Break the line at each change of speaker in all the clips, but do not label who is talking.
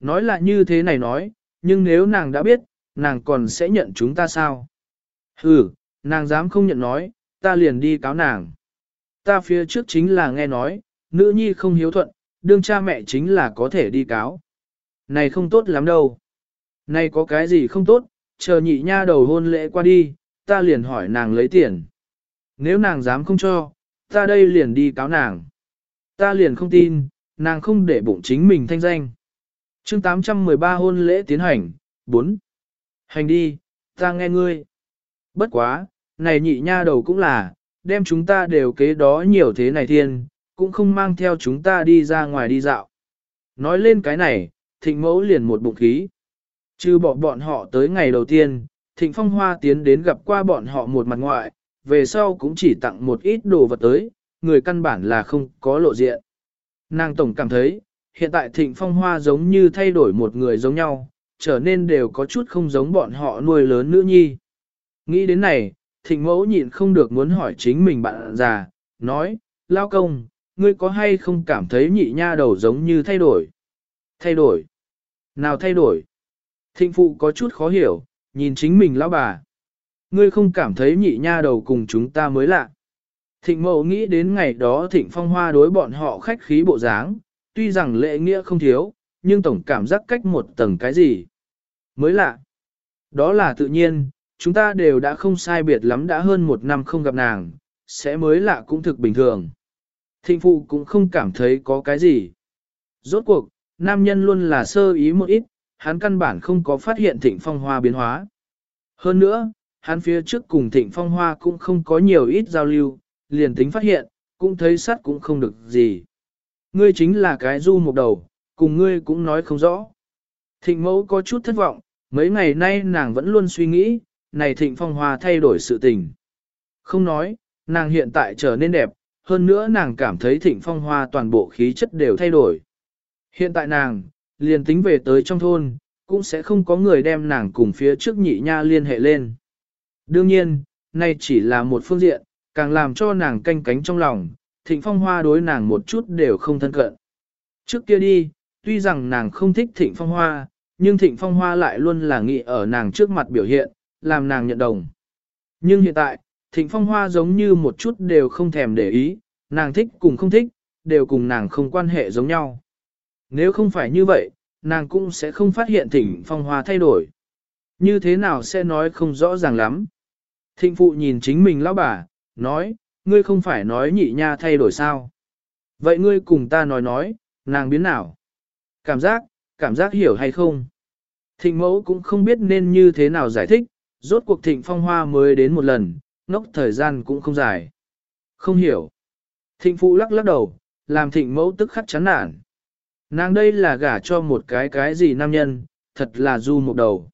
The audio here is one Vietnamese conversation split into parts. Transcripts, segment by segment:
Nói là như thế này nói, nhưng nếu nàng đã biết, nàng còn sẽ nhận chúng ta sao? Ừ, nàng dám không nhận nói, ta liền đi cáo nàng. Ta phía trước chính là nghe nói, nữ nhi không hiếu thuận, đương cha mẹ chính là có thể đi cáo. Này không tốt lắm đâu. Này có cái gì không tốt, chờ nhị nha đầu hôn lễ qua đi, ta liền hỏi nàng lấy tiền. Nếu nàng dám không cho, ta đây liền đi cáo nàng. Ta liền không tin, nàng không để bụng chính mình thanh danh chương 813 hôn lễ tiến hành, 4. Hành đi, ta nghe ngươi. Bất quá, này nhị nha đầu cũng là, đem chúng ta đều kế đó nhiều thế này thiên, cũng không mang theo chúng ta đi ra ngoài đi dạo. Nói lên cái này, thịnh mẫu liền một bụng khí. Trừ bỏ bọn họ tới ngày đầu tiên, thịnh phong hoa tiến đến gặp qua bọn họ một mặt ngoại, về sau cũng chỉ tặng một ít đồ vật tới, người căn bản là không có lộ diện. Nàng tổng cảm thấy, hiện tại thịnh phong hoa giống như thay đổi một người giống nhau, trở nên đều có chút không giống bọn họ nuôi lớn nữ nhi. Nghĩ đến này, thịnh mẫu nhịn không được muốn hỏi chính mình bạn già, nói, lao công, ngươi có hay không cảm thấy nhị nha đầu giống như thay đổi? Thay đổi? Nào thay đổi? Thịnh phụ có chút khó hiểu, nhìn chính mình lão bà. Ngươi không cảm thấy nhị nha đầu cùng chúng ta mới lạ. Thịnh mẫu nghĩ đến ngày đó thịnh phong hoa đối bọn họ khách khí bộ dáng, tuy rằng lệ nghĩa không thiếu, nhưng tổng cảm giác cách một tầng cái gì. Mới lạ. Đó là tự nhiên, chúng ta đều đã không sai biệt lắm đã hơn một năm không gặp nàng, sẽ mới lạ cũng thực bình thường. Thịnh phụ cũng không cảm thấy có cái gì. Rốt cuộc, nam nhân luôn là sơ ý một ít, hắn căn bản không có phát hiện thịnh phong hoa biến hóa. Hơn nữa, hắn phía trước cùng thịnh phong hoa cũng không có nhiều ít giao lưu, liền tính phát hiện, cũng thấy sát cũng không được gì. Ngươi chính là cái du một đầu, cùng ngươi cũng nói không rõ. Thịnh mẫu có chút thất vọng, mấy ngày nay nàng vẫn luôn suy nghĩ, này thịnh phong hoa thay đổi sự tình. Không nói, nàng hiện tại trở nên đẹp, hơn nữa nàng cảm thấy thịnh phong hoa toàn bộ khí chất đều thay đổi. Hiện tại nàng, liền tính về tới trong thôn, cũng sẽ không có người đem nàng cùng phía trước nhị nha liên hệ lên. Đương nhiên, nay chỉ là một phương diện, càng làm cho nàng canh cánh trong lòng, thịnh phong hoa đối nàng một chút đều không thân cận. Trước kia đi, tuy rằng nàng không thích thịnh phong hoa, nhưng thịnh phong hoa lại luôn là nghĩ ở nàng trước mặt biểu hiện, làm nàng nhận đồng. Nhưng hiện tại, thịnh phong hoa giống như một chút đều không thèm để ý, nàng thích cùng không thích, đều cùng nàng không quan hệ giống nhau. Nếu không phải như vậy, nàng cũng sẽ không phát hiện thịnh phong hoa thay đổi. Như thế nào sẽ nói không rõ ràng lắm. Thịnh phụ nhìn chính mình lão bà, nói, ngươi không phải nói nhị nha thay đổi sao. Vậy ngươi cùng ta nói nói, nàng biến nào? Cảm giác, cảm giác hiểu hay không? Thịnh mẫu cũng không biết nên như thế nào giải thích, rốt cuộc thịnh phong hoa mới đến một lần, ngốc thời gian cũng không dài. Không hiểu. Thịnh phụ lắc lắc đầu, làm thịnh mẫu tức khắc chán nản. Nàng đây là gả cho một cái cái gì nam nhân, thật là du một đầu.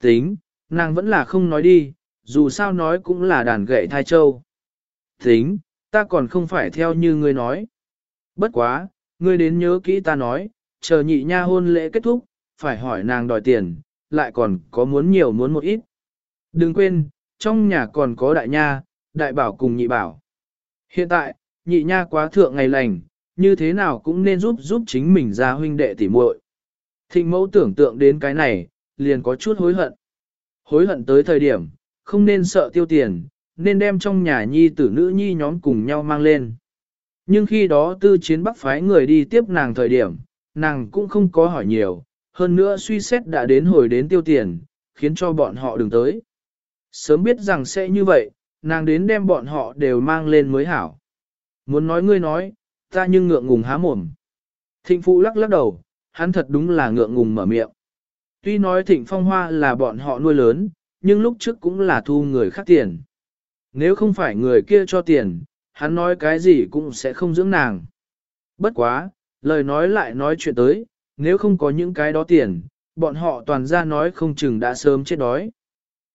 Tính, nàng vẫn là không nói đi, dù sao nói cũng là đàn gậy thai châu. Tính, ta còn không phải theo như ngươi nói. Bất quá, ngươi đến nhớ kỹ ta nói, chờ nhị nha hôn lễ kết thúc, phải hỏi nàng đòi tiền, lại còn có muốn nhiều muốn một ít. Đừng quên, trong nhà còn có đại nha, đại bảo cùng nhị bảo. Hiện tại, nhị nha quá thượng ngày lành, như thế nào cũng nên giúp giúp chính mình ra huynh đệ tỉ muội. Thịnh mẫu tưởng tượng đến cái này, liền có chút hối hận. Hối hận tới thời điểm, không nên sợ tiêu tiền, nên đem trong nhà nhi tử nữ nhi nhóm cùng nhau mang lên. Nhưng khi đó tư chiến bắc phái người đi tiếp nàng thời điểm, nàng cũng không có hỏi nhiều, hơn nữa suy xét đã đến hồi đến tiêu tiền, khiến cho bọn họ đừng tới. Sớm biết rằng sẽ như vậy, nàng đến đem bọn họ đều mang lên mới hảo. Muốn nói ngươi nói, ta nhưng ngượng ngùng há mồm. Thịnh phụ lắc lắc đầu, hắn thật đúng là ngượng ngùng mở miệng. Tuy nói thịnh phong hoa là bọn họ nuôi lớn, nhưng lúc trước cũng là thu người khác tiền. Nếu không phải người kia cho tiền, hắn nói cái gì cũng sẽ không dưỡng nàng. Bất quá, lời nói lại nói chuyện tới, nếu không có những cái đó tiền, bọn họ toàn ra nói không chừng đã sớm chết đói.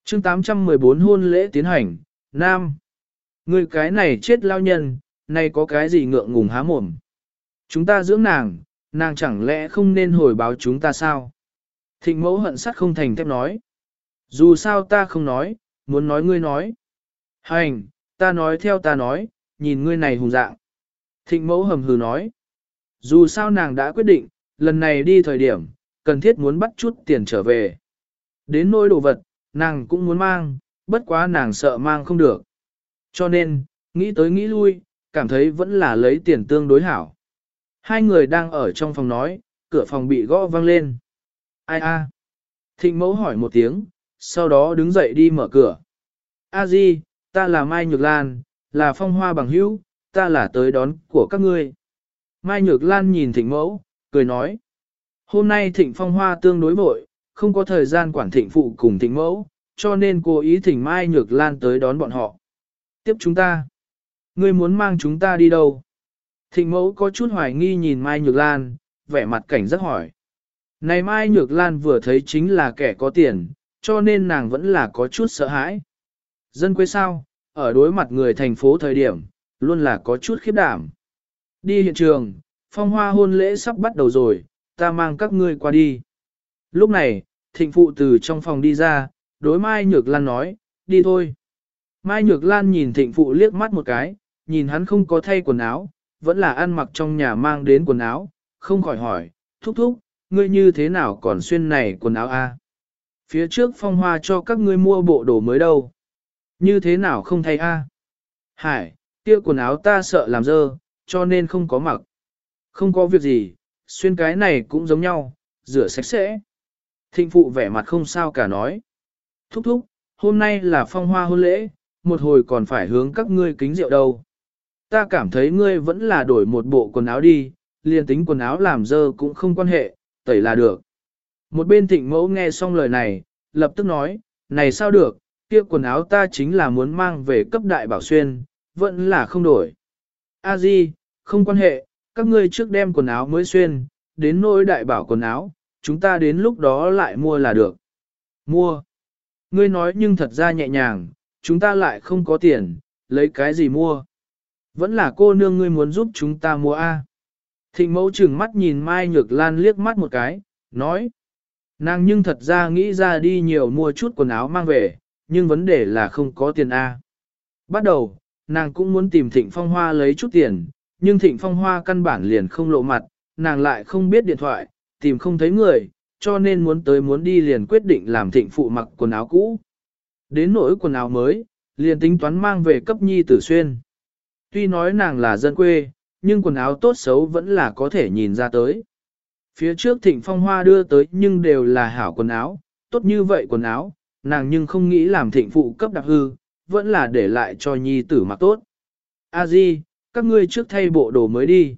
chương 814 hôn lễ tiến hành, Nam. Người cái này chết lao nhân, nay có cái gì ngượng ngùng há mồm. Chúng ta dưỡng nàng, nàng chẳng lẽ không nên hồi báo chúng ta sao? Thịnh mẫu hận sắt không thành thép nói. Dù sao ta không nói, muốn nói ngươi nói. Hành, ta nói theo ta nói, nhìn ngươi này hùng dạng. Thịnh mẫu hầm hừ nói. Dù sao nàng đã quyết định, lần này đi thời điểm, cần thiết muốn bắt chút tiền trở về. Đến nỗi đồ vật, nàng cũng muốn mang, bất quá nàng sợ mang không được. Cho nên, nghĩ tới nghĩ lui, cảm thấy vẫn là lấy tiền tương đối hảo. Hai người đang ở trong phòng nói, cửa phòng bị gõ vang lên. Ai a? Thịnh mẫu hỏi một tiếng, sau đó đứng dậy đi mở cửa. A Di, ta là Mai Nhược Lan, là phong hoa bằng hữu, ta là tới đón của các ngươi. Mai Nhược Lan nhìn thịnh mẫu, cười nói. Hôm nay thịnh phong hoa tương đối vội, không có thời gian quản thịnh phụ cùng thịnh mẫu, cho nên cô ý thỉnh Mai Nhược Lan tới đón bọn họ. Tiếp chúng ta. Ngươi muốn mang chúng ta đi đâu? Thịnh mẫu có chút hoài nghi nhìn Mai Nhược Lan, vẻ mặt cảnh rất hỏi. Này Mai Nhược Lan vừa thấy chính là kẻ có tiền, cho nên nàng vẫn là có chút sợ hãi. Dân quê sao, ở đối mặt người thành phố thời điểm, luôn là có chút khiếp đảm. Đi hiện trường, phong hoa hôn lễ sắp bắt đầu rồi, ta mang các ngươi qua đi. Lúc này, thịnh phụ từ trong phòng đi ra, đối Mai Nhược Lan nói, đi thôi. Mai Nhược Lan nhìn thịnh phụ liếc mắt một cái, nhìn hắn không có thay quần áo, vẫn là ăn mặc trong nhà mang đến quần áo, không khỏi hỏi, thúc thúc, ngươi như thế nào còn xuyên này quần áo a? Phía trước phong hoa cho các ngươi mua bộ đồ mới đâu. Như thế nào không thay a? Hải, kia quần áo ta sợ làm dơ, cho nên không có mặc. Không có việc gì, xuyên cái này cũng giống nhau, rửa sạch sẽ. Thịnh phụ vẻ mặt không sao cả nói. Thúc thúc, hôm nay là phong hoa hôn lễ, một hồi còn phải hướng các ngươi kính rượu đâu. Ta cảm thấy ngươi vẫn là đổi một bộ quần áo đi, liền tính quần áo làm dơ cũng không quan hệ, tẩy là được. Một bên thịnh mẫu nghe xong lời này, lập tức nói, này sao được, kia quần áo ta chính là muốn mang về cấp đại bảo xuyên, vẫn là không đổi. A Di, không quan hệ, các ngươi trước đem quần áo mới xuyên, đến nỗi đại bảo quần áo, chúng ta đến lúc đó lại mua là được. Mua. Ngươi nói nhưng thật ra nhẹ nhàng, chúng ta lại không có tiền, lấy cái gì mua. Vẫn là cô nương ngươi muốn giúp chúng ta mua A. Thịnh mẫu trừng mắt nhìn Mai Nhược Lan liếc mắt một cái, nói. Nàng nhưng thật ra nghĩ ra đi nhiều mua chút quần áo mang về, nhưng vấn đề là không có tiền A. Bắt đầu, nàng cũng muốn tìm Thịnh Phong Hoa lấy chút tiền, nhưng Thịnh Phong Hoa căn bản liền không lộ mặt, nàng lại không biết điện thoại, tìm không thấy người, cho nên muốn tới muốn đi liền quyết định làm Thịnh Phụ mặc quần áo cũ. Đến nỗi quần áo mới, liền tính toán mang về cấp nhi tử xuyên. Tuy nói nàng là dân quê, nhưng quần áo tốt xấu vẫn là có thể nhìn ra tới. Phía trước thịnh phong hoa đưa tới nhưng đều là hảo quần áo, tốt như vậy quần áo, nàng nhưng không nghĩ làm thịnh phụ cấp đặc hư, vẫn là để lại cho nhi tử mặc tốt. A Di, các ngươi trước thay bộ đồ mới đi.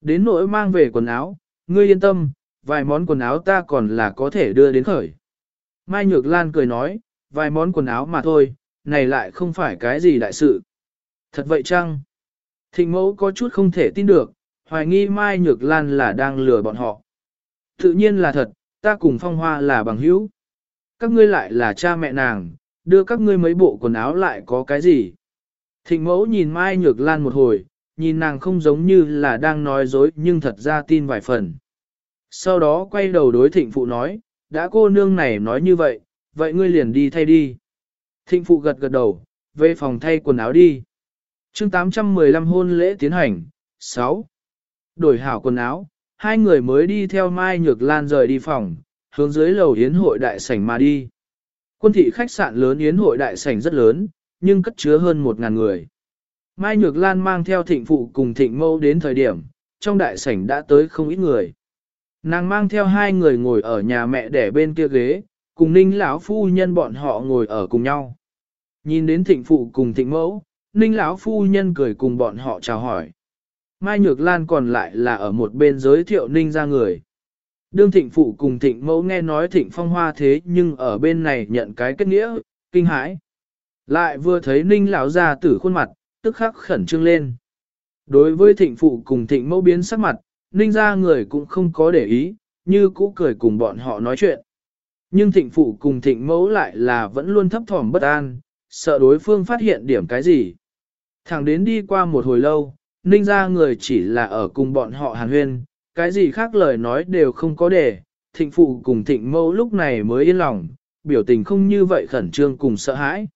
Đến nỗi mang về quần áo, ngươi yên tâm, vài món quần áo ta còn là có thể đưa đến khởi. Mai Nhược Lan cười nói, vài món quần áo mà thôi, này lại không phải cái gì đại sự. Thật vậy chăng? Thịnh mẫu có chút không thể tin được, hoài nghi Mai Nhược Lan là đang lừa bọn họ. Tự nhiên là thật, ta cùng Phong Hoa là bằng hữu. Các ngươi lại là cha mẹ nàng, đưa các ngươi mấy bộ quần áo lại có cái gì? Thịnh mẫu nhìn Mai Nhược Lan một hồi, nhìn nàng không giống như là đang nói dối nhưng thật ra tin vài phần. Sau đó quay đầu đối thịnh phụ nói, đã cô nương này nói như vậy, vậy ngươi liền đi thay đi. Thịnh phụ gật gật đầu, về phòng thay quần áo đi. chương 815 hôn lễ tiến hành, 6. Đổi hảo quần áo, hai người mới đi theo Mai Nhược Lan rời đi phòng, hướng dưới lầu yến hội đại sảnh mà đi. Quân thị khách sạn lớn yến hội đại sảnh rất lớn, nhưng cất chứa hơn một ngàn người. Mai Nhược Lan mang theo thịnh phụ cùng thịnh mâu đến thời điểm, trong đại sảnh đã tới không ít người. Nàng mang theo hai người ngồi ở nhà mẹ đẻ bên kia ghế, cùng ninh lão phu nhân bọn họ ngồi ở cùng nhau. Nhìn đến thịnh phụ cùng thịnh mẫu, ninh lão phu nhân cười cùng bọn họ chào hỏi. Mai Nhược Lan còn lại là ở một bên giới thiệu ninh ra người. Đương thịnh phụ cùng thịnh mẫu nghe nói thịnh phong hoa thế nhưng ở bên này nhận cái kết nghĩa, kinh hãi. Lại vừa thấy ninh lão ra tử khuôn mặt, tức khắc khẩn trương lên. Đối với thịnh phụ cùng thịnh mẫu biến sắc mặt, ninh ra người cũng không có để ý, như cũ cười cùng bọn họ nói chuyện. Nhưng thịnh phụ cùng thịnh mẫu lại là vẫn luôn thấp thỏm bất an, sợ đối phương phát hiện điểm cái gì. Thẳng đến đi qua một hồi lâu, ninh ra người chỉ là ở cùng bọn họ hàn huyên, cái gì khác lời nói đều không có để, thịnh phụ cùng thịnh mẫu lúc này mới yên lòng, biểu tình không như vậy khẩn trương cùng sợ hãi.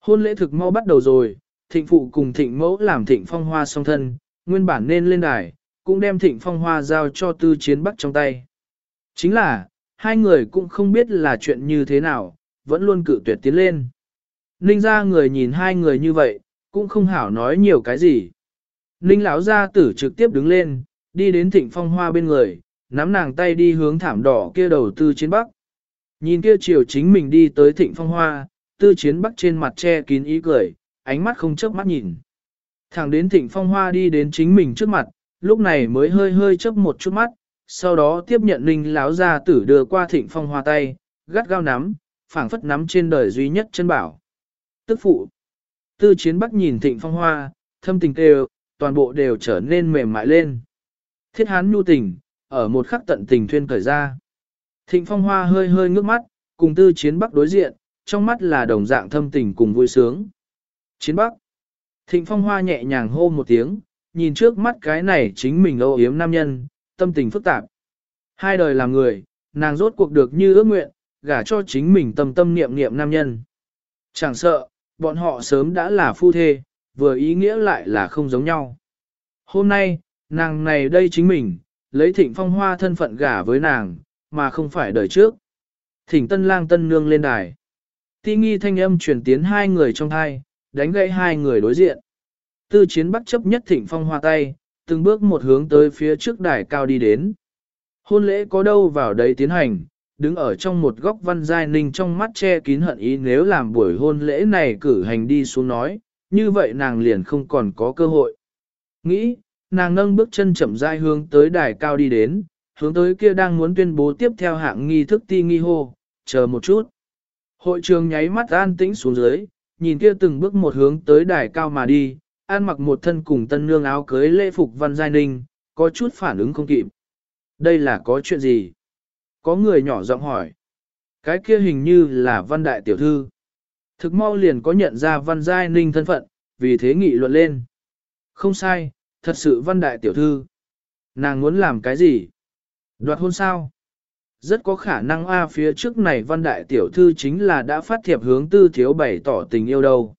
Hôn lễ thực mau bắt đầu rồi, thịnh phụ cùng thịnh mẫu làm thịnh phong hoa song thân, nguyên bản nên lên đài, cũng đem thịnh phong hoa giao cho tư chiến bắc trong tay. Chính là, hai người cũng không biết là chuyện như thế nào, vẫn luôn cự tuyệt tiến lên. Ninh ra người nhìn hai người như vậy, cũng không hảo nói nhiều cái gì. Ninh lão gia tử trực tiếp đứng lên, đi đến thịnh phong hoa bên người, nắm nàng tay đi hướng thảm đỏ kia đầu tư chiến bắc. Nhìn kia chiều chính mình đi tới thịnh phong hoa, tư chiến bắc trên mặt che kín ý cười, ánh mắt không chớp mắt nhìn. Thẳng đến thịnh phong hoa đi đến chính mình trước mặt, lúc này mới hơi hơi chớp một chút mắt, sau đó tiếp nhận linh láo ra tử đưa qua thịnh phong hoa tay, gắt gao nắm, phảng phất nắm trên đời duy nhất chân bảo. Tức phụ. Tư chiến bắc nhìn thịnh phong hoa, thâm tình kêu, toàn bộ đều trở nên mềm mại lên. Thiết hán nhu tình, ở một khắc tận tình thuyên khởi ra. Thịnh phong hoa hơi hơi ngước mắt, cùng tư chiến bắc đối diện, trong mắt là đồng dạng thâm tình cùng vui sướng. Chiến bắc. Thịnh phong hoa nhẹ nhàng hô một tiếng, nhìn trước mắt cái này chính mình âu yếm nam nhân, tâm tình phức tạp. Hai đời làm người, nàng rốt cuộc được như ước nguyện, gả cho chính mình tâm tâm niệm niệm nam nhân. Chẳng sợ, bọn họ sớm đã là phu thê, vừa ý nghĩa lại là không giống nhau. Hôm nay, nàng này đây chính mình, lấy thịnh phong hoa thân phận gả với nàng, mà không phải đời trước. Thỉnh tân lang tân nương lên đài. Ti nghi thanh âm truyền tiến hai người trong hai, đánh gãy hai người đối diện. Tư chiến bắt chấp nhất thịnh phong hoa tay, từng bước một hướng tới phía trước đài cao đi đến. Hôn lễ có đâu vào đấy tiến hành, đứng ở trong một góc văn giai ninh trong mắt che kín hận ý nếu làm buổi hôn lễ này cử hành đi xuống nói, như vậy nàng liền không còn có cơ hội. Nghĩ, nàng nâng bước chân chậm rãi hướng tới đài cao đi đến, hướng tới kia đang muốn tuyên bố tiếp theo hạng nghi thức ti nghi hô, chờ một chút. Hội trường nháy mắt an tĩnh xuống dưới, nhìn kia từng bước một hướng tới đài cao mà đi, an mặc một thân cùng tân nương áo cưới lễ phục văn giai ninh, có chút phản ứng không kịp. Đây là có chuyện gì? Có người nhỏ giọng hỏi. Cái kia hình như là văn đại tiểu thư. Thực mau liền có nhận ra văn giai ninh thân phận, vì thế nghị luận lên. Không sai, thật sự văn đại tiểu thư. Nàng muốn làm cái gì? Đoạt hôn sao? Rất có khả năng A phía trước này văn đại tiểu thư chính là đã phát thiệp hướng tư thiếu bày tỏ tình yêu đâu.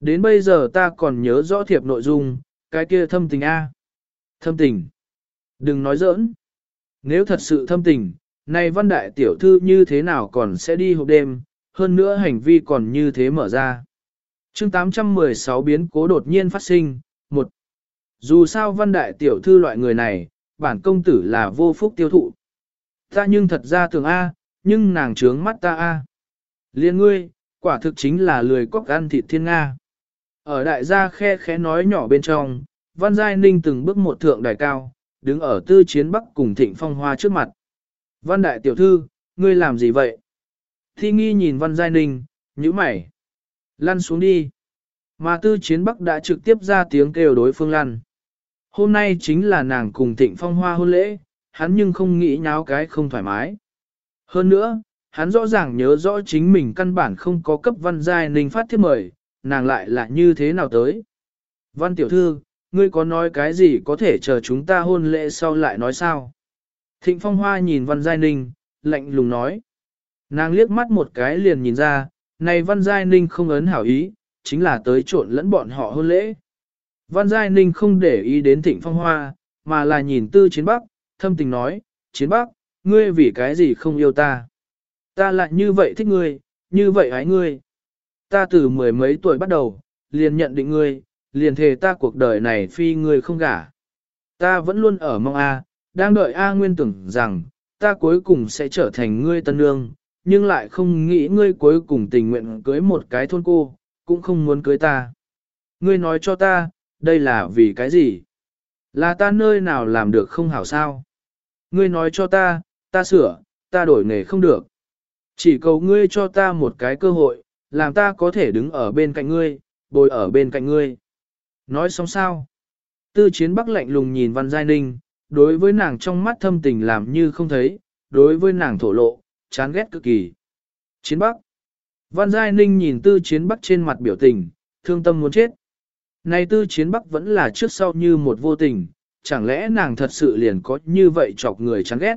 Đến bây giờ ta còn nhớ rõ thiệp nội dung, cái kia thâm tình A. Thâm tình. Đừng nói giỡn. Nếu thật sự thâm tình, nay văn đại tiểu thư như thế nào còn sẽ đi hộp đêm, hơn nữa hành vi còn như thế mở ra. chương 816 biến cố đột nhiên phát sinh, một dù sao văn đại tiểu thư loại người này, bản công tử là vô phúc tiêu thụ. Ta nhưng thật ra thường A, nhưng nàng trướng mắt ta A. Liên ngươi, quả thực chính là lười cóc ăn thịt thiên Nga. Ở đại gia khe khẽ nói nhỏ bên trong, văn giai ninh từng bước một thượng đài cao, đứng ở tư chiến bắc cùng thịnh phong hoa trước mặt. Văn đại tiểu thư, ngươi làm gì vậy? Thi nghi nhìn văn giai ninh, nhíu mày. Lăn xuống đi. Mà tư chiến bắc đã trực tiếp ra tiếng kêu đối phương lăn. Hôm nay chính là nàng cùng thịnh phong hoa hôn lễ, hắn nhưng không nghĩ nháo cái không thoải mái. Hơn nữa, hắn rõ ràng nhớ rõ chính mình căn bản không có cấp văn giai ninh phát thiết mời, nàng lại là như thế nào tới. Văn tiểu thư, ngươi có nói cái gì có thể chờ chúng ta hôn lễ sau lại nói sao? Thịnh phong hoa nhìn văn giai ninh, lạnh lùng nói. Nàng liếc mắt một cái liền nhìn ra, này văn giai ninh không ấn hảo ý, chính là tới trộn lẫn bọn họ hôn lễ. Văn giai ninh không để ý đến thịnh phong hoa, mà là nhìn tư chiến bắc, thâm tình nói, chiến bắc, ngươi vì cái gì không yêu ta? Ta lại như vậy thích ngươi, như vậy hái ngươi. Ta từ mười mấy tuổi bắt đầu, liền nhận định ngươi, liền thề ta cuộc đời này phi ngươi không gả. Ta vẫn luôn ở mong A, đang đợi A nguyên tưởng rằng, ta cuối cùng sẽ trở thành ngươi tân nương, nhưng lại không nghĩ ngươi cuối cùng tình nguyện cưới một cái thôn cô, cũng không muốn cưới ta. Ngươi nói cho ta, đây là vì cái gì? Là ta nơi nào làm được không hảo sao? Ngươi nói cho ta, ta sửa, ta đổi nghề không được. Chỉ cầu ngươi cho ta một cái cơ hội, làm ta có thể đứng ở bên cạnh ngươi, bồi ở bên cạnh ngươi. Nói xong sao? Tư chiến bắc lạnh lùng nhìn Văn Giai Ninh, đối với nàng trong mắt thâm tình làm như không thấy, đối với nàng thổ lộ, chán ghét cực kỳ. Chiến bắc. Văn Giai Ninh nhìn tư chiến bắc trên mặt biểu tình, thương tâm muốn chết. Này tư chiến bắc vẫn là trước sau như một vô tình, chẳng lẽ nàng thật sự liền có như vậy chọc người chán ghét.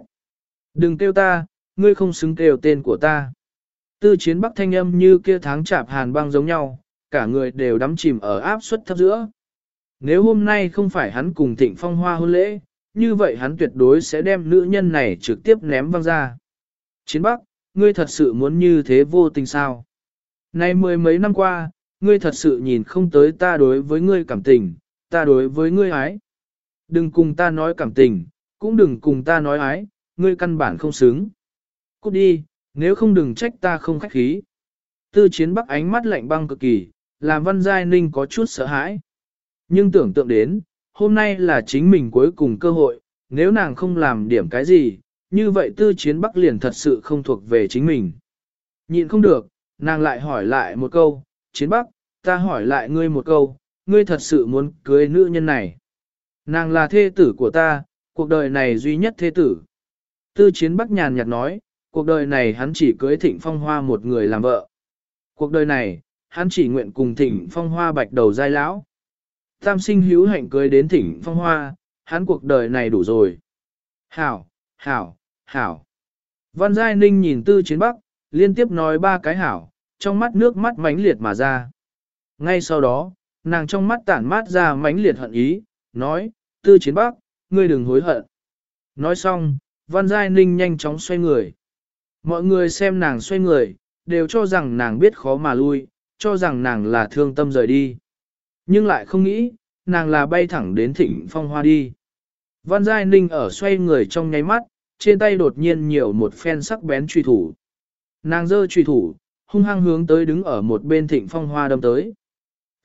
Đừng kêu ta, ngươi không xứng kêu tên của ta. Tư chiến bắc thanh âm như kia tháng chạp hàn băng giống nhau, cả người đều đắm chìm ở áp suất thấp giữa. Nếu hôm nay không phải hắn cùng thịnh phong hoa hôn lễ, như vậy hắn tuyệt đối sẽ đem nữ nhân này trực tiếp ném văng ra. Chiến Bắc, ngươi thật sự muốn như thế vô tình sao? Nay mười mấy năm qua, ngươi thật sự nhìn không tới ta đối với ngươi cảm tình, ta đối với ngươi ái. Đừng cùng ta nói cảm tình, cũng đừng cùng ta nói ái, ngươi căn bản không xứng. Cút đi, nếu không đừng trách ta không khách khí. Tư chiến bắc ánh mắt lạnh băng cực kỳ, làm văn giai ninh có chút sợ hãi. Nhưng tưởng tượng đến, hôm nay là chính mình cuối cùng cơ hội, nếu nàng không làm điểm cái gì, như vậy tư chiến bắc liền thật sự không thuộc về chính mình. Nhịn không được, nàng lại hỏi lại một câu, chiến bắc, ta hỏi lại ngươi một câu, ngươi thật sự muốn cưới nữ nhân này. Nàng là thê tử của ta, cuộc đời này duy nhất thê tử. Tư chiến bắc nhàn nhạt nói, cuộc đời này hắn chỉ cưới thịnh phong hoa một người làm vợ. Cuộc đời này, hắn chỉ nguyện cùng thịnh phong hoa bạch đầu giai lão. Tam sinh hữu hạnh cưới đến thịnh phong hoa, hắn cuộc đời này đủ rồi. Hảo, hảo, hảo. Văn Giai Ninh nhìn tư chiến bắc, liên tiếp nói ba cái hảo, trong mắt nước mắt mãnh liệt mà ra. Ngay sau đó, nàng trong mắt tản mát ra mãnh liệt hận ý, nói, tư chiến bắc, ngươi đừng hối hận. Nói xong, Văn Giai Ninh nhanh chóng xoay người. Mọi người xem nàng xoay người, đều cho rằng nàng biết khó mà lui, cho rằng nàng là thương tâm rời đi. Nhưng lại không nghĩ, nàng là bay thẳng đến thịnh phong hoa đi. Văn Giai Ninh ở xoay người trong nháy mắt, trên tay đột nhiên nhiều một phen sắc bén truy thủ. Nàng giơ truy thủ, hung hăng hướng tới đứng ở một bên thịnh phong hoa đâm tới.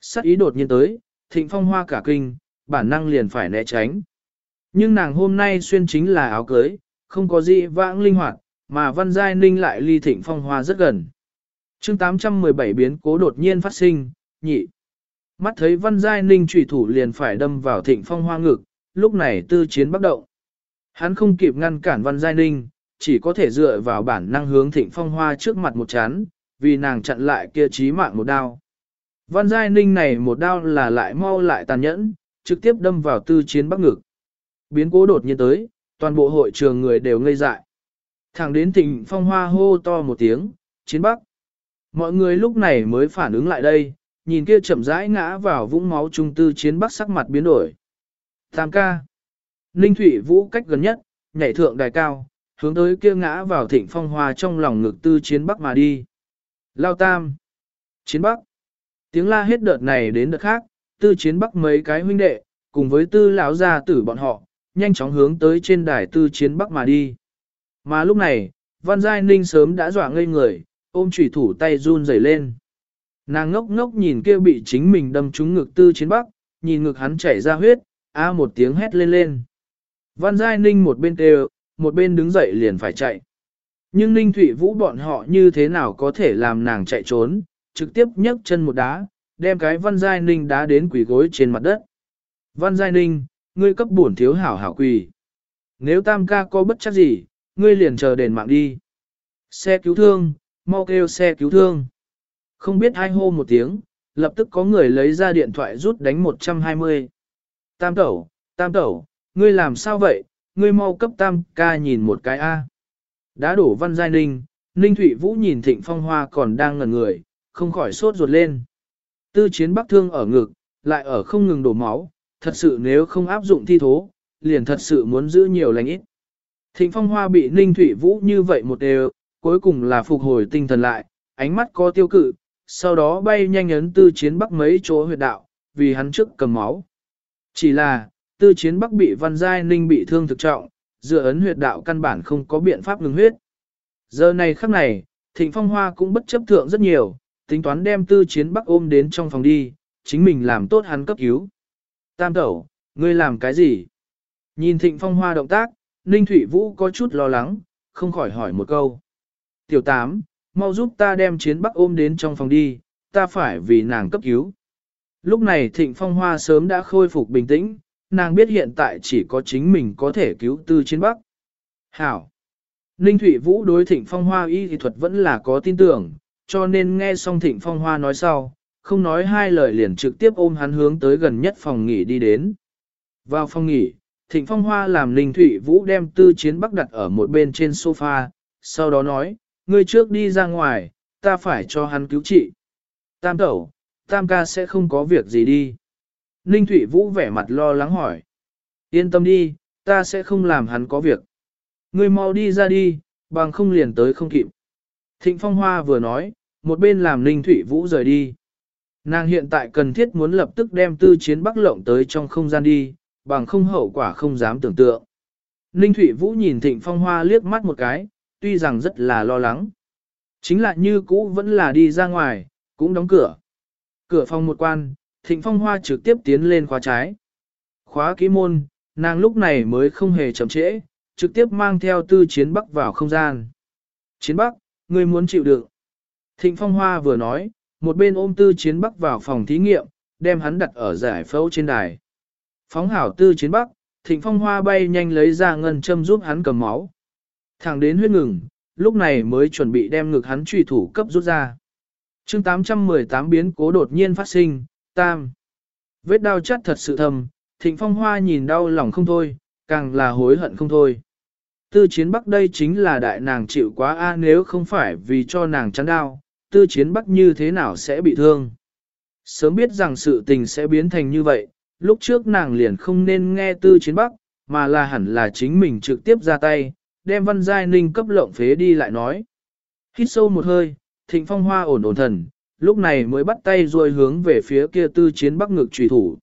Sắc ý đột nhiên tới, thịnh phong hoa cả kinh, bản năng liền phải né tránh. Nhưng nàng hôm nay xuyên chính là áo cưới, không có gì vãng linh hoạt, mà văn giai ninh lại ly thịnh phong hoa rất gần. chương 817 biến cố đột nhiên phát sinh, nhị. Mắt thấy văn giai ninh trùy thủ liền phải đâm vào thịnh phong hoa ngực, lúc này tư chiến bắt động. Hắn không kịp ngăn cản văn giai ninh, chỉ có thể dựa vào bản năng hướng thịnh phong hoa trước mặt một chán, vì nàng chặn lại kia chí mạng một đao. Văn giai ninh này một đao là lại mau lại tàn nhẫn, trực tiếp đâm vào tư chiến bắc ngực. Biến cố đột nhiên tới, toàn bộ hội trường người đều ngây dại. Thẳng đến thịnh phong hoa hô to một tiếng, chiến bắc. Mọi người lúc này mới phản ứng lại đây, nhìn kia chậm rãi ngã vào vũng máu trung tư chiến bắc sắc mặt biến đổi. Tam ca. Ninh Thủy Vũ cách gần nhất, nhảy thượng đài cao, hướng tới kia ngã vào thịnh phong hoa trong lòng ngực tư chiến bắc mà đi. Lao tam. Chiến bắc. Tiếng la hết đợt này đến đợt khác, tư chiến bắc mấy cái huynh đệ, cùng với tư lão gia tử bọn họ, nhanh chóng hướng tới trên đài tư chiến bắc mà đi. Mà lúc này, Văn Giai Ninh sớm đã dọa ngây người, ôm chủy thủ tay run rẩy lên. Nàng ngốc ngốc nhìn kia bị chính mình đâm trúng ngực tư chiến bắc, nhìn ngực hắn chảy ra huyết, a một tiếng hét lên lên. Văn Giai Ninh một bên kêu, một bên đứng dậy liền phải chạy. Nhưng Ninh Thụy Vũ bọn họ như thế nào có thể làm nàng chạy trốn, trực tiếp nhấc chân một đá, đem cái Văn Giai Ninh đá đến quỷ gối trên mặt đất. Văn Giai Ninh, ngươi cấp bổn thiếu hảo hảo quỳ. Nếu tam ca có bất chắc gì, ngươi liền chờ đền mạng đi. Xe cứu thương, mau kêu xe cứu thương. Không biết ai hô một tiếng, lập tức có người lấy ra điện thoại rút đánh 120. Tam tẩu, tam tẩu, ngươi làm sao vậy, ngươi mau cấp tam ca nhìn một cái A. Đã đổ văn giai ninh, ninh thụy vũ nhìn thịnh phong hoa còn đang ngẩn người, không khỏi sốt ruột lên. Tư chiến bắc thương ở ngực, lại ở không ngừng đổ máu, thật sự nếu không áp dụng thi thố, liền thật sự muốn giữ nhiều lành ít. Thịnh phong hoa bị ninh thụy vũ như vậy một đều, cuối cùng là phục hồi tinh thần lại, ánh mắt có tiêu cự, sau đó bay nhanh ấn tư chiến bắc mấy chỗ huyệt đạo, vì hắn trước cầm máu. Chỉ là, tư chiến bắc bị văn giai ninh bị thương thực trọng, dựa ấn huyệt đạo căn bản không có biện pháp ngừng huyết. Giờ này khắc này, thịnh phong hoa cũng bất chấp thượng rất nhiều, tính toán đem tư chiến bắc ôm đến trong phòng đi, chính mình làm tốt hắn cấp cứu. Tam tẩu, ngươi làm cái gì? Nhìn thịnh phong hoa động tác, Ninh thủy Vũ có chút lo lắng, không khỏi hỏi một câu. Tiểu tám, mau giúp ta đem chiến bắc ôm đến trong phòng đi, ta phải vì nàng cấp cứu. Lúc này thịnh phong hoa sớm đã khôi phục bình tĩnh, nàng biết hiện tại chỉ có chính mình có thể cứu tư chiến bắc. Hảo! Ninh Thụy Vũ đối thịnh phong hoa y thì thuật vẫn là có tin tưởng, cho nên nghe xong thịnh phong hoa nói sau, không nói hai lời liền trực tiếp ôm hắn hướng tới gần nhất phòng nghỉ đi đến. Vào phòng nghỉ, thịnh phong hoa làm Ninh Thụy Vũ đem tư chiến bắc đặt ở một bên trên sofa, sau đó nói, ngươi trước đi ra ngoài, ta phải cho hắn cứu trị. Tam tẩu, tam ca sẽ không có việc gì đi. Ninh Thụy Vũ vẻ mặt lo lắng hỏi. Yên tâm đi, ta sẽ không làm hắn có việc. Ngươi mau đi ra đi, bằng không liền tới không kịp. Thịnh Phong Hoa vừa nói, một bên làm Ninh Thụy Vũ rời đi. Nàng hiện tại cần thiết muốn lập tức đem tư chiến bắc lộng tới trong không gian đi, bằng không hậu quả không dám tưởng tượng. Ninh Thụy Vũ nhìn Thịnh Phong Hoa liếc mắt một cái, tuy rằng rất là lo lắng. Chính là như cũ vẫn là đi ra ngoài, cũng đóng cửa. Cửa phòng một quan, Thịnh Phong Hoa trực tiếp tiến lên khóa trái. Khóa kỹ môn, nàng lúc này mới không hề chậm trễ, trực tiếp mang theo tư chiến bắc vào không gian. Chiến bắc, ngươi muốn chịu đựng. Thịnh Phong Hoa vừa nói, một bên ôm tư chiến bắc vào phòng thí nghiệm, đem hắn đặt ở giải phẫu trên đài. Phóng hảo tư chiến bắc, Thịnh Phong Hoa bay nhanh lấy ra ngân châm giúp hắn cầm máu. Thẳng đến huyết ngừng, lúc này mới chuẩn bị đem ngực hắn truy thủ cấp rút ra. chương 818 biến cố đột nhiên phát sinh, tam. Vết đau chắt thật sự thầm, Thịnh Phong Hoa nhìn đau lòng không thôi, càng là hối hận không thôi. Tư chiến bắc đây chính là đại nàng chịu quá a nếu không phải vì cho nàng chắn đau, tư chiến bắc như thế nào sẽ bị thương. Sớm biết rằng sự tình sẽ biến thành như vậy, lúc trước nàng liền không nên nghe tư chiến bắc, mà là hẳn là chính mình trực tiếp ra tay, đem văn giai ninh cấp lộng phế đi lại nói. Hít sâu một hơi, thịnh phong hoa ổn ổn thần, lúc này mới bắt tay rồi hướng về phía kia tư chiến bắc ngực trùy thủ.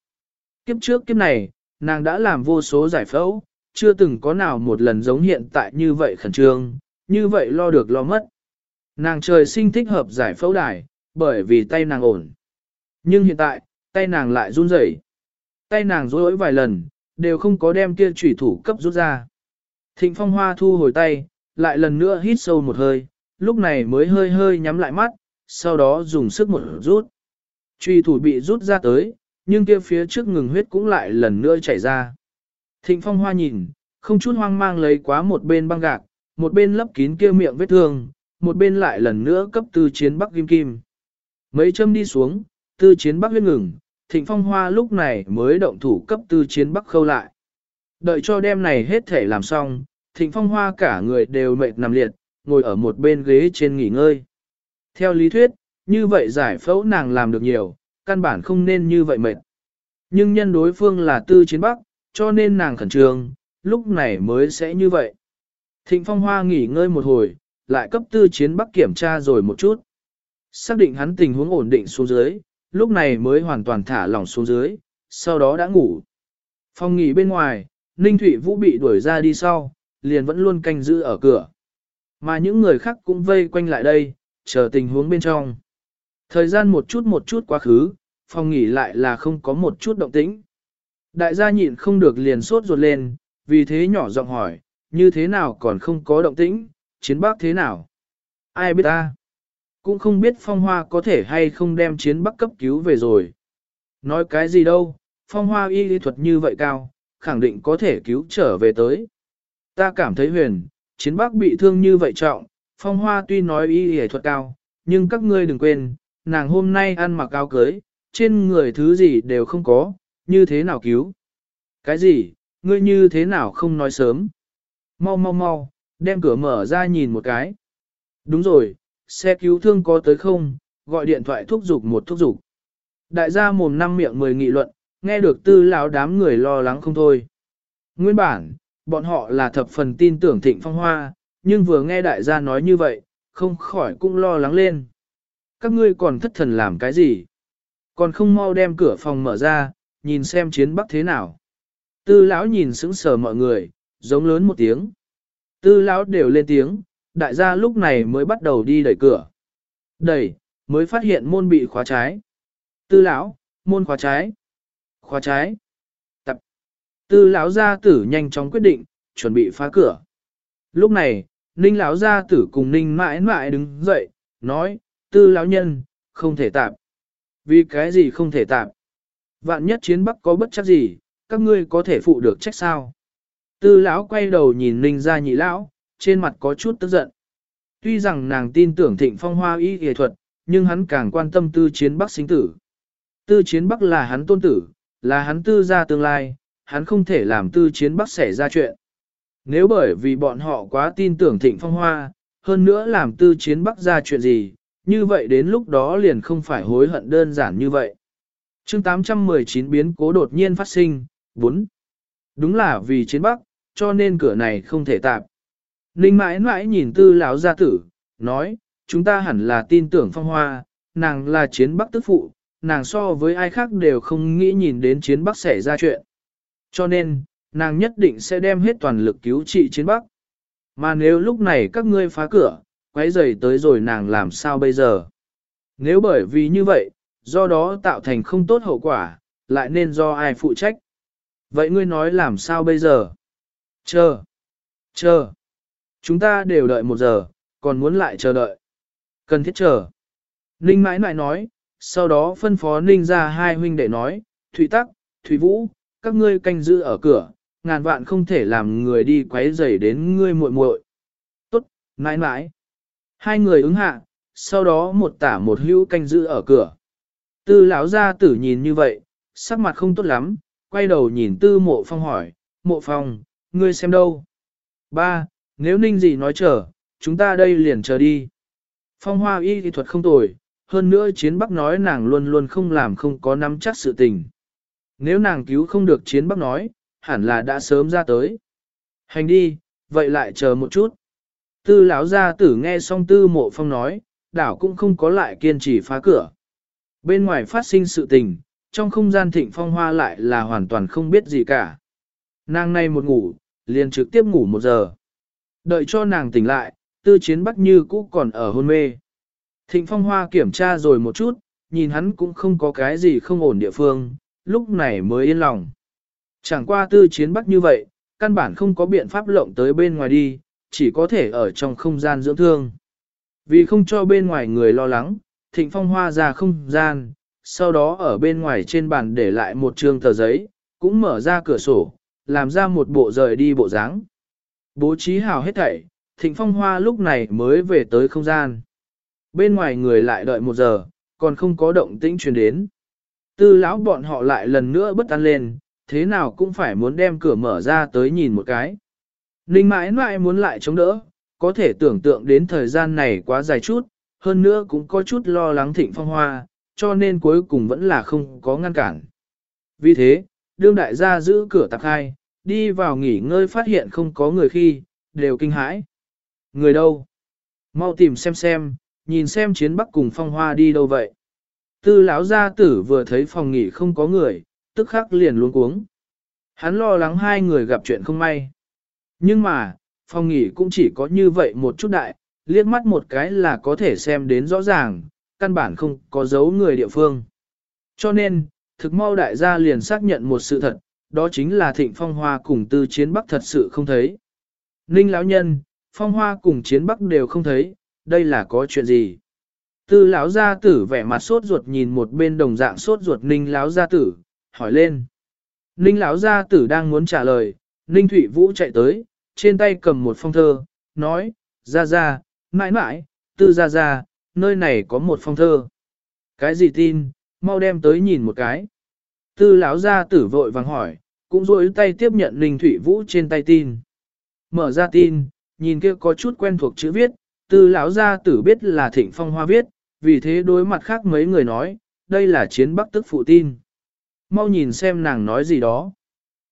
Kiếp trước kiếp này, nàng đã làm vô số giải phẫu, chưa từng có nào một lần giống hiện tại như vậy khẩn trương, như vậy lo được lo mất. Nàng trời sinh thích hợp giải phẫu đài, bởi vì tay nàng ổn. Nhưng hiện tại, tay nàng lại run rẩy. Tay nàng rối vài lần, đều không có đem kia trùy thủ cấp rút ra. Thịnh phong hoa thu hồi tay, lại lần nữa hít sâu một hơi, lúc này mới hơi hơi nhắm lại mắt, sau đó dùng sức một rút. Truy thủ bị rút ra tới, nhưng kia phía trước ngừng huyết cũng lại lần nữa chảy ra. Thịnh phong hoa nhìn, không chút hoang mang lấy quá một bên băng gạc, một bên lấp kín kia miệng vết thương, một bên lại lần nữa cấp tư chiến bắc kim kim. Mấy châm đi xuống, tư chiến bắc huyết ngừng, thịnh phong hoa lúc này mới động thủ cấp tư chiến bắc khâu lại. Đợi cho đêm này hết thể làm xong, thịnh phong hoa cả người đều mệt nằm liệt, ngồi ở một bên ghế trên nghỉ ngơi. Theo lý thuyết, như vậy giải phẫu nàng làm được nhiều, căn bản không nên như vậy mệt. Nhưng nhân đối phương là tư chiến bắc, cho nên nàng khẩn trương, lúc này mới sẽ như vậy. Thịnh phong hoa nghỉ ngơi một hồi, lại cấp tư chiến bắc kiểm tra rồi một chút. Xác định hắn tình huống ổn định xuống dưới, lúc này mới hoàn toàn thả lỏng xuống dưới, sau đó đã ngủ. Phòng nghỉ bên ngoài, Ninh Thụy Vũ bị đuổi ra đi sau, liền vẫn luôn canh giữ ở cửa. Mà những người khác cũng vây quanh lại đây, chờ tình huống bên trong. Thời gian một chút một chút quá khứ, phòng nghỉ lại là không có một chút động tĩnh. Đại gia nhịn không được liền sốt ruột lên, vì thế nhỏ giọng hỏi, như thế nào còn không có động tĩnh, chiến bắc thế nào? Ai biết ta? Cũng không biết phong hoa có thể hay không đem chiến bắc cấp cứu về rồi. Nói cái gì đâu, phong hoa y lý thuật như vậy cao, khẳng định có thể cứu trở về tới. Ta cảm thấy huyền, chiến bắc bị thương như vậy trọng, phong hoa tuy nói y lý thuật cao, nhưng các ngươi đừng quên, nàng hôm nay ăn mặc áo cưới, trên người thứ gì đều không có, như thế nào cứu? Cái gì, ngươi như thế nào không nói sớm? Mau mau mau, đem cửa mở ra nhìn một cái. Đúng rồi, xe cứu thương có tới không, gọi điện thoại thúc giục một thúc giục. Đại gia mồm năm miệng mười nghị luận, nghe được tư lão đám người lo lắng không thôi. Nguyên bản, bọn họ là thập phần tin tưởng thịnh phong hoa, nhưng vừa nghe đại gia nói như vậy, không khỏi cũng lo lắng lên. Các ngươi còn thất thần làm cái gì? Còn không mau đem cửa phòng mở ra, nhìn xem chiến bắc thế nào. Tư lão nhìn sững sờ mọi người, giống lớn một tiếng. Tư lão đều lên tiếng, đại gia lúc này mới bắt đầu đi đẩy cửa. Đẩy, mới phát hiện môn bị khóa trái. Tư lão, môn khóa trái. Khóa trái. Tập. Tư lão gia tử nhanh chóng quyết định, chuẩn bị phá cửa. Lúc này, Ninh lão gia tử cùng Ninh mãi mãi đứng dậy, nói, tư lão nhân, không thể tạm. Vì cái gì không thể tạm? Vạn nhất chiến bắc có bất chắc gì, các ngươi có thể phụ được trách sao? Tư lão quay đầu nhìn Ninh gia nhị lão, trên mặt có chút tức giận. Tuy rằng nàng tin tưởng thịnh phong hoa y y thuật, nhưng hắn càng quan tâm tư chiến bắc sinh tử. Tư chiến bắc là hắn tôn tử, là hắn tư gia tương lai, hắn không thể làm tư chiến bắc xảy ra chuyện. Nếu bởi vì bọn họ quá tin tưởng thịnh phong hoa, hơn nữa làm tư chiến bắc ra chuyện gì, như vậy đến lúc đó liền không phải hối hận đơn giản như vậy. chương 819 biến cố đột nhiên phát sinh, 4. Đúng là vì chiến bắc, cho nên cửa này không thể tạp. Ninh mãi mãi nhìn tư lão gia tử, nói, chúng ta hẳn là tin tưởng phong hoa, nàng là chiến bắc tức phụ, nàng so với ai khác đều không nghĩ nhìn đến chiến bắc xảy ra chuyện. Cho nên, nàng nhất định sẽ đem hết toàn lực cứu trị chiến bắc. Mà nếu lúc này các ngươi phá cửa, quấy rầy tới rồi nàng làm sao bây giờ? Nếu bởi vì như vậy, do đó tạo thành không tốt hậu quả, lại nên do ai phụ trách? Vậy ngươi nói làm sao bây giờ? Chờ! Chờ! Chúng ta đều đợi một giờ, còn muốn lại chờ đợi. Cần thiết chờ. Ninh mãi mãi nói, sau đó phân phó Ninh ra hai huynh đệ nói, Thủy Tắc, Thủy Vũ, các ngươi canh giữ ở cửa, ngàn vạn không thể làm người đi quấy rầy đến ngươi muội muội. Tốt, mãi mãi. Hai người ứng hạ, sau đó một tả một hữu canh giữ ở cửa. Tư lão gia tử nhìn như vậy, sắc mặt không tốt lắm, quay đầu nhìn tư mộ phong hỏi, mộ phong, ngươi xem đâu? Ba, nếu ninh gì nói chờ, chúng ta đây liền chờ đi. Phong hoa y kỹ thuật không tồi, hơn nữa chiến bắc nói nàng luôn luôn không làm không có nắm chắc sự tình. Nếu nàng cứu không được chiến bắc nói, hẳn là đã sớm ra tới. Hành đi, vậy lại chờ một chút. Tư lão gia tử nghe xong tư mộ phong nói, đảo cũng không có lại kiên trì phá cửa. Bên ngoài phát sinh sự tình, trong không gian thịnh phong hoa lại là hoàn toàn không biết gì cả. Nàng này một ngủ, liền trực tiếp ngủ một giờ. Đợi cho nàng tỉnh lại, tư chiến bắc như cũ còn ở hôn mê. Thịnh phong hoa kiểm tra rồi một chút, nhìn hắn cũng không có cái gì không ổn địa phương, lúc này mới yên lòng. Chẳng qua tư chiến bắc như vậy, căn bản không có biện pháp lộng tới bên ngoài đi, chỉ có thể ở trong không gian dưỡng thương. Vì không cho bên ngoài người lo lắng, thịnh phong hoa ra không gian, sau đó ở bên ngoài trên bàn để lại một trương tờ giấy, cũng mở ra cửa sổ, làm ra một bộ rời đi bộ dáng. Bố trí hào hết thảy, thịnh phong hoa lúc này mới về tới không gian. Bên ngoài người lại đợi một giờ, còn không có động tĩnh truyền đến. Tư lão bọn họ lại lần nữa bất an lên, thế nào cũng phải muốn đem cửa mở ra tới nhìn một cái. Ninh mãi mãi muốn lại chống đỡ, có thể tưởng tượng đến thời gian này quá dài chút, hơn nữa cũng có chút lo lắng thịnh phong hoa, cho nên cuối cùng vẫn là không có ngăn cản. Vì thế, đương đại gia giữ cửa tạp hai, đi vào nghỉ ngơi phát hiện không có người khi, đều kinh hãi. Người đâu? Mau tìm xem xem, nhìn xem chiến bắc cùng phong hoa đi đâu vậy. Tư lão gia tử vừa thấy phòng nghỉ không có người, tức khắc liền luống cuống. Hắn lo lắng hai người gặp chuyện không may. Nhưng mà, phòng nghỉ cũng chỉ có như vậy một chút đại, liếc mắt một cái là có thể xem đến rõ ràng, căn bản không có dấu người địa phương. Cho nên, thực mau đại gia liền xác nhận một sự thật, đó chính là thịnh phong hoa cùng tư chiến bắc thật sự không thấy. Ninh lão nhân, phong hoa cùng chiến bắc đều không thấy, đây là có chuyện gì? Tư lão gia tử vẻ mặt sốt ruột nhìn một bên đồng dạng sốt ruột ninh lão gia tử, hỏi lên. Ninh lão gia tử đang muốn trả lời, Ninh Thụy Vũ chạy tới, trên tay cầm một phong thơ, nói, ra ra, mãi mãi, tư ra ra, nơi này có một phong thơ. Cái gì tin, mau đem tới nhìn một cái. Tư lão gia tử vội vàng hỏi, cũng rối tay tiếp nhận Ninh Thụy Vũ trên tay tin. Mở ra tin, nhìn kia có chút quen thuộc chữ viết, tư lão gia tử biết là thịnh phong hoa viết, vì thế đối mặt khác mấy người nói, đây là chiến bắc tức phụ tin. Mau nhìn xem nàng nói gì đó.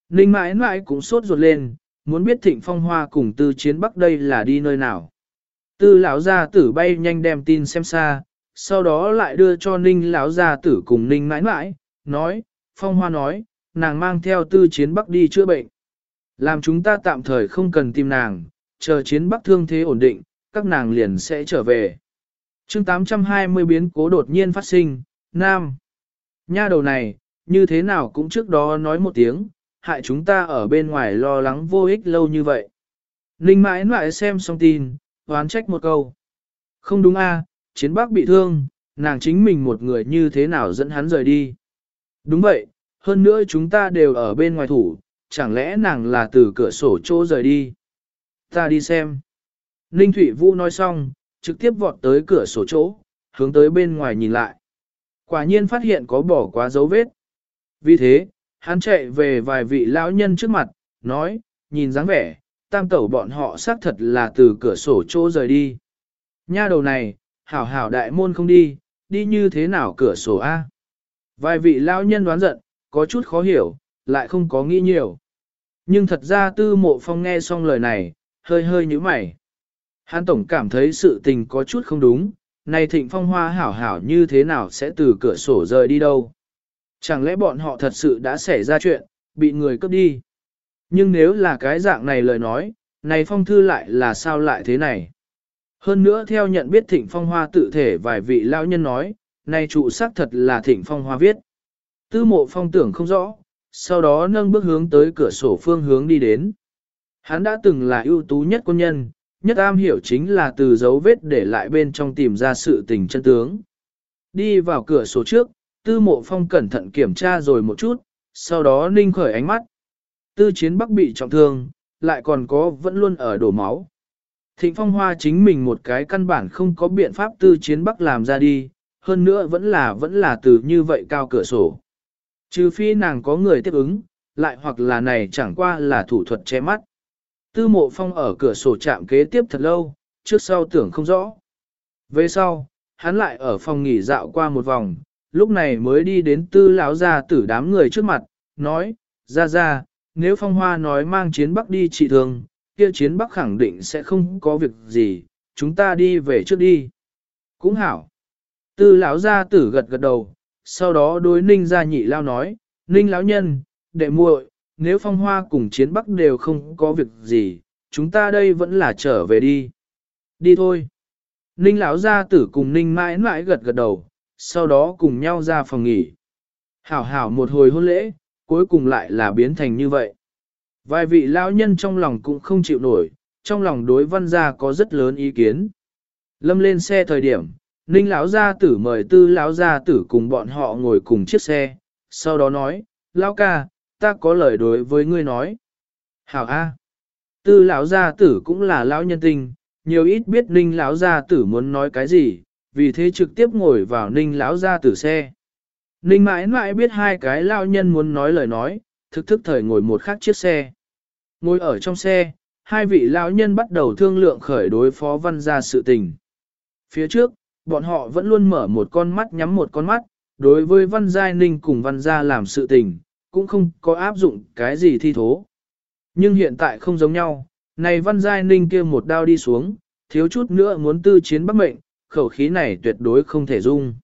Ninh mãi mãi cũng sốt ruột lên, muốn biết thịnh phong hoa cùng tư chiến bắc đây là đi nơi nào. Tư lão gia tử bay nhanh đem tin xem xa, sau đó lại đưa cho ninh lão gia tử cùng ninh mãi mãi, nói, phong hoa nói, nàng mang theo tư chiến bắc đi chữa bệnh. Làm chúng ta tạm thời không cần tìm nàng, chờ chiến bắc thương thế ổn định, các nàng liền sẽ trở về. chương 820 biến cố đột nhiên phát sinh, Nam. Nha đầu này, như thế nào cũng trước đó nói một tiếng, hại chúng ta ở bên ngoài lo lắng vô ích lâu như vậy. Ninh mãi mãi xem xong tin, oán trách một câu. Không đúng a, chiến bác bị thương, nàng chính mình một người như thế nào dẫn hắn rời đi. Đúng vậy, hơn nữa chúng ta đều ở bên ngoài thủ, chẳng lẽ nàng là từ cửa sổ chỗ rời đi. Ta đi xem. Ninh Thụy Vũ nói xong, trực tiếp vọt tới cửa sổ chỗ, hướng tới bên ngoài nhìn lại. Quả nhiên phát hiện có bỏ quá dấu vết. Vì thế, hắn chạy về vài vị lão nhân trước mặt, nói, nhìn dáng vẻ, tam tẩu bọn họ xác thật là từ cửa sổ chỗ rời đi. Nha đầu này, hảo hảo đại môn không đi, đi như thế nào cửa sổ A. Vài vị lão nhân đoán giận, có chút khó hiểu, lại không có nghĩ nhiều. Nhưng thật ra tư mộ phong nghe xong lời này, hơi hơi như mày. Hắn tổng cảm thấy sự tình có chút không đúng, này thịnh phong hoa hảo hảo như thế nào sẽ từ cửa sổ rời đi đâu. Chẳng lẽ bọn họ thật sự đã xảy ra chuyện, bị người cướp đi. Nhưng nếu là cái dạng này lời nói, này phong thư lại là sao lại thế này? Hơn nữa theo nhận biết thịnh phong hoa tự thể vài vị lão nhân nói, này trụ xác thật là thịnh phong hoa viết. Tư mộ phong tưởng không rõ, sau đó nâng bước hướng tới cửa sổ phương hướng đi đến. Hắn đã từng là ưu tú nhất quân nhân, nhất am hiểu chính là từ dấu vết để lại bên trong tìm ra sự tình chân tướng. Đi vào cửa sổ trước, tư mộ phong cẩn thận kiểm tra rồi một chút, sau đó ninh khởi ánh mắt. Tư chiến bắc bị trọng thương, lại còn có vẫn luôn ở đổ máu. Thịnh phong hoa chính mình một cái căn bản không có biện pháp tư chiến bắc làm ra đi, hơn nữa vẫn là vẫn là từ như vậy cao cửa sổ. Trừ phi nàng có người tiếp ứng, lại hoặc là này chẳng qua là thủ thuật che mắt. Tư mộ phong ở cửa sổ chạm kế tiếp thật lâu, trước sau tưởng không rõ. Về sau, hắn lại ở phòng nghỉ dạo qua một vòng, lúc này mới đi đến tư lão gia tử đám người trước mặt, nói, ra ra, nếu phong hoa nói mang chiến bắc đi trị thương, kia chiến bắc khẳng định sẽ không có việc gì, chúng ta đi về trước đi. Cũng hảo. Tư lão gia tử gật gật đầu, sau đó đối ninh gia nhị lao nói, ninh lão nhân, đệ muội, nếu phong hoa cùng chiến bắc đều không có việc gì, chúng ta đây vẫn là trở về đi. Đi thôi. Ninh lão gia tử cùng ninh mãi mãi gật gật đầu, sau đó cùng nhau ra phòng nghỉ. Hảo hảo một hồi hôn lễ, cuối cùng lại là biến thành như vậy. Vài vị lão nhân trong lòng cũng không chịu nổi, trong lòng đối văn gia có rất lớn ý kiến. Lâm lên xe thời điểm, Ninh lão gia tử mời tư lão gia tử cùng bọn họ ngồi cùng chiếc xe, sau đó nói, lão ca, ta có lời đối với ngươi nói. Hảo A. Tư lão gia tử cũng là lão nhân tình nhiều ít biết Ninh lão gia tử muốn nói cái gì, vì thế trực tiếp ngồi vào Ninh lão ra từ xe. Ninh mãi mãi biết hai cái lão nhân muốn nói lời nói, thực thức thời ngồi một khác chiếc xe. Ngồi ở trong xe, hai vị lão nhân bắt đầu thương lượng khởi đối phó văn gia sự tình. Phía trước, bọn họ vẫn luôn mở một con mắt nhắm một con mắt, đối với văn giai ninh cùng văn gia làm sự tình, cũng không có áp dụng cái gì thi thố. Nhưng hiện tại không giống nhau, này văn giai ninh kia một đao đi xuống, thiếu chút nữa muốn tư chiến bắc mệnh, khẩu khí này tuyệt đối không thể dung.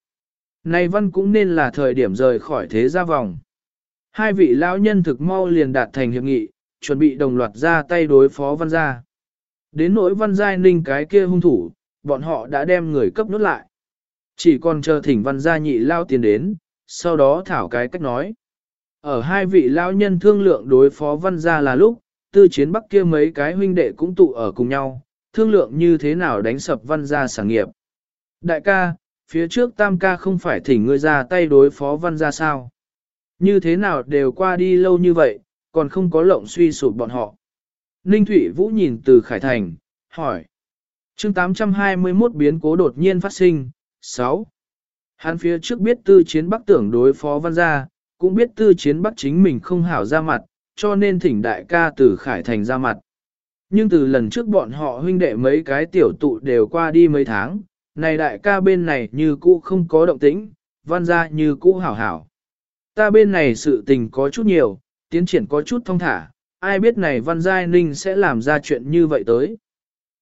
Này văn cũng nên là thời điểm rời khỏi thế gia vòng. Hai vị lão nhân thực mau liền đạt thành hiệp nghị, chuẩn bị đồng loạt ra tay đối phó văn gia. Đến nỗi văn giai ninh cái kia hung thủ, bọn họ đã đem người cấp nốt lại. Chỉ còn chờ thỉnh văn gia nhị lao tiền đến, sau đó thảo cái cách nói. Ở hai vị lão nhân thương lượng đối phó văn gia là lúc, tư chiến bắc kia mấy cái huynh đệ cũng tụ ở cùng nhau, thương lượng như thế nào đánh sập văn gia sản nghiệp. Đại ca, phía trước tam ca không phải thỉnh ngươi ra tay đối phó văn gia sao? Như thế nào đều qua đi lâu như vậy, còn không có lộng suy sụp bọn họ. Ninh Thụy Vũ nhìn từ Khải Thành, hỏi chương 821 biến cố đột nhiên phát sinh. 6. Hắn phía trước biết tư chiến bắc tưởng đối phó văn gia, cũng biết tư chiến bắc chính mình không hảo ra mặt, cho nên thỉnh đại ca từ Khải Thành ra mặt. Nhưng từ lần trước bọn họ huynh đệ mấy cái tiểu tụ đều qua đi mấy tháng, này đại ca bên này như cũ không có động tĩnh, văn gia như cũ hảo hảo. Ta bên này sự tình có chút nhiều, tiến triển có chút thông thả, ai biết này văn gia ninh sẽ làm ra chuyện như vậy tới.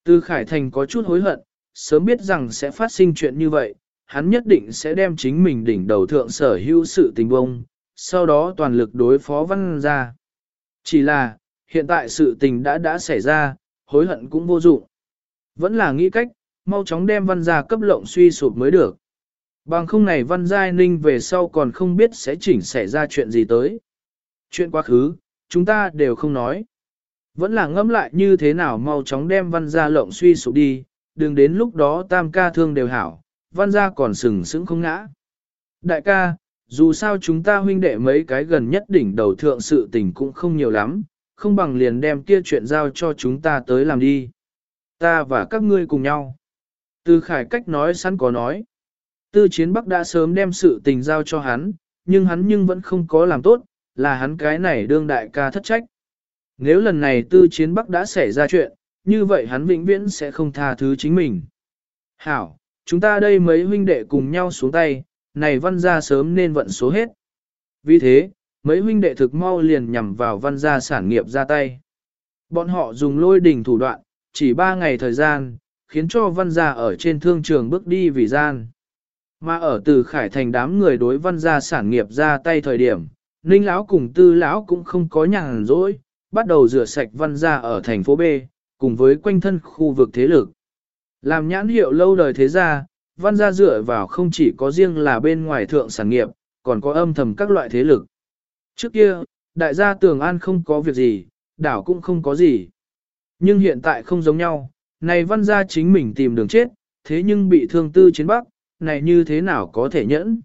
Từ Khải Thành có chút hối hận, sớm biết rằng sẽ phát sinh chuyện như vậy, hắn nhất định sẽ đem chính mình đỉnh đầu thượng sở hữu sự tình bông, sau đó toàn lực đối phó văn ra. Chỉ là, hiện tại sự tình đã đã xảy ra, hối hận cũng vô dụng. Vẫn là nghĩ cách, mau chóng đem văn gia cấp lộng suy sụp mới được. Bằng không này văn giai ninh về sau còn không biết sẽ chỉnh xảy ra chuyện gì tới. Chuyện quá khứ, chúng ta đều không nói. Vẫn là ngẫm lại như thế nào mau chóng đem văn gia lộng suy sụp đi, đừng đến lúc đó tam ca thương đều hảo, văn gia còn sừng sững không ngã. Đại ca, dù sao chúng ta huynh đệ mấy cái gần nhất đỉnh đầu thượng sự tình cũng không nhiều lắm, không bằng liền đem kia chuyện giao cho chúng ta tới làm đi. Ta và các ngươi cùng nhau. Từ khải cách nói sẵn có nói. Tư chiến bắc đã sớm đem sự tình giao cho hắn, nhưng hắn nhưng vẫn không có làm tốt, là hắn cái này đương đại ca thất trách. Nếu lần này tư chiến bắc đã xảy ra chuyện, như vậy hắn vĩnh viễn sẽ không tha thứ chính mình. Hảo, chúng ta đây mấy huynh đệ cùng nhau xuống tay, này văn ra sớm nên vận số hết. Vì thế, mấy huynh đệ thực mau liền nhằm vào văn gia sản nghiệp ra tay. Bọn họ dùng lôi đỉnh thủ đoạn, chỉ ba ngày thời gian, khiến cho văn gia ở trên thương trường bước đi vì gian. Mà ở từ khải thành đám người đối văn gia sản nghiệp ra tay thời điểm, ninh lão cùng tư lão cũng không có nhàn rỗi, bắt đầu rửa sạch văn gia ở thành phố B, cùng với quanh thân khu vực thế lực. Làm nhãn hiệu lâu đời thế gia, văn gia dựa vào không chỉ có riêng là bên ngoài thượng sản nghiệp, còn có âm thầm các loại thế lực. Trước kia, đại gia tường an không có việc gì, đảo cũng không có gì. Nhưng hiện tại không giống nhau, này văn gia chính mình tìm đường chết, thế nhưng bị thương tư chiến bắc, này như thế nào có thể nhẫn.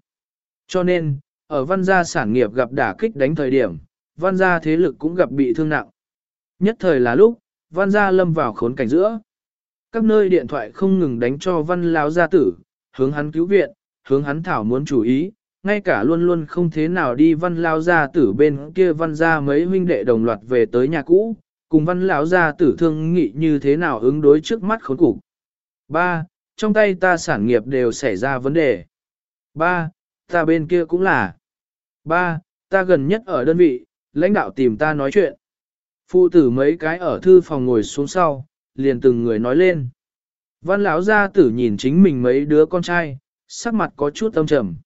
Cho nên, ở văn gia sản nghiệp gặp đả kích đánh thời điểm, văn gia thế lực cũng gặp bị thương nặng. Nhất thời là lúc, văn gia lâm vào khốn cảnh giữa. Các nơi điện thoại không ngừng đánh cho văn lão gia tử, hướng hắn cứu viện, hướng hắn thảo muốn chủ ý, ngay cả luôn luôn không thế nào đi văn lao gia tử bên kia văn gia mấy huynh đệ đồng loạt về tới nhà cũ, cùng văn lão gia tử thương nghị như thế nào ứng đối trước mắt khốn cục. Ba, trong tay ta sản nghiệp đều xảy ra vấn đề. Ba, ta bên kia cũng là. Ba, ta gần nhất ở đơn vị, lãnh đạo tìm ta nói chuyện. Phụ tử mấy cái ở thư phòng ngồi xuống sau, liền từng người nói lên. Văn lão gia tử nhìn chính mình mấy đứa con trai, sắc mặt có chút âm trầm.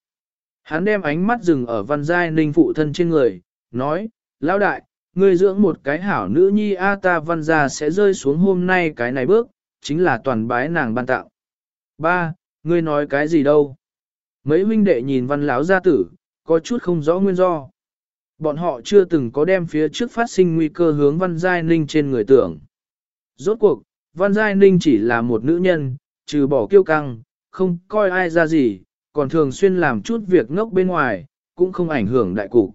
Hắn đem ánh mắt dừng ở văn giai ninh phụ thân trên người, nói, lão đại, ngươi dưỡng một cái hảo nữ nhi A ta văn ra sẽ rơi xuống hôm nay cái này bước, chính là toàn bái nàng ban tạo. Ba, ngươi nói cái gì đâu? Mấy huynh đệ nhìn văn lão gia tử, có chút không rõ nguyên do. Bọn họ chưa từng có đem phía trước phát sinh nguy cơ hướng văn giai ninh trên người tưởng. Rốt cuộc, văn giai ninh chỉ là một nữ nhân, trừ bỏ kiêu căng, không coi ai ra gì, còn thường xuyên làm chút việc ngốc bên ngoài, cũng không ảnh hưởng đại cục.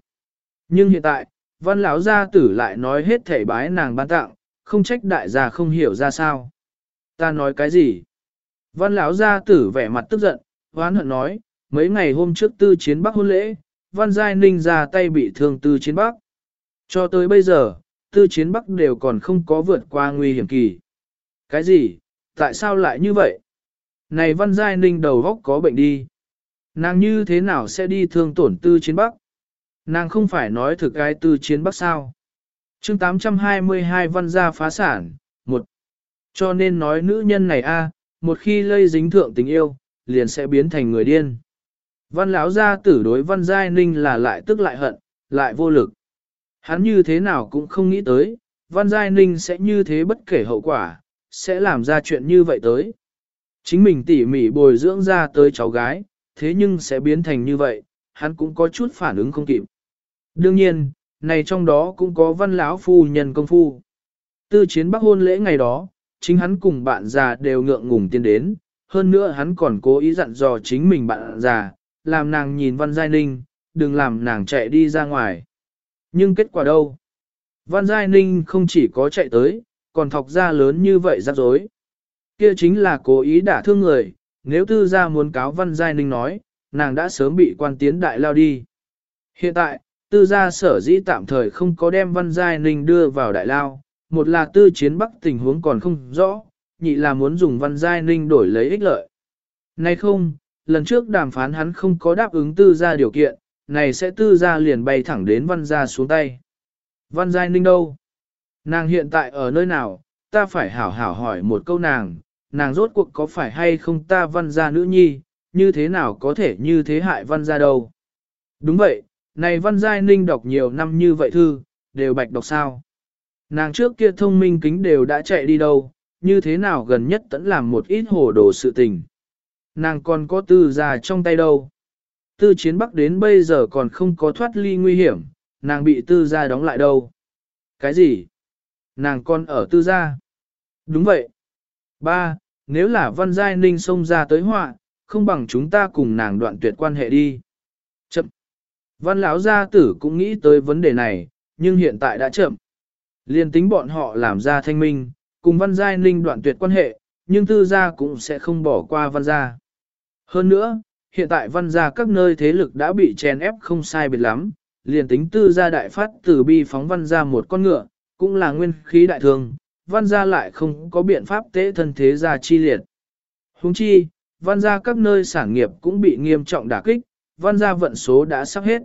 Nhưng hiện tại, văn lão gia tử lại nói hết thể bái nàng ban tặng, không trách đại gia không hiểu ra sao. Ta nói cái gì? Văn lão gia tử vẻ mặt tức giận, hoán hận nói, mấy ngày hôm trước tư chiến bắc hôn lễ, văn giai ninh ra tay bị thương tư chiến bắc. Cho tới bây giờ, tư chiến bắc đều còn không có vượt qua nguy hiểm kỳ. Cái gì? Tại sao lại như vậy? Này văn giai ninh đầu góc có bệnh đi. Nàng như thế nào sẽ đi thương tổn tư chiến bắc? Nàng không phải nói thực ai tư chiến bắc sao? chương 822 văn gia phá sản, một. Cho nên nói nữ nhân này a, một khi lây dính thượng tình yêu, liền sẽ biến thành người điên. Văn lão gia tử đối văn giai ninh là lại tức lại hận, lại vô lực. Hắn như thế nào cũng không nghĩ tới, văn giai ninh sẽ như thế bất kể hậu quả, sẽ làm ra chuyện như vậy tới. Chính mình tỉ mỉ bồi dưỡng ra tới cháu gái, thế nhưng sẽ biến thành như vậy, hắn cũng có chút phản ứng không kịp. Đương nhiên, này trong đó cũng có văn lão phu nhân công phu. Tư chiến bắc hôn lễ ngày đó, chính hắn cùng bạn già đều ngượng ngùng tiến đến, hơn nữa hắn còn cố ý dặn dò chính mình bạn già, làm nàng nhìn văn giai ninh, đừng làm nàng chạy đi ra ngoài. Nhưng kết quả đâu? Văn giai ninh không chỉ có chạy tới, còn thọc ra lớn như vậy rắc rối. Kia chính là cố ý đả thương người, nếu tư gia muốn cáo văn giai ninh nói, nàng đã sớm bị quan tiến đại lao đi. Hiện tại, tư gia sở dĩ tạm thời không có đem văn giai ninh đưa vào đại lao, một là tư chiến bắc tình huống còn không rõ, nhị là muốn dùng văn giai ninh đổi lấy ích lợi. Nay không, lần trước đàm phán hắn không có đáp ứng tư gia điều kiện, này sẽ tư gia liền bay thẳng đến văn gia xuống tay. Văn giai ninh đâu? Nàng hiện tại ở nơi nào? Ta phải hảo hảo hỏi một câu nàng, nàng rốt cuộc có phải hay không ta văn gia nữ nhi, như thế nào có thể như thế hại văn gia đâu. Đúng vậy, này văn giai ninh đọc nhiều năm như vậy thư, đều bạch đọc sao. Nàng trước kia thông minh kính đều đã chạy đi đâu, như thế nào gần nhất tẫn làm một ít hồ đồ sự tình. Nàng còn có tư già trong tay đâu. Tư chiến bắc đến bây giờ còn không có thoát ly nguy hiểm, nàng bị tư gia đóng lại đâu. Cái gì? Nàng còn ở tư gia. Đúng vậy. Ba, nếu là văn giai ninh xông ra tới họa, không bằng chúng ta cùng nàng đoạn tuyệt quan hệ đi. Văn lão gia tử cũng nghĩ tới vấn đề này, nhưng hiện tại đã chậm. Liên tính bọn họ làm ra thanh minh, cùng văn giai ninh đoạn tuyệt quan hệ, nhưng tư gia cũng sẽ không bỏ qua văn gia. Hơn nữa, hiện tại văn gia các nơi thế lực đã bị chèn ép không sai biệt lắm, liền tính tư gia đại phát từ bi phóng văn gia một con ngựa, cũng là nguyên khí đại thường, văn gia lại không có biện pháp tế thân thế gia chi liệt. Huống chi, văn gia các nơi sản nghiệp cũng bị nghiêm trọng đả kích, văn gia vận số đã sắp hết.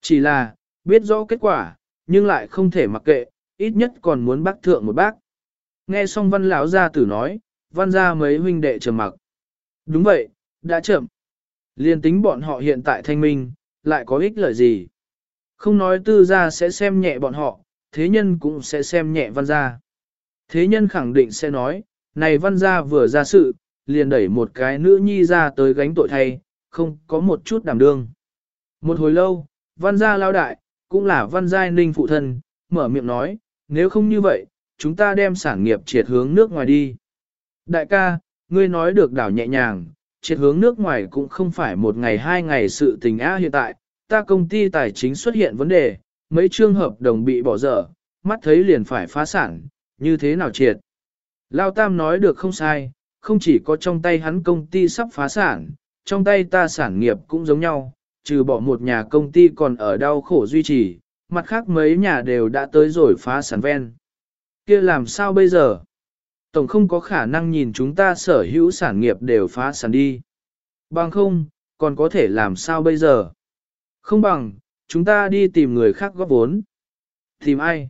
Chỉ là, biết rõ kết quả, nhưng lại không thể mặc kệ, ít nhất còn muốn bác thượng một bác. Nghe xong văn lão gia tử nói, văn gia mấy huynh đệ trầm mặc. Đúng vậy, đã chậm. Liên tính bọn họ hiện tại thanh minh, lại có ích lợi gì. Không nói tư gia sẽ xem nhẹ bọn họ, thế nhân cũng sẽ xem nhẹ văn gia. Thế nhân khẳng định sẽ nói, này văn gia vừa ra sự, liền đẩy một cái nữ nhi ra tới gánh tội thay, không có một chút đảm đương. Một hồi lâu, văn gia lao đại, cũng là văn giai ninh phụ thân, mở miệng nói, nếu không như vậy, chúng ta đem sản nghiệp triệt hướng nước ngoài đi. Đại ca, ngươi nói được đảo nhẹ nhàng, triệt hướng nước ngoài cũng không phải một ngày hai ngày sự tình á hiện tại, ta công ty tài chính xuất hiện vấn đề, mấy trường hợp đồng bị bỏ dở, mắt thấy liền phải phá sản, như thế nào triệt. Lao Tam nói được không sai, không chỉ có trong tay hắn công ty sắp phá sản, trong tay ta sản nghiệp cũng giống nhau, trừ bỏ một nhà công ty còn ở đau khổ duy trì, mặt khác mấy nhà đều đã tới rồi phá sản ven. kia làm sao bây giờ? Tổng không có khả năng nhìn chúng ta sở hữu sản nghiệp đều phá sản đi. Bằng không, còn có thể làm sao bây giờ? Không bằng, chúng ta đi tìm người khác góp vốn. Tìm ai?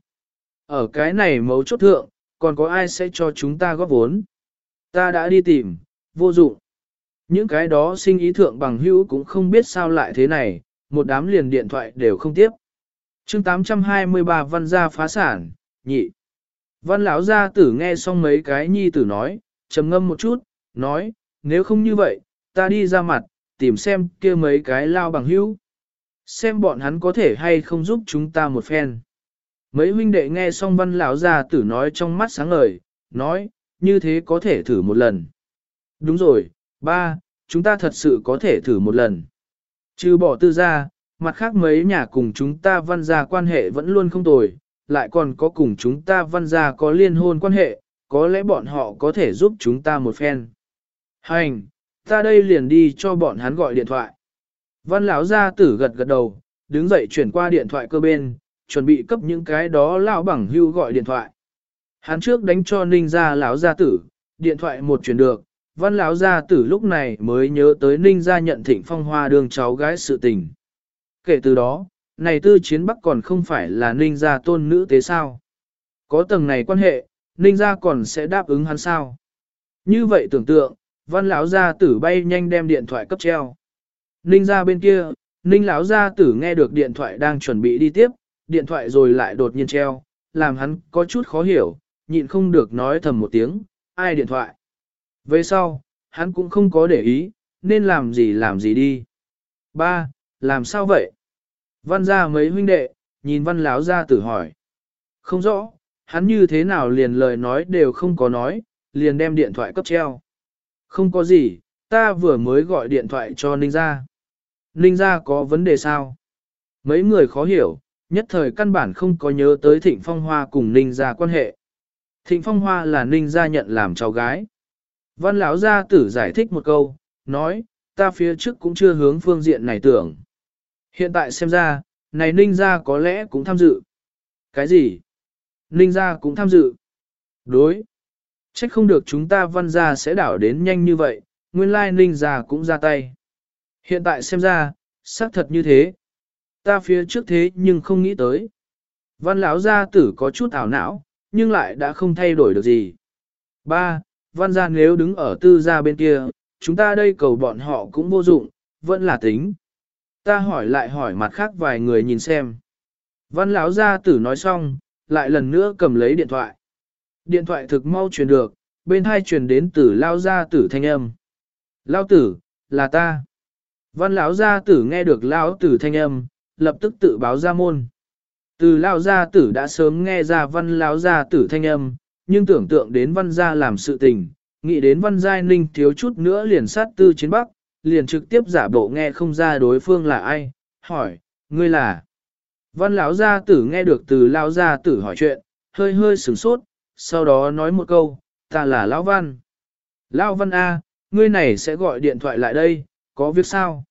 Ở cái này mấu chốt thượng, còn có ai sẽ cho chúng ta góp vốn? Ta đã đi tìm, vô dụng. Những cái đó sinh ý thượng bằng hữu cũng không biết sao lại thế này, một đám liền điện thoại đều không tiếp. chương 823 văn gia phá sản, nhị. Văn lão gia tử nghe xong mấy cái nhi tử nói, trầm ngâm một chút, nói, nếu không như vậy, ta đi ra mặt, tìm xem kia mấy cái lao bằng hữu. Xem bọn hắn có thể hay không giúp chúng ta một phen. Mấy huynh đệ nghe xong văn lão gia tử nói trong mắt sáng ngời, nói, như thế có thể thử một lần. Đúng rồi, ba, chúng ta thật sự có thể thử một lần. Trừ bỏ tư gia, mặt khác mấy nhà cùng chúng ta văn gia quan hệ vẫn luôn không tồi, lại còn có cùng chúng ta văn gia có liên hôn quan hệ, có lẽ bọn họ có thể giúp chúng ta một phen. Hành, ta đây liền đi cho bọn hắn gọi điện thoại. Văn lão gia tử gật gật đầu, đứng dậy chuyển qua điện thoại cơ bên, chuẩn bị cấp những cái đó lão bằng hưu gọi điện thoại. Hắn trước đánh cho ninh gia lão gia tử, điện thoại một chuyển được, văn lão gia tử lúc này mới nhớ tới ninh gia nhận thịnh phong hoa đương cháu gái sự tình. Kể từ đó, này tư chiến bắc còn không phải là ninh gia tôn nữ thế sao? Có tầng này quan hệ, ninh gia còn sẽ đáp ứng hắn sao? Như vậy tưởng tượng, văn lão gia tử bay nhanh đem điện thoại cấp treo. Ninh gia bên kia, ninh lão gia tử nghe được điện thoại đang chuẩn bị đi tiếp, điện thoại rồi lại đột nhiên treo, làm hắn có chút khó hiểu, nhịn không được nói thầm một tiếng, ai điện thoại. Về sau, hắn cũng không có để ý, nên làm gì làm gì đi. Ba, làm sao vậy? Văn ra mấy huynh đệ, nhìn văn láo ra tử hỏi. Không rõ, hắn như thế nào liền lời nói đều không có nói, liền đem điện thoại cấp treo. Không có gì, ta vừa mới gọi điện thoại cho Ninh gia. Ninh gia có vấn đề sao? Mấy người khó hiểu, nhất thời căn bản không có nhớ tới Thịnh Phong Hoa cùng Ninh gia quan hệ. Thịnh Phong Hoa là Ninh gia nhận làm cháu gái. Văn lão gia tử giải thích một câu, nói, ta phía trước cũng chưa hướng phương diện này tưởng. Hiện tại xem ra, này Ninh gia có lẽ cũng tham dự. Cái gì? Ninh gia cũng tham dự. Đối. Trách không được chúng ta văn gia sẽ đảo đến nhanh như vậy, nguyên lai Ninh gia cũng ra tay. Hiện tại xem ra, xác thật như thế. Ta phía trước thế nhưng không nghĩ tới. Văn lão gia tử có chút ảo não, nhưng lại đã không thay đổi được gì. Ba, văn gia nếu đứng ở tư gia bên kia, chúng ta đây cầu bọn họ cũng vô dụng, vẫn là tính. Ta hỏi lại hỏi mặt khác vài người nhìn xem. Văn lão gia tử nói xong, lại lần nữa cầm lấy điện thoại. Điện thoại thực mau truyền được, bên hai truyền đến từ lao gia tử thanh âm. Lao tử, là ta. Văn lão gia tử nghe được lão tử thanh âm, lập tức tự báo ra môn. Từ lao gia tử đã sớm nghe ra văn lão gia tử thanh âm, nhưng tưởng tượng đến văn gia làm sự tình, nghĩ đến văn giai ninh thiếu chút nữa liền sát tư chiến bắc, liền trực tiếp giả bộ nghe không ra đối phương là ai, hỏi, ngươi là. Văn lão gia tử nghe được từ lão gia tử hỏi chuyện, hơi hơi sửng sốt, sau đó nói một câu, ta là lão văn. Lão văn A, ngươi này sẽ gọi điện thoại lại đây, có việc sao?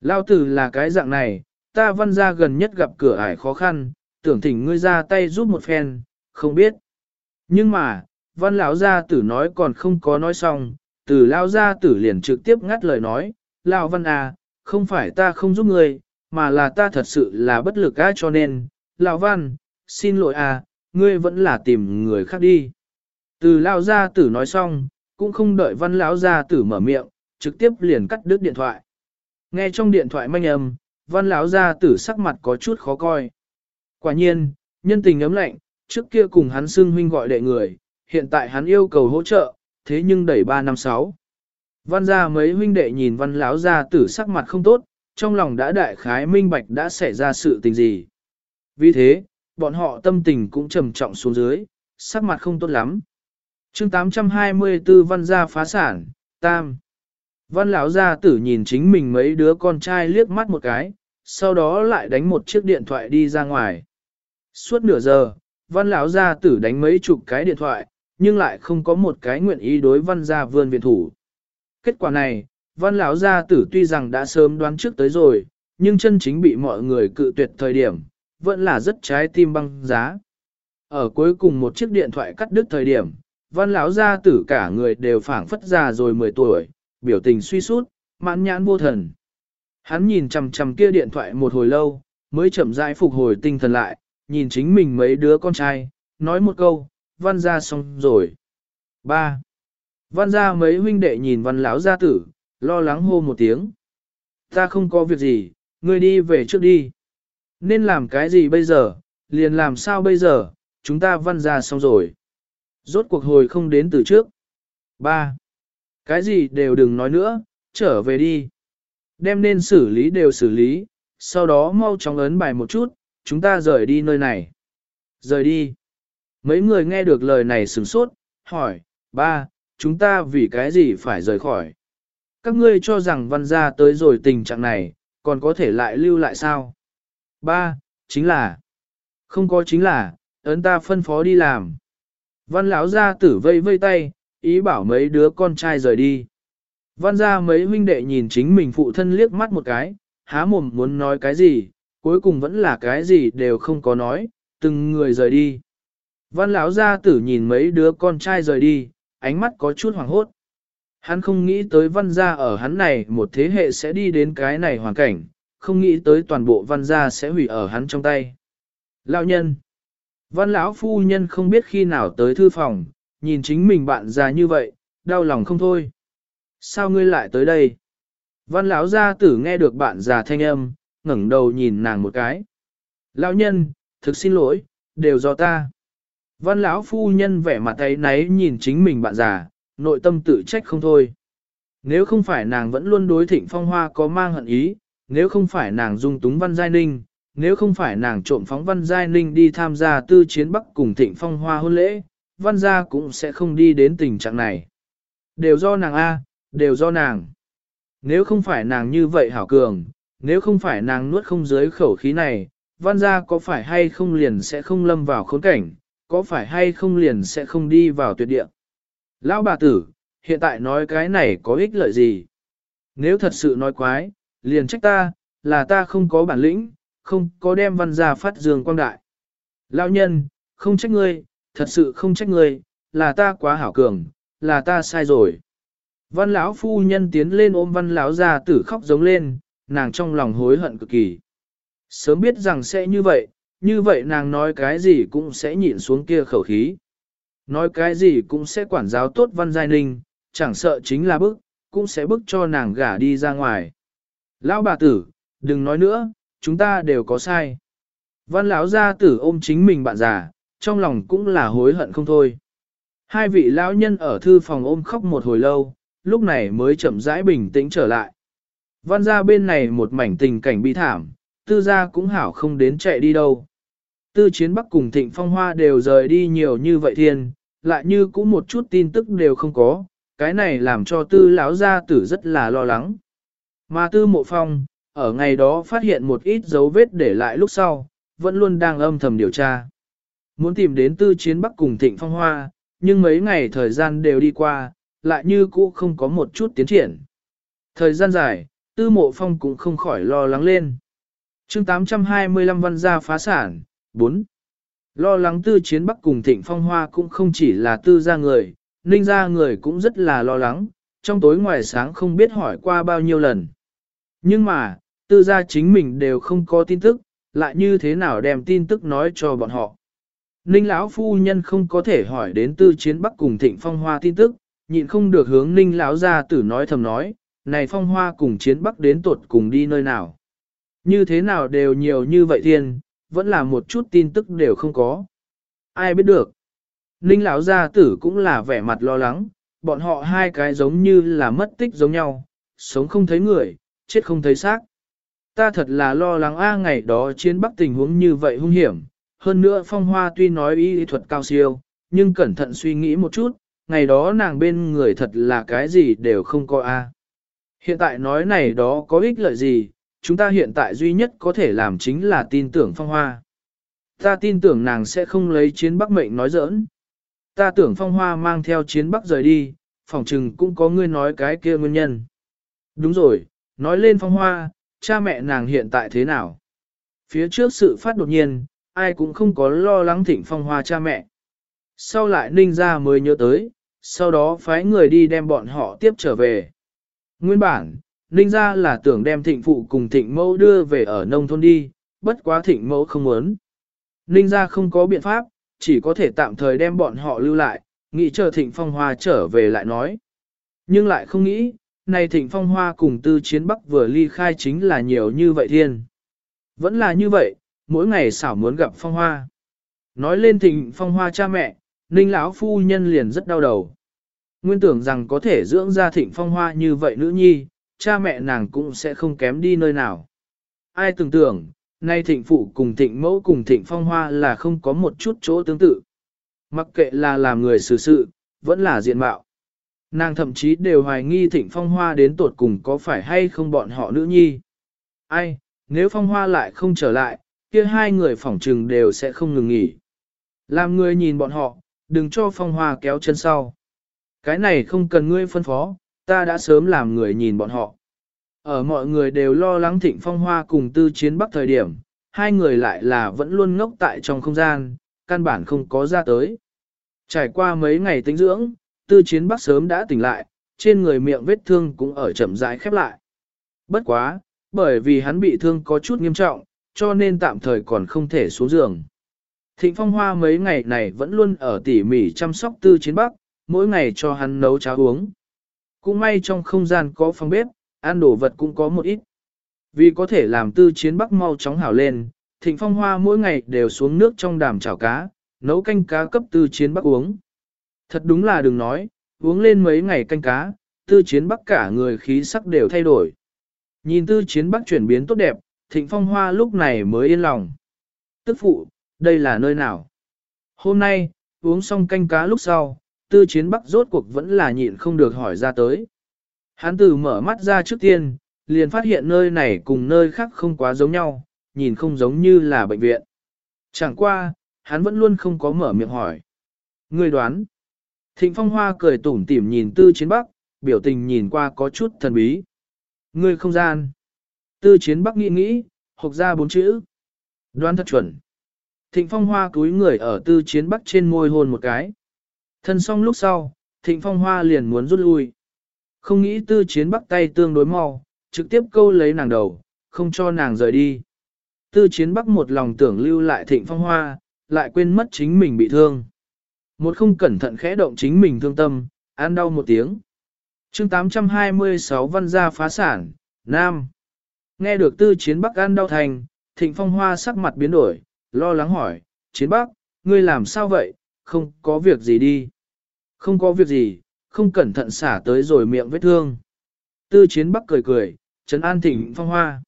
Lão tử là cái dạng này, ta văn gia gần nhất gặp cửa ải khó khăn, tưởng thỉnh ngươi ra tay giúp một phen, không biết. Nhưng mà, văn lão gia tử nói còn không có nói xong, từ lão gia tử liền trực tiếp ngắt lời nói, lão văn à, không phải ta không giúp ngươi, mà là ta thật sự là bất lực á cho nên, lão văn, xin lỗi à, ngươi vẫn là tìm người khác đi. Từ lão gia tử nói xong, cũng không đợi văn lão gia tử mở miệng, trực tiếp liền cắt đứt điện thoại. Nghe trong điện thoại manh âm, văn lão gia tử sắc mặt có chút khó coi. Quả nhiên, nhân tình ấm lạnh, trước kia cùng hắn xưng huynh gọi đệ người, hiện tại hắn yêu cầu hỗ trợ, thế nhưng đẩy 3 năm 6. Văn gia mấy huynh đệ nhìn văn lão gia tử sắc mặt không tốt, trong lòng đã đại khái minh bạch đã xảy ra sự tình gì. Vì thế, bọn họ tâm tình cũng trầm trọng xuống dưới, sắc mặt không tốt lắm. chương 824 văn gia phá sản, tam. Văn lão gia tử nhìn chính mình mấy đứa con trai liếc mắt một cái, sau đó lại đánh một chiếc điện thoại đi ra ngoài. Suốt nửa giờ, văn lão gia tử đánh mấy chục cái điện thoại, nhưng lại không có một cái nguyện ý đối văn gia vươn viện thủ. Kết quả này, văn lão gia tử tuy rằng đã sớm đoán trước tới rồi, nhưng chân chính bị mọi người cự tuyệt thời điểm, vẫn là rất trái tim băng giá. Ở cuối cùng một chiếc điện thoại cắt đứt thời điểm, văn lão gia tử cả người đều phảng phất già rồi 10 tuổi, biểu tình suy sút, mãn nhãn vô thần. Hắn nhìn chằm chằm kia điện thoại một hồi lâu, mới chậm rãi phục hồi tinh thần lại, nhìn chính mình mấy đứa con trai, nói một câu, văn ra xong rồi. 3. Văn ra mấy huynh đệ nhìn văn lão gia tử, lo lắng hô một tiếng. Ta không có việc gì, ngươi đi về trước đi. Nên làm cái gì bây giờ, liền làm sao bây giờ, chúng ta văn ra xong rồi. Rốt cuộc hồi không đến từ trước. 3. Cái gì đều đừng nói nữa, trở về đi. Đem nên xử lý đều xử lý, sau đó mau chóng ấn bài một chút, chúng ta rời đi nơi này. Rời đi. Mấy người nghe được lời này sửng sốt, hỏi, ba, chúng ta vì cái gì phải rời khỏi? Các ngươi cho rằng văn gia tới rồi tình trạng này, còn có thể lại lưu lại sao? Ba, chính là, không có chính là, ấn ta phân phó đi làm. Văn lão gia tử vây vây tay, ý bảo mấy đứa con trai rời đi. Văn gia mấy huynh đệ nhìn chính mình phụ thân liếc mắt một cái, há mồm muốn nói cái gì, cuối cùng vẫn là cái gì đều không có nói, từng người rời đi. Văn lão gia tử nhìn mấy đứa con trai rời đi, ánh mắt có chút hoảng hốt. Hắn không nghĩ tới văn gia ở hắn này một thế hệ sẽ đi đến cái này hoàn cảnh, không nghĩ tới toàn bộ văn gia sẽ hủy ở hắn trong tay. Lão nhân. Văn lão phu nhân không biết khi nào tới thư phòng, nhìn chính mình bạn già như vậy, đau lòng không thôi. Sao ngươi lại tới đây? Văn lão gia tử nghe được bạn già thanh âm, ngẩng đầu nhìn nàng một cái. Lão nhân, thực xin lỗi, đều do ta. Văn lão phu nhân vẻ mặt ấy náy nhìn chính mình bạn già, nội tâm tự trách không thôi. Nếu không phải nàng vẫn luôn đối thịnh phong hoa có mang hận ý, nếu không phải nàng dung túng văn giai ninh, nếu không phải nàng trộm phóng văn giai ninh đi tham gia tư chiến bắc cùng thịnh phong hoa hôn lễ, văn gia cũng sẽ không đi đến tình trạng này. Đều do nàng A, đều do nàng. Nếu không phải nàng như vậy hảo cường, nếu không phải nàng nuốt không dưới khẩu khí này, văn gia có phải hay không liền sẽ không lâm vào khốn cảnh, có phải hay không liền sẽ không đi vào tuyệt địa. Lão bà tử, hiện tại nói cái này có ích lợi gì? Nếu thật sự nói quái, liền trách ta, là ta không có bản lĩnh, không có đem văn gia phát dương quang đại. Lão nhân, không trách ngươi, thật sự không trách ngươi, là ta quá hảo cường, là ta sai rồi. Văn lão phu nhân tiến lên ôm văn lão gia tử khóc giống lên, nàng trong lòng hối hận cực kỳ. Sớm biết rằng sẽ như vậy, như vậy nàng nói cái gì cũng sẽ nhịn xuống kia khẩu khí. Nói cái gì cũng sẽ quản giáo tốt văn giai ninh, chẳng sợ chính là bức, cũng sẽ bức cho nàng gả đi ra ngoài. Lão bà tử, đừng nói nữa, chúng ta đều có sai. Văn lão gia tử ôm chính mình bạn già, trong lòng cũng là hối hận không thôi. Hai vị lão nhân ở thư phòng ôm khóc một hồi lâu, lúc này mới chậm rãi bình tĩnh trở lại. Văn ra bên này một mảnh tình cảnh bi thảm, tư gia cũng hảo không đến chạy đi đâu. Tư chiến bắc cùng thịnh phong hoa đều rời đi nhiều như vậy thiên, lại như cũng một chút tin tức đều không có, cái này làm cho tư lão gia tử rất là lo lắng. Mà tư mộ phong, ở ngày đó phát hiện một ít dấu vết để lại lúc sau, vẫn luôn đang âm thầm điều tra. Muốn tìm đến tư chiến bắc cùng thịnh phong hoa, nhưng mấy ngày thời gian đều đi qua, lại như cũ không có một chút tiến triển. Thời gian dài, tư mộ phong cũng không khỏi lo lắng lên. chương 825 văn gia phá sản, 4. Lo lắng tư chiến bắc cùng thịnh phong hoa cũng không chỉ là tư gia người, ninh gia người cũng rất là lo lắng, trong tối ngoài sáng không biết hỏi qua bao nhiêu lần. Nhưng mà, Tư gia chính mình đều không có tin tức, lại như thế nào đem tin tức nói cho bọn họ. Ninh lão phu nhân không có thể hỏi đến tư chiến bắc cùng thịnh phong hoa tin tức, nhịn không được hướng ninh lão gia tử nói thầm nói, này phong hoa cùng chiến bắc đến tuột cùng đi nơi nào. Như thế nào đều nhiều như vậy thiên, vẫn là một chút tin tức đều không có. Ai biết được. Ninh lão gia tử cũng là vẻ mặt lo lắng, bọn họ hai cái giống như là mất tích giống nhau, sống không thấy người, chết không thấy xác. Ta thật là lo lắng a ngày đó chiến bắc tình huống như vậy hung hiểm, hơn nữa phong hoa tuy nói y thuật cao siêu, nhưng cẩn thận suy nghĩ một chút, ngày đó nàng bên người thật là cái gì đều không có a. Hiện tại nói này đó có ích lợi gì, chúng ta hiện tại duy nhất có thể làm chính là tin tưởng phong hoa. Ta tin tưởng nàng sẽ không lấy chiến bắc mệnh nói giỡn. Ta tưởng phong hoa mang theo chiến bắc rời đi, phòng trừng cũng có ngươi nói cái kia nguyên nhân. Đúng rồi, nói lên phong hoa, cha mẹ nàng hiện tại thế nào? Phía trước sự phát đột nhiên, ai cũng không có lo lắng thịnh phong hoa cha mẹ. Sau lại ninh ra mới nhớ tới, sau đó phái người đi đem bọn họ tiếp trở về. Nguyên bản, ninh ra là tưởng đem thịnh phụ cùng thịnh mẫu đưa về ở nông thôn đi, bất quá thịnh mẫu không muốn. Ninh ra không có biện pháp, chỉ có thể tạm thời đem bọn họ lưu lại, nghĩ chờ thịnh phong hoa trở về lại nói. Nhưng lại không nghĩ, này thịnh phong hoa cùng tư chiến bắc vừa ly khai chính là nhiều như vậy thiên. Vẫn là như vậy, mỗi ngày xảo muốn gặp phong hoa. Nói lên thịnh phong hoa cha mẹ, ninh lão phu nhân liền rất đau đầu. Nguyên tưởng rằng có thể dưỡng ra thịnh phong hoa như vậy nữ nhi, cha mẹ nàng cũng sẽ không kém đi nơi nào. Ai tưởng tưởng, nay thịnh phụ cùng thịnh mẫu cùng thịnh phong hoa là không có một chút chỗ tương tự. Mặc kệ là làm người xử sự, vẫn là diện mạo. Nàng thậm chí đều hoài nghi thịnh phong hoa đến tột cùng có phải hay không bọn họ nữ nhi. Ai, nếu phong hoa lại không trở lại, kia hai người phỏng trừng đều sẽ không ngừng nghỉ. Làm người nhìn bọn họ, đừng cho phong hoa kéo chân sau. Cái này không cần ngươi phân phó, ta đã sớm làm người nhìn bọn họ. Ở mọi người đều lo lắng thịnh phong hoa cùng tư chiến bắc thời điểm, hai người lại là vẫn luôn ngốc tại trong không gian, căn bản không có ra tới. Trải qua mấy ngày tính dưỡng, tư chiến bắc sớm đã tỉnh lại, trên người miệng vết thương cũng ở chậm rãi khép lại. Bất quá, bởi vì hắn bị thương có chút nghiêm trọng, cho nên tạm thời còn không thể xuống giường. Thịnh phong hoa mấy ngày này vẫn luôn ở tỉ mỉ chăm sóc tư chiến bắc, mỗi ngày cho hắn nấu cháo uống. Cũng may trong không gian có phòng bếp, ăn đồ vật cũng có một ít. Vì có thể làm tư chiến bắc mau chóng hảo lên, thịnh phong hoa mỗi ngày đều xuống nước trong đàm chảo cá, nấu canh cá cấp tư chiến bắc uống. Thật đúng là đừng nói, uống lên mấy ngày canh cá, tư chiến bắc cả người khí sắc đều thay đổi. Nhìn tư chiến bắc chuyển biến tốt đẹp, thịnh phong hoa lúc này mới yên lòng. Tức phụ, đây là nơi nào? Hôm nay, uống xong canh cá lúc sau, tư chiến bắc rốt cuộc vẫn là nhịn không được hỏi ra tới. Hắn từ mở mắt ra trước tiên, liền phát hiện nơi này cùng nơi khác không quá giống nhau, nhìn không giống như là bệnh viện. Chẳng qua, hắn vẫn luôn không có mở miệng hỏi. Người đoán. Thịnh Phong Hoa cười tủm tỉm nhìn Tư Chiến Bắc, biểu tình nhìn qua có chút thần bí. Người không gian. Tư Chiến Bắc nghĩ nghĩ, hộc ra bốn chữ. Đoán thật chuẩn. Thịnh Phong Hoa cúi người ở Tư Chiến Bắc trên môi hôn một cái. Thân xong lúc sau, Thịnh Phong Hoa liền muốn rút lui. Không nghĩ Tư Chiến Bắc tay tương đối mau, trực tiếp câu lấy nàng đầu, không cho nàng rời đi. Tư Chiến Bắc một lòng tưởng lưu lại Thịnh Phong Hoa, lại quên mất chính mình bị thương. Một không cẩn thận khẽ động chính mình thương tâm, ăn đau một tiếng. chương 826 văn gia phá sản, Nam. Nghe được tư chiến bắc ăn đau thành, thịnh phong hoa sắc mặt biến đổi, lo lắng hỏi, chiến bắc, ngươi làm sao vậy, không có việc gì đi. Không có việc gì, không cẩn thận xả tới rồi miệng vết thương. Tư chiến bắc cười cười, trấn an thịnh phong hoa.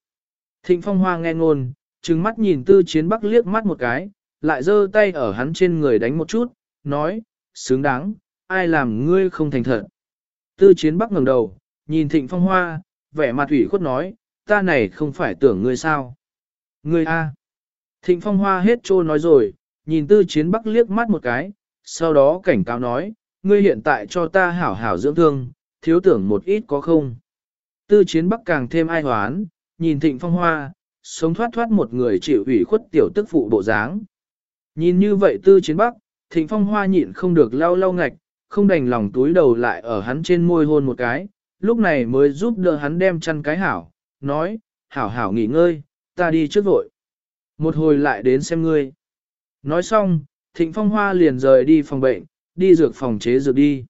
Thịnh phong hoa nghe ngôn, trừng mắt nhìn tư chiến bắc liếc mắt một cái, lại giơ tay ở hắn trên người đánh một chút, nói, xứng đáng, ai làm ngươi không thành thật. Tư chiến bắc ngẩng đầu, nhìn thịnh phong hoa, vẻ mặt ủy khuất nói, ta này không phải tưởng ngươi sao. Ngươi a. Thịnh phong hoa hết trô nói rồi, nhìn tư chiến bắc liếc mắt một cái, sau đó cảnh cáo nói, ngươi hiện tại cho ta hảo hảo dưỡng thương, thiếu tưởng một ít có không. Tư chiến bắc càng thêm ai hoán, nhìn thịnh phong hoa, sống thoát thoát một người chịu ủy khuất tiểu tức phụ bộ dáng. Nhìn như vậy tư chiến bắc, thịnh phong hoa nhịn không được lau lau ngạch, không đành lòng túi đầu lại ở hắn trên môi hôn một cái, lúc này mới giúp đỡ hắn đem chăn cái hảo, nói, hảo hảo nghỉ ngơi, ta đi trước vội. Một hồi lại đến xem ngươi. Nói xong, Thịnh Phong Hoa liền rời đi phòng bệnh, đi dược phòng chế dược đi.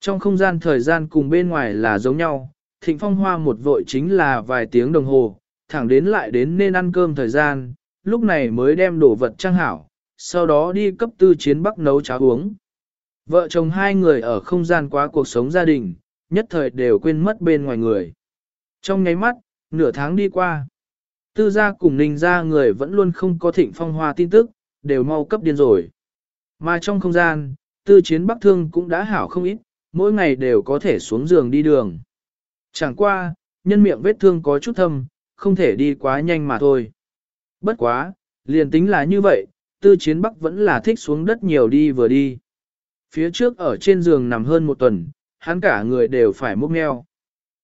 Trong không gian thời gian cùng bên ngoài là giống nhau, Thịnh Phong Hoa một vội chính là vài tiếng đồng hồ, thẳng đến lại đến nên ăn cơm thời gian, lúc này mới đem đồ vật trang hảo, sau đó đi cấp tư chiến bắc nấu cháo uống. Vợ chồng hai người ở không gian quá cuộc sống gia đình, nhất thời đều quên mất bên ngoài người. Trong nháy mắt, nửa tháng đi qua, tư gia cùng ninh gia người vẫn luôn không có thịnh phong hoa tin tức, đều mau cấp điên rồi. Mà trong không gian, tư chiến bắc thương cũng đã hảo không ít, mỗi ngày đều có thể xuống giường đi đường. Chẳng qua, nhân miệng vết thương có chút thâm, không thể đi quá nhanh mà thôi. Bất quá, liền tính là như vậy, tư chiến bắc vẫn là thích xuống đất nhiều đi vừa đi. Phía trước ở trên giường nằm hơn một tuần, hắn cả người đều phải múc meo.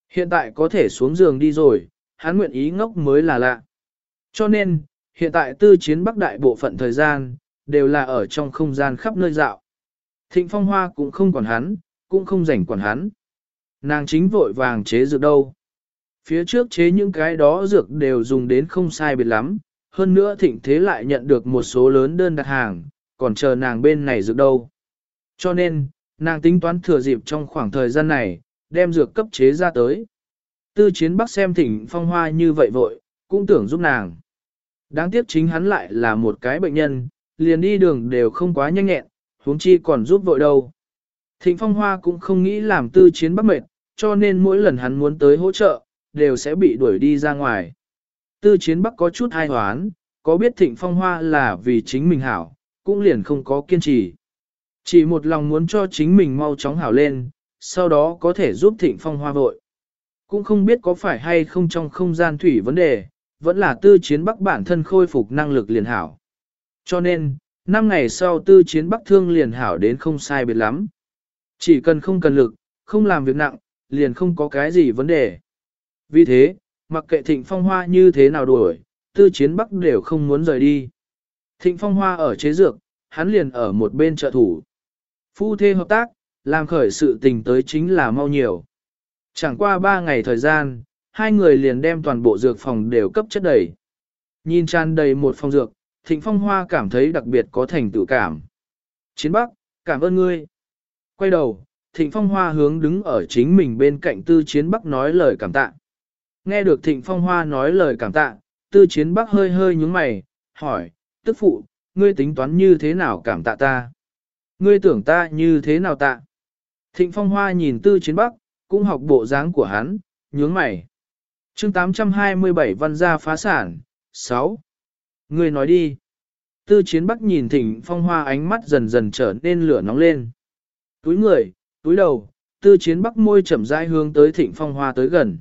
Hiện tại có thể xuống giường đi rồi, hắn nguyện ý ngốc mới là lạ. Cho nên, hiện tại tư chiến bắc đại bộ phận thời gian, đều là ở trong không gian khắp nơi dạo. Thịnh phong hoa cũng không còn hắn, cũng không rảnh quản hắn. Nàng chính vội vàng chế dược đâu. Phía trước chế những cái đó dược đều dùng đến không sai biệt lắm, hơn nữa thịnh thế lại nhận được một số lớn đơn đặt hàng, còn chờ nàng bên này dược đâu. Cho nên, nàng tính toán thừa dịp trong khoảng thời gian này, đem dược cấp chế ra tới. Tư chiến bắc xem thịnh phong hoa như vậy vội, cũng tưởng giúp nàng. Đáng tiếc chính hắn lại là một cái bệnh nhân, liền đi đường đều không quá nhanh nhẹn, huống chi còn giúp vội đâu. Thịnh phong hoa cũng không nghĩ làm tư chiến bắc mệt, cho nên mỗi lần hắn muốn tới hỗ trợ, đều sẽ bị đuổi đi ra ngoài. Tư chiến bắc có chút ai hoán, có biết thịnh phong hoa là vì chính mình hảo, cũng liền không có kiên trì. Chỉ một lòng muốn cho chính mình mau chóng hảo lên, sau đó có thể giúp thịnh phong hoa vội. Cũng không biết có phải hay không trong không gian thủy vấn đề, vẫn là tư chiến bắc bản thân khôi phục năng lực liền hảo. Cho nên, năm ngày sau tư chiến bắc thương liền hảo đến không sai biệt lắm. Chỉ cần không cần lực, không làm việc nặng, liền không có cái gì vấn đề. Vì thế, mặc kệ thịnh phong hoa như thế nào đuổi, tư chiến bắc đều không muốn rời đi. Thịnh phong hoa ở chế dược, hắn liền ở một bên trợ thủ. Phu thê hợp tác, làm khởi sự tình tới chính là mau nhiều. Chẳng qua ba ngày thời gian, hai người liền đem toàn bộ dược phòng đều cấp chất đầy. Nhìn tràn đầy một phòng dược, Thịnh Phong Hoa cảm thấy đặc biệt có thành tựu cảm. Chiến Bắc, cảm ơn ngươi. Quay đầu, Thịnh Phong Hoa hướng đứng ở chính mình bên cạnh Tư Chiến Bắc nói lời cảm tạ. Nghe được Thịnh Phong Hoa nói lời cảm tạ, Tư Chiến Bắc hơi hơi nhúng mày, hỏi, tức phụ, ngươi tính toán như thế nào cảm tạ ta? Ngươi tưởng ta như thế nào tạ? Thịnh Phong Hoa nhìn Tư Chiến Bắc, cũng học bộ dáng của hắn, nhướng mày chương 827 văn gia phá sản, 6. người nói đi. Tư Chiến Bắc nhìn Thịnh Phong Hoa ánh mắt dần dần trở nên lửa nóng lên. Túi người, túi đầu, Tư Chiến Bắc môi chậm rãi hướng tới Thịnh Phong Hoa tới gần.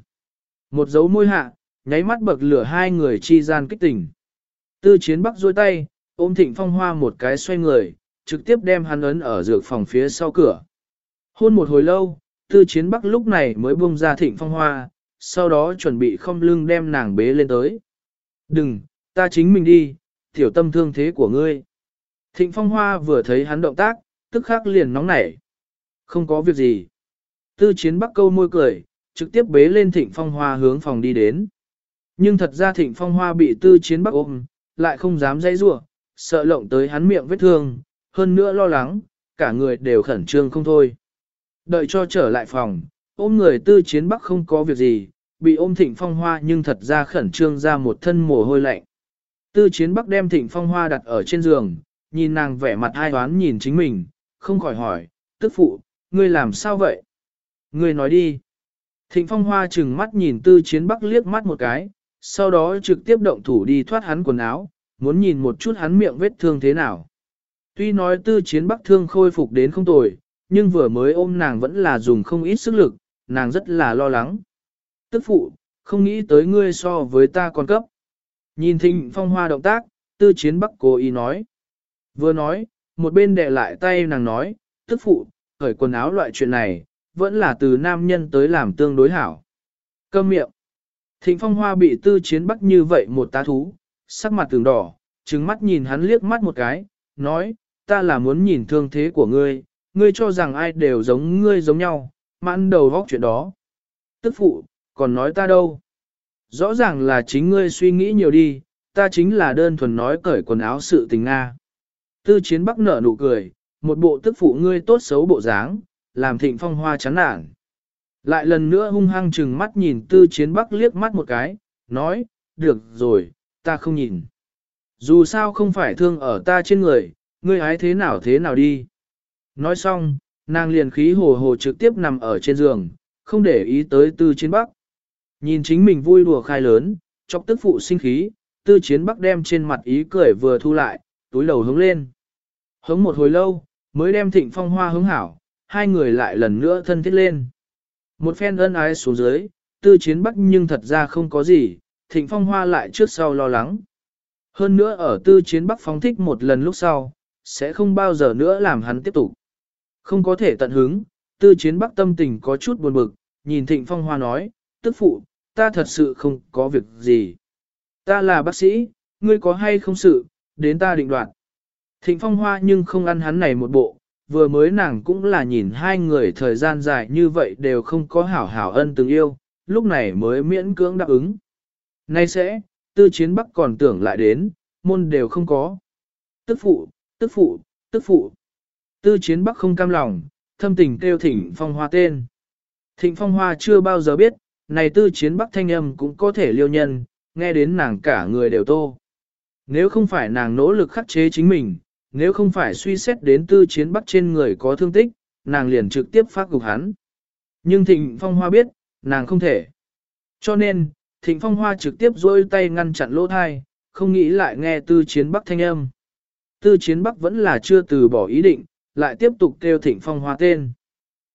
Một dấu môi hạ, nháy mắt bậc lửa hai người chi gian kích tình. Tư Chiến Bắc duỗi tay, ôm Thịnh Phong Hoa một cái xoay người, trực tiếp đem hắn ấn ở dược phòng phía sau cửa. Hôn một hồi lâu, tư chiến bắc lúc này mới buông ra thịnh phong hoa, sau đó chuẩn bị không lưng đem nàng bế lên tới. Đừng, ta chính mình đi, tiểu tâm thương thế của ngươi. Thịnh phong hoa vừa thấy hắn động tác, tức khắc liền nóng nảy. Không có việc gì. Tư chiến bắc câu môi cười, trực tiếp bế lên thịnh phong hoa hướng phòng đi đến. Nhưng thật ra thịnh phong hoa bị tư chiến bắc ôm, lại không dám dây rủa sợ lộng tới hắn miệng vết thương, hơn nữa lo lắng, cả người đều khẩn trương không thôi. Đợi cho trở lại phòng, ôm người tư chiến bắc không có việc gì, bị ôm thịnh phong hoa nhưng thật ra khẩn trương ra một thân mồ hôi lạnh. Tư chiến bắc đem thịnh phong hoa đặt ở trên giường, nhìn nàng vẻ mặt ai oán nhìn chính mình, không khỏi hỏi, tức phụ, ngươi làm sao vậy? Ngươi nói đi. Thịnh phong hoa chừng mắt nhìn tư chiến bắc liếc mắt một cái, sau đó trực tiếp động thủ đi thoát hắn quần áo, muốn nhìn một chút hắn miệng vết thương thế nào. Tuy nói tư chiến bắc thương khôi phục đến không tồi, nhưng vừa mới ôm nàng vẫn là dùng không ít sức lực, nàng rất là lo lắng. Tức phụ, không nghĩ tới ngươi so với ta còn cấp. Nhìn thịnh phong hoa động tác, tư chiến bắc cố ý nói. Vừa nói, một bên đè lại tay nàng nói, tức phụ, khởi quần áo loại chuyện này, vẫn là từ nam nhân tới làm tương đối hảo. Cơm miệng. Thịnh phong hoa bị tư chiến bắc như vậy một tá thú, sắc mặt tường đỏ, trừng mắt nhìn hắn liếc mắt một cái, nói, ta là muốn nhìn thương thế của ngươi, ngươi cho rằng ai đều giống ngươi giống nhau, mãn đầu góc chuyện đó. Tức phụ, còn nói ta đâu? Rõ ràng là chính ngươi suy nghĩ nhiều đi, ta chính là đơn thuần nói cởi quần áo sự tình Nga. Tư chiến bắc nở nụ cười, một bộ tức phụ ngươi tốt xấu bộ dáng, làm thịnh phong hoa chán nản. Lại lần nữa hung hăng chừng mắt nhìn tư chiến bắc liếc mắt một cái, nói, được rồi, ta không nhìn. Dù sao không phải thương ở ta trên người, ngươi hái thế nào thế nào đi. Nói xong, nàng liền khí hồ hồ trực tiếp nằm ở trên giường, không để ý tới tư chiến bắc. Nhìn chính mình vui đùa khai lớn, chọc tức phụ sinh khí, tư chiến bắc đem trên mặt ý cười vừa thu lại, túi đầu hướng lên. Hống một hồi lâu, mới đem thịnh phong hoa hướng hảo, hai người lại lần nữa thân thiết lên. Một phen ân ái xuống dưới, tư chiến bắc nhưng thật ra không có gì, thịnh phong hoa lại trước sau lo lắng. Hơn nữa ở tư chiến bắc phóng thích một lần lúc sau, sẽ không bao giờ nữa làm hắn tiếp tục. Không có thể tận hứng, tư chiến bắc tâm tình có chút buồn bực, nhìn thịnh phong hoa nói, tức phụ, ta thật sự không có việc gì. Ta là bác sĩ, ngươi có hay không sự, đến ta định đoạt. Thịnh phong hoa nhưng không ăn hắn này một bộ, vừa mới nàng cũng là nhìn hai người thời gian dài như vậy đều không có hảo hảo ân từng yêu, lúc này mới miễn cưỡng đáp ứng. Nay sẽ, tư chiến bắc còn tưởng lại đến, môn đều không có. Tức phụ, tức phụ, tức phụ. Tư chiến bắc không cam lòng, thâm tình kêu thịnh phong hoa tên. Thịnh phong hoa chưa bao giờ biết, này tư chiến bắc thanh âm cũng có thể liêu nhân, nghe đến nàng cả người đều tô. Nếu không phải nàng nỗ lực khắc chế chính mình, nếu không phải suy xét đến tư chiến bắc trên người có thương tích, nàng liền trực tiếp phát gục hắn. Nhưng thịnh phong hoa biết, nàng không thể. Cho nên, thịnh phong hoa trực tiếp dôi tay ngăn chặn lỗ thai, không nghĩ lại nghe tư chiến bắc thanh âm. Tư chiến bắc vẫn là chưa từ bỏ ý định, lại tiếp tục kêu thịnh phong hoa tên.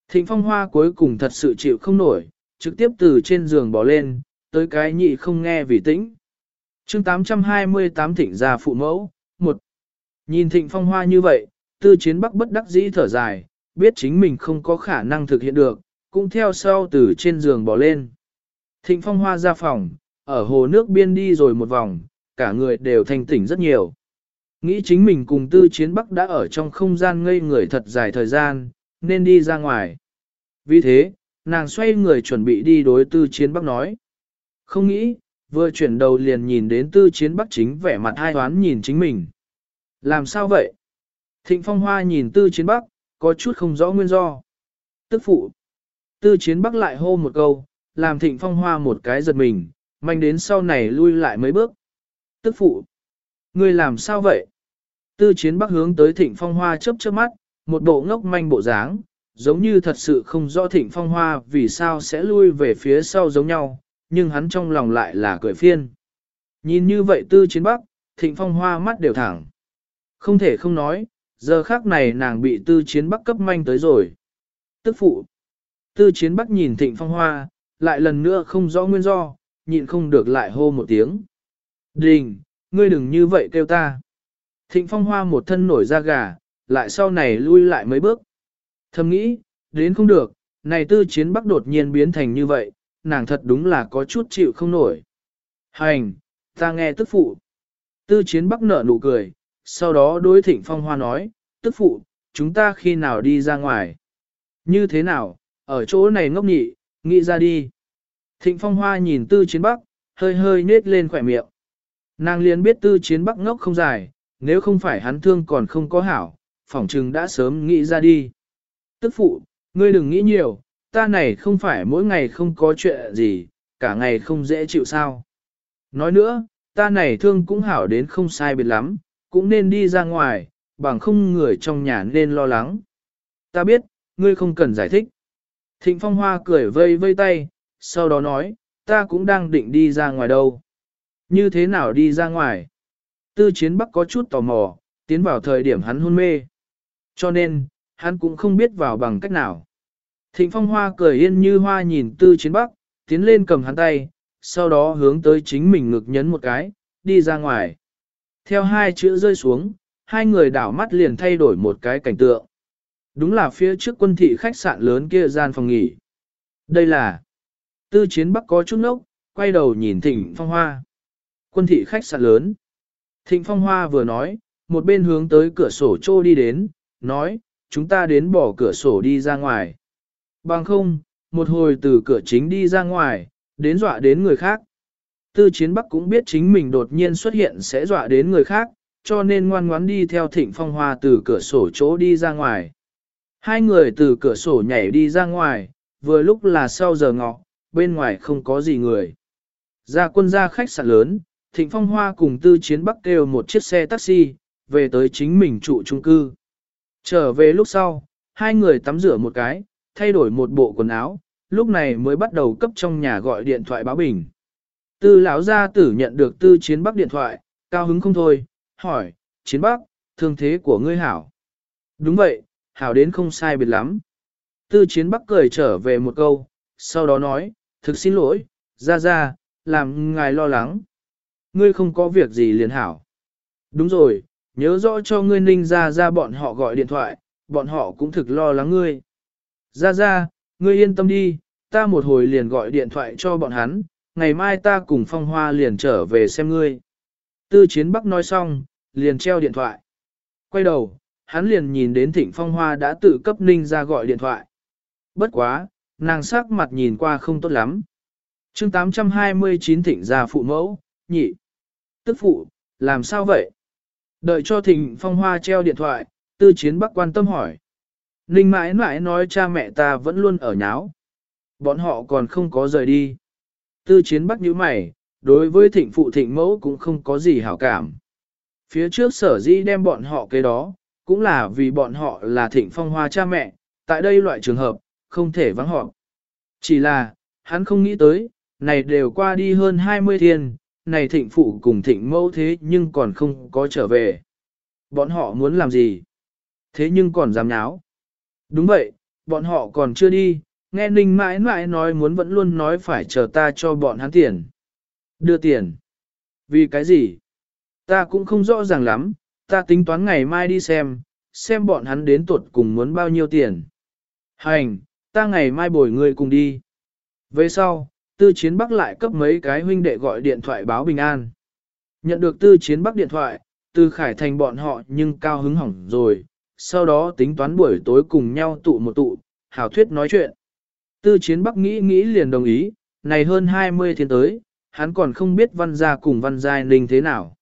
Thịnh phong hoa cuối cùng thật sự chịu không nổi, trực tiếp từ trên giường bỏ lên, tới cái nhị không nghe vì tĩnh. chương 828 thịnh gia phụ mẫu, một Nhìn thịnh phong hoa như vậy, tư chiến bắc bất đắc dĩ thở dài, biết chính mình không có khả năng thực hiện được, cũng theo sau từ trên giường bỏ lên. Thịnh phong hoa ra phòng, ở hồ nước biên đi rồi một vòng, cả người đều thanh tỉnh rất nhiều. Nghĩ chính mình cùng tư chiến bắc đã ở trong không gian ngây người thật dài thời gian, nên đi ra ngoài. Vì thế, nàng xoay người chuẩn bị đi đối tư chiến bắc nói. Không nghĩ, vừa chuyển đầu liền nhìn đến tư chiến bắc chính vẻ mặt hai toán nhìn chính mình. Làm sao vậy? Thịnh phong hoa nhìn tư chiến bắc, có chút không rõ nguyên do. Tức phụ. Tư chiến bắc lại hô một câu, làm thịnh phong hoa một cái giật mình, manh đến sau này lui lại mấy bước. Tức phụ. Ngươi làm sao vậy? Tư chiến bắc hướng tới thịnh phong hoa chớp chớp mắt, một bộ ngốc manh bộ dáng, giống như thật sự không rõ thịnh phong hoa vì sao sẽ lui về phía sau giống nhau, nhưng hắn trong lòng lại là cười phiên. Nhìn như vậy tư chiến bắc, thịnh phong hoa mắt đều thẳng. Không thể không nói, giờ khác này nàng bị tư chiến bắc cấp manh tới rồi. Tức phụ. Tư chiến bắc nhìn thịnh phong hoa, lại lần nữa không rõ nguyên do, nhịn không được lại hô một tiếng. Đình, ngươi đừng như vậy kêu ta. Thịnh phong hoa một thân nổi da gà, lại sau này lui lại mấy bước. Thầm nghĩ, đến không được, này tư chiến bắc đột nhiên biến thành như vậy, nàng thật đúng là có chút chịu không nổi. Hành, ta nghe tức phụ. Tư chiến bắc nở nụ cười, sau đó đối thịnh phong hoa nói, tức phụ, chúng ta khi nào đi ra ngoài. Như thế nào, ở chỗ này ngốc nhị, nghĩ ra đi. Thịnh phong hoa nhìn tư chiến bắc, hơi hơi nết lên khỏe miệng. Nàng liền biết tư chiến bắc ngốc không dài, nếu không phải hắn thương còn không có hảo, phỏng chừng đã sớm nghĩ ra đi. Tức phụ, ngươi đừng nghĩ nhiều, ta này không phải mỗi ngày không có chuyện gì, cả ngày không dễ chịu sao. Nói nữa, ta này thương cũng hảo đến không sai biệt lắm, cũng nên đi ra ngoài, bằng không người trong nhà nên lo lắng. Ta biết, ngươi không cần giải thích. Thịnh Phong Hoa cười vây vây tay, sau đó nói, ta cũng đang định đi ra ngoài đâu. Như thế nào đi ra ngoài? Tư chiến bắc có chút tò mò, tiến vào thời điểm hắn hôn mê. Cho nên, hắn cũng không biết vào bằng cách nào. Thịnh phong hoa cười yên như hoa nhìn tư chiến bắc, tiến lên cầm hắn tay, sau đó hướng tới chính mình ngực nhấn một cái, đi ra ngoài. Theo hai chữ rơi xuống, hai người đảo mắt liền thay đổi một cái cảnh tượng. Đúng là phía trước quân thị khách sạn lớn kia gian phòng nghỉ. Đây là tư chiến bắc có chút nốc, quay đầu nhìn thịnh phong hoa. Quân thị khách sạn lớn. Thịnh phong hoa vừa nói, một bên hướng tới cửa sổ trô đi đến, nói, chúng ta đến bỏ cửa sổ đi ra ngoài. Bằng không, một hồi từ cửa chính đi ra ngoài, đến dọa đến người khác. tư chiến bắc cũng biết chính mình đột nhiên xuất hiện sẽ dọa đến người khác, cho nên ngoan ngoãn đi theo thịnh phong hoa từ cửa sổ chỗ đi ra ngoài. Hai người từ cửa sổ nhảy đi ra ngoài, vừa lúc là sau giờ ngọ, bên ngoài không có gì người. Ra quân ra khách sạn lớn, thịnh phong hoa cùng tư chiến bắc kêu một chiếc xe taxi, về tới chính mình trụ trung cư. Trở về lúc sau, hai người tắm rửa một cái, thay đổi một bộ quần áo, lúc này mới bắt đầu cấp trong nhà gọi điện thoại báo bình. Tư lão gia tử nhận được tư chiến bắc điện thoại, cao hứng không thôi, hỏi, chiến bắc, thương thế của ngươi hảo. Đúng vậy, hảo đến không sai biệt lắm. Tư chiến bắc cười trở về một câu, sau đó nói, thực xin lỗi, ra ra, làm ngài lo lắng. Ngươi không có việc gì liền hảo. Đúng rồi, nhớ rõ cho ngươi ninh ra ra bọn họ gọi điện thoại, bọn họ cũng thực lo lắng ngươi. Ra ra, ngươi yên tâm đi, ta một hồi liền gọi điện thoại cho bọn hắn, ngày mai ta cùng phong hoa liền trở về xem ngươi. Tư chiến bắc nói xong, liền treo điện thoại. Quay đầu, hắn liền nhìn đến thịnh phong hoa đã tự cấp ninh ra gọi điện thoại. Bất quá, nàng sắc mặt nhìn qua không tốt lắm. chương 829 thịnh ra phụ mẫu, nhị. Tức phụ, làm sao vậy? Đợi cho thịnh phong hoa treo điện thoại, tư chiến bắc quan tâm hỏi. Ninh mãi mãi nói cha mẹ ta vẫn luôn ở nháo. Bọn họ còn không có rời đi. Tư chiến bắc nhíu mày, đối với thịnh phụ thịnh mẫu cũng không có gì hảo cảm. Phía trước sở di đem bọn họ cái đó, cũng là vì bọn họ là thịnh phong hoa cha mẹ, tại đây loại trường hợp, không thể vắng họ. Chỉ là, hắn không nghĩ tới, này đều qua đi hơn 20 thiên, này thịnh phụ cùng thịnh mẫu thế nhưng còn không có trở về. Bọn họ muốn làm gì? Thế nhưng còn dám nháo. Đúng vậy, bọn họ còn chưa đi, nghe ninh mãi mãi nói muốn vẫn luôn nói phải chờ ta cho bọn hắn tiền. Đưa tiền. Vì cái gì? Ta cũng không rõ ràng lắm, ta tính toán ngày mai đi xem, xem bọn hắn đến tuột cùng muốn bao nhiêu tiền. Hành, ta ngày mai bồi người cùng đi. Về sau, tư chiến bắc lại cấp mấy cái huynh đệ gọi điện thoại báo bình an. Nhận được tư chiến bắc điện thoại, tư khải thành bọn họ nhưng cao hứng hỏng rồi, sau đó tính toán buổi tối cùng nhau tụ một tụ, hảo thuyết nói chuyện. Tư chiến bắc nghĩ nghĩ liền đồng ý, này hơn 20 thiên tới, hắn còn không biết văn gia cùng văn giai ninh thế nào.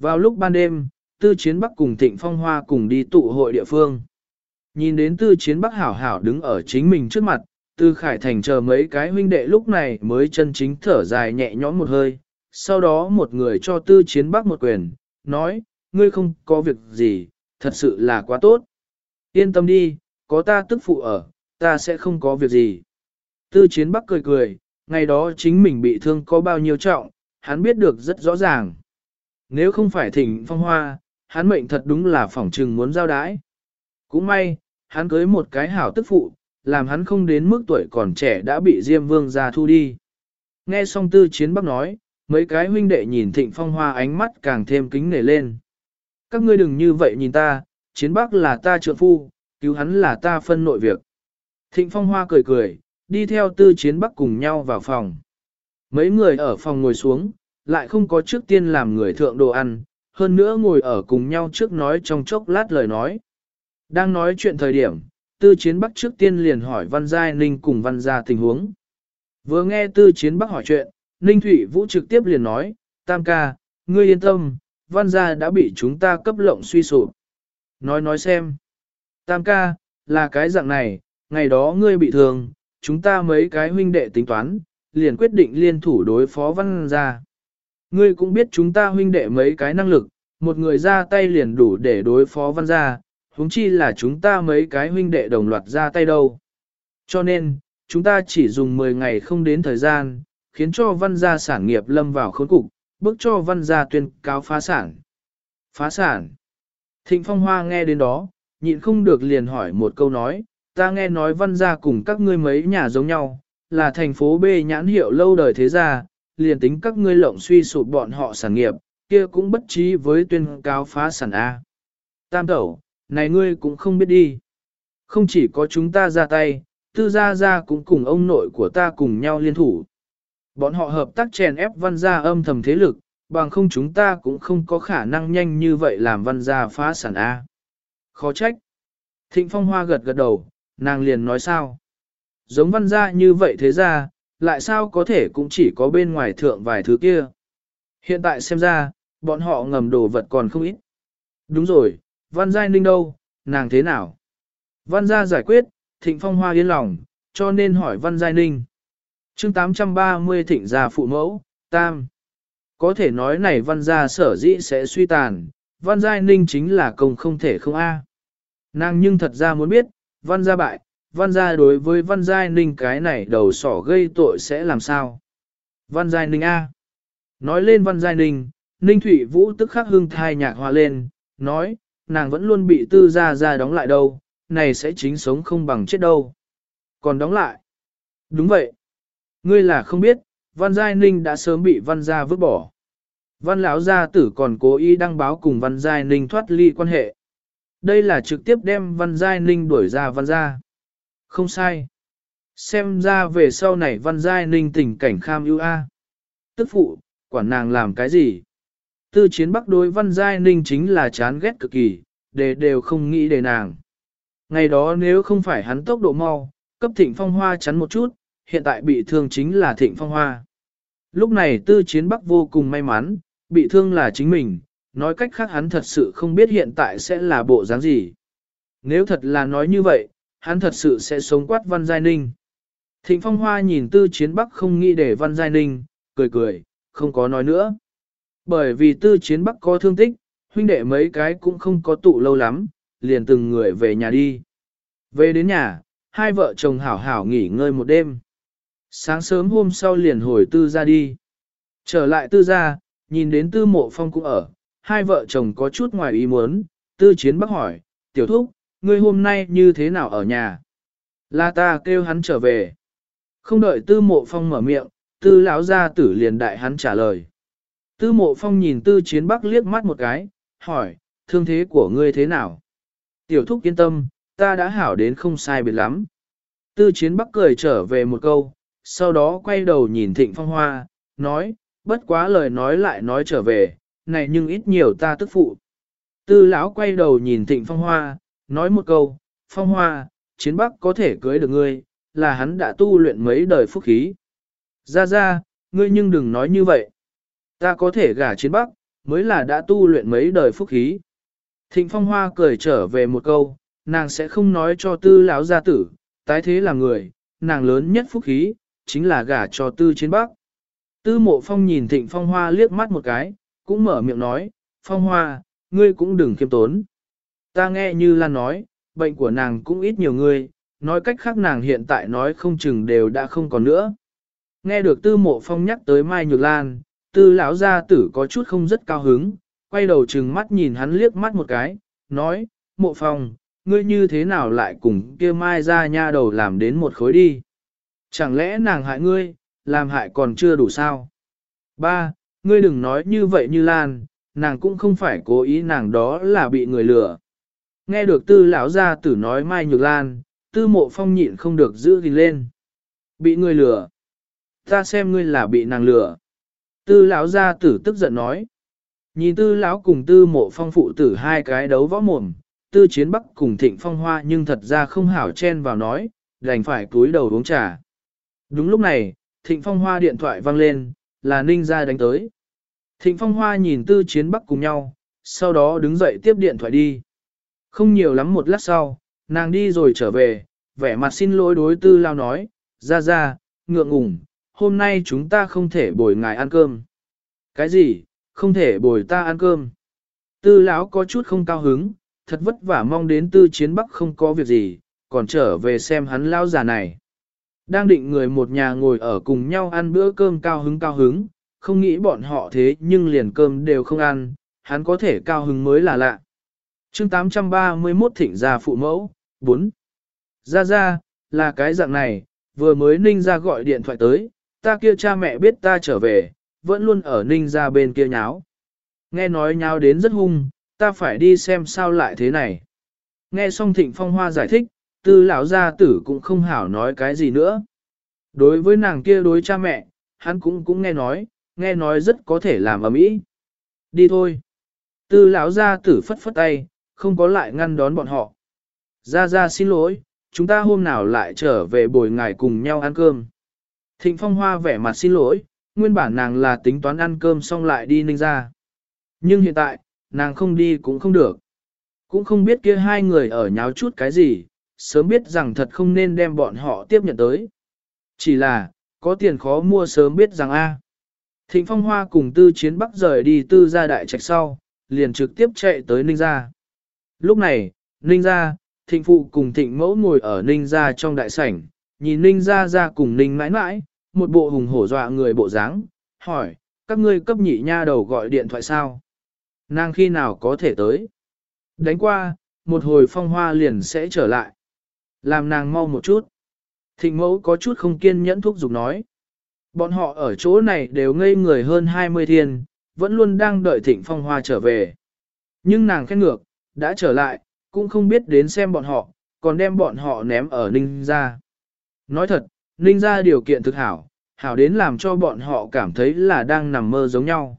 Vào lúc ban đêm, tư chiến bắc cùng thịnh phong hoa cùng đi tụ hội địa phương. Nhìn đến tư chiến bắc hảo hảo đứng ở chính mình trước mặt, tư khải thành chờ mấy cái huynh đệ lúc này mới chân chính thở dài nhẹ nhõm một hơi. Sau đó một người cho tư chiến bắc một quyền, nói, ngươi không có việc gì, thật sự là quá tốt. Yên tâm đi, có ta tức phụ ở, ta sẽ không có việc gì. Tư chiến bắc cười cười, ngày đó chính mình bị thương có bao nhiêu trọng, hắn biết được rất rõ ràng. Nếu không phải thỉnh phong hoa, hắn mệnh thật đúng là phỏng trừng muốn giao đái. Cũng may, hắn cưới một cái hảo tức phụ, làm hắn không đến mức tuổi còn trẻ đã bị Diêm Vương ra thu đi. Nghe xong tư chiến bắc nói, mấy cái huynh đệ nhìn thịnh phong hoa ánh mắt càng thêm kính nể lên. Các ngươi đừng như vậy nhìn ta, chiến bắc là ta trượng phu, cứu hắn là ta phân nội việc. Thịnh phong hoa cười cười, đi theo tư chiến bắc cùng nhau vào phòng. Mấy người ở phòng ngồi xuống, lại không có trước tiên làm người thượng đồ ăn, hơn nữa ngồi ở cùng nhau trước nói trong chốc lát lời nói. Đang nói chuyện thời điểm, tư chiến bắc trước tiên liền hỏi Văn Giai Ninh cùng Văn Gia tình huống. Vừa nghe tư chiến bắc hỏi chuyện, Ninh Thụy Vũ trực tiếp liền nói, Tam ca, ngươi yên tâm, Văn Gia đã bị chúng ta cấp lộng suy sụp. Nói nói xem. Tam ca, là cái dạng này, ngày đó ngươi bị thương, chúng ta mấy cái huynh đệ tính toán, liền quyết định liên thủ đối phó Văn Gia. Ngươi cũng biết chúng ta huynh đệ mấy cái năng lực, một người ra tay liền đủ để đối phó Văn Gia, huống chi là chúng ta mấy cái huynh đệ đồng loạt ra tay đâu. Cho nên, chúng ta chỉ dùng 10 ngày không đến thời gian, khiến cho văn gia sản nghiệp lâm vào khốn cục, bức cho văn gia tuyên cáo phá sản. Phá sản. Thịnh Phong Hoa nghe đến đó, nhịn không được liền hỏi một câu nói, ta nghe nói văn gia cùng các ngươi mấy nhà giống nhau, là thành phố B nhãn hiệu lâu đời thế gia, liền tính các ngươi lộng suy sụp bọn họ sản nghiệp, kia cũng bất trí với tuyên cáo phá sản A. Tam tẩu, này ngươi cũng không biết đi. Không chỉ có chúng ta ra tay, tư gia gia cũng cùng ông nội của ta cùng nhau liên thủ. Bọn họ hợp tác chèn ép văn gia âm thầm thế lực, bằng không chúng ta cũng không có khả năng nhanh như vậy làm văn gia phá sản A. Khó trách. Thịnh Phong Hoa gật gật đầu, nàng liền nói sao. Giống văn gia như vậy thế ra, lại sao có thể cũng chỉ có bên ngoài thượng vài thứ kia. Hiện tại xem ra, bọn họ ngầm đồ vật còn không ít. Đúng rồi, Văn Giai Ninh đâu, nàng thế nào? Văn gia giải quyết, Thịnh Phong Hoa yên lòng, cho nên hỏi Văn Giai Ninh. chương 830 Thịnh gia phụ mẫu, Tam. Có thể nói này Văn gia sở dĩ sẽ suy tàn, Văn Giai Ninh chính là công không thể không A. Nàng nhưng thật ra muốn biết, Văn gia bại, Văn gia đối với Văn Giai Ninh cái này đầu sỏ gây tội sẽ làm sao? Văn Giai Ninh A. Nói lên Văn Giai Ninh, Ninh Thủy Vũ tức khắc hưng thai nhạc hòa lên, nói, nàng vẫn luôn bị tư gia gia đóng lại đâu, này sẽ chính sống không bằng chết đâu. Còn đóng lại. Đúng vậy. Ngươi là không biết, Văn Giai Ninh đã sớm bị Văn gia vứt bỏ. Văn lão gia tử còn cố ý đăng báo cùng Văn Giai Ninh thoát ly quan hệ. Đây là trực tiếp đem Văn Giai Ninh đuổi ra Văn gia. Không sai. Xem ra về sau này Văn Giai Ninh tình cảnh kham ưu a. Tức phụ, quản nàng làm cái gì? Tư chiến bắc đối Văn Giai Ninh chính là chán ghét cực kỳ, để đều không nghĩ để nàng. Ngày đó nếu không phải hắn tốc độ mau, cấp thịnh phong hoa chắn một chút, hiện tại bị thương chính là thịnh phong hoa. Lúc này tư chiến bắc vô cùng may mắn, bị thương là chính mình, nói cách khác hắn thật sự không biết hiện tại sẽ là bộ dáng gì. Nếu thật là nói như vậy, hắn thật sự sẽ sống quát Văn Giai Ninh. Thịnh Phong Hoa nhìn tư chiến bắc không nghĩ để Văn Giai Ninh, cười cười, không có nói nữa. Bởi vì tư chiến bắc có thương tích, huynh đệ mấy cái cũng không có tụ lâu lắm, liền từng người về nhà đi. Về đến nhà, hai vợ chồng hảo hảo nghỉ ngơi một đêm. Sáng sớm hôm sau liền hồi tư ra đi. Trở lại tư ra, nhìn đến tư mộ phong cũng ở, hai vợ chồng có chút ngoài ý muốn, tư chiến bắc hỏi, tiểu thúc, ngươi hôm nay như thế nào ở nhà? Là ta kêu hắn trở về. Không đợi tư mộ phong mở miệng, tư lão gia tử liền đại hắn trả lời. Tư mộ phong nhìn tư chiến bắc liếc mắt một cái, hỏi, thương thế của ngươi thế nào? Tiểu thúc yên tâm, ta đã hảo đến không sai biệt lắm. Tư chiến bắc cười trở về một câu, sau đó quay đầu nhìn thịnh phong hoa, nói, bất quá lời nói lại nói trở về, này nhưng ít nhiều ta tức phụ. Tư lão quay đầu nhìn thịnh phong hoa, nói một câu, phong hoa, chiến bắc có thể cưới được ngươi, là hắn đã tu luyện mấy đời phúc khí. Ra ra, ngươi nhưng đừng nói như vậy. Ta có thể gả chiến bắc, mới là đã tu luyện mấy đời phúc khí. Thịnh phong hoa cười trở về một câu, nàng sẽ không nói cho tư lão gia tử, tái thế là người, nàng lớn nhất phúc khí, chính là gả cho tư chiến bắc. Tư mộ phong nhìn thịnh phong hoa liếc mắt một cái, cũng mở miệng nói, phong hoa, ngươi cũng đừng kiêm tốn. Ta nghe như Lan nói, bệnh của nàng cũng ít nhiều người, nói cách khác nàng hiện tại nói không chừng đều đã không còn nữa. Nghe được tư mộ phong nhắc tới Mai Nhược Lan, tư lão gia tử có chút không rất cao hứng, quay đầu trừng mắt nhìn hắn liếc mắt một cái, nói, mộ phong, ngươi như thế nào lại cùng kia Mai ra nha đầu làm đến một khối đi. Chẳng lẽ nàng hại ngươi, làm hại còn chưa đủ sao? Ba, ngươi đừng nói như vậy như Lan, nàng cũng không phải cố ý nàng đó là bị người lừa. Nghe được tư lão gia tử nói Mai Nhược Lan, tư mộ phong nhịn không được giữ gìn lên. Bị người lừa. Ta xem ngươi là bị nàng lừa. Tư lão gia tử tức giận nói. Nhìn tư lão cùng tư mộ phong phụ tử hai cái đấu võ mồm, tư chiến bắc cùng thịnh phong hoa nhưng thật ra không hảo chen vào nói, đành phải cúi đầu uống trà. Đúng lúc này, thịnh phong hoa điện thoại vang lên, là ninh ra đánh tới. Thịnh phong hoa nhìn tư chiến bắc cùng nhau, sau đó đứng dậy tiếp điện thoại đi. Không nhiều lắm một lát sau, nàng đi rồi trở về, vẻ mặt xin lỗi đối tư lao nói, ra ra, ngượng ngùng, hôm nay chúng ta không thể bồi ngài ăn cơm. Cái gì, không thể bồi ta ăn cơm? Tư lão có chút không cao hứng, thật vất vả mong đến tư chiến bắc không có việc gì, còn trở về xem hắn lão già này. Đang định người một nhà ngồi ở cùng nhau ăn bữa cơm cao hứng cao hứng, không nghĩ bọn họ thế nhưng liền cơm đều không ăn, hắn có thể cao hứng mới là lạ chương 831 thịnh gia phụ mẫu, 4. Ra ra, là cái dạng này, vừa mới ninh ra gọi điện thoại tới, ta kia cha mẹ biết ta trở về, vẫn luôn ở ninh ra bên kia nháo. Nghe nói nháo đến rất hung, ta phải đi xem sao lại thế này. Nghe xong thịnh phong hoa giải thích, tư lão gia tử cũng không hảo nói cái gì nữa. Đối với nàng kia đối cha mẹ, hắn cũng cũng nghe nói, nghe nói rất có thể làm ở mỹ. Đi thôi. Tư lão gia tử phất phất tay, không có lại ngăn đón bọn họ. Gia Gia xin lỗi, chúng ta hôm nào lại trở về bồi ngài cùng nhau ăn cơm. Thịnh Phong Hoa vẻ mặt xin lỗi, nguyên bản nàng là tính toán ăn cơm xong lại đi ninh ra. Nhưng hiện tại, nàng không đi cũng không được. Cũng không biết kia hai người ở nháo chút cái gì, sớm biết rằng thật không nên đem bọn họ tiếp nhận tới. Chỉ là, có tiền khó mua sớm biết rằng a. À. Thịnh Phong Hoa cùng Tư Chiến Bắc rời đi Tư gia đại trạch sau, liền trực tiếp chạy tới Ninh gia. Lúc này, Ninh gia, Thịnh Phụ cùng Thịnh Mẫu ngồi ở Ninh gia trong đại sảnh, nhìn Ninh gia ra cùng Ninh mãi mãi, một bộ hùng hổ dọa người bộ dáng, hỏi, các ngươi cấp nhị nha đầu gọi điện thoại sao? Nàng khi nào có thể tới? Đánh qua, một hồi phong hoa liền sẽ trở lại. Làm nàng mau một chút. Thịnh mẫu có chút không kiên nhẫn thúc giục nói. Bọn họ ở chỗ này đều ngây người hơn 20 thiên, vẫn luôn đang đợi thịnh phong hoa trở về. Nhưng nàng khét ngược, đã trở lại, cũng không biết đến xem bọn họ, còn đem bọn họ ném ở ninh ra. Nói thật, ninh ra điều kiện thực hảo, hảo đến làm cho bọn họ cảm thấy là đang nằm mơ giống nhau.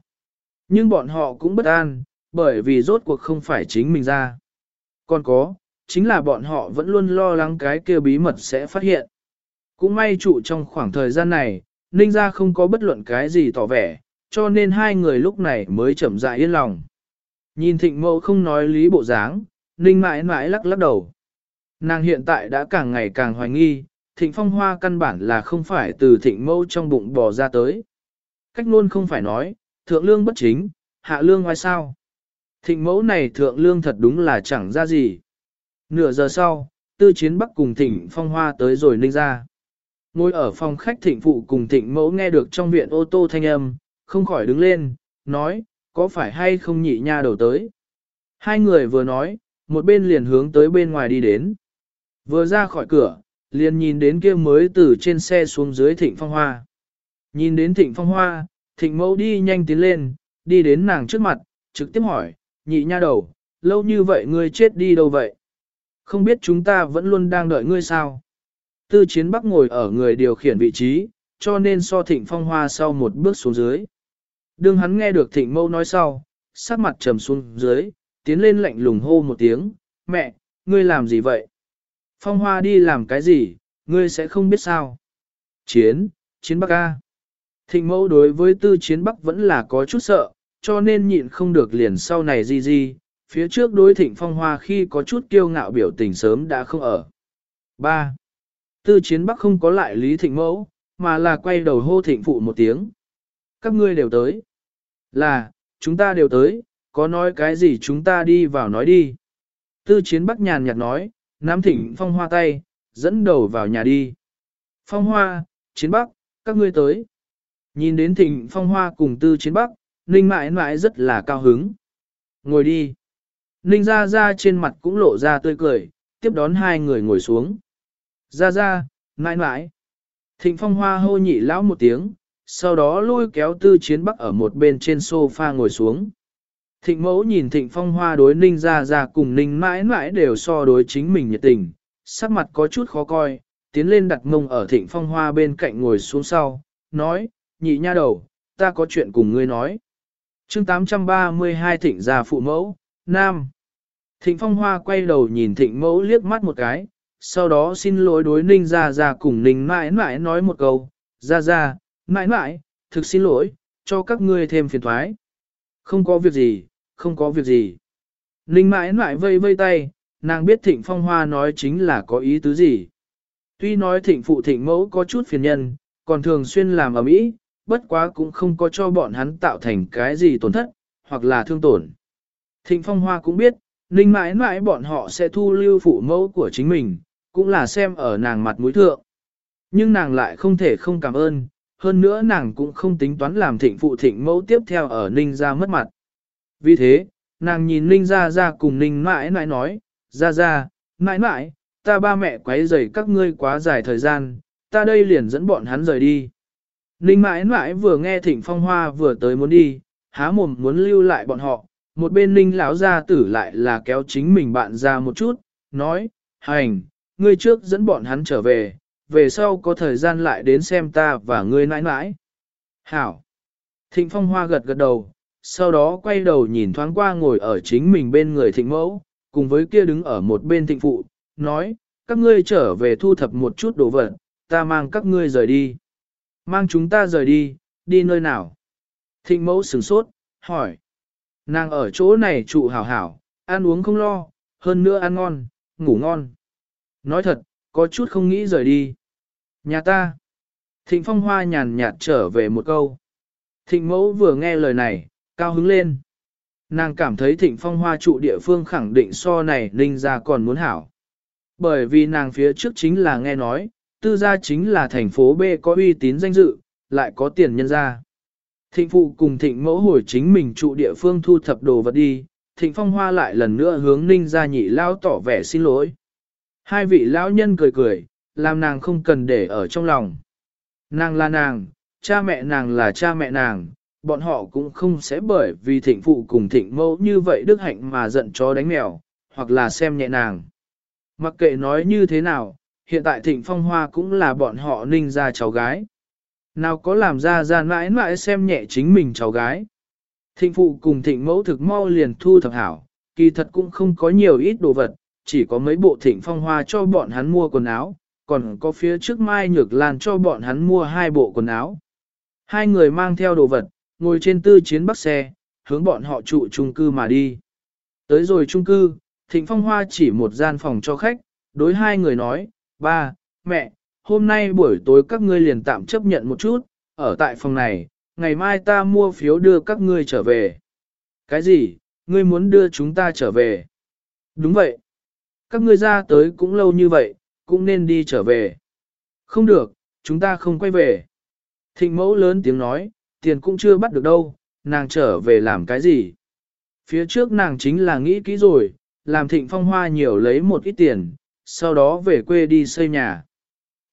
Nhưng bọn họ cũng bất an, bởi vì rốt cuộc không phải chính mình ra. Còn có, chính là bọn họ vẫn luôn lo lắng cái kia bí mật sẽ phát hiện. Cũng may trụ trong khoảng thời gian này, Ninh ra không có bất luận cái gì tỏ vẻ, cho nên hai người lúc này mới chậm rãi yên lòng. Nhìn thịnh mẫu không nói lý bộ dáng, Ninh mãi mãi lắc lắc đầu. Nàng hiện tại đã càng ngày càng hoài nghi, thịnh phong hoa căn bản là không phải từ thịnh mẫu trong bụng bò ra tới. Cách luôn không phải nói, thượng lương bất chính, hạ lương ngoài sao. Thịnh mẫu này thượng lương thật đúng là chẳng ra gì. Nửa giờ sau, tư chiến bắc cùng thịnh phong hoa tới rồi ninh ra. Ngồi ở phòng khách thịnh phụ cùng thịnh mẫu nghe được trong viện ô tô thanh âm, không khỏi đứng lên, nói, có phải hay không nhị nha đầu tới. Hai người vừa nói, một bên liền hướng tới bên ngoài đi đến. Vừa ra khỏi cửa, liền nhìn đến kia mới từ trên xe xuống dưới thịnh phong hoa. Nhìn đến thịnh phong hoa, thịnh mẫu đi nhanh tiến lên, đi đến nàng trước mặt, trực tiếp hỏi, nhị nha đầu, lâu như vậy ngươi chết đi đâu vậy? Không biết chúng ta vẫn luôn đang đợi ngươi sao? Tư chiến bắc ngồi ở người điều khiển vị trí, cho nên so thịnh phong hoa sau một bước xuống dưới. Đương hắn nghe được thịnh mâu nói sau, sắc mặt trầm xuống dưới, tiến lên lạnh lùng hô một tiếng, mẹ, ngươi làm gì vậy? Phong hoa đi làm cái gì, ngươi sẽ không biết sao? Chiến, chiến bắc A. Thịnh mẫu đối với tư chiến bắc vẫn là có chút sợ, cho nên nhịn không được liền sau này gì gì, phía trước đối thịnh phong hoa khi có chút kiêu ngạo biểu tình sớm đã không ở. 3. Tư chiến bắc không có lại lý thịnh mẫu, mà là quay đầu hô thịnh phụ một tiếng. Các ngươi đều tới. Là, chúng ta đều tới, có nói cái gì chúng ta đi vào nói đi. Tư chiến bắc nhàn nhạt nói, nắm thịnh phong hoa tay, dẫn đầu vào nhà đi. Phong hoa, chiến bắc, các ngươi tới. Nhìn đến thịnh phong hoa cùng tư chiến bắc, ninh mãi mãi rất là cao hứng. Ngồi đi. Ninh ra ra trên mặt cũng lộ ra tươi cười, tiếp đón hai người ngồi xuống. Ra ra, mãi mãi. Thịnh phong hoa hô nhị lão một tiếng, sau đó lôi kéo tư chiến bắc ở một bên trên sofa ngồi xuống. Thịnh mẫu nhìn thịnh phong hoa đối ninh ra ra cùng ninh mãi mãi đều so đối chính mình nhiệt tình, sắc mặt có chút khó coi, tiến lên đặt mông ở thịnh phong hoa bên cạnh ngồi xuống sau, nói, nhị nha đầu, ta có chuyện cùng ngươi nói. chương 832 thịnh gia phụ mẫu, Nam. Thịnh phong hoa quay đầu nhìn thịnh mẫu liếc mắt một cái, sau đó xin lỗi đối ninh ra ra cùng ninh mãi mãi nói một câu, ra ra, mãi mãi, thực xin lỗi, cho các ngươi thêm phiền thoái. Không có việc gì, không có việc gì. Ninh mãi mãi vây vây tay, nàng biết thịnh phong hoa nói chính là có ý tứ gì. Tuy nói thịnh phụ thịnh mẫu có chút phiền nhân, còn thường xuyên làm ở mỹ, bất quá cũng không có cho bọn hắn tạo thành cái gì tổn thất, hoặc là thương tổn. Thịnh phong hoa cũng biết, ninh mãi mãi bọn họ sẽ thu lưu phụ mẫu của chính mình, cũng là xem ở nàng mặt mũi thượng. Nhưng nàng lại không thể không cảm ơn, hơn nữa nàng cũng không tính toán làm thịnh phụ thịnh mẫu tiếp theo ở ninh gia mất mặt. Vì thế, nàng nhìn ninh gia ra cùng ninh mãi mãi nói, ra ra, mãi mãi, ta ba mẹ quấy rầy các ngươi quá dài thời gian, ta đây liền dẫn bọn hắn rời đi. Ninh mãi mãi vừa nghe thịnh phong hoa vừa tới muốn đi, há mồm muốn lưu lại bọn họ, một bên ninh lão gia tử lại là kéo chính mình bạn ra một chút, nói, hành, ngươi trước dẫn bọn hắn trở về, về sau có thời gian lại đến xem ta và ngươi nãi nãi. Hảo! Thịnh phong hoa gật gật đầu, sau đó quay đầu nhìn thoáng qua ngồi ở chính mình bên người thịnh mẫu, cùng với kia đứng ở một bên thịnh phụ, nói, các ngươi trở về thu thập một chút đồ vật, ta mang các ngươi rời đi. Mang chúng ta rời đi, đi nơi nào? Thịnh mẫu sửng sốt, hỏi. Nàng ở chỗ này trụ hảo hảo, ăn uống không lo, hơn nữa ăn ngon, ngủ ngon. Nói thật, có chút không nghĩ rời đi. Nhà ta. Thịnh phong hoa nhàn nhạt trở về một câu. Thịnh mẫu vừa nghe lời này, cao hứng lên. Nàng cảm thấy thịnh phong hoa trụ địa phương khẳng định so này ninh ra còn muốn hảo. Bởi vì nàng phía trước chính là nghe nói, tư gia chính là thành phố B có uy tín danh dự, lại có tiền nhân ra. Thịnh phụ cùng thịnh mẫu hồi chính mình trụ địa phương thu thập đồ vật đi, thịnh phong hoa lại lần nữa hướng ninh ra nhị lao tỏ vẻ xin lỗi. Hai vị lão nhân cười cười, làm nàng không cần để ở trong lòng. Nàng là nàng, cha mẹ nàng là cha mẹ nàng, bọn họ cũng không sẽ bởi vì thịnh phụ cùng thịnh mẫu như vậy đức hạnh mà giận chó đánh mèo, hoặc là xem nhẹ nàng. Mặc kệ nói như thế nào, hiện tại thịnh phong hoa cũng là bọn họ ninh ra cháu gái. Nào có làm ra ra mãi mãi xem nhẹ chính mình cháu gái. Thịnh phụ cùng thịnh mẫu thực mau liền thu thập hảo, kỳ thật cũng không có nhiều ít đồ vật, chỉ có mấy bộ thịnh phong hoa cho bọn hắn mua quần áo, còn có phía trước mai nhược lan cho bọn hắn mua hai bộ quần áo. Hai người mang theo đồ vật, ngồi trên tư chiến bắc xe, hướng bọn họ trụ chung cư mà đi. Tới rồi chung cư, thịnh phong hoa chỉ một gian phòng cho khách, đối hai người nói, ba, mẹ, hôm nay buổi tối các ngươi liền tạm chấp nhận một chút, ở tại phòng này, ngày mai ta mua phiếu đưa các ngươi trở về. Cái gì, ngươi muốn đưa chúng ta trở về? Đúng vậy. Các ngươi ra tới cũng lâu như vậy, cũng nên đi trở về. Không được, chúng ta không quay về. Thịnh mẫu lớn tiếng nói, tiền cũng chưa bắt được đâu, nàng trở về làm cái gì? Phía trước nàng chính là nghĩ kỹ rồi, làm thịnh phong hoa nhiều lấy một ít tiền, sau đó về quê đi xây nhà.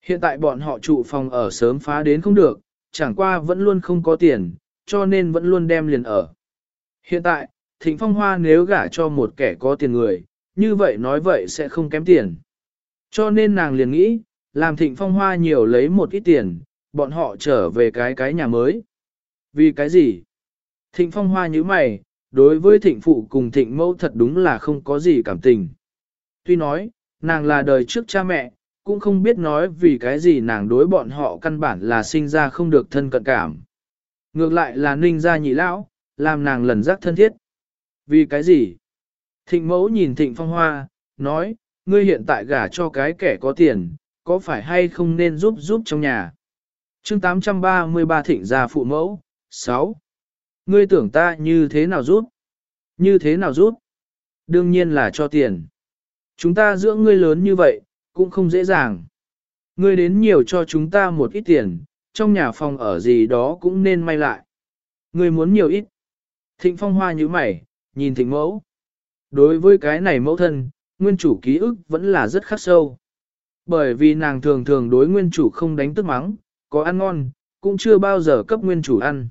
Hiện tại bọn họ trụ phòng ở sớm phá đến không được, chẳng qua vẫn luôn không có tiền, cho nên vẫn luôn đem liền ở. Hiện tại, Thịnh Phong Hoa nếu gả cho một kẻ có tiền người, như vậy nói vậy sẽ không kém tiền. Cho nên nàng liền nghĩ, làm Thịnh Phong Hoa nhiều lấy một ít tiền, bọn họ trở về cái cái nhà mới. Vì cái gì? Thịnh Phong Hoa như mày, đối với Thịnh Phụ cùng Thịnh Mẫu thật đúng là không có gì cảm tình. Tuy nói, nàng là đời trước cha mẹ, cũng không biết nói vì cái gì nàng đối bọn họ căn bản là sinh ra không được thân cận cảm. Ngược lại là ninh gia nhị lão, làm nàng lần giác thân thiết. Vì cái gì? Thịnh mẫu nhìn thịnh phong hoa, nói, ngươi hiện tại gả cho cái kẻ có tiền, có phải hay không nên giúp giúp trong nhà? chương 833 thịnh gia phụ mẫu, 6. Ngươi tưởng ta như thế nào rút, Như thế nào rút, Đương nhiên là cho tiền. Chúng ta dưỡng ngươi lớn như vậy, cũng không dễ dàng. Ngươi đến nhiều cho chúng ta một ít tiền, trong nhà phòng ở gì đó cũng nên may lại. Ngươi muốn nhiều ít. Thịnh phong hoa như mày, nhìn thịnh mẫu. Đối với cái này mẫu thân, nguyên chủ ký ức vẫn là rất khắc sâu. Bởi vì nàng thường thường đối nguyên chủ không đánh tức mắng, có ăn ngon, cũng chưa bao giờ cấp nguyên chủ ăn.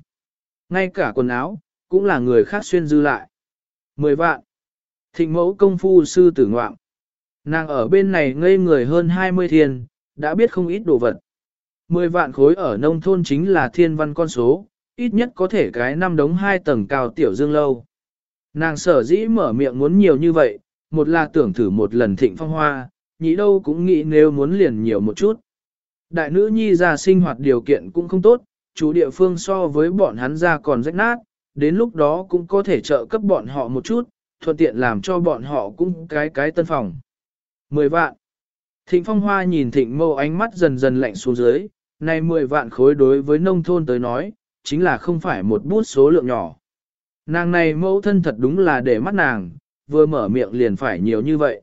Ngay cả quần áo, cũng là người khác xuyên dư lại. Mười vạn. Thịnh mẫu công phu sư tử ngoạm. Nàng ở bên này ngây người hơn 20 thiên, đã biết không ít đồ vật. 10 vạn khối ở nông thôn chính là thiên văn con số, ít nhất có thể cái năm đống hai tầng cao tiểu dương lâu. Nàng sở dĩ mở miệng muốn nhiều như vậy, một là tưởng thử một lần thịnh phong hoa, nhị đâu cũng nghĩ nếu muốn liền nhiều một chút. Đại nữ nhi ra sinh hoạt điều kiện cũng không tốt, chủ địa phương so với bọn hắn ra còn rách nát, đến lúc đó cũng có thể trợ cấp bọn họ một chút, thuận tiện làm cho bọn họ cũng cái cái tân phòng. Mười vạn. Thịnh phong hoa nhìn thịnh mâu ánh mắt dần dần lạnh xuống dưới, này mười vạn khối đối với nông thôn tới nói, chính là không phải một bút số lượng nhỏ. Nàng này mẫu thân thật đúng là để mắt nàng, vừa mở miệng liền phải nhiều như vậy.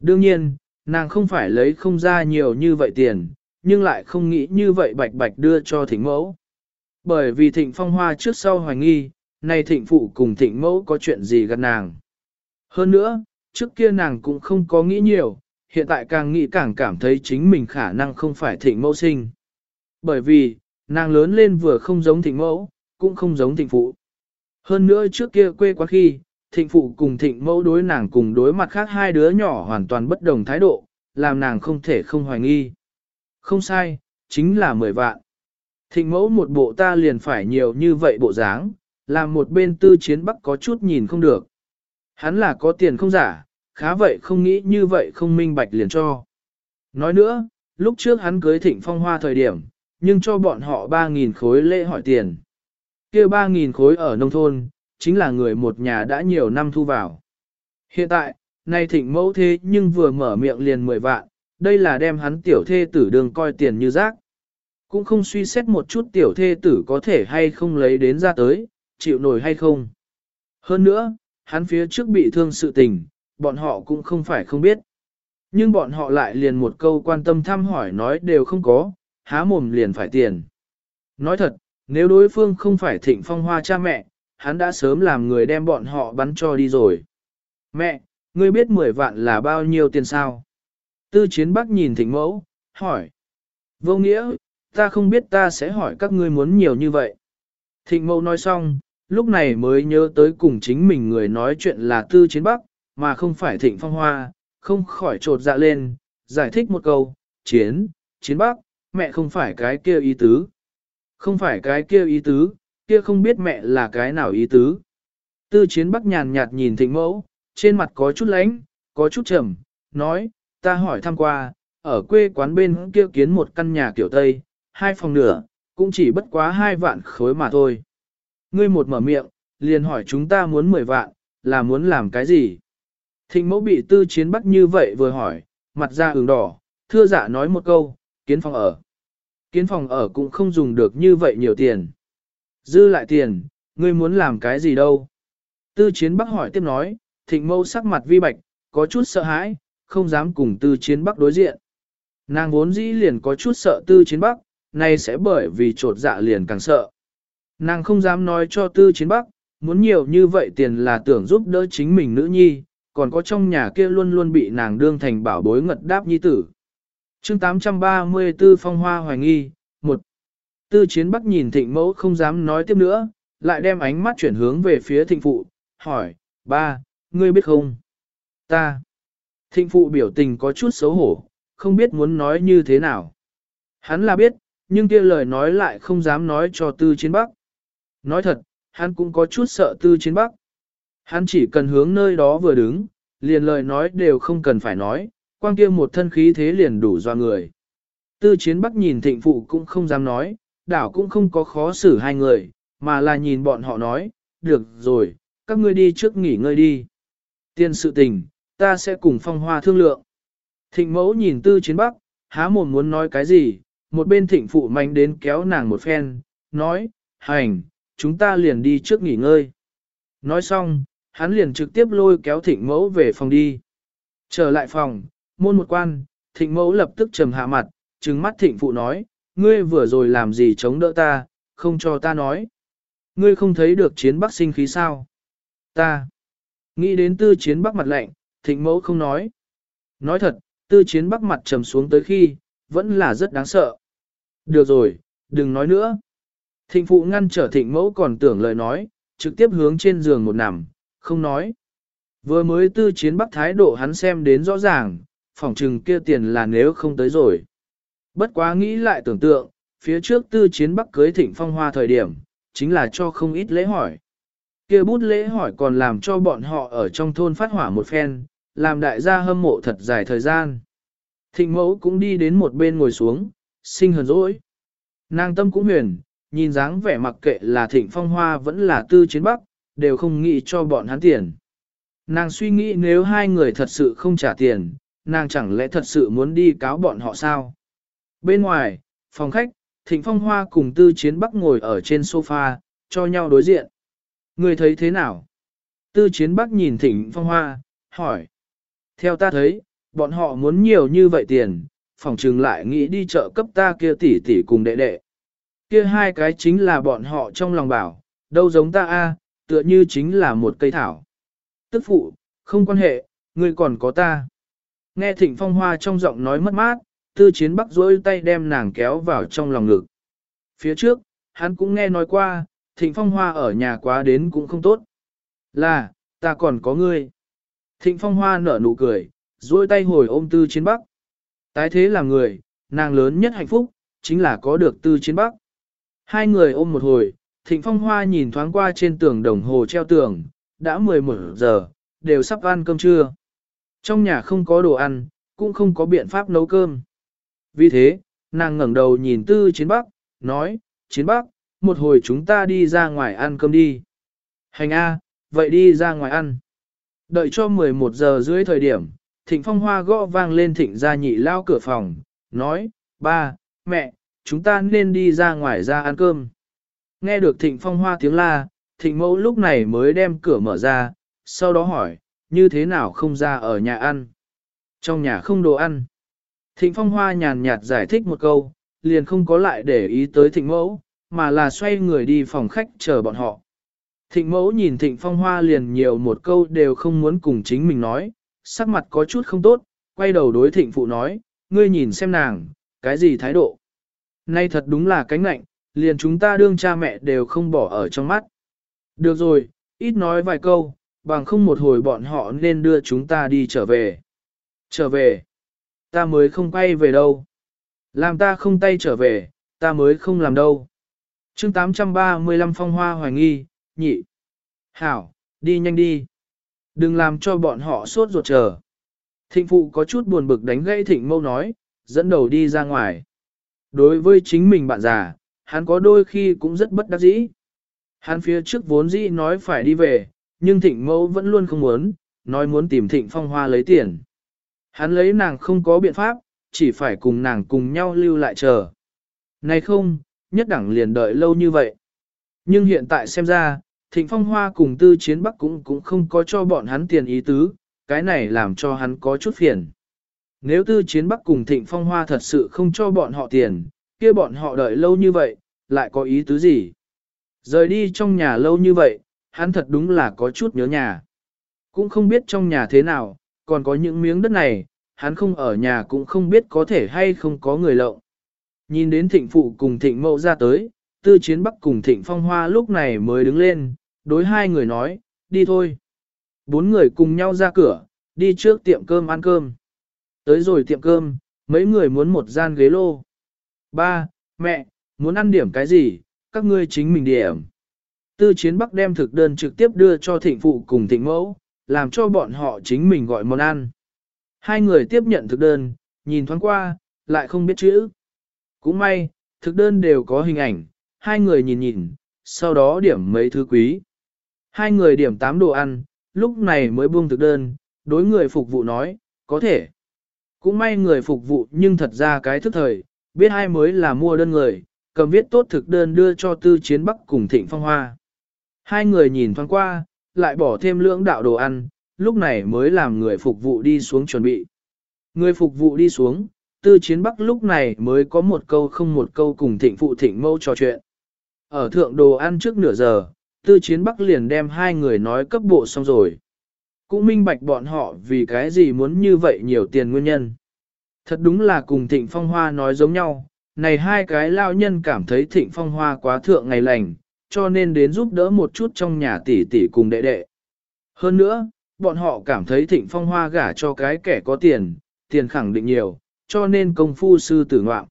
Đương nhiên, nàng không phải lấy không ra nhiều như vậy tiền, nhưng lại không nghĩ như vậy bạch bạch đưa cho thịnh mẫu. Bởi vì thịnh phong hoa trước sau hoài nghi, này thịnh phụ cùng thịnh mẫu có chuyện gì gần nàng. Hơn nữa, trước kia nàng cũng không có nghĩ nhiều, hiện tại càng nghĩ càng cảm thấy chính mình khả năng không phải thịnh mẫu sinh. Bởi vì, nàng lớn lên vừa không giống thịnh mẫu, cũng không giống thịnh phụ. Hơn nữa trước kia quê quá khi, thịnh phụ cùng thịnh mẫu đối nàng cùng đối mặt khác hai đứa nhỏ hoàn toàn bất đồng thái độ, làm nàng không thể không hoài nghi. Không sai, chính là mười vạn. Thịnh mẫu một bộ ta liền phải nhiều như vậy bộ dáng, làm một bên tư chiến bắc có chút nhìn không được. Hắn là có tiền không giả, khá vậy không nghĩ như vậy không minh bạch liền cho. Nói nữa, lúc trước hắn cưới thịnh phong hoa thời điểm, nhưng cho bọn họ 3.000 khối lễ hỏi tiền. kia 3.000 khối ở nông thôn, chính là người một nhà đã nhiều năm thu vào. Hiện tại, nay thịnh mẫu thế nhưng vừa mở miệng liền 10 vạn, đây là đem hắn tiểu thê tử đường coi tiền như rác. Cũng không suy xét một chút tiểu thê tử có thể hay không lấy đến ra tới, chịu nổi hay không. Hơn nữa, hắn phía trước bị thương sự tình, bọn họ cũng không phải không biết. Nhưng bọn họ lại liền một câu quan tâm thăm hỏi nói đều không có, há mồm liền phải tiền. Nói thật, nếu đối phương không phải thịnh phong hoa cha mẹ, hắn đã sớm làm người đem bọn họ bắn cho đi rồi. Mẹ, ngươi biết 10 vạn là bao nhiêu tiền sao? Tư chiến bắc nhìn thịnh mẫu, hỏi. Vô nghĩa, ta không biết ta sẽ hỏi các ngươi muốn nhiều như vậy. Thịnh mẫu nói xong, lúc này mới nhớ tới cùng chính mình người nói chuyện là tư chiến bắc, mà không phải thịnh phong hoa, không khỏi trột dạ lên, giải thích một câu, chiến, chiến bắc, mẹ không phải cái kia ý tứ. Không phải cái kia ý tứ, kia không biết mẹ là cái nào ý tứ. Tư chiến bắc nhàn nhạt nhìn thịnh mẫu, trên mặt có chút lánh, có chút trầm, nói, ta hỏi thăm qua, ở quê quán bên kia kiến một căn nhà kiểu Tây, hai phòng nửa, cũng chỉ bất quá hai vạn khối mà thôi. Ngươi một mở miệng, liền hỏi chúng ta muốn mười vạn, là muốn làm cái gì? Thịnh mẫu bị tư chiến bắc như vậy vừa hỏi, mặt ra ửng đỏ, thưa dạ nói một câu, kiến phòng ở. Kiến phòng ở cũng không dùng được như vậy nhiều tiền. Dư lại tiền, ngươi muốn làm cái gì đâu? Tư chiến bắc hỏi tiếp nói, thịnh mẫu sắc mặt vi bạch, có chút sợ hãi, không dám cùng tư chiến bắc đối diện. Nàng vốn dĩ liền có chút sợ tư chiến bắc, nay sẽ bởi vì trột dạ liền càng sợ. Nàng không dám nói cho tư chiến bắc, muốn nhiều như vậy tiền là tưởng giúp đỡ chính mình nữ nhi, còn có trong nhà kia luôn luôn bị nàng đương thành bảo bối ngật đáp nhi tử. chương 834 Phong Hoa Hoài Nghi, một Tư chiến bắc nhìn thịnh mẫu không dám nói tiếp nữa, lại đem ánh mắt chuyển hướng về phía thịnh phụ, hỏi, ba, ngươi biết không? Ta. Thịnh phụ biểu tình có chút xấu hổ, không biết muốn nói như thế nào. Hắn là biết, nhưng kia lời nói lại không dám nói cho tư chiến bắc. Nói thật, hắn cũng có chút sợ tư chiến bắc. Hắn chỉ cần hướng nơi đó vừa đứng, liền lời nói đều không cần phải nói, quang kia một thân khí thế liền đủ doa người. Tư chiến bắc nhìn thịnh phụ cũng không dám nói, đảo cũng không có khó xử hai người, mà là nhìn bọn họ nói, được rồi, các ngươi đi trước nghỉ ngơi đi. Tiên sự tình, ta sẽ cùng phong hoa thương lượng. Thịnh mẫu nhìn tư chiến bắc, há mồm muốn nói cái gì, một bên thịnh phụ mạnh đến kéo nàng một phen, nói, hành, chúng ta liền đi trước nghỉ ngơi. Nói xong, hắn liền trực tiếp lôi kéo thịnh mẫu về phòng đi. Trở lại phòng, môn một quan, thịnh mẫu lập tức trầm hạ mặt, trừng mắt thịnh phụ nói, ngươi vừa rồi làm gì chống đỡ ta, không cho ta nói. Ngươi không thấy được chiến bắc sinh khí sao? Ta. Nghĩ đến tư chiến bắc mặt lạnh, thịnh mẫu không nói. Nói thật, tư chiến bắc mặt trầm xuống tới khi, vẫn là rất đáng sợ. Được rồi, đừng nói nữa. Thịnh phụ ngăn trở thịnh mẫu còn tưởng lời nói, trực tiếp hướng trên giường một nằm, không nói. Vừa mới tư chiến bắc thái độ hắn xem đến rõ ràng, phỏng trừng kia tiền là nếu không tới rồi. Bất quá nghĩ lại tưởng tượng, phía trước tư chiến bắc cưới thịnh phong hoa thời điểm, chính là cho không ít lễ hỏi. kia bút lễ hỏi còn làm cho bọn họ ở trong thôn phát hỏa một phen, làm đại gia hâm mộ thật dài thời gian. Thịnh mẫu cũng đi đến một bên ngồi xuống, sinh hờn dỗi. Nàng tâm cũng huyền, nhìn dáng vẻ mặc kệ là thịnh phong hoa vẫn là tư chiến bắc, đều không nghĩ cho bọn hắn tiền. Nàng suy nghĩ nếu hai người thật sự không trả tiền, nàng chẳng lẽ thật sự muốn đi cáo bọn họ sao? Bên ngoài, phòng khách, thịnh phong hoa cùng tư chiến bắc ngồi ở trên sofa, cho nhau đối diện. Người thấy thế nào? Tư chiến bắc nhìn thịnh phong hoa, hỏi. Theo ta thấy, bọn họ muốn nhiều như vậy tiền, phòng trừng lại nghĩ đi chợ cấp ta kia tỷ tỷ cùng đệ đệ. Kia hai cái chính là bọn họ trong lòng bảo, đâu giống ta a, tựa như chính là một cây thảo. Tức phụ, không quan hệ, ngươi còn có ta. Nghe thịnh phong hoa trong giọng nói mất mát, tư chiến bắc dối tay đem nàng kéo vào trong lòng ngực. Phía trước, hắn cũng nghe nói qua, thịnh phong hoa ở nhà quá đến cũng không tốt. Là, ta còn có ngươi. Thịnh phong hoa nở nụ cười, duỗi tay hồi ôm tư chiến bắc. Tái thế là người, nàng lớn nhất hạnh phúc, chính là có được tư chiến bắc. Hai người ôm một hồi, thịnh phong hoa nhìn thoáng qua trên tường đồng hồ treo tường, đã 11 giờ, đều sắp ăn cơm trưa. Trong nhà không có đồ ăn, cũng không có biện pháp nấu cơm. Vì thế, nàng ngẩng đầu nhìn tư chiến bắc, nói, chiến bắc, một hồi chúng ta đi ra ngoài ăn cơm đi. Hành A, vậy đi ra ngoài ăn. Đợi cho 11 giờ dưới thời điểm, thịnh phong hoa gõ vang lên thịnh gia nhị lao cửa phòng, nói, ba, mẹ, chúng ta nên đi ra ngoài ra ăn cơm. Nghe được thịnh phong hoa tiếng la, thịnh mẫu lúc này mới đem cửa mở ra, sau đó hỏi, như thế nào không ra ở nhà ăn? Trong nhà không đồ ăn. Thịnh phong hoa nhàn nhạt giải thích một câu, liền không có lại để ý tới thịnh mẫu, mà là xoay người đi phòng khách chờ bọn họ. Thịnh mẫu nhìn thịnh phong hoa liền nhiều một câu đều không muốn cùng chính mình nói, sắc mặt có chút không tốt, quay đầu đối thịnh phụ nói, ngươi nhìn xem nàng, cái gì thái độ. Nay thật đúng là cánh lạnh, liền chúng ta đương cha mẹ đều không bỏ ở trong mắt. Được rồi, ít nói vài câu, bằng không một hồi bọn họ nên đưa chúng ta đi trở về. Trở về? Ta mới không quay về đâu. Làm ta không tay trở về, ta mới không làm đâu. chương 835 phong hoa hoài nghi, nhị. Hảo, đi nhanh đi. Đừng làm cho bọn họ sốt ruột chờ. Thịnh phụ có chút buồn bực đánh gãy thịnh mâu nói, dẫn đầu đi ra ngoài. Đối với chính mình bạn già, hắn có đôi khi cũng rất bất đắc dĩ. Hắn phía trước vốn dĩ nói phải đi về, nhưng thịnh mẫu vẫn luôn không muốn, nói muốn tìm thịnh phong hoa lấy tiền. Hắn lấy nàng không có biện pháp, chỉ phải cùng nàng cùng nhau lưu lại chờ. Này không, nhất đẳng liền đợi lâu như vậy. Nhưng hiện tại xem ra, thịnh phong hoa cùng tư chiến bắc cũng cũng không có cho bọn hắn tiền ý tứ, cái này làm cho hắn có chút phiền. Nếu tư chiến bắc cùng thịnh phong hoa thật sự không cho bọn họ tiền, kia bọn họ đợi lâu như vậy, lại có ý tứ gì? Rời đi trong nhà lâu như vậy, hắn thật đúng là có chút nhớ nhà. Cũng không biết trong nhà thế nào, còn có những miếng đất này, hắn không ở nhà cũng không biết có thể hay không có người lộng. Nhìn đến thịnh phụ cùng thịnh mẫu ra tới, tư chiến bắc cùng thịnh phong hoa lúc này mới đứng lên, đối hai người nói, đi thôi. Bốn người cùng nhau ra cửa, đi trước tiệm cơm ăn cơm. Tới rồi tiệm cơm, mấy người muốn một gian ghế lô. Ba, mẹ, muốn ăn điểm cái gì, các ngươi chính mình điểm. Tư chiến bắc đem thực đơn trực tiếp đưa cho thịnh phụ cùng thịnh mẫu, làm cho bọn họ chính mình gọi món ăn. Hai người tiếp nhận thực đơn, nhìn thoáng qua, lại không biết chữ. Cũng may, thực đơn đều có hình ảnh, hai người nhìn nhìn, sau đó điểm mấy thứ quý. Hai người điểm tám đồ ăn, lúc này mới buông thực đơn, đối người phục vụ nói, có thể. Cũng may người phục vụ nhưng thật ra cái thức thời, biết hai mới là mua đơn người, cầm viết tốt thực đơn đưa cho tư chiến bắc cùng thịnh phong hoa. Hai người nhìn thoáng qua, lại bỏ thêm lưỡng đạo đồ ăn, lúc này mới làm người phục vụ đi xuống chuẩn bị. Người phục vụ đi xuống, tư chiến bắc lúc này mới có một câu không một câu cùng thịnh phụ thịnh mâu trò chuyện. Ở thượng đồ ăn trước nửa giờ, tư chiến bắc liền đem hai người nói cấp bộ xong rồi. Cũng minh bạch bọn họ vì cái gì muốn như vậy nhiều tiền nguyên nhân. Thật đúng là cùng thịnh phong hoa nói giống nhau, này hai cái lao nhân cảm thấy thịnh phong hoa quá thượng ngày lành, cho nên đến giúp đỡ một chút trong nhà tỷ tỷ cùng đệ đệ. Hơn nữa, bọn họ cảm thấy thịnh phong hoa gả cho cái kẻ có tiền, tiền khẳng định nhiều, cho nên công phu sư tử ngoạm.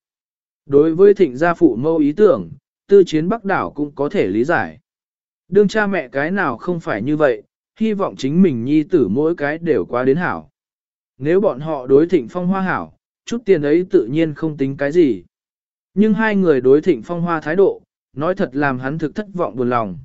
Đối với thịnh gia phụ mâu ý tưởng, tư chiến bắc đảo cũng có thể lý giải. Đương cha mẹ cái nào không phải như vậy, hy vọng chính mình nhi tử mỗi cái đều qua đến hảo. Nếu bọn họ đối thịnh phong hoa hảo, chút tiền ấy tự nhiên không tính cái gì. Nhưng hai người đối thịnh phong hoa thái độ, nói thật làm hắn thực thất vọng buồn lòng.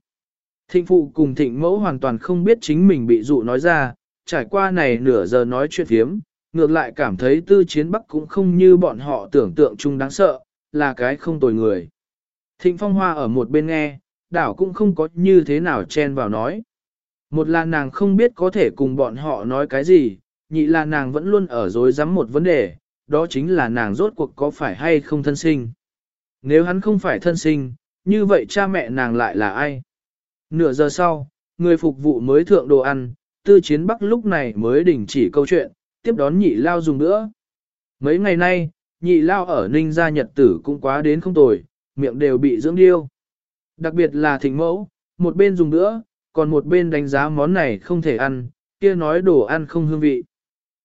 Thịnh phụ cùng thịnh mẫu hoàn toàn không biết chính mình bị dụ nói ra, trải qua này nửa giờ nói chuyện thiếm, ngược lại cảm thấy tư chiến bắc cũng không như bọn họ tưởng tượng chung đáng sợ, là cái không tồi người. Thịnh phong hoa ở một bên nghe, đảo cũng không có như thế nào chen vào nói. Một là nàng không biết có thể cùng bọn họ nói cái gì, nhị là nàng vẫn luôn ở dối rắm một vấn đề, đó chính là nàng rốt cuộc có phải hay không thân sinh. Nếu hắn không phải thân sinh, như vậy cha mẹ nàng lại là ai? Nửa giờ sau, người phục vụ mới thượng đồ ăn, tư chiến bắc lúc này mới đình chỉ câu chuyện, tiếp đón nhị lao dùng nữa. Mấy ngày nay, nhị lao ở ninh gia nhật tử cũng quá đến không tồi, miệng đều bị dưỡng điêu. Đặc biệt là thịnh mẫu, một bên dùng nữa, còn một bên đánh giá món này không thể ăn, kia nói đồ ăn không hương vị.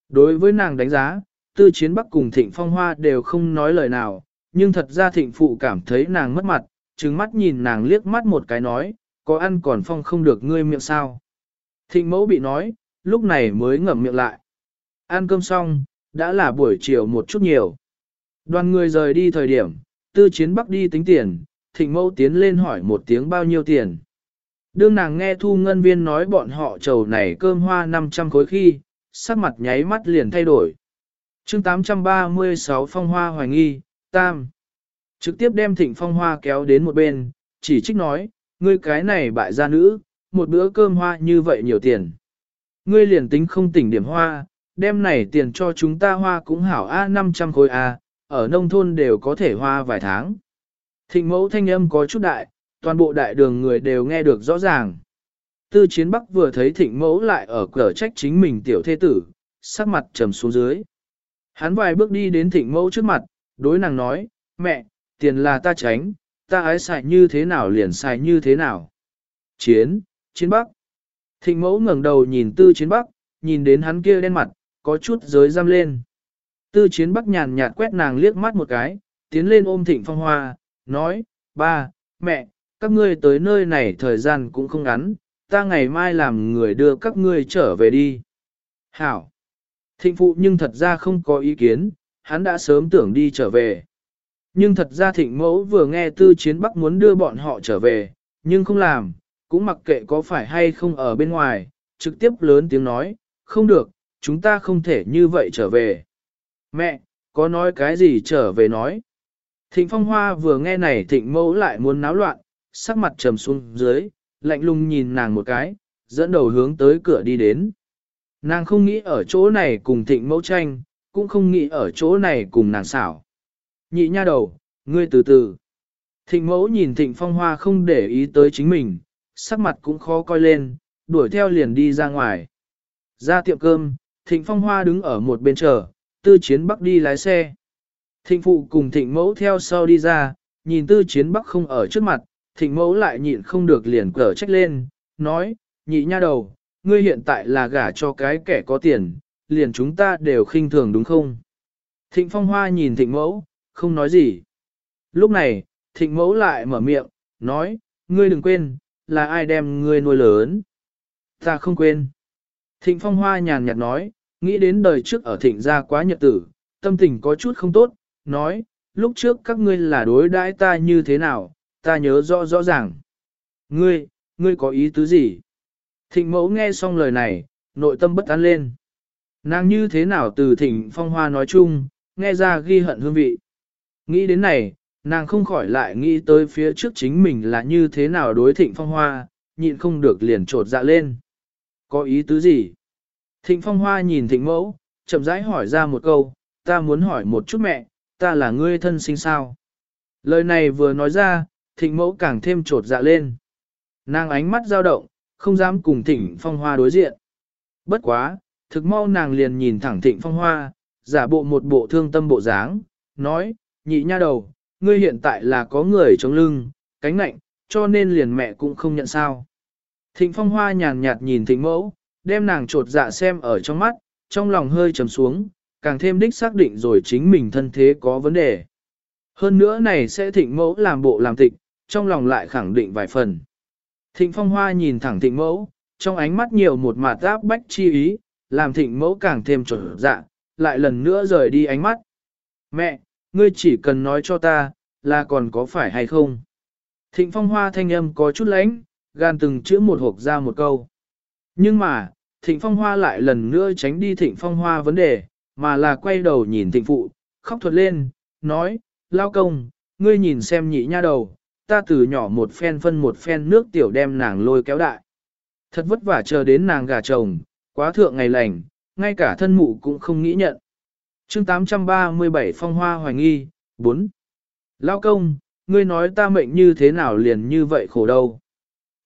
Đối với nàng đánh giá, tư chiến bắc cùng thịnh phong hoa đều không nói lời nào, nhưng thật ra thịnh phụ cảm thấy nàng mất mặt, trừng mắt nhìn nàng liếc mắt một cái nói, có ăn còn phong không được ngươi miệng sao. Thịnh mẫu bị nói, lúc này mới ngậm miệng lại. Ăn cơm xong, đã là buổi chiều một chút nhiều. Đoàn người rời đi thời điểm, tư chiến bắc đi tính tiền, thịnh mẫu tiến lên hỏi một tiếng bao nhiêu tiền. Đương nàng nghe thu ngân viên nói bọn họ trầu này cơm hoa 500 khối khi, sắc mặt nháy mắt liền thay đổi. chương 836 phong hoa hoài nghi, tam. Trực tiếp đem thịnh phong hoa kéo đến một bên, chỉ trích nói, ngươi cái này bại gia nữ, một bữa cơm hoa như vậy nhiều tiền. Ngươi liền tính không tỉnh điểm hoa, đem này tiền cho chúng ta hoa cũng hảo A 500 khối A, ở nông thôn đều có thể hoa vài tháng. Thịnh mẫu thanh âm có chút đại, toàn bộ đại đường người đều nghe được rõ ràng. Tư chiến bắc vừa thấy thịnh mẫu lại ở cửa trách chính mình tiểu thế tử, sắc mặt trầm xuống dưới. Hắn vài bước đi đến thịnh mẫu trước mặt, đối nàng nói, mẹ, tiền là ta tránh, ta ái xài như thế nào liền xài như thế nào. Chiến, chiến bắc. Thịnh mẫu ngẩng đầu nhìn tư chiến bắc, nhìn đến hắn kia đen mặt, có chút giới giam lên. Tư chiến bắc nhàn nhạt quét nàng liếc mắt một cái, tiến lên ôm thịnh phong hoa, nói, ba, mẹ, các ngươi tới nơi này thời gian cũng không ngắn, ta ngày mai làm người đưa các ngươi trở về đi. Hảo. Thịnh phụ nhưng thật ra không có ý kiến, hắn đã sớm tưởng đi trở về. Nhưng thật ra thịnh mẫu vừa nghe tư chiến bắc muốn đưa bọn họ trở về, nhưng không làm, cũng mặc kệ có phải hay không ở bên ngoài, trực tiếp lớn tiếng nói, không được, chúng ta không thể như vậy trở về. Mẹ, có nói cái gì trở về nói. Thịnh phong hoa vừa nghe này thịnh mẫu lại muốn náo loạn, sắc mặt trầm xuống dưới, lạnh lùng nhìn nàng một cái, dẫn đầu hướng tới cửa đi đến. Nàng không nghĩ ở chỗ này cùng thịnh mẫu tranh, cũng không nghĩ ở chỗ này cùng nàng xảo. Nhị nha đầu, ngươi từ từ. Thịnh mẫu nhìn thịnh phong hoa không để ý tới chính mình, sắc mặt cũng khó coi lên, đuổi theo liền đi ra ngoài. Ra tiệm cơm, thịnh phong hoa đứng ở một bên chờ, tư chiến bắc đi lái xe. Thịnh phụ cùng thịnh mẫu theo sau đi ra, nhìn tư chiến bắc không ở trước mặt, thịnh mẫu lại nhịn không được liền cở trách lên, nói, nhị nha đầu, ngươi hiện tại là gả cho cái kẻ có tiền, liền chúng ta đều khinh thường đúng không? Thịnh phong hoa nhìn thịnh mẫu, không nói gì. Lúc này, thịnh mẫu lại mở miệng, nói, ngươi đừng quên, là ai đem ngươi nuôi lớn. Ta không quên. Thịnh phong hoa nhàn nhạt nói, nghĩ đến đời trước ở thịnh gia quá nhật tử, tâm tình có chút không tốt, nói, lúc trước các ngươi là đối đãi ta như thế nào, ta nhớ rõ rõ ràng. Ngươi, ngươi có ý tứ gì? Thịnh mẫu nghe xong lời này, nội tâm bất an lên. Nàng như thế nào từ thịnh phong hoa nói chung, nghe ra ghi hận hương vị. Nghĩ đến này, nàng không khỏi lại nghĩ tới phía trước chính mình là như thế nào đối thịnh phong hoa, nhịn không được liền trột dạ lên. Có ý tứ gì? Thịnh phong hoa nhìn thịnh mẫu, chậm rãi hỏi ra một câu, ta muốn hỏi một chút mẹ, ta là ngươi thân sinh sao? Lời này vừa nói ra, thịnh mẫu càng thêm trột dạ lên. Nàng ánh mắt dao động, không dám cùng thịnh phong hoa đối diện. Bất quá, thực mau nàng liền nhìn thẳng thịnh phong hoa, giả bộ một bộ thương tâm bộ dáng, nói, nhị nha đầu, ngươi hiện tại là có người chống lưng, cánh nạnh, cho nên liền mẹ cũng không nhận sao. Thịnh phong hoa nhàn nhạt nhìn thịnh mẫu, đem nàng trột dạ xem ở trong mắt, trong lòng hơi trầm xuống, càng thêm đích xác định rồi chính mình thân thế có vấn đề. Hơn nữa này sẽ thịnh mẫu làm bộ làm tịch, trong lòng lại khẳng định vài phần. Thịnh phong hoa nhìn thẳng thịnh mẫu, trong ánh mắt nhiều một mạt áp bách chi ý, làm thịnh mẫu càng thêm trở dạ, lại lần nữa rời đi ánh mắt. Mẹ, ngươi chỉ cần nói cho ta, là còn có phải hay không? Thịnh phong hoa thanh âm có chút lãnh, gan từng chữ một hộp ra một câu. Nhưng mà, thịnh phong hoa lại lần nữa tránh đi thịnh phong hoa vấn đề, mà là quay đầu nhìn thịnh phụ, khóc thuật lên, nói, lao công, ngươi nhìn xem nhị nha đầu, ta từ nhỏ một phen phân một phen nước tiểu đem nàng lôi kéo đại. Thật vất vả chờ đến nàng gà chồng, quá thượng ngày lành, ngay cả thân mụ cũng không nghĩ nhận. chương 837 Phong Hoa Hoài Nghi, 4. Lao công, ngươi nói ta mệnh như thế nào liền như vậy khổ đâu.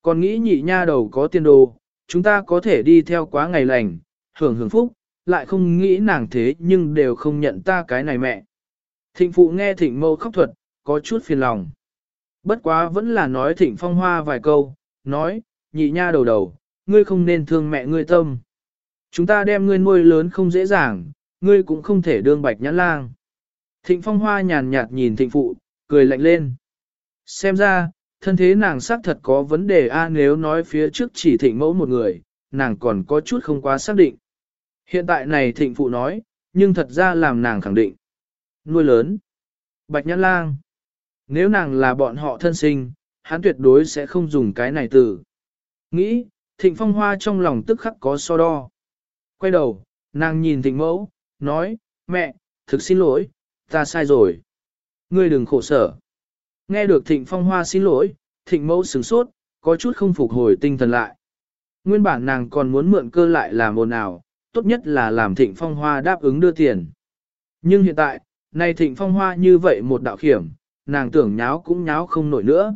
Còn nghĩ nhị nha đầu có tiền đồ, chúng ta có thể đi theo quá ngày lành, hưởng hưởng phúc, lại không nghĩ nàng thế nhưng đều không nhận ta cái này mẹ. Thịnh phụ nghe thịnh mâu khóc thuật, có chút phiền lòng. Bất quá vẫn là nói thịnh phong hoa vài câu, nói, nhị nha đầu đầu, ngươi không nên thương mẹ ngươi tâm. Chúng ta đem ngươi nuôi lớn không dễ dàng, ngươi cũng không thể đương bạch nhãn lang. Thịnh phong hoa nhàn nhạt nhìn thịnh phụ, cười lạnh lên. Xem ra, thân thế nàng xác thật có vấn đề a nếu nói phía trước chỉ thịnh mẫu một người, nàng còn có chút không quá xác định. Hiện tại này thịnh phụ nói, nhưng thật ra làm nàng khẳng định. Nuôi lớn, Bạch Nhãn Lang. Nếu nàng là bọn họ thân sinh, hắn tuyệt đối sẽ không dùng cái này từ. Nghĩ, thịnh phong hoa trong lòng tức khắc có so đo. Quay đầu, nàng nhìn thịnh mẫu, nói, mẹ, thực xin lỗi, ta sai rồi. Ngươi đừng khổ sở. Nghe được thịnh phong hoa xin lỗi, thịnh mẫu sửng sốt, có chút không phục hồi tinh thần lại. Nguyên bản nàng còn muốn mượn cơ lại làm ồn ào, tốt nhất là làm thịnh phong hoa đáp ứng đưa tiền. Nhưng hiện tại, nay thịnh phong hoa như vậy một đạo khiểm, nàng tưởng nháo cũng nháo không nổi nữa.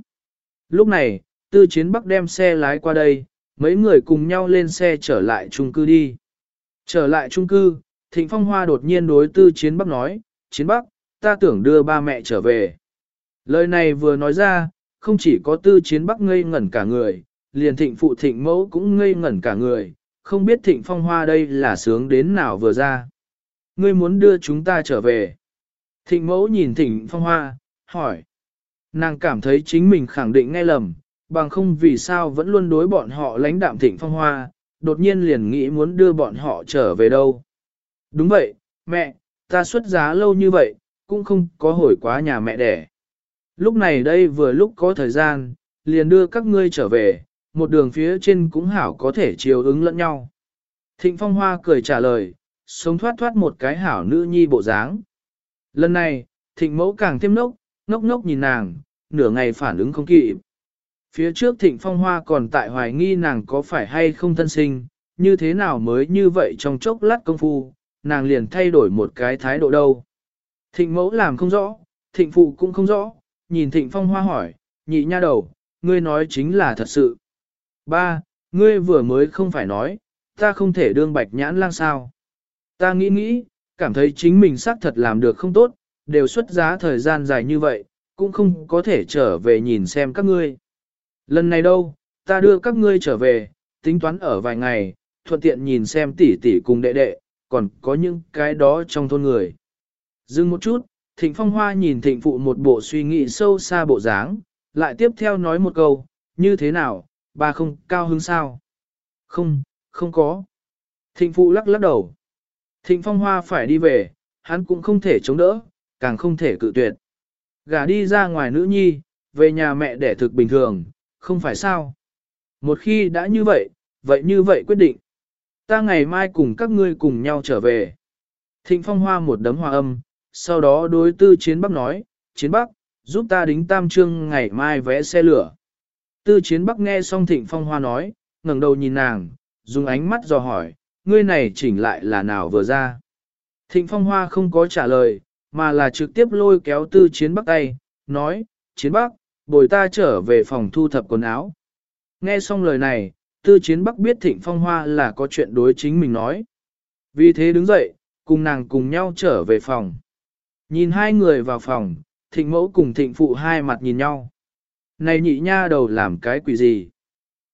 Lúc này, tư chiến bắc đem xe lái qua đây, mấy người cùng nhau lên xe trở lại chung cư đi. Trở lại chung cư, thịnh phong hoa đột nhiên đối tư chiến bắc nói, chiến bắc, ta tưởng đưa ba mẹ trở về. Lời này vừa nói ra, không chỉ có tư chiến bắc ngây ngẩn cả người, liền thịnh phụ thịnh mẫu cũng ngây ngẩn cả người, không biết thịnh phong hoa đây là sướng đến nào vừa ra. Ngươi muốn đưa chúng ta trở về. Thịnh mẫu nhìn thịnh phong hoa, hỏi. Nàng cảm thấy chính mình khẳng định ngay lầm, bằng không vì sao vẫn luôn đối bọn họ lãnh đạm thịnh phong hoa, đột nhiên liền nghĩ muốn đưa bọn họ trở về đâu. Đúng vậy, mẹ, ta xuất giá lâu như vậy, cũng không có hồi quá nhà mẹ đẻ. Lúc này đây vừa lúc có thời gian, liền đưa các ngươi trở về, một đường phía trên cũng hảo có thể chiều ứng lẫn nhau. Thịnh Phong Hoa cười trả lời, sống thoát thoát một cái hảo nữ nhi bộ dáng. Lần này, thịnh mẫu càng thêm nốc, ngốc ngốc nhìn nàng, nửa ngày phản ứng không kịp. Phía trước thịnh phong hoa còn tại hoài nghi nàng có phải hay không thân sinh, như thế nào mới như vậy trong chốc lát công phu, nàng liền thay đổi một cái thái độ đâu. Thịnh mẫu làm không rõ, thịnh phụ cũng không rõ, nhìn thịnh phong hoa hỏi, nhị nha đầu, ngươi nói chính là thật sự. Ba, ngươi vừa mới không phải nói, ta không thể đương bạch nhãn lang sao. Ta nghĩ nghĩ, cảm thấy chính mình xác thật làm được không tốt, đều xuất giá thời gian dài như vậy, cũng không có thể trở về nhìn xem các ngươi. Lần này đâu, ta đưa các ngươi trở về, tính toán ở vài ngày, thuận tiện nhìn xem tỷ tỷ cùng đệ đệ, còn có những cái đó trong thôn người. Dừng một chút, Thịnh Phong Hoa nhìn Thịnh Phụ một bộ suy nghĩ sâu xa bộ dáng, lại tiếp theo nói một câu, như thế nào, bà không cao hứng sao? Không, không có. Thịnh Phụ lắc lắc đầu. Thịnh Phong Hoa phải đi về, hắn cũng không thể chống đỡ, càng không thể cự tuyệt. Gả đi ra ngoài nữ nhi, về nhà mẹ để thực bình thường, không phải sao? Một khi đã như vậy, vậy như vậy quyết định. Ta ngày mai cùng các ngươi cùng nhau trở về. Thịnh Phong Hoa một đấm hòa âm, sau đó đối tư chiến bắc nói, chiến bắc, giúp ta đính tam trương ngày mai vẽ xe lửa. Tư chiến bắc nghe xong thịnh phong hoa nói, ngẩng đầu nhìn nàng, dùng ánh mắt dò hỏi, ngươi này chỉnh lại là nào vừa ra. Thịnh phong hoa không có trả lời, mà là trực tiếp lôi kéo tư chiến bắc tay, nói, chiến bắc, bồi ta trở về phòng thu thập quần áo. Nghe xong lời này, tư chiến bắc biết thịnh phong hoa là có chuyện đối chính mình nói. Vì thế đứng dậy, cùng nàng cùng nhau trở về phòng. Nhìn hai người vào phòng, thịnh mẫu cùng thịnh phụ hai mặt nhìn nhau. Này nhị nha đầu làm cái quỷ gì?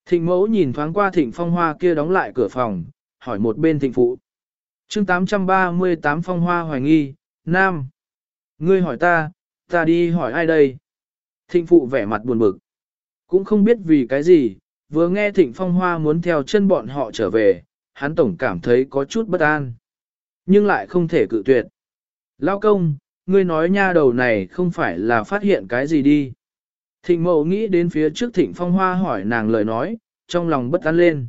Thịnh mẫu nhìn thoáng qua thịnh phong hoa kia đóng lại cửa phòng, hỏi một bên thịnh phụ. chương 838 phong hoa hoài nghi, Nam. Ngươi hỏi ta, ta đi hỏi ai đây? Thịnh phụ vẻ mặt buồn bực. Cũng không biết vì cái gì, vừa nghe thịnh phong hoa muốn theo chân bọn họ trở về, hắn tổng cảm thấy có chút bất an. Nhưng lại không thể cự tuyệt. Lao công, ngươi nói nha đầu này không phải là phát hiện cái gì đi. Thịnh Mẫu nghĩ đến phía trước thịnh phong hoa hỏi nàng lời nói, trong lòng bất an lên.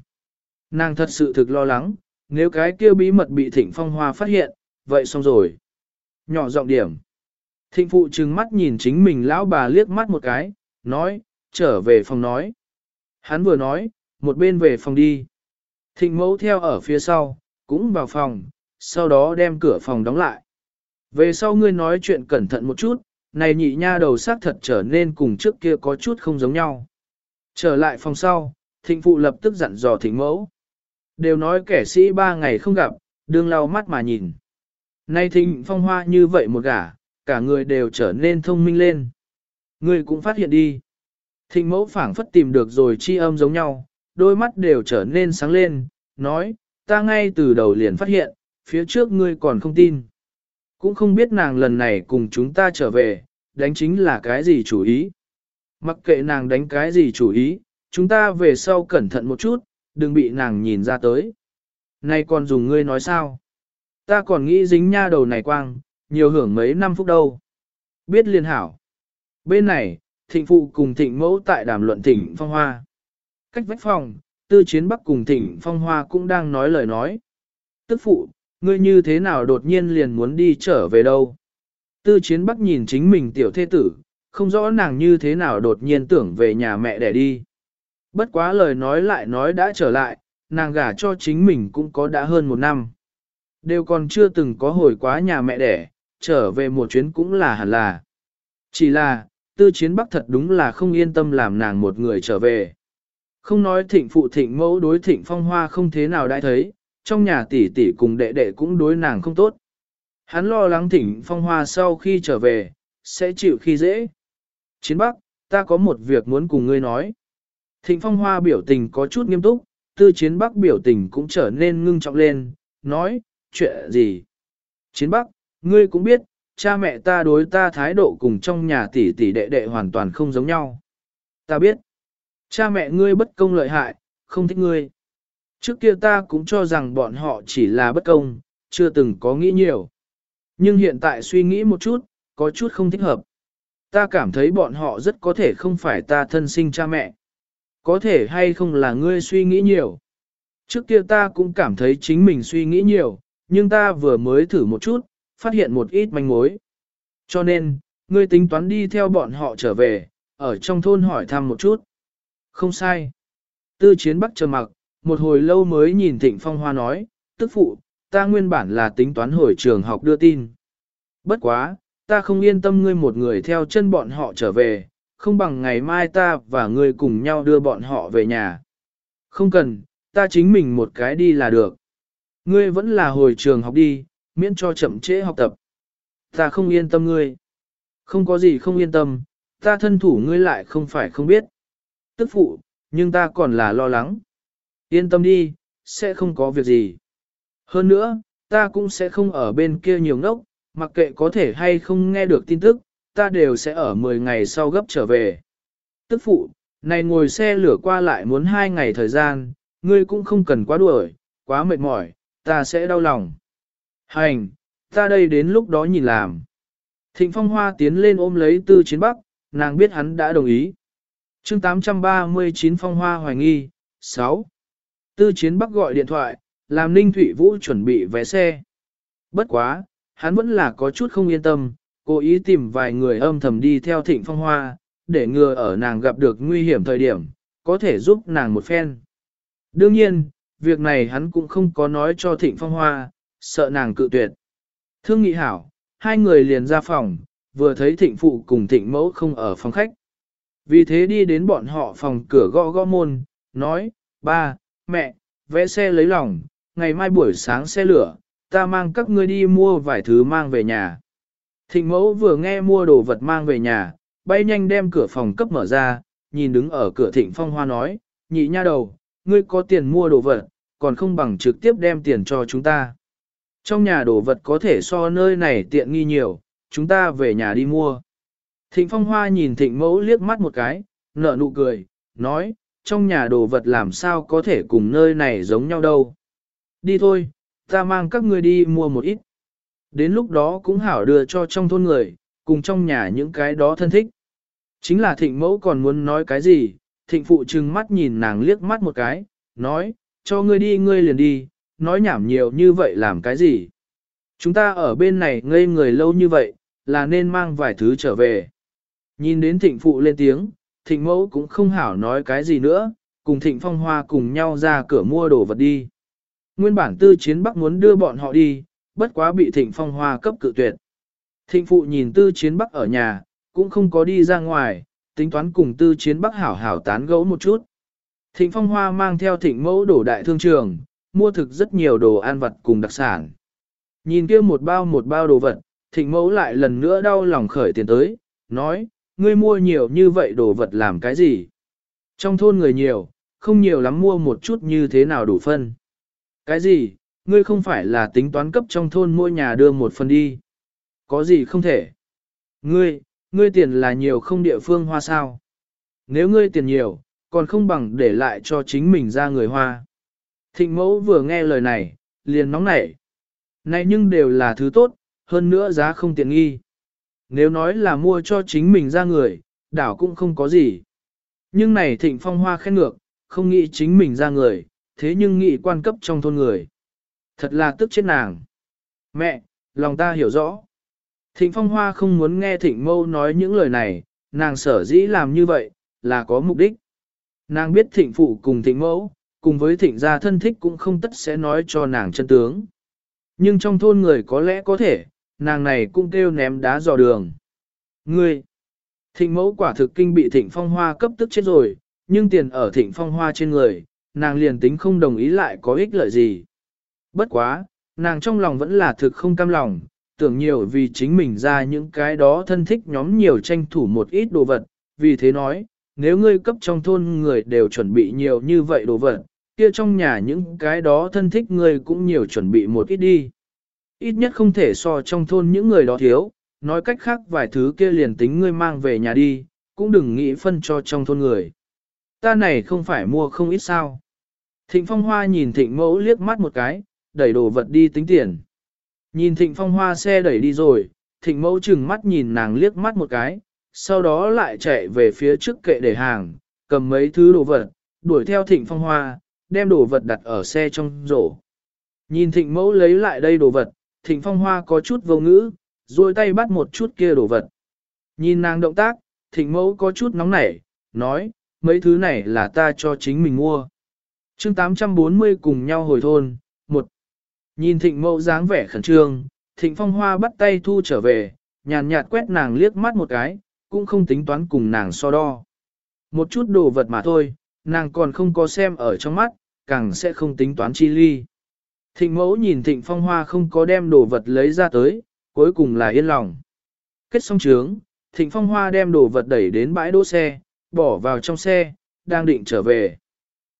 Nàng thật sự thực lo lắng, nếu cái kia bí mật bị thịnh phong hoa phát hiện, vậy xong rồi. Nhỏ giọng điểm. Thịnh phụ trừng mắt nhìn chính mình lão bà liếc mắt một cái, nói, trở về phòng nói. Hắn vừa nói, một bên về phòng đi. Thịnh mẫu theo ở phía sau, cũng vào phòng, sau đó đem cửa phòng đóng lại. Về sau ngươi nói chuyện cẩn thận một chút, này nhị nha đầu xác thật trở nên cùng trước kia có chút không giống nhau. Trở lại phòng sau, thịnh phụ lập tức dặn dò thịnh mẫu. Đều nói kẻ sĩ ba ngày không gặp, đương lau mắt mà nhìn. Nay thịnh phong hoa như vậy một gả, cả người đều trở nên thông minh lên. người cũng phát hiện đi. Thịnh mẫu phảng phất tìm được rồi chi âm giống nhau, đôi mắt đều trở nên sáng lên, nói, ta ngay từ đầu liền phát hiện, phía trước ngươi còn không tin. Cũng không biết nàng lần này cùng chúng ta trở về, đánh chính là cái gì chủ ý. Mặc kệ nàng đánh cái gì chủ ý, chúng ta về sau cẩn thận một chút, đừng bị nàng nhìn ra tới. nay còn dùng ngươi nói sao? Ta còn nghĩ dính nha đầu này quang, nhiều hưởng mấy năm phút đâu. Biết liên hảo. Bên này, thịnh phụ cùng thịnh mẫu tại đàm luận thịnh phong hoa. Cách vách phòng, tư chiến bắc cùng thịnh phong hoa cũng đang nói lời nói. Tức phụ, ngươi như thế nào đột nhiên liền muốn đi trở về đâu? Tư chiến bắc nhìn chính mình tiểu thê tử, không rõ nàng như thế nào đột nhiên tưởng về nhà mẹ để đi. Bất quá lời nói lại nói đã trở lại, nàng gả cho chính mình cũng có đã hơn một năm. Đều còn chưa từng có hồi quá nhà mẹ đẻ, trở về một chuyến cũng là hẳn là. Chỉ là, tư chiến bắc thật đúng là không yên tâm làm nàng một người trở về. Không nói thịnh phụ thịnh mẫu đối thịnh phong hoa không thế nào đã thấy, trong nhà tỷ tỷ cùng đệ đệ cũng đối nàng không tốt. Hắn lo lắng thịnh phong hoa sau khi trở về, sẽ chịu khi dễ. Chiến bắc, ta có một việc muốn cùng ngươi nói. Thịnh phong hoa biểu tình có chút nghiêm túc, tư chiến bắc biểu tình cũng trở nên ngưng trọng lên, nói, chuyện gì? Chiến bắc, ngươi cũng biết, cha mẹ ta đối ta thái độ cùng trong nhà tỷ tỷ đệ đệ hoàn toàn không giống nhau. Ta biết, cha mẹ ngươi bất công lợi hại, không thích ngươi. Trước kia ta cũng cho rằng bọn họ chỉ là bất công, chưa từng có nghĩ nhiều. Nhưng hiện tại suy nghĩ một chút, có chút không thích hợp. Ta cảm thấy bọn họ rất có thể không phải ta thân sinh cha mẹ. Có thể hay không là ngươi suy nghĩ nhiều. Trước kia ta cũng cảm thấy chính mình suy nghĩ nhiều, nhưng ta vừa mới thử một chút, phát hiện một ít manh mối. Cho nên, ngươi tính toán đi theo bọn họ trở về, ở trong thôn hỏi thăm một chút. Không sai. Tư chiến bắc trầm mặc, một hồi lâu mới nhìn Thịnh Phong Hoa nói, tức phụ, ta nguyên bản là tính toán hồi trường học đưa tin. Bất quá, ta không yên tâm ngươi một người theo chân bọn họ trở về, không bằng ngày mai ta và ngươi cùng nhau đưa bọn họ về nhà. Không cần, ta chính mình một cái đi là được. Ngươi vẫn là hồi trường học đi, miễn cho chậm trễ học tập. Ta không yên tâm ngươi. Không có gì không yên tâm, ta thân thủ ngươi lại không phải không biết. Tức phụ, nhưng ta còn là lo lắng. Yên tâm đi, sẽ không có việc gì. Hơn nữa, ta cũng sẽ không ở bên kia nhiều ngốc, mặc kệ có thể hay không nghe được tin tức, ta đều sẽ ở 10 ngày sau gấp trở về. Tức phụ, này ngồi xe lửa qua lại muốn 2 ngày thời gian, ngươi cũng không cần quá đuổi, quá mệt mỏi, ta sẽ đau lòng. Hành, ta đây đến lúc đó nhìn làm. Thịnh Phong Hoa tiến lên ôm lấy Tư Chiến Bắc, nàng biết hắn đã đồng ý. chương 839 Phong Hoa hoài nghi, 6. Tư Chiến Bắc gọi điện thoại, làm Ninh Thụy Vũ chuẩn bị vé xe. Bất quá, hắn vẫn là có chút không yên tâm, cố ý tìm vài người âm thầm đi theo Thịnh Phong Hoa, để ngừa ở nàng gặp được nguy hiểm thời điểm, có thể giúp nàng một phen. Đương nhiên, việc này hắn cũng không có nói cho Thịnh Phong Hoa, sợ nàng cự tuyệt. Thương nghị hảo, hai người liền ra phòng, vừa thấy thịnh phụ cùng thịnh mẫu không ở phòng khách. Vì thế đi đến bọn họ phòng cửa gõ gõ môn, nói, ba, mẹ, vẽ xe lấy lòng, ngày mai buổi sáng xe lửa, ta mang các ngươi đi mua vài thứ mang về nhà. Thịnh mẫu vừa nghe mua đồ vật mang về nhà, bay nhanh đem cửa phòng cấp mở ra, nhìn đứng ở cửa thịnh phong hoa nói, nhị nha đầu, ngươi có tiền mua đồ vật, còn không bằng trực tiếp đem tiền cho chúng ta. Trong nhà đồ vật có thể so nơi này tiện nghi nhiều, chúng ta về nhà đi mua. Thịnh Phong Hoa nhìn Thịnh Mẫu liếc mắt một cái, nở nụ cười, nói, trong nhà đồ vật làm sao có thể cùng nơi này giống nhau đâu. Đi thôi, ta mang các ngươi đi mua một ít. Đến lúc đó cũng hảo đưa cho trong thôn người, cùng trong nhà những cái đó thân thích. Chính là thịnh mẫu còn muốn nói cái gì, thịnh phụ trừng mắt nhìn nàng liếc mắt một cái, nói, cho ngươi đi ngươi liền đi, nói nhảm nhiều như vậy làm cái gì? Chúng ta ở bên này ngây người lâu như vậy, là nên mang vài thứ trở về. Nhìn đến thịnh phụ lên tiếng, thịnh mẫu cũng không hảo nói cái gì nữa, cùng thịnh phong hoa cùng nhau ra cửa mua đồ vật đi. Nguyên bản tư chiến bắc muốn đưa bọn họ đi, bất quá bị thịnh phong hoa cấp cự tuyệt. Thịnh phụ nhìn tư chiến bắc ở nhà, cũng không có đi ra ngoài, tính toán cùng tư chiến bắc hảo hảo tán gẫu một chút. Thịnh phong hoa mang theo thịnh mẫu đổ đại thương trường, mua thực rất nhiều đồ ăn vật cùng đặc sản. Nhìn kia một bao một bao đồ vật, thịnh mẫu lại lần nữa đau lòng khởi tiền tới, nói, ngươi mua nhiều như vậy đồ vật làm cái gì? Trong thôn người nhiều, không nhiều lắm mua một chút như thế nào đủ phân. Cái gì, ngươi không phải là tính toán cấp trong thôn mỗi nhà đưa một phần đi. Có gì không thể? Ngươi, ngươi tiền là nhiều không địa phương hoa sao? Nếu ngươi tiền nhiều, còn không bằng để lại cho chính mình ra người hoa. Thịnh mẫu vừa nghe lời này, liền nóng nảy. Này nhưng đều là thứ tốt, hơn nữa giá không tiện nghi. Nếu nói là mua cho chính mình ra người, đảo cũng không có gì. Nhưng này thịnh phong hoa khen ngược, không nghĩ chính mình ra người, thế nhưng nghĩ quan cấp trong thôn người. Thật là tức chết nàng. Mẹ, lòng ta hiểu rõ. Thịnh phong hoa không muốn nghe thịnh mâu nói những lời này, nàng sở dĩ làm như vậy, là có mục đích. Nàng biết thịnh phụ cùng thịnh mẫu, cùng với thịnh gia thân thích cũng không tất sẽ nói cho nàng chân tướng. Nhưng trong thôn người có lẽ có thể, nàng này cũng kêu ném đá dò đường. Ngươi, thịnh mẫu quả thực kinh bị thịnh phong hoa cấp tức chết rồi, nhưng tiền ở thịnh phong hoa trên người, nàng liền tính không đồng ý lại có ích lợi gì. Bất quá, nàng trong lòng vẫn là thực không cam lòng, tưởng nhiều vì chính mình ra những cái đó thân thích nhóm nhiều tranh thủ một ít đồ vật, vì thế nói, nếu ngươi cấp trong thôn người đều chuẩn bị nhiều như vậy đồ vật, kia trong nhà những cái đó thân thích ngươi cũng nhiều chuẩn bị một ít đi. Ít nhất không thể so trong thôn những người đó thiếu, nói cách khác vài thứ kia liền tính ngươi mang về nhà đi, cũng đừng nghĩ phân cho trong thôn người. Ta này không phải mua không ít sao. Thịnh Phong Hoa nhìn Thịnh Mẫu liếc mắt một cái, đẩy đồ vật đi tính tiền. Nhìn Thịnh Phong Hoa xe đẩy đi rồi, Thịnh Mẫu chừng mắt nhìn nàng liếc mắt một cái, sau đó lại chạy về phía trước kệ để hàng, cầm mấy thứ đồ vật, đuổi theo Thịnh Phong Hoa, đem đồ vật đặt ở xe trong rổ. Nhìn Thịnh Mẫu lấy lại đây đồ vật, Thịnh Phong Hoa có chút vô ngữ, rồi tay bắt một chút kia đồ vật. Nhìn nàng động tác, Thịnh Mẫu có chút nóng nảy, nói, mấy thứ này là ta cho chính mình mua. chương 840 cùng nhau hồi thôn, một Nhìn Thịnh Mẫu dáng vẻ khẩn trương, Thịnh Phong Hoa bắt tay thu trở về, nhàn nhạt quét nàng liếc mắt một cái, cũng không tính toán cùng nàng so đo. Một chút đồ vật mà thôi, nàng còn không có xem ở trong mắt, càng sẽ không tính toán chi ly. Thịnh mẫu nhìn thịnh phong hoa không có đem đồ vật lấy ra tới, cuối cùng là yên lòng. Kết xong trướng, thịnh phong hoa đem đồ vật đẩy đến bãi đỗ xe, bỏ vào trong xe, đang định trở về.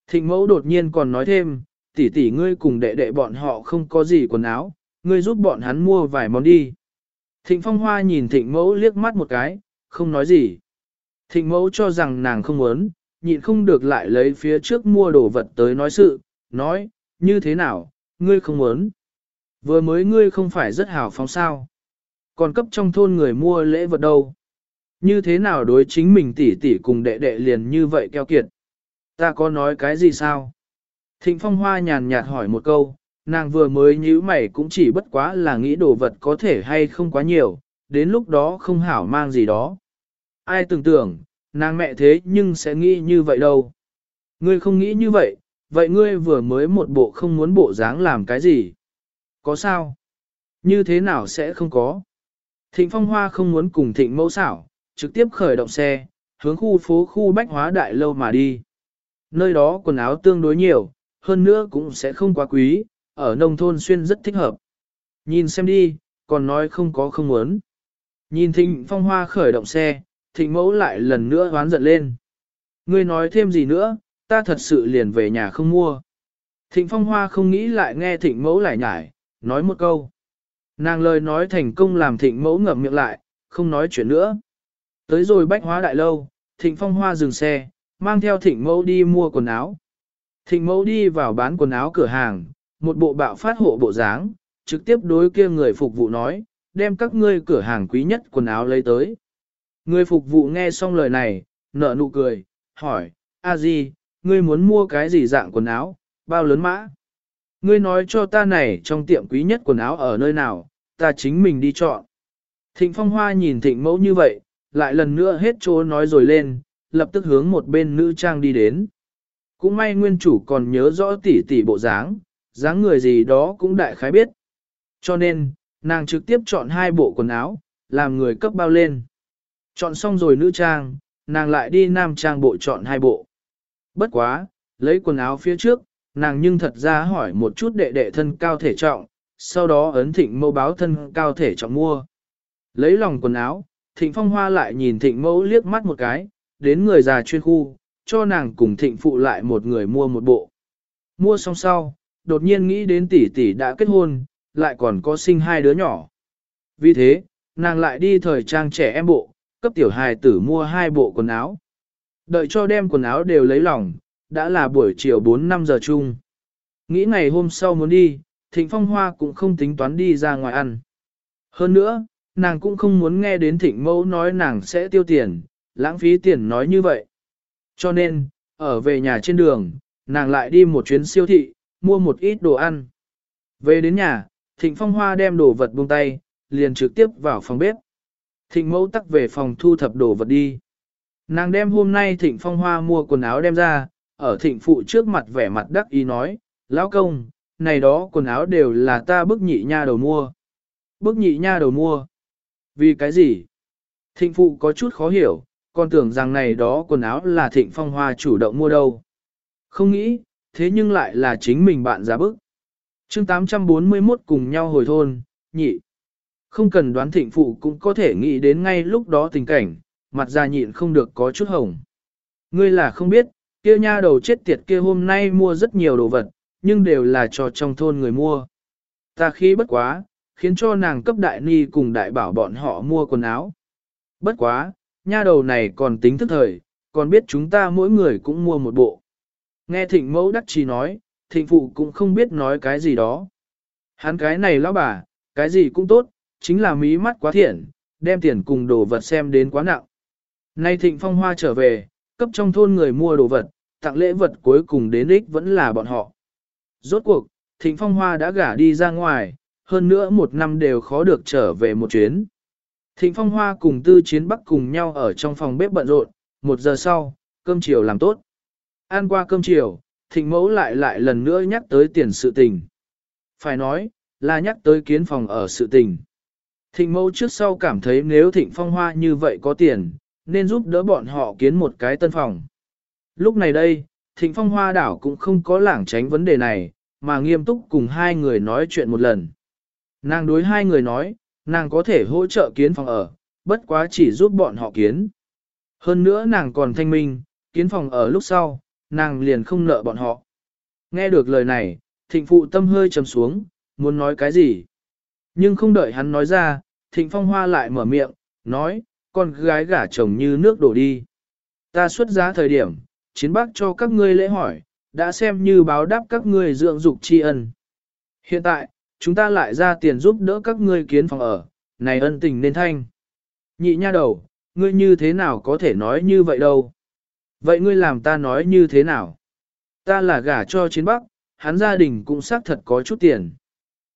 Thịnh mẫu đột nhiên còn nói thêm, tỷ tỷ ngươi cùng đệ đệ bọn họ không có gì quần áo, ngươi giúp bọn hắn mua vài món đi. Thịnh phong hoa nhìn thịnh mẫu liếc mắt một cái, không nói gì. Thịnh mẫu cho rằng nàng không muốn, nhịn không được lại lấy phía trước mua đồ vật tới nói sự, nói, như thế nào, ngươi không muốn. Vừa mới ngươi không phải rất hào phóng sao. Còn cấp trong thôn người mua lễ vật đâu. Như thế nào đối chính mình tỷ tỷ cùng đệ đệ liền như vậy keo kiệt. Ta có nói cái gì sao? Thịnh phong hoa nhàn nhạt hỏi một câu, nàng vừa mới nhíu mày cũng chỉ bất quá là nghĩ đồ vật có thể hay không quá nhiều, đến lúc đó không hảo mang gì đó. Ai tưởng tưởng, nàng mẹ thế nhưng sẽ nghĩ như vậy đâu. Ngươi không nghĩ như vậy, vậy ngươi vừa mới một bộ không muốn bộ dáng làm cái gì? Có sao? Như thế nào sẽ không có? Thịnh Phong Hoa không muốn cùng Thịnh Mẫu xảo, trực tiếp khởi động xe, hướng khu phố khu bách hóa đại lâu mà đi. Nơi đó quần áo tương đối nhiều, hơn nữa cũng sẽ không quá quý, ở nông thôn xuyên rất thích hợp. Nhìn xem đi, còn nói không có không muốn. Nhìn Thịnh Phong Hoa khởi động xe, Thịnh Mẫu lại lần nữa hoán giận lên. Ngươi nói thêm gì nữa, ta thật sự liền về nhà không mua. Thịnh Phong Hoa không nghĩ lại nghe Thịnh Mẫu lại nhải, nói một câu. Nàng lời nói thành công làm Thịnh Mẫu ngậm miệng lại, không nói chuyện nữa. Tới rồi bách hóa đại lâu, Thịnh Phong Hoa dừng xe, mang theo Thịnh Mẫu đi mua quần áo. Thịnh Mẫu đi vào bán quần áo cửa hàng, một bộ bạo phát hộ bộ dáng, trực tiếp đối kia người phục vụ nói, đem các ngươi cửa hàng quý nhất quần áo lấy tới. Người phục vụ nghe xong lời này, nở nụ cười, hỏi, a di, ngươi muốn mua cái gì dạng quần áo, bao lớn mã? Ngươi nói cho ta này trong tiệm quý nhất quần áo ở nơi nào, ta chính mình đi chọn. Thịnh Phong Hoa nhìn Thịnh Mẫu như vậy, lại lần nữa hết chỗ nói rồi lên, lập tức hướng một bên nữ trang đi đến. Cũng may nguyên chủ còn nhớ rõ tỉ tỉ bộ dáng, dáng người gì đó cũng đại khái biết. Cho nên, nàng trực tiếp chọn hai bộ quần áo, làm người cấp bao lên. Chọn xong rồi nữ trang, nàng lại đi nam trang bộ chọn hai bộ. Bất quá, lấy quần áo phía trước, nàng nhưng thật ra hỏi một chút đệ đệ thân cao thể trọng, sau đó ấn thịnh mẫu báo thân cao thể trọng mua. Lấy lòng quần áo, thịnh phong hoa lại nhìn thịnh mẫu liếc mắt một cái, đến người già chuyên khu, cho nàng cùng thịnh phụ lại một người mua một bộ. Mua xong sau, đột nhiên nghĩ đến tỷ tỷ đã kết hôn, lại còn có sinh hai đứa nhỏ. Vì thế, nàng lại đi thời trang trẻ em bộ, cấp tiểu hài tử mua hai bộ quần áo. Đợi cho đem quần áo đều lấy lỏng, đã là buổi chiều 4-5 giờ chung. Nghĩ ngày hôm sau muốn đi, Thịnh Phong Hoa cũng không tính toán đi ra ngoài ăn. Hơn nữa, nàng cũng không muốn nghe đến thịnh mẫu nói nàng sẽ tiêu tiền, lãng phí tiền nói như vậy. Cho nên, ở về nhà trên đường, nàng lại đi một chuyến siêu thị, mua một ít đồ ăn. Về đến nhà, thịnh phong hoa đem đồ vật buông tay, liền trực tiếp vào phòng bếp. Thịnh mẫu tắc về phòng thu thập đồ vật đi. Nàng đem hôm nay thịnh phong hoa mua quần áo đem ra, ở thịnh phụ trước mặt vẻ mặt đắc ý nói, lão công, này đó quần áo đều là ta bức nhị nha đầu mua. Bức nhị nha đầu mua. Vì cái gì? Thịnh phụ có chút khó hiểu, còn tưởng rằng này đó quần áo là thịnh phong hoa chủ động mua đâu. Không nghĩ, thế nhưng lại là chính mình bạn ra bức. chương 841 cùng nhau hồi thôn, nhị. Không cần đoán thịnh phụ cũng có thể nghĩ đến ngay lúc đó tình cảnh, mặt ra nhịn không được có chút hồng. Ngươi là không biết, kia nha đầu chết tiệt kia hôm nay mua rất nhiều đồ vật, nhưng đều là cho trong thôn người mua. Ta khi bất quá, khiến cho nàng cấp đại ni cùng đại bảo bọn họ mua quần áo. Bất quá, nha đầu này còn tính thức thời, còn biết chúng ta mỗi người cũng mua một bộ. Nghe thịnh mẫu đắc chi nói, thịnh phụ cũng không biết nói cái gì đó. Hắn cái này lão bà, cái gì cũng tốt, chính là mí mắt quá thiện, đem tiền cùng đồ vật xem đến quá nặng. Nay thịnh phong hoa trở về, cấp trong thôn người mua đồ vật, tặng lễ vật cuối cùng đến ích vẫn là bọn họ. Rốt cuộc, thịnh phong hoa đã gả đi ra ngoài, hơn nữa một năm đều khó được trở về một chuyến. Thịnh phong hoa cùng tư chiến bắc cùng nhau ở trong phòng bếp bận rộn, một giờ sau, cơm chiều làm tốt. Ăn qua cơm chiều, thịnh mẫu lại lại lần nữa nhắc tới tiền sự tình. Phải nói, là nhắc tới kiến phòng ở sự tình. Thịnh mẫu trước sau cảm thấy nếu thịnh phong hoa như vậy có tiền, nên giúp đỡ bọn họ kiến một cái tân phòng. Lúc này đây, thịnh phong hoa đảo cũng không có lảng tránh vấn đề này, mà nghiêm túc cùng hai người nói chuyện một lần. Nàng đối hai người nói, nàng có thể hỗ trợ kiến phòng ở, bất quá chỉ giúp bọn họ kiến. Hơn nữa nàng còn thanh minh, kiến phòng ở lúc sau, nàng liền không nợ bọn họ. Nghe được lời này, thịnh phụ tâm hơi trầm xuống, muốn nói cái gì. Nhưng không đợi hắn nói ra, thịnh phong hoa lại mở miệng, nói, con gái gả chồng như nước đổ đi. Ta xuất giá thời điểm, chiến bác cho các ngươi lễ hỏi, đã xem như báo đáp các ngươi dưỡng dục tri ân. Hiện tại, chúng ta lại ra tiền giúp đỡ các ngươi kiến phòng ở, này ân tình nên thanh. Nhị nha đầu, ngươi như thế nào có thể nói như vậy đâu? Vậy ngươi làm ta nói như thế nào? Ta là gả cho chiến bắc, hắn gia đình cũng xác thật có chút tiền.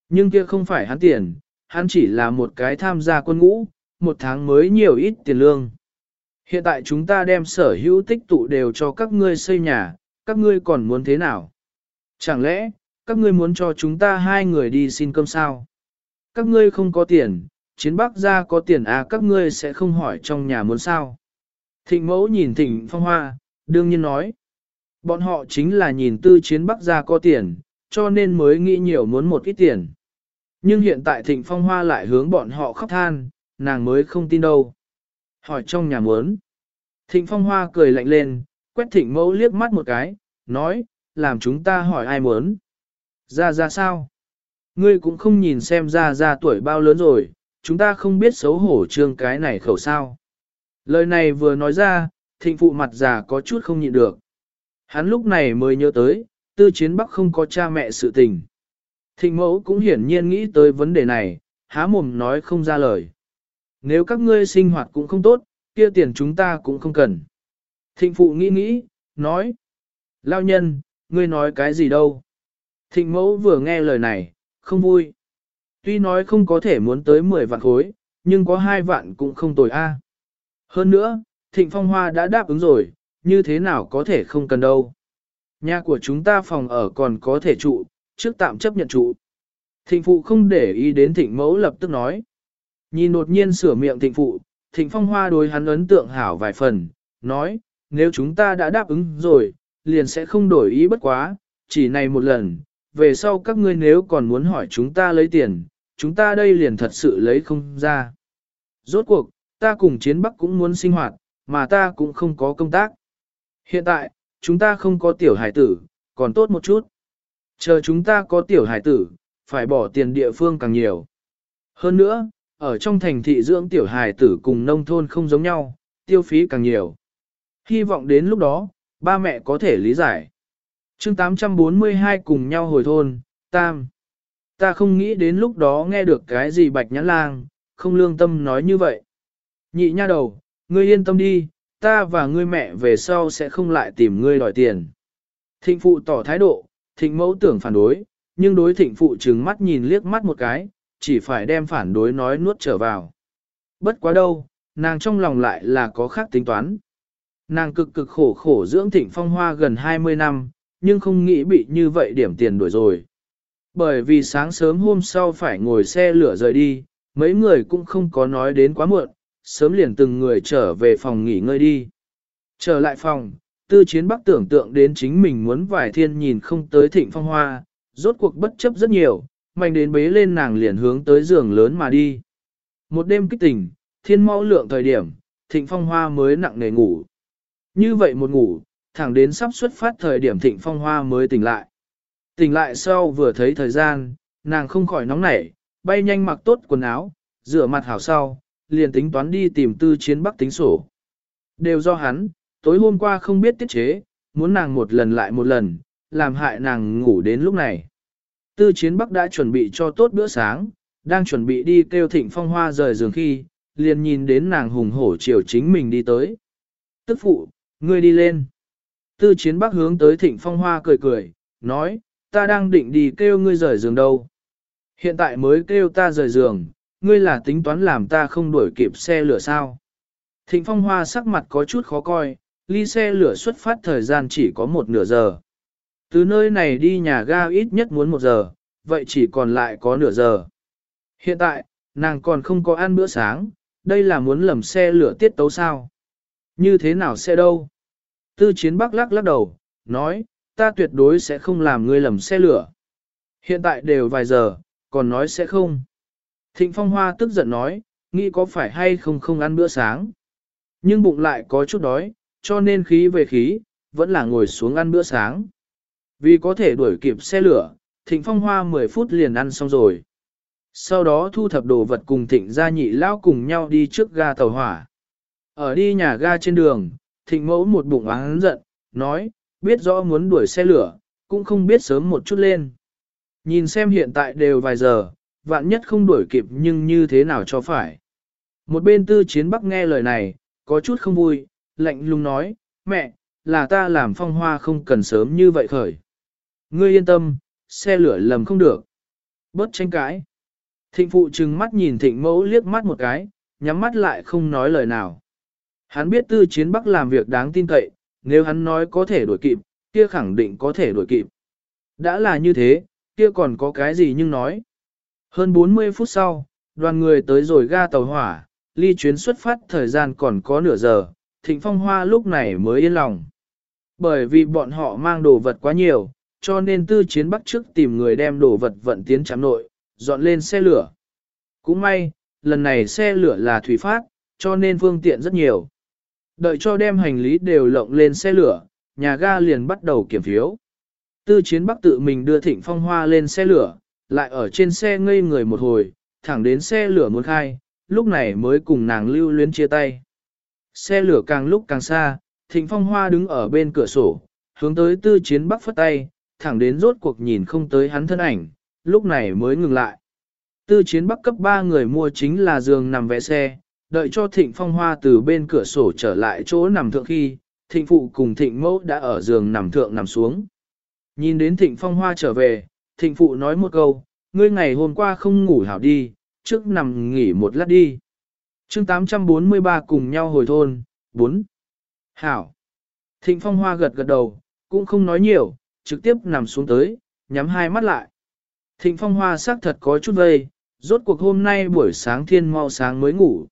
Nhưng kia không phải hắn tiền, hắn chỉ là một cái tham gia quân ngũ, một tháng mới nhiều ít tiền lương. Hiện tại chúng ta đem sở hữu tích tụ đều cho các ngươi xây nhà, các ngươi còn muốn thế nào? Chẳng lẽ, các ngươi muốn cho chúng ta hai người đi xin cơm sao? Các ngươi không có tiền, chiến bắc gia có tiền à các ngươi sẽ không hỏi trong nhà muốn sao? Thịnh mẫu nhìn thịnh phong hoa, đương nhiên nói. Bọn họ chính là nhìn tư chiến bắc gia có tiền, cho nên mới nghĩ nhiều muốn một ít tiền. Nhưng hiện tại thịnh phong hoa lại hướng bọn họ khóc than, nàng mới không tin đâu. Hỏi trong nhà muốn. Thịnh phong hoa cười lạnh lên, quét thịnh mẫu liếc mắt một cái, nói, làm chúng ta hỏi ai muốn. Ra ra sao? Ngươi cũng không nhìn xem ra ra tuổi bao lớn rồi, chúng ta không biết xấu hổ trương cái này khẩu sao. Lời này vừa nói ra, thịnh phụ mặt già có chút không nhịn được. Hắn lúc này mới nhớ tới, tư chiến bắc không có cha mẹ sự tình. Thịnh mẫu cũng hiển nhiên nghĩ tới vấn đề này, há mồm nói không ra lời. Nếu các ngươi sinh hoạt cũng không tốt, kia tiền chúng ta cũng không cần. Thịnh phụ nghĩ nghĩ, nói. Lao nhân, ngươi nói cái gì đâu? Thịnh mẫu vừa nghe lời này, không vui. Tuy nói không có thể muốn tới 10 vạn khối, nhưng có 2 vạn cũng không tồi a. Hơn nữa, Thịnh Phong Hoa đã đáp ứng rồi, như thế nào có thể không cần đâu. Nhà của chúng ta phòng ở còn có thể trụ, trước tạm chấp nhận trụ. Thịnh phụ không để ý đến thịnh mẫu lập tức nói. Nhìn đột nhiên sửa miệng thịnh phụ, thịnh phong hoa đối hắn ấn tượng hảo vài phần, nói, nếu chúng ta đã đáp ứng rồi, liền sẽ không đổi ý bất quá, chỉ này một lần, về sau các ngươi nếu còn muốn hỏi chúng ta lấy tiền, chúng ta đây liền thật sự lấy không ra. Rốt cuộc, ta cùng chiến bắc cũng muốn sinh hoạt, mà ta cũng không có công tác. Hiện tại, chúng ta không có tiểu hải tử, còn tốt một chút. Chờ chúng ta có tiểu hải tử, phải bỏ tiền địa phương càng nhiều. Hơn nữa, ở trong thành thị dưỡng tiểu hài tử cùng nông thôn không giống nhau, tiêu phí càng nhiều. Hy vọng đến lúc đó, ba mẹ có thể lý giải. chương 842 cùng nhau hồi thôn, tam. Ta không nghĩ đến lúc đó nghe được cái gì bạch nhãn lang, không lương tâm nói như vậy. Nhị nha đầu, ngươi yên tâm đi, ta và ngươi mẹ về sau sẽ không lại tìm ngươi đòi tiền. Thịnh phụ tỏ thái độ, thịnh mẫu tưởng phản đối, nhưng đối thịnh phụ trừng mắt nhìn liếc mắt một cái, chỉ phải đem phản đối nói nuốt trở vào. Bất quá đâu, nàng trong lòng lại là có khác tính toán. Nàng cực cực khổ khổ dưỡng thịnh phong hoa gần 20 năm, nhưng không nghĩ bị như vậy điểm tiền đuổi rồi. Bởi vì sáng sớm hôm sau phải ngồi xe lửa rời đi, mấy người cũng không có nói đến quá muộn, sớm liền từng người trở về phòng nghỉ ngơi đi. Trở lại phòng, tư chiến bắc tưởng tượng đến chính mình muốn vài thiên nhìn không tới thịnh phong hoa, rốt cuộc bất chấp rất nhiều, mạnh đến bế lên nàng liền hướng tới giường lớn mà đi. Một đêm kích tỉnh, thiên mau lượng thời điểm, thịnh phong hoa mới nặng nề ngủ. Như vậy một ngủ, thẳng đến sắp xuất phát thời điểm thịnh phong hoa mới tỉnh lại. Tỉnh lại sau vừa thấy thời gian, nàng không khỏi nóng nảy, bay nhanh mặc tốt quần áo, rửa mặt hảo sau, liền tính toán đi tìm tư chiến bắc tính sổ. Đều do hắn, tối hôm qua không biết tiết chế, muốn nàng một lần lại một lần, làm hại nàng ngủ đến lúc này. Tư chiến bắc đã chuẩn bị cho tốt bữa sáng, đang chuẩn bị đi kêu thịnh phong hoa rời giường khi, liền nhìn đến nàng hùng hổ chiều chính mình đi tới. Tức phụ, ngươi đi lên. Tư chiến bắc hướng tới thịnh phong hoa cười cười, nói, ta đang định đi kêu ngươi rời giường đâu. Hiện tại mới kêu ta rời giường, ngươi là tính toán làm ta không đuổi kịp xe lửa sao. Thịnh phong hoa sắc mặt có chút khó coi, ly xe lửa xuất phát thời gian chỉ có một nửa giờ. Từ nơi này đi nhà ga ít nhất muốn một giờ, vậy chỉ còn lại có nửa giờ. Hiện tại, nàng còn không có ăn bữa sáng, đây là muốn lầm xe lửa tiết tấu sao. Như thế nào xe đâu? Tư chiến bắc lắc lắc đầu, nói, ta tuyệt đối sẽ không làm ngươi lầm xe lửa. Hiện tại đều vài giờ, còn nói sẽ không. Thịnh Phong Hoa tức giận nói, nghĩ có phải hay không không ăn bữa sáng. Nhưng bụng lại có chút đói, cho nên khí về khí, vẫn là ngồi xuống ăn bữa sáng. Vì có thể đuổi kịp xe lửa, Thịnh Phong Hoa 10 phút liền ăn xong rồi. Sau đó thu thập đồ vật cùng Thịnh gia nhị lao cùng nhau đi trước ga tàu hỏa. Ở đi nhà ga trên đường, Thịnh mẫu một bụng án giận, nói, biết rõ muốn đuổi xe lửa, cũng không biết sớm một chút lên. Nhìn xem hiện tại đều vài giờ, vạn nhất không đuổi kịp nhưng như thế nào cho phải. Một bên tư chiến bắc nghe lời này, có chút không vui, lạnh lùng nói, mẹ, là ta làm phong hoa không cần sớm như vậy khởi. Ngươi yên tâm, xe lửa lầm không được. Bớt tranh cãi. Thịnh phụ trừng mắt nhìn thịnh mẫu liếc mắt một cái, nhắm mắt lại không nói lời nào. Hắn biết tư chiến bắc làm việc đáng tin cậy, nếu hắn nói có thể đuổi kịp, kia khẳng định có thể đuổi kịp. Đã là như thế, kia còn có cái gì nhưng nói. Hơn 40 phút sau, đoàn người tới rồi ga tàu hỏa, ly chuyến xuất phát thời gian còn có nửa giờ, thịnh phong hoa lúc này mới yên lòng. Bởi vì bọn họ mang đồ vật quá nhiều, cho nên tư chiến bắt trước tìm người đem đồ vật vận tiến trạm nội, dọn lên xe lửa. Cũng may, lần này xe lửa là thủy phát, cho nên phương tiện rất nhiều. Đợi cho đem hành lý đều lộng lên xe lửa, nhà ga liền bắt đầu kiểm phiếu. Tư chiến bắc tự mình đưa thịnh phong hoa lên xe lửa, lại ở trên xe ngây người một hồi, thẳng đến xe lửa muốn khai, lúc này mới cùng nàng lưu luyến chia tay. Xe lửa càng lúc càng xa, thịnh phong hoa đứng ở bên cửa sổ, hướng tới tư chiến bắc phất tay, thẳng đến rốt cuộc nhìn không tới hắn thân ảnh, lúc này mới ngừng lại. Tư chiến bắc cấp 3 người mua chính là giường nằm vẽ xe, đợi cho thịnh phong hoa từ bên cửa sổ trở lại chỗ nằm thượng khi, thịnh phụ cùng thịnh mẫu đã ở giường nằm thượng nằm xuống. Nhìn đến thịnh phong hoa trở về, thịnh phụ nói một câu, ngươi ngày hôm qua không ngủ hảo đi, trước nằm nghỉ một lát đi. chương 843 cùng nhau hồi thôn, 4. Hảo. Thịnh phong hoa gật gật đầu, cũng không nói nhiều, trực tiếp nằm xuống tới, nhắm hai mắt lại. Thịnh phong hoa xác thật có chút vây, rốt cuộc hôm nay buổi sáng thiên mau sáng mới ngủ.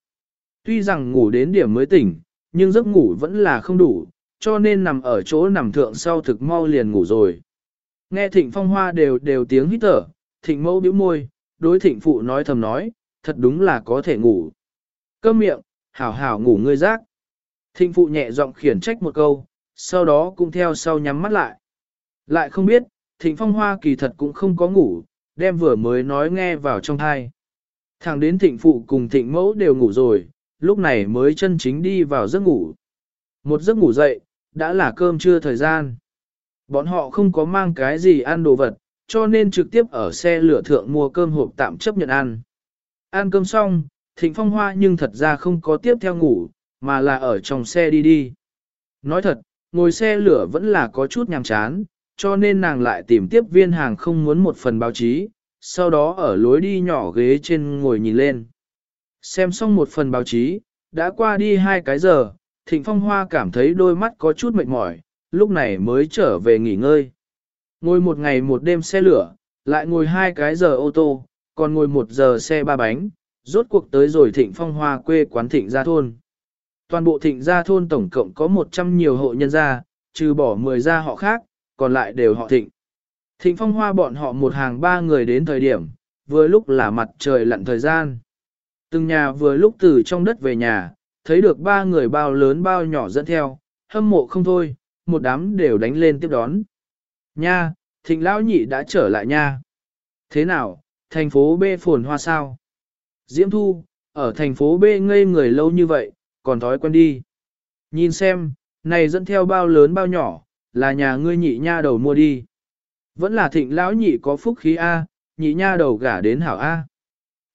Tuy rằng ngủ đến điểm mới tỉnh, nhưng giấc ngủ vẫn là không đủ, cho nên nằm ở chỗ nằm thượng sau thực mau liền ngủ rồi. Nghe thịnh phong hoa đều đều tiếng hít thở, thịnh mẫu bĩu môi, đối thịnh phụ nói thầm nói, thật đúng là có thể ngủ. Cơm miệng, hảo hảo ngủ ngươi rác. Thịnh phụ nhẹ giọng khiển trách một câu, sau đó cũng theo sau nhắm mắt lại. Lại không biết, thịnh phong hoa kỳ thật cũng không có ngủ, đem vừa mới nói nghe vào trong thai. Thẳng đến thịnh phụ cùng thịnh mẫu đều ngủ rồi, lúc này mới chân chính đi vào giấc ngủ. Một giấc ngủ dậy, đã là cơm trưa thời gian. Bọn họ không có mang cái gì ăn đồ vật, cho nên trực tiếp ở xe lửa thượng mua cơm hộp tạm chấp nhận ăn. Ăn cơm xong, Thịnh Phong Hoa nhưng thật ra không có tiếp theo ngủ, mà là ở trong xe đi đi. Nói thật, ngồi xe lửa vẫn là có chút nhàm chán, cho nên nàng lại tìm tiếp viên hàng không muốn một phần báo chí, sau đó ở lối đi nhỏ ghế trên ngồi nhìn lên. Xem xong một phần báo chí, đã qua đi hai cái giờ, Thịnh Phong Hoa cảm thấy đôi mắt có chút mệt mỏi, lúc này mới trở về nghỉ ngơi. Ngồi một ngày một đêm xe lửa, lại ngồi hai cái giờ ô tô, còn ngồi một giờ xe ba bánh, rốt cuộc tới rồi Thịnh Phong Hoa quê quán Thịnh Gia Thôn. Toàn bộ Thịnh Gia Thôn tổng cộng có 100 nhiều hộ nhân gia, trừ bỏ 10 gia họ khác, còn lại đều họ Thịnh. Thịnh Phong Hoa bọn họ một hàng ba người đến thời điểm, vừa lúc là mặt trời lặn thời gian. Từng nhà vừa lúc từ trong đất về nhà, thấy được ba người bao lớn bao nhỏ dẫn theo, hâm mộ không thôi, một đám đều đánh lên tiếp đón. Nha, thịnh lão nhị đã trở lại nha. Thế nào, thành phố B phồn hoa sao? Diễm Thu, ở thành phố B ngây người lâu như vậy, còn thói quen đi. Nhìn xem, này dẫn theo bao lớn bao nhỏ, là nhà ngươi nhị nha đầu mua đi. Vẫn là thịnh lão nhị có phúc khí A, nhị nha đầu gả đến hảo A.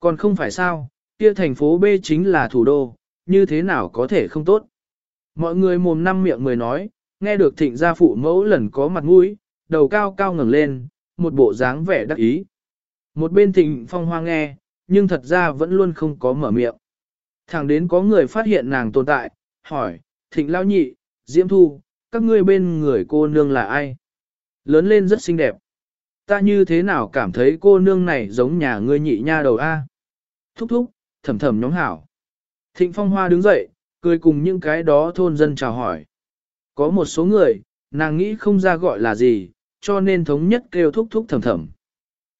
Còn không phải sao, kia thành phố B chính là thủ đô, như thế nào có thể không tốt. Mọi người mồm năm miệng mười nói, nghe được thịnh gia phụ mẫu lần có mặt mũi, đầu cao cao ngẩng lên, một bộ dáng vẻ đắc ý. Một bên thịnh phong hoa nghe, nhưng thật ra vẫn luôn không có mở miệng. Thẳng đến có người phát hiện nàng tồn tại, hỏi, thịnh lao nhị, diễm thu, các ngươi bên người cô nương là ai? Lớn lên rất xinh đẹp. Ta như thế nào cảm thấy cô nương này giống nhà ngươi nhị nha đầu A? Thúc thúc, thầm thầm nhóm hảo. Thịnh Phong Hoa đứng dậy, cười cùng những cái đó thôn dân chào hỏi. Có một số người, nàng nghĩ không ra gọi là gì, cho nên thống nhất kêu thúc thúc thầm thầm.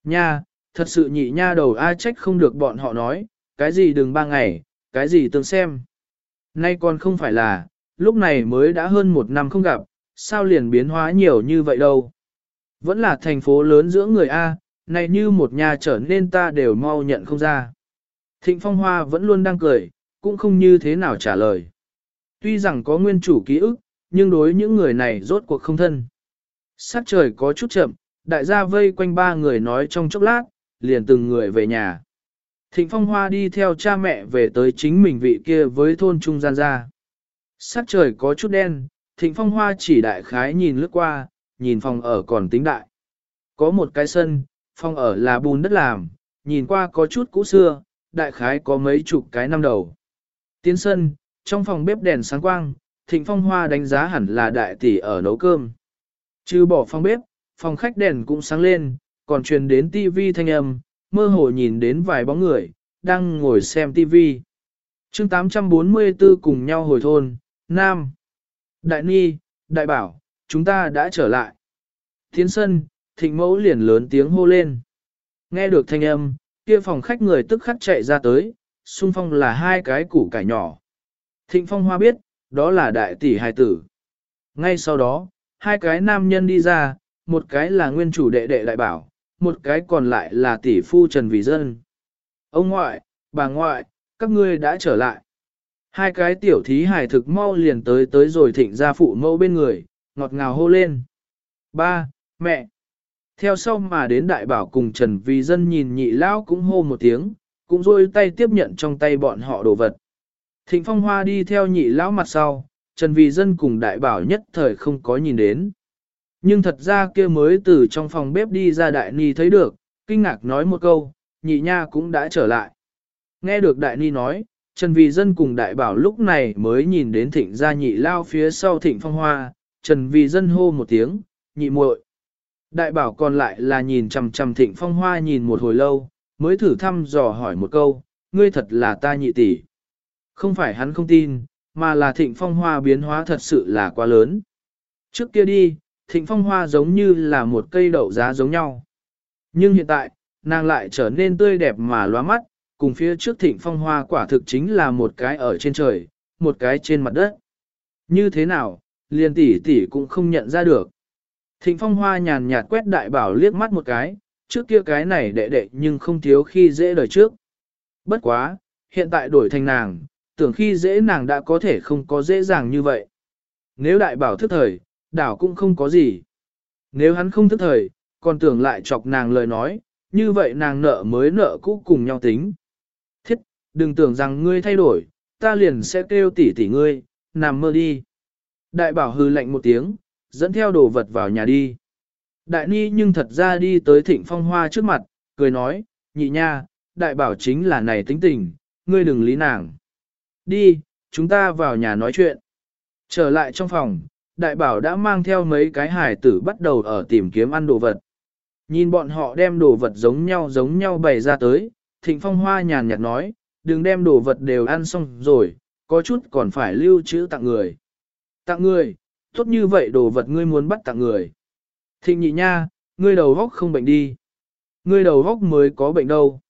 Nha, thật sự nhị nha đầu a trách không được bọn họ nói, cái gì đừng ba ngày, cái gì tương xem. Nay còn không phải là, lúc này mới đã hơn một năm không gặp, sao liền biến hóa nhiều như vậy đâu. Vẫn là thành phố lớn giữa người A, này như một nhà trở nên ta đều mau nhận không ra. Thịnh Phong Hoa vẫn luôn đang cười, cũng không như thế nào trả lời. Tuy rằng có nguyên chủ ký ức, nhưng đối những người này rốt cuộc không thân. Sát trời có chút chậm, đại gia vây quanh ba người nói trong chốc lát, liền từng người về nhà. Thịnh Phong Hoa đi theo cha mẹ về tới chính mình vị kia với thôn trung gian ra. Sát trời có chút đen, Thịnh Phong Hoa chỉ đại khái nhìn lướt qua, nhìn phòng ở còn tính đại. Có một cái sân, phòng ở là bùn đất làm, nhìn qua có chút cũ xưa, đại khái có mấy chục cái năm đầu. Tiến sân, trong phòng bếp đèn sáng quang, Thịnh Phong Hoa đánh giá hẳn là đại tỷ ở nấu cơm. Trừ bỏ phòng bếp, phòng khách đèn cũng sáng lên, còn truyền đến tivi thanh âm, mơ hồ nhìn đến vài bóng người, đang ngồi xem tivi. chương 844 cùng nhau hồi thôn, Nam. Đại Ni, Đại Bảo, chúng ta đã trở lại. Tiến sân, thịnh mẫu liền lớn tiếng hô lên. Nghe được thanh âm, kia phòng khách người tức khắc chạy ra tới, xung phong là hai cái củ cải nhỏ. Thịnh phong hoa biết, đó là đại tỷ hài tử. Ngay sau đó, hai cái nam nhân đi ra, một cái là nguyên chủ đệ đệ đại bảo, một cái còn lại là tỷ phu Trần Vì Dân. Ông ngoại, bà ngoại, các ngươi đã trở lại. Hai cái tiểu thí hài thực mau liền tới tới rồi thịnh ra phụ mẫu bên người, ngọt ngào hô lên. Ba, mẹ. Theo sau mà đến đại bảo cùng Trần Vì Dân nhìn nhị lão cũng hô một tiếng, cũng rôi tay tiếp nhận trong tay bọn họ đồ vật. Thịnh Phong Hoa đi theo nhị lão mặt sau, Trần Vì Dân cùng đại bảo nhất thời không có nhìn đến. Nhưng thật ra kia mới từ trong phòng bếp đi ra đại ni thấy được, kinh ngạc nói một câu, nhị nha cũng đã trở lại. Nghe được đại ni nói, Trần Vì Dân cùng đại bảo lúc này mới nhìn đến thịnh gia nhị lao phía sau thịnh phong hoa, Trần Vì Dân hô một tiếng, nhị muội. Đại bảo còn lại là nhìn chằm chằm thịnh phong hoa nhìn một hồi lâu, mới thử thăm dò hỏi một câu, ngươi thật là ta nhị tỷ. Không phải hắn không tin, mà là thịnh phong hoa biến hóa thật sự là quá lớn. Trước kia đi, thịnh phong hoa giống như là một cây đậu giá giống nhau. Nhưng hiện tại, nàng lại trở nên tươi đẹp mà loa mắt, cùng phía trước thịnh phong hoa quả thực chính là một cái ở trên trời, một cái trên mặt đất. Như thế nào, liền tỷ tỷ cũng không nhận ra được. Thịnh phong hoa nhàn nhạt quét đại bảo liếc mắt một cái, trước kia cái này đệ đệ nhưng không thiếu khi dễ đời trước. Bất quá, hiện tại đổi thành nàng, tưởng khi dễ nàng đã có thể không có dễ dàng như vậy. Nếu đại bảo thức thời, đảo cũng không có gì. Nếu hắn không thức thời, còn tưởng lại chọc nàng lời nói, như vậy nàng nợ mới nợ cũ cùng nhau tính. Đừng tưởng rằng ngươi thay đổi, ta liền sẽ kêu tỷ tỷ ngươi, nằm mơ đi. Đại bảo hư lạnh một tiếng, dẫn theo đồ vật vào nhà đi. Đại ni nhưng thật ra đi tới thịnh phong hoa trước mặt, cười nói, nhị nha, đại bảo chính là này tính tình, ngươi đừng lý nàng. Đi, chúng ta vào nhà nói chuyện. Trở lại trong phòng, đại bảo đã mang theo mấy cái hải tử bắt đầu ở tìm kiếm ăn đồ vật. Nhìn bọn họ đem đồ vật giống nhau giống nhau bày ra tới, thịnh phong hoa nhàn nhạt nói, đừng đem đồ vật đều ăn xong rồi, có chút còn phải lưu trữ tặng người. Tặng người, tốt như vậy đồ vật ngươi muốn bắt tặng người. Thịnh nhị nha, ngươi đầu góc không bệnh đi. Ngươi đầu góc mới có bệnh đâu.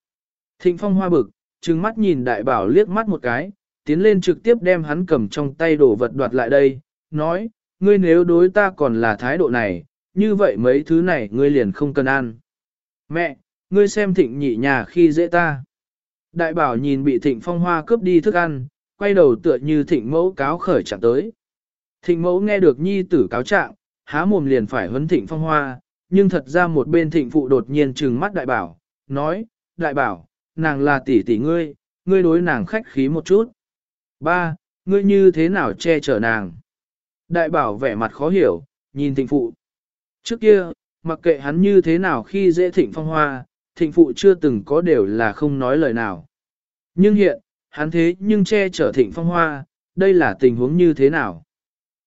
Thịnh phong hoa bực, trừng mắt nhìn đại bảo liếc mắt một cái, tiến lên trực tiếp đem hắn cầm trong tay đồ vật đoạt lại đây, nói, ngươi nếu đối ta còn là thái độ này, như vậy mấy thứ này ngươi liền không cần ăn. Mẹ, ngươi xem thịnh nhị nhà khi dễ ta. Đại bảo nhìn bị thịnh phong hoa cướp đi thức ăn, quay đầu tựa như thịnh mẫu cáo khởi trạng tới. Thịnh mẫu nghe được nhi tử cáo trạng, há mồm liền phải huấn thịnh phong hoa, nhưng thật ra một bên thịnh phụ đột nhiên trừng mắt đại bảo, nói, đại bảo, nàng là tỷ tỷ ngươi, ngươi đối nàng khách khí một chút. Ba, ngươi như thế nào che chở nàng? Đại bảo vẻ mặt khó hiểu, nhìn thịnh phụ. Trước kia, mặc kệ hắn như thế nào khi dễ thịnh phong hoa, thịnh phụ chưa từng có đều là không nói lời nào. Nhưng hiện, hắn thế nhưng che chở thịnh phong hoa, đây là tình huống như thế nào?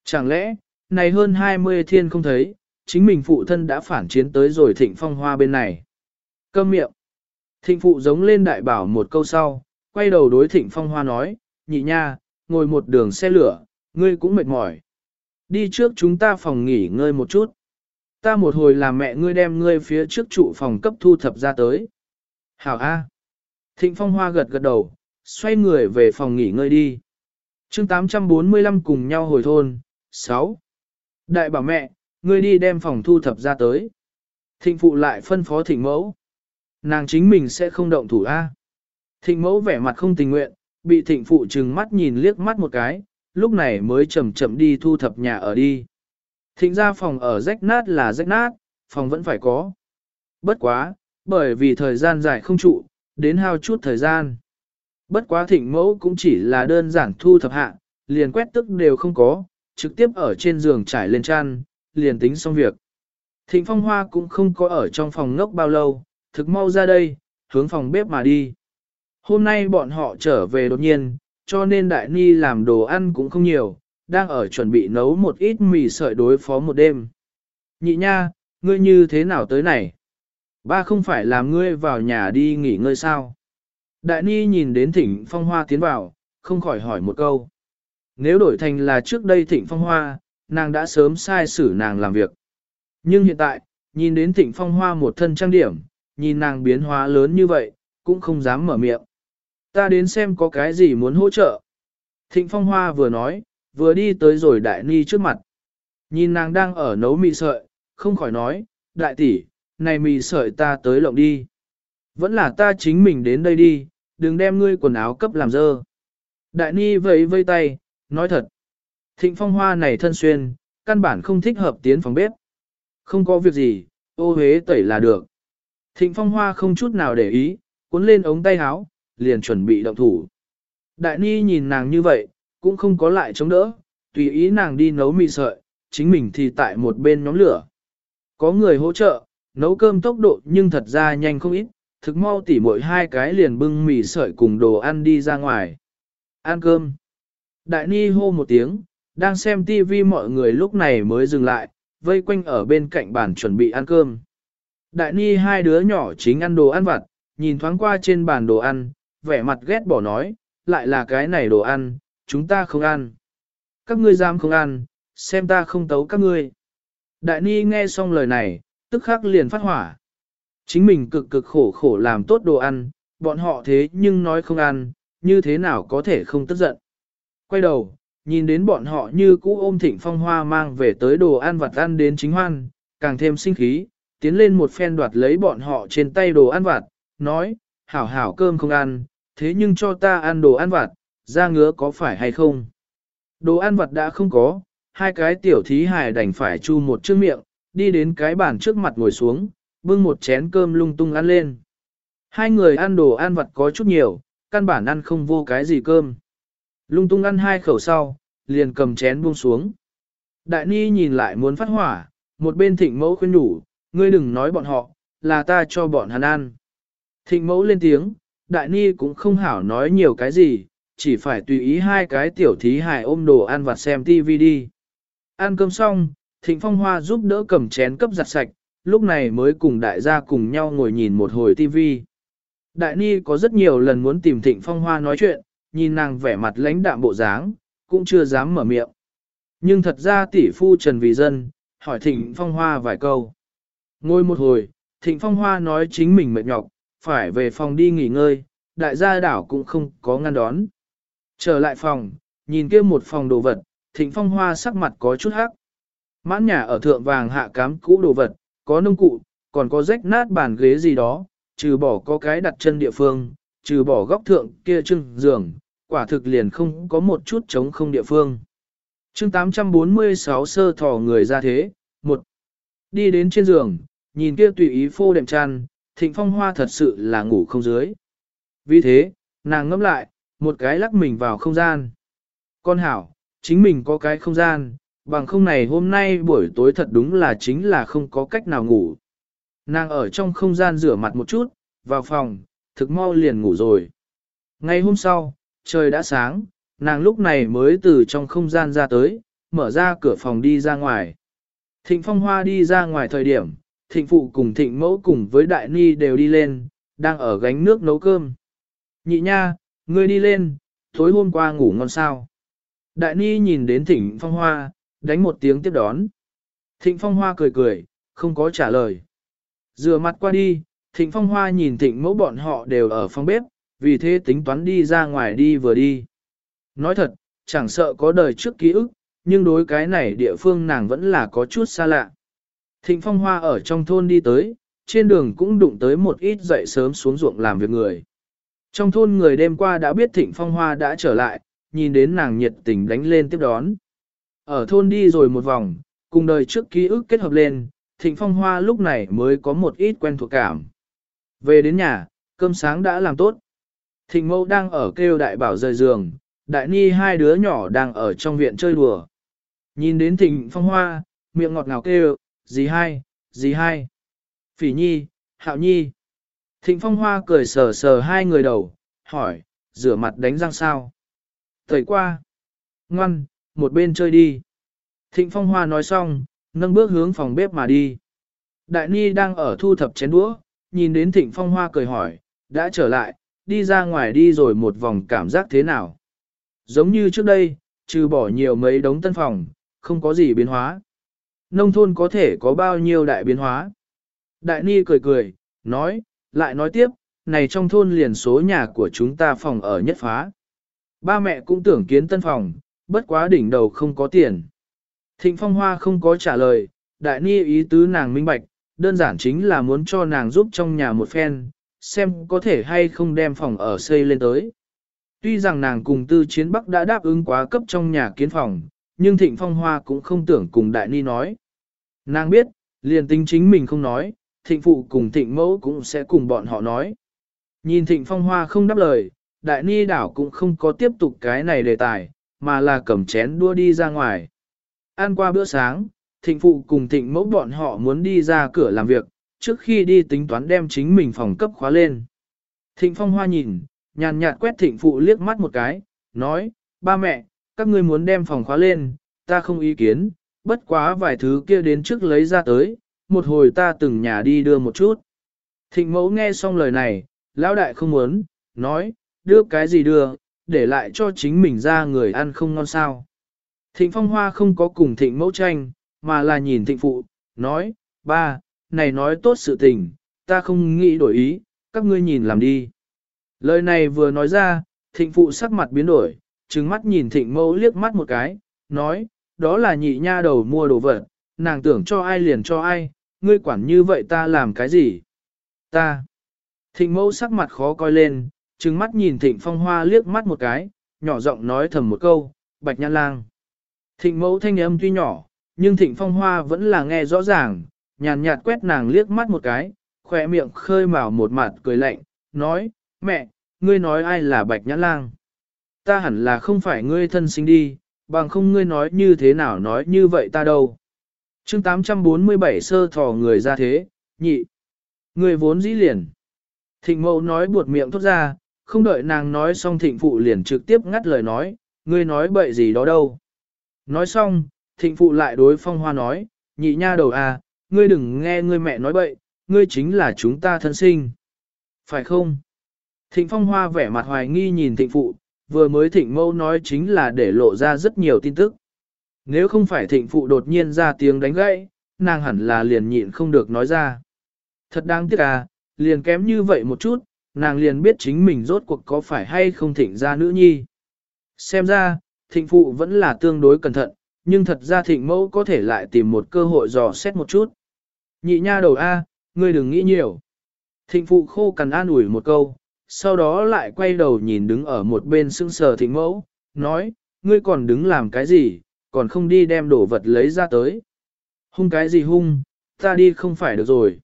Chẳng lẽ, này hơn 20 thiên không thấy, chính mình phụ thân đã phản chiến tới rồi thịnh phong hoa bên này. Câm miệng. Thịnh phụ giống lên đại bảo một câu sau, quay đầu đối thịnh phong hoa nói, nhị nha, ngồi một đường xe lửa, ngươi cũng mệt mỏi. Đi trước chúng ta phòng nghỉ ngơi một chút. Ta một hồi làm mẹ ngươi đem ngươi phía trước trụ phòng cấp thu thập ra tới. Hảo A. Thịnh phong hoa gật gật đầu, xoay người về phòng nghỉ ngơi đi. chương 845 cùng nhau hồi thôn, 6. Đại bảo mẹ, ngươi đi đem phòng thu thập ra tới. Thịnh phụ lại phân phó thịnh mẫu. Nàng chính mình sẽ không động thủ A. Thịnh mẫu vẻ mặt không tình nguyện, bị thịnh phụ trừng mắt nhìn liếc mắt một cái, lúc này mới chậm chậm đi thu thập nhà ở đi. Thịnh ra phòng ở rách nát là rách nát, phòng vẫn phải có. Bất quá, bởi vì thời gian dài không trụ, đến hao chút thời gian. Bất quá thịnh mẫu cũng chỉ là đơn giản thu thập hạ, liền quét tức đều không có, trực tiếp ở trên giường trải lên chăn, liền tính xong việc. Thịnh phong hoa cũng không có ở trong phòng ngốc bao lâu, thực mau ra đây, hướng phòng bếp mà đi. Hôm nay bọn họ trở về đột nhiên, cho nên đại ni làm đồ ăn cũng không nhiều, đang ở chuẩn bị nấu một ít mì sợi đối phó một đêm. Nhị nha, ngươi như thế nào tới này? Ba không phải làm ngươi vào nhà đi nghỉ ngơi sao? Đại ni nhìn đến thịnh phong hoa tiến vào, không khỏi hỏi một câu. Nếu đổi thành là trước đây thịnh phong hoa, nàng đã sớm sai xử nàng làm việc. Nhưng hiện tại, nhìn đến thịnh phong hoa một thân trang điểm, nhìn nàng biến hóa lớn như vậy, cũng không dám mở miệng. Ta đến xem có cái gì muốn hỗ trợ. Thịnh phong hoa vừa nói, vừa đi tới rồi đại ni trước mặt. Nhìn nàng đang ở nấu mì sợi, không khỏi nói, đại tỷ, này mì sợi ta tới lộng đi. Vẫn là ta chính mình đến đây đi, đừng đem ngươi quần áo cấp làm dơ. Đại ni vẫy vây tay, nói thật. Thịnh phong hoa này thân xuyên, căn bản không thích hợp tiến phòng bếp. Không có việc gì, ô hế tẩy là được. Thịnh phong hoa không chút nào để ý, cuốn lên ống tay áo, liền chuẩn bị động thủ. Đại ni nhìn nàng như vậy, cũng không có lại chống đỡ, tùy ý nàng đi nấu mì sợi, chính mình thì tại một bên nhóm lửa. Có người hỗ trợ, nấu cơm tốc độ nhưng thật ra nhanh không ít, thực mau tỉ mỗi hai cái liền bưng mì sợi cùng đồ ăn đi ra ngoài. Ăn cơm. Đại Ni hô một tiếng, đang xem tivi mọi người lúc này mới dừng lại, vây quanh ở bên cạnh bàn chuẩn bị ăn cơm. Đại Ni hai đứa nhỏ chính ăn đồ ăn vặt, nhìn thoáng qua trên bàn đồ ăn, vẻ mặt ghét bỏ nói, lại là cái này đồ ăn, chúng ta không ăn. Các ngươi dám không ăn, xem ta không tấu các ngươi. Đại Ni nghe xong lời này, tức khắc liền phát hỏa. Chính mình cực cực khổ khổ làm tốt đồ ăn, bọn họ thế nhưng nói không ăn, như thế nào có thể không tức giận. Quay đầu, nhìn đến bọn họ như cũ ôm thịnh phong hoa mang về tới đồ ăn vặt ăn đến chính hoan, càng thêm sinh khí, tiến lên một phen đoạt lấy bọn họ trên tay đồ ăn vặt, nói, hảo hảo cơm không ăn, thế nhưng cho ta ăn đồ ăn vặt, da ngứa có phải hay không? Đồ ăn vật đã không có, hai cái tiểu thí hài đành phải chu một chiếc miệng, đi đến cái bàn trước mặt ngồi xuống, bưng một chén cơm lung tung ăn lên. Hai người ăn đồ ăn vật có chút nhiều, căn bản ăn không vô cái gì cơm. Lung tung ăn hai khẩu sau, liền cầm chén buông xuống. Đại Ni nhìn lại muốn phát hỏa, một bên thịnh mẫu khuyên nhủ, ngươi đừng nói bọn họ, là ta cho bọn hắn ăn. Thịnh mẫu lên tiếng, Đại Ni cũng không hảo nói nhiều cái gì, chỉ phải tùy ý hai cái tiểu thí hài ôm đồ ăn vặt xem TV đi. Ăn cơm xong, Thịnh Phong Hoa giúp đỡ cầm chén cấp giặt sạch, lúc này mới cùng đại gia cùng nhau ngồi nhìn một hồi TV. Đại Ni có rất nhiều lần muốn tìm Thịnh Phong Hoa nói chuyện, nhìn nàng vẻ mặt lãnh đạm bộ dáng, cũng chưa dám mở miệng. Nhưng thật ra tỷ phu Trần Vì Dân, hỏi Thịnh Phong Hoa vài câu. Ngồi một hồi, Thịnh Phong Hoa nói chính mình mệt nhọc, phải về phòng đi nghỉ ngơi, đại gia đảo cũng không có ngăn đón. Trở lại phòng, nhìn kia một phòng đồ vật, Thịnh Phong Hoa sắc mặt có chút hắc. Mãn nhà ở thượng vàng hạ cám cũ đồ vật, có nông cụ, còn có rách nát bàn ghế gì đó, trừ bỏ có cái đặt chân địa phương, trừ bỏ góc thượng kia trưng giường, quả thực liền không có một chút trống không địa phương. chương 846 sơ thỏ người ra thế, một Đi đến trên giường, nhìn kia tùy ý phô đệm chăn, thịnh phong hoa thật sự là ngủ không dưới. Vì thế, nàng ngâm lại, một cái lắc mình vào không gian. Con hảo, chính mình có cái không gian, bằng không này hôm nay buổi tối thật đúng là chính là không có cách nào ngủ. Nàng ở trong không gian rửa mặt một chút, vào phòng, thực mau liền ngủ rồi. Ngay hôm sau, trời đã sáng, nàng lúc này mới từ trong không gian ra tới, mở ra cửa phòng đi ra ngoài. Thịnh Phong Hoa đi ra ngoài thời điểm, Thịnh Phụ cùng Thịnh Mẫu cùng với Đại Ni đều đi lên, đang ở gánh nước nấu cơm. Nhị nha, ngươi đi lên, tối hôm qua ngủ ngon sao. Đại Ni nhìn đến Thịnh Phong Hoa, đánh một tiếng tiếp đón. Thịnh Phong Hoa cười cười, không có trả lời. Rửa mặt qua đi, Thịnh Phong Hoa nhìn Thịnh mẫu bọn họ đều ở phòng bếp, vì thế tính toán đi ra ngoài đi vừa đi. Nói thật, chẳng sợ có đời trước ký ức, nhưng đối cái này địa phương nàng vẫn là có chút xa lạ. Thịnh Phong Hoa ở trong thôn đi tới, trên đường cũng đụng tới một ít dậy sớm xuống ruộng làm việc người. Trong thôn người đêm qua đã biết Thịnh Phong Hoa đã trở lại, nhìn đến nàng nhiệt tình đánh lên tiếp đón. Ở thôn đi rồi một vòng, cùng đời trước ký ức kết hợp lên, Thịnh Phong Hoa lúc này mới có một ít quen thuộc cảm. Về đến nhà, cơm sáng đã làm tốt. Thịnh Mẫu đang ở kêu đại bảo rời giường, đại ni hai đứa nhỏ đang ở trong viện chơi đùa. Nhìn đến Thịnh Phong Hoa, miệng ngọt ngào kêu, gì hai, gì hai. Phỉ Nhi, Hạo Nhi. Thịnh Phong Hoa cười sờ sờ hai người đầu, hỏi, rửa mặt đánh răng sao? Thời qua. Ngoan, một bên chơi đi. Thịnh Phong Hoa nói xong, nâng bước hướng phòng bếp mà đi. Đại Ni đang ở thu thập chén đũa, nhìn đến Thịnh Phong Hoa cười hỏi, đã trở lại, đi ra ngoài đi rồi một vòng cảm giác thế nào. Giống như trước đây, trừ bỏ nhiều mấy đống tân phòng, không có gì biến hóa. Nông thôn có thể có bao nhiêu đại biến hóa. Đại Ni cười cười, nói, lại nói tiếp, này trong thôn liền số nhà của chúng ta phòng ở nhất phá. Ba mẹ cũng tưởng kiến tân phòng, bất quá đỉnh đầu không có tiền. Thịnh Phong Hoa không có trả lời, đại ni ý tứ nàng minh bạch, đơn giản chính là muốn cho nàng giúp trong nhà một phen, xem có thể hay không đem phòng ở xây lên tới. Tuy rằng nàng cùng tư chiến bắc đã đáp ứng quá cấp trong nhà kiến phòng, nhưng Thịnh Phong Hoa cũng không tưởng cùng đại ni nói. Nàng biết, liền tính chính mình không nói, Thịnh Phụ cùng Thịnh Mẫu cũng sẽ cùng bọn họ nói. Nhìn Thịnh Phong Hoa không đáp lời, đại ni đảo cũng không có tiếp tục cái này đề tài, mà là cầm chén đua đi ra ngoài. Ăn qua bữa sáng, thịnh phụ cùng thịnh mẫu bọn họ muốn đi ra cửa làm việc, trước khi đi tính toán đem chính mình phòng cấp khóa lên. Thịnh phong hoa nhìn, nhàn nhạt quét thịnh phụ liếc mắt một cái, nói, ba mẹ, các ngươi muốn đem phòng khóa lên, ta không ý kiến, bất quá vài thứ kia đến trước lấy ra tới, một hồi ta từng nhà đi đưa một chút. Thịnh mẫu nghe xong lời này, lão đại không muốn, nói, đưa cái gì đưa, để lại cho chính mình ra người ăn không ngon sao. Thịnh Phong Hoa không có cùng thịnh mẫu tranh, mà là nhìn thịnh phụ, nói, ba, này nói tốt sự tình, ta không nghĩ đổi ý, các ngươi nhìn làm đi. Lời này vừa nói ra, thịnh phụ sắc mặt biến đổi, trừng mắt nhìn thịnh mẫu liếc mắt một cái, nói, đó là nhị nha đầu mua đồ vật, nàng tưởng cho ai liền cho ai, ngươi quản như vậy ta làm cái gì? Ta. Thịnh mẫu sắc mặt khó coi lên, trừng mắt nhìn thịnh phong hoa liếc mắt một cái, nhỏ giọng nói thầm một câu, bạch nhãn lang. Thịnh mẫu thanh âm tuy nhỏ, nhưng thịnh phong hoa vẫn là nghe rõ ràng, nhàn nhạt quét nàng liếc mắt một cái, khỏe miệng khơi mào một mặt cười lạnh, nói, mẹ, ngươi nói ai là bạch nhã lang. Ta hẳn là không phải ngươi thân sinh đi, bằng không ngươi nói như thế nào nói như vậy ta đâu chương 847 sơ thò người ra thế, nhị. người vốn dĩ liền. Thịnh mẫu nói buột miệng thốt ra, không đợi nàng nói xong thịnh phụ liền trực tiếp ngắt lời nói, ngươi nói bậy gì đó đâu. Nói xong, thịnh phụ lại đối phong hoa nói, nhị nha đầu à, ngươi đừng nghe ngươi mẹ nói bậy, ngươi chính là chúng ta thân sinh. Phải không? Thịnh phong hoa vẻ mặt hoài nghi nhìn thịnh phụ, vừa mới thịnh mâu nói chính là để lộ ra rất nhiều tin tức. Nếu không phải thịnh phụ đột nhiên ra tiếng đánh gãy, nàng hẳn là liền nhịn không được nói ra. Thật đáng tiếc à, liền kém như vậy một chút, nàng liền biết chính mình rốt cuộc có phải hay không thịnh ra nữ nhi. Xem ra, thịnh phụ vẫn là tương đối cẩn thận, nhưng thật ra thịnh mẫu có thể lại tìm một cơ hội dò xét một chút. Nhị nha đầu A, ngươi đừng nghĩ nhiều. Thịnh phụ khô cằn an ủi một câu, sau đó lại quay đầu nhìn đứng ở một bên sưng sờ thịnh mẫu, nói, ngươi còn đứng làm cái gì, còn không đi đem đồ vật lấy ra tới. Hung cái gì hung, ta đi không phải được rồi.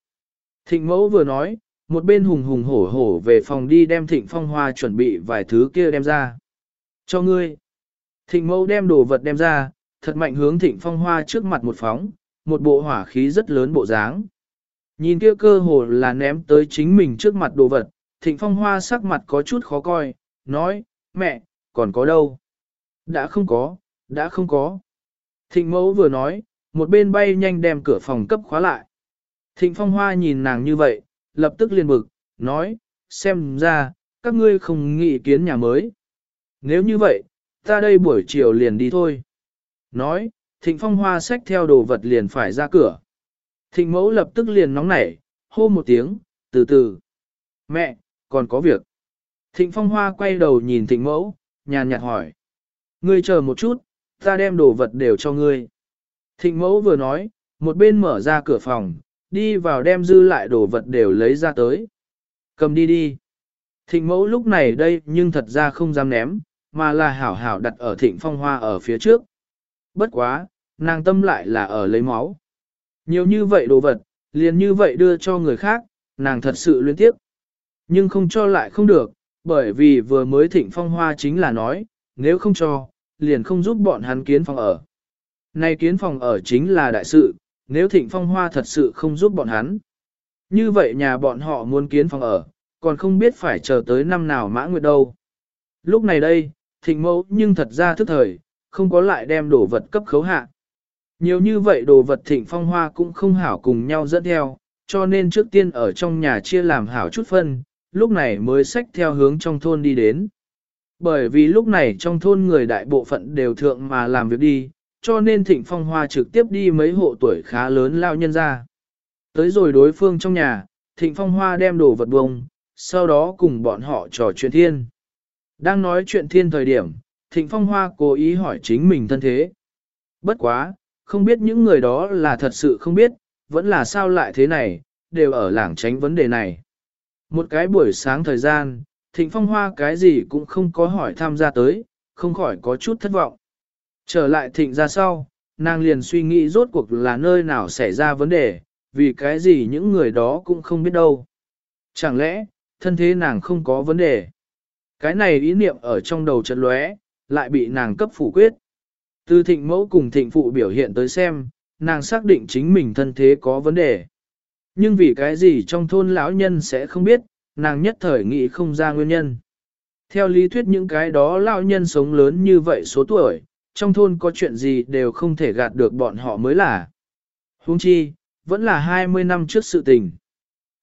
Thịnh mẫu vừa nói, một bên hùng hùng hổ hổ về phòng đi đem thịnh phong hoa chuẩn bị vài thứ kia đem ra. Cho ngươi. Thịnh mẫu đem đồ vật đem ra, thật mạnh hướng thịnh phong hoa trước mặt một phóng, một bộ hỏa khí rất lớn bộ dáng. Nhìn kia cơ hồ là ném tới chính mình trước mặt đồ vật, thịnh phong hoa sắc mặt có chút khó coi, nói, mẹ, còn có đâu? Đã không có, đã không có. Thịnh mẫu vừa nói, một bên bay nhanh đem cửa phòng cấp khóa lại. Thịnh phong hoa nhìn nàng như vậy, lập tức liền bực, nói, xem ra, các ngươi không nghĩ kiến nhà mới. Nếu như vậy, ta đây buổi chiều liền đi thôi. Nói, thịnh phong hoa xách theo đồ vật liền phải ra cửa. Thịnh mẫu lập tức liền nóng nảy, hô một tiếng, từ từ. Mẹ, còn có việc. Thịnh phong hoa quay đầu nhìn thịnh mẫu, nhàn nhạt hỏi. Ngươi chờ một chút, ta đem đồ vật đều cho ngươi. Thịnh mẫu vừa nói, một bên mở ra cửa phòng, đi vào đem dư lại đồ vật đều lấy ra tới. Cầm đi đi. Thịnh mẫu lúc này đây nhưng thật ra không dám ném, mà là hảo hảo đặt ở thịnh phong hoa ở phía trước. Bất quá, nàng tâm lại là ở lấy máu. Nhiều như vậy đồ vật, liền như vậy đưa cho người khác, nàng thật sự luyến tiếp. Nhưng không cho lại không được, bởi vì vừa mới thịnh phong hoa chính là nói, nếu không cho, liền không giúp bọn hắn kiến phòng ở. Này kiến phòng ở chính là đại sự, nếu thịnh phong hoa thật sự không giúp bọn hắn. Như vậy nhà bọn họ muốn kiến phòng ở, còn không biết phải chờ tới năm nào mã nguyệt đâu. Lúc này đây, thịnh mẫu nhưng thật ra thức thời, không có lại đem đồ vật cấp khấu hạ. Nhiều như vậy đồ vật thịnh phong hoa cũng không hảo cùng nhau dẫn theo, cho nên trước tiên ở trong nhà chia làm hảo chút phân, lúc này mới xách theo hướng trong thôn đi đến. Bởi vì lúc này trong thôn người đại bộ phận đều thượng mà làm việc đi, cho nên thịnh phong hoa trực tiếp đi mấy hộ tuổi khá lớn lao nhân ra. Tới rồi đối phương trong nhà, thịnh phong hoa đem đồ vật bông, sau đó cùng bọn họ trò chuyện thiên. Đang nói chuyện thiên thời điểm, thịnh phong hoa cố ý hỏi chính mình thân thế. Bất quá, không biết những người đó là thật sự không biết, vẫn là sao lại thế này, đều ở lảng tránh vấn đề này. Một cái buổi sáng thời gian, thịnh phong hoa cái gì cũng không có hỏi tham gia tới, không khỏi có chút thất vọng. Trở lại thịnh ra sau, nàng liền suy nghĩ rốt cuộc là nơi nào xảy ra vấn đề, vì cái gì những người đó cũng không biết đâu. Chẳng lẽ, thân thế nàng không có vấn đề? Cái này ý niệm ở trong đầu chợt lóe, lại bị nàng cấp phủ quyết. Từ thịnh mẫu cùng thịnh phụ biểu hiện tới xem, nàng xác định chính mình thân thế có vấn đề. Nhưng vì cái gì trong thôn lão nhân sẽ không biết, nàng nhất thời nghĩ không ra nguyên nhân. Theo lý thuyết những cái đó lão nhân sống lớn như vậy số tuổi, trong thôn có chuyện gì đều không thể gạt được bọn họ mới là. Huống chi, vẫn là 20 năm trước sự tình.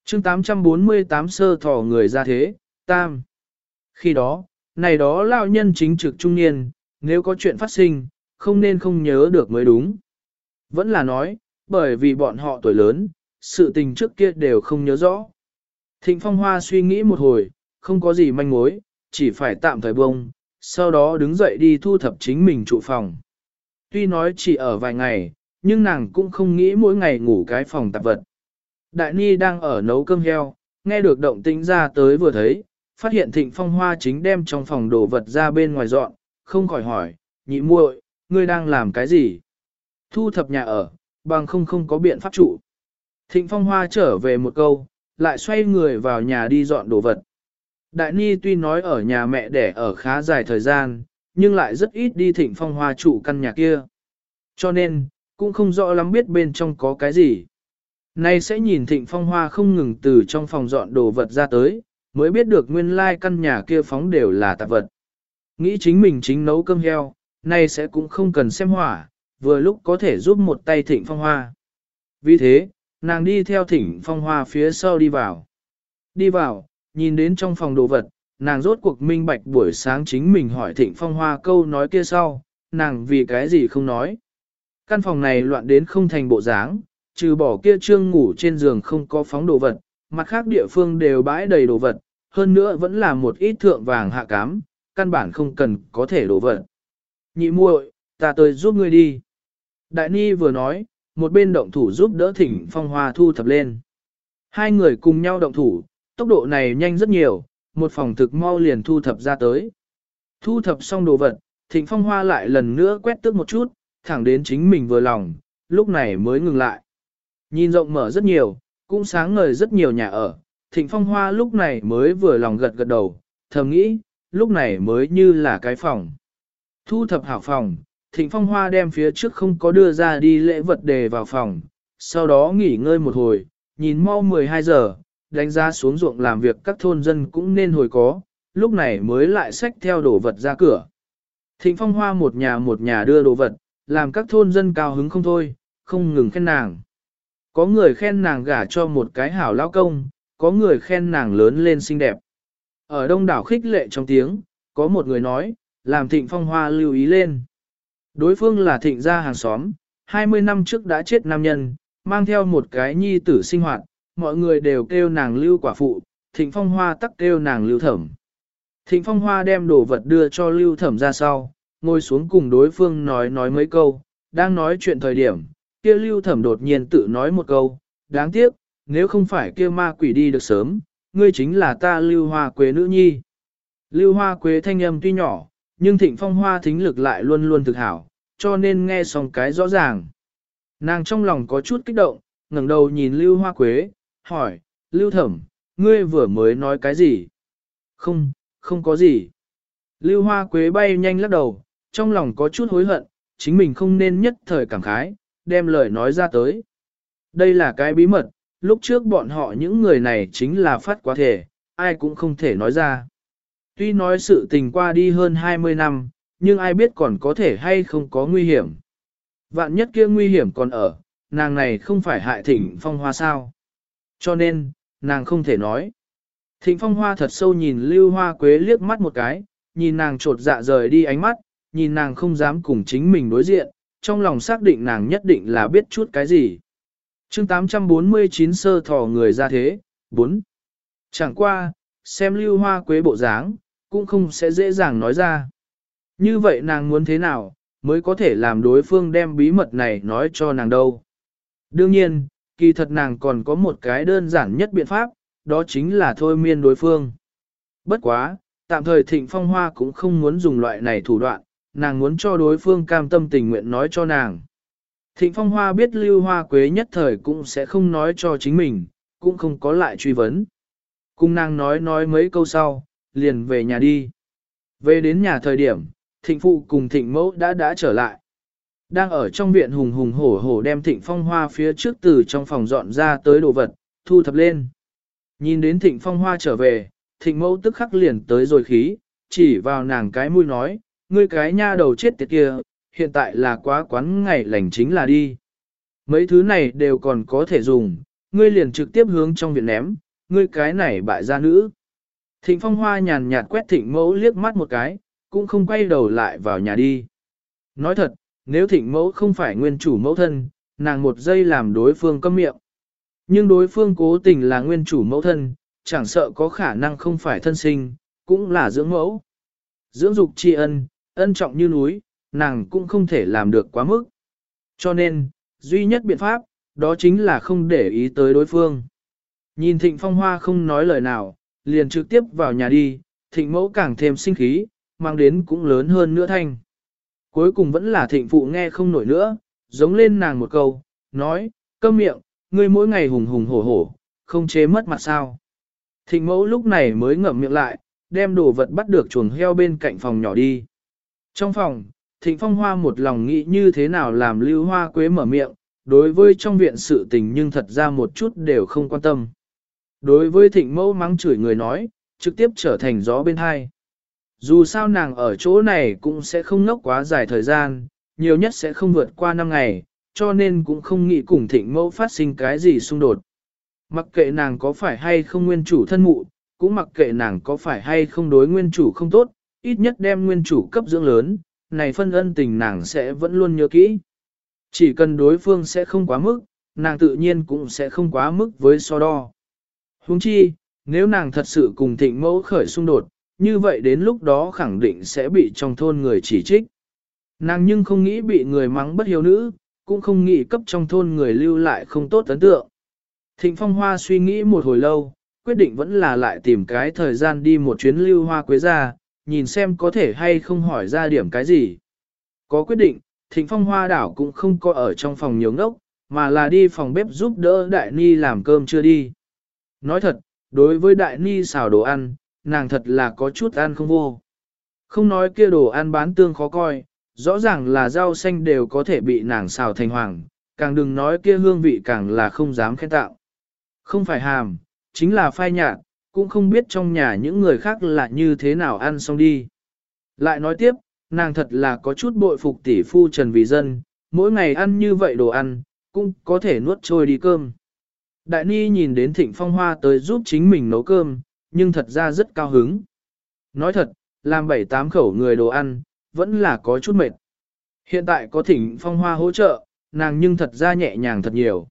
chương 848 sơ thỏ người ra thế, tam. Khi đó, này đó lão nhân chính trực trung niên, nếu có chuyện phát sinh, không nên không nhớ được mới đúng. Vẫn là nói, bởi vì bọn họ tuổi lớn, sự tình trước kia đều không nhớ rõ. Thịnh Phong Hoa suy nghĩ một hồi, không có gì manh mối, chỉ phải tạm thời bông, sau đó đứng dậy đi thu thập chính mình trụ phòng. Tuy nói chỉ ở vài ngày, nhưng nàng cũng không nghĩ mỗi ngày ngủ cái phòng tạp vật. Đại Ni đang ở nấu cơm heo, nghe được động tĩnh ra tới vừa thấy, phát hiện Thịnh Phong Hoa chính đem trong phòng đồ vật ra bên ngoài dọn, không khỏi hỏi, nhị muội, ngươi đang làm cái gì? Thu thập nhà ở, bằng không không có biện pháp trụ. Thịnh Phong Hoa trở về một câu, lại xoay người vào nhà đi dọn đồ vật. Đại Ni tuy nói ở nhà mẹ đẻ ở khá dài thời gian, nhưng lại rất ít đi thịnh phong hoa trụ căn nhà kia. Cho nên, cũng không rõ lắm biết bên trong có cái gì. Nay sẽ nhìn thịnh phong hoa không ngừng từ trong phòng dọn đồ vật ra tới, mới biết được nguyên lai căn nhà kia phóng đều là tạp vật. Nghĩ chính mình chính nấu cơm heo, nay sẽ cũng không cần xem hỏa, vừa lúc có thể giúp một tay thịnh phong hoa. Vì thế, nàng đi theo thịnh phong hoa phía sau đi vào. Đi vào, nhìn đến trong phòng đồ vật, nàng rốt cuộc minh bạch buổi sáng chính mình hỏi thịnh phong hoa câu nói kia sau, nàng vì cái gì không nói. Căn phòng này loạn đến không thành bộ dáng, trừ bỏ kia trương ngủ trên giường không có phóng đồ vật, mặt khác địa phương đều bãi đầy đồ vật, hơn nữa vẫn là một ít thượng vàng hạ cám, căn bản không cần có thể đồ vật. Nhị muội, ta tới giúp ngươi đi. Đại Ni vừa nói, một bên động thủ giúp đỡ thỉnh phong hoa thu thập lên. Hai người cùng nhau động thủ, tốc độ này nhanh rất nhiều, một phòng thực mau liền thu thập ra tới. Thu thập xong đồ vật, thịnh phong hoa lại lần nữa quét tước một chút, thẳng đến chính mình vừa lòng, lúc này mới ngừng lại. Nhìn rộng mở rất nhiều, cũng sáng ngời rất nhiều nhà ở, thịnh phong hoa lúc này mới vừa lòng gật gật đầu, thầm nghĩ, lúc này mới như là cái phòng. Thu thập hảo phòng, thịnh phong hoa đem phía trước không có đưa ra đi lễ vật đề vào phòng, sau đó nghỉ ngơi một hồi, nhìn mau 12 giờ, đánh giá xuống ruộng làm việc các thôn dân cũng nên hồi có, lúc này mới lại xách theo đồ vật ra cửa. Thịnh phong hoa một nhà một nhà đưa đồ vật, làm các thôn dân cao hứng không thôi, không ngừng khen nàng. Có người khen nàng gả cho một cái hảo lao công, có người khen nàng lớn lên xinh đẹp. Ở đông đảo khích lệ trong tiếng, có một người nói, làm thịnh phong hoa lưu ý lên. Đối phương là thịnh gia hàng xóm, 20 năm trước đã chết nam nhân, mang theo một cái nhi tử sinh hoạt, mọi người đều kêu nàng lưu quả phụ, thịnh phong hoa tắc kêu nàng lưu thẩm. Thịnh phong hoa đem đồ vật đưa cho lưu thẩm ra sau, ngồi xuống cùng đối phương nói nói mấy câu, đang nói chuyện thời điểm, kia lưu thẩm đột nhiên tự nói một câu, đáng tiếc, nếu không phải kia ma quỷ đi được sớm, ngươi chính là ta lưu hoa quế nữ nhi. Lưu hoa quế thanh âm tuy nhỏ, nhưng thịnh phong hoa thính lực lại luôn luôn thực hảo, cho nên nghe xong cái rõ ràng. Nàng trong lòng có chút kích động, ngẩng đầu nhìn lưu hoa quế, hỏi, lưu thẩm, ngươi vừa mới nói cái gì? Không, không có gì. Lưu hoa quế bay nhanh lắc đầu, trong lòng có chút hối hận, chính mình không nên nhất thời cảm khái, đem lời nói ra tới. Đây là cái bí mật, lúc trước bọn họ những người này chính là phát quá thể, ai cũng không thể nói ra. Tuy nói sự tình qua đi hơn 20 năm, nhưng ai biết còn có thể hay không có nguy hiểm. Vạn nhất kia nguy hiểm còn ở, nàng này không phải hại thịnh phong hoa sao. Cho nên, nàng không thể nói. Thịnh phong hoa thật sâu nhìn lưu hoa quế liếc mắt một cái, nhìn nàng trột dạ rời đi ánh mắt, nhìn nàng không dám cùng chính mình đối diện, trong lòng xác định nàng nhất định là biết chút cái gì. chương 849 sơ thò người ra thế, 4. Chẳng qua, xem lưu hoa quế bộ dáng, cũng không sẽ dễ dàng nói ra. Như vậy nàng muốn thế nào, mới có thể làm đối phương đem bí mật này nói cho nàng đâu. Đương nhiên, kỳ thật nàng còn có một cái đơn giản nhất biện pháp, đó chính là thôi miên đối phương. Bất quá, tạm thời thịnh phong hoa cũng không muốn dùng loại này thủ đoạn, nàng muốn cho đối phương cam tâm tình nguyện nói cho nàng. Thịnh phong hoa biết lưu hoa quế nhất thời cũng sẽ không nói cho chính mình, cũng không có lại truy vấn. Cùng nàng nói nói mấy câu sau, liền về nhà đi. Về đến nhà thời điểm, thịnh phụ cùng thịnh mẫu đã đã trở lại. Đang ở trong viện hùng hùng hổ hổ đem thịnh phong hoa phía trước từ trong phòng dọn ra tới đồ vật, thu thập lên. Nhìn đến thịnh phong hoa trở về, thịnh mẫu tức khắc liền tới rồi khí, chỉ vào nàng cái mũi nói, ngươi cái nha đầu chết tiệt kia, hiện tại là quá quán ngày lành chính là đi. Mấy thứ này đều còn có thể dùng, ngươi liền trực tiếp hướng trong viện ném, ngươi cái này bại gia nữ. Thịnh phong hoa nhàn nhạt quét thịnh mẫu liếc mắt một cái, cũng không quay đầu lại vào nhà đi. Nói thật, nếu thịnh mẫu không phải nguyên chủ mẫu thân, nàng một giây làm đối phương câm miệng. Nhưng đối phương cố tình là nguyên chủ mẫu thân, chẳng sợ có khả năng không phải thân sinh, cũng là dưỡng mẫu. Dưỡng dục tri ân, ân trọng như núi, nàng cũng không thể làm được quá mức. Cho nên, duy nhất biện pháp, đó chính là không để ý tới đối phương. Nhìn thịnh phong hoa không nói lời nào, liền trực tiếp vào nhà đi, thịnh mẫu càng thêm sinh khí, mang đến cũng lớn hơn nữa thanh. Cuối cùng vẫn là thịnh phụ nghe không nổi nữa, giống lên nàng một câu, nói, câm miệng, ngươi mỗi ngày hùng hùng hổ hổ, không chế mất mặt sao. Thịnh mẫu lúc này mới ngậm miệng lại, đem đồ vật bắt được chuồng heo bên cạnh phòng nhỏ đi. Trong phòng, thịnh phong hoa một lòng nghĩ như thế nào làm lưu hoa quế mở miệng, đối với trong viện sự tình nhưng thật ra một chút đều không quan tâm. Đối với thịnh mẫu mắng chửi người nói, trực tiếp trở thành gió bên hai. Dù sao nàng ở chỗ này cũng sẽ không nốc quá dài thời gian, nhiều nhất sẽ không vượt qua 5 ngày, cho nên cũng không nghĩ cùng thịnh mẫu phát sinh cái gì xung đột. Mặc kệ nàng có phải hay không nguyên chủ thân mụ, cũng mặc kệ nàng có phải hay không đối nguyên chủ không tốt, ít nhất đem nguyên chủ cấp dưỡng lớn, này phân ân tình nàng sẽ vẫn luôn nhớ kỹ. Chỉ cần đối phương sẽ không quá mức, nàng tự nhiên cũng sẽ không quá mức với so đo. Huống chi, nếu nàng thật sự cùng thịnh mẫu khởi xung đột, như vậy đến lúc đó khẳng định sẽ bị trong thôn người chỉ trích. Nàng nhưng không nghĩ bị người mắng bất hiếu nữ, cũng không nghĩ cấp trong thôn người lưu lại không tốt ấn tượng. Thịnh Phong Hoa suy nghĩ một hồi lâu, quyết định vẫn là lại tìm cái thời gian đi một chuyến lưu hoa quế ra, nhìn xem có thể hay không hỏi ra điểm cái gì. Có quyết định, Thịnh Phong Hoa đảo cũng không có ở trong phòng nhiều ngốc, mà là đi phòng bếp giúp đỡ Đại Ni làm cơm chưa đi. Nói thật, đối với Đại Ni xào đồ ăn, nàng thật là có chút ăn không vô. Không nói kia đồ ăn bán tương khó coi, rõ ràng là rau xanh đều có thể bị nàng xào thành hoàng, càng đừng nói kia hương vị càng là không dám khen tạo. Không phải hàm, chính là phai nhạt, cũng không biết trong nhà những người khác là như thế nào ăn xong đi. Lại nói tiếp, nàng thật là có chút bội phục tỷ phu Trần Vì Dân, mỗi ngày ăn như vậy đồ ăn, cũng có thể nuốt trôi đi cơm. Đại Ni nhìn đến Thịnh Phong Hoa tới giúp chính mình nấu cơm, nhưng thật ra rất cao hứng. Nói thật, làm bảy tám khẩu người đồ ăn, vẫn là có chút mệt. Hiện tại có Thịnh Phong Hoa hỗ trợ, nàng nhưng thật ra nhẹ nhàng thật nhiều.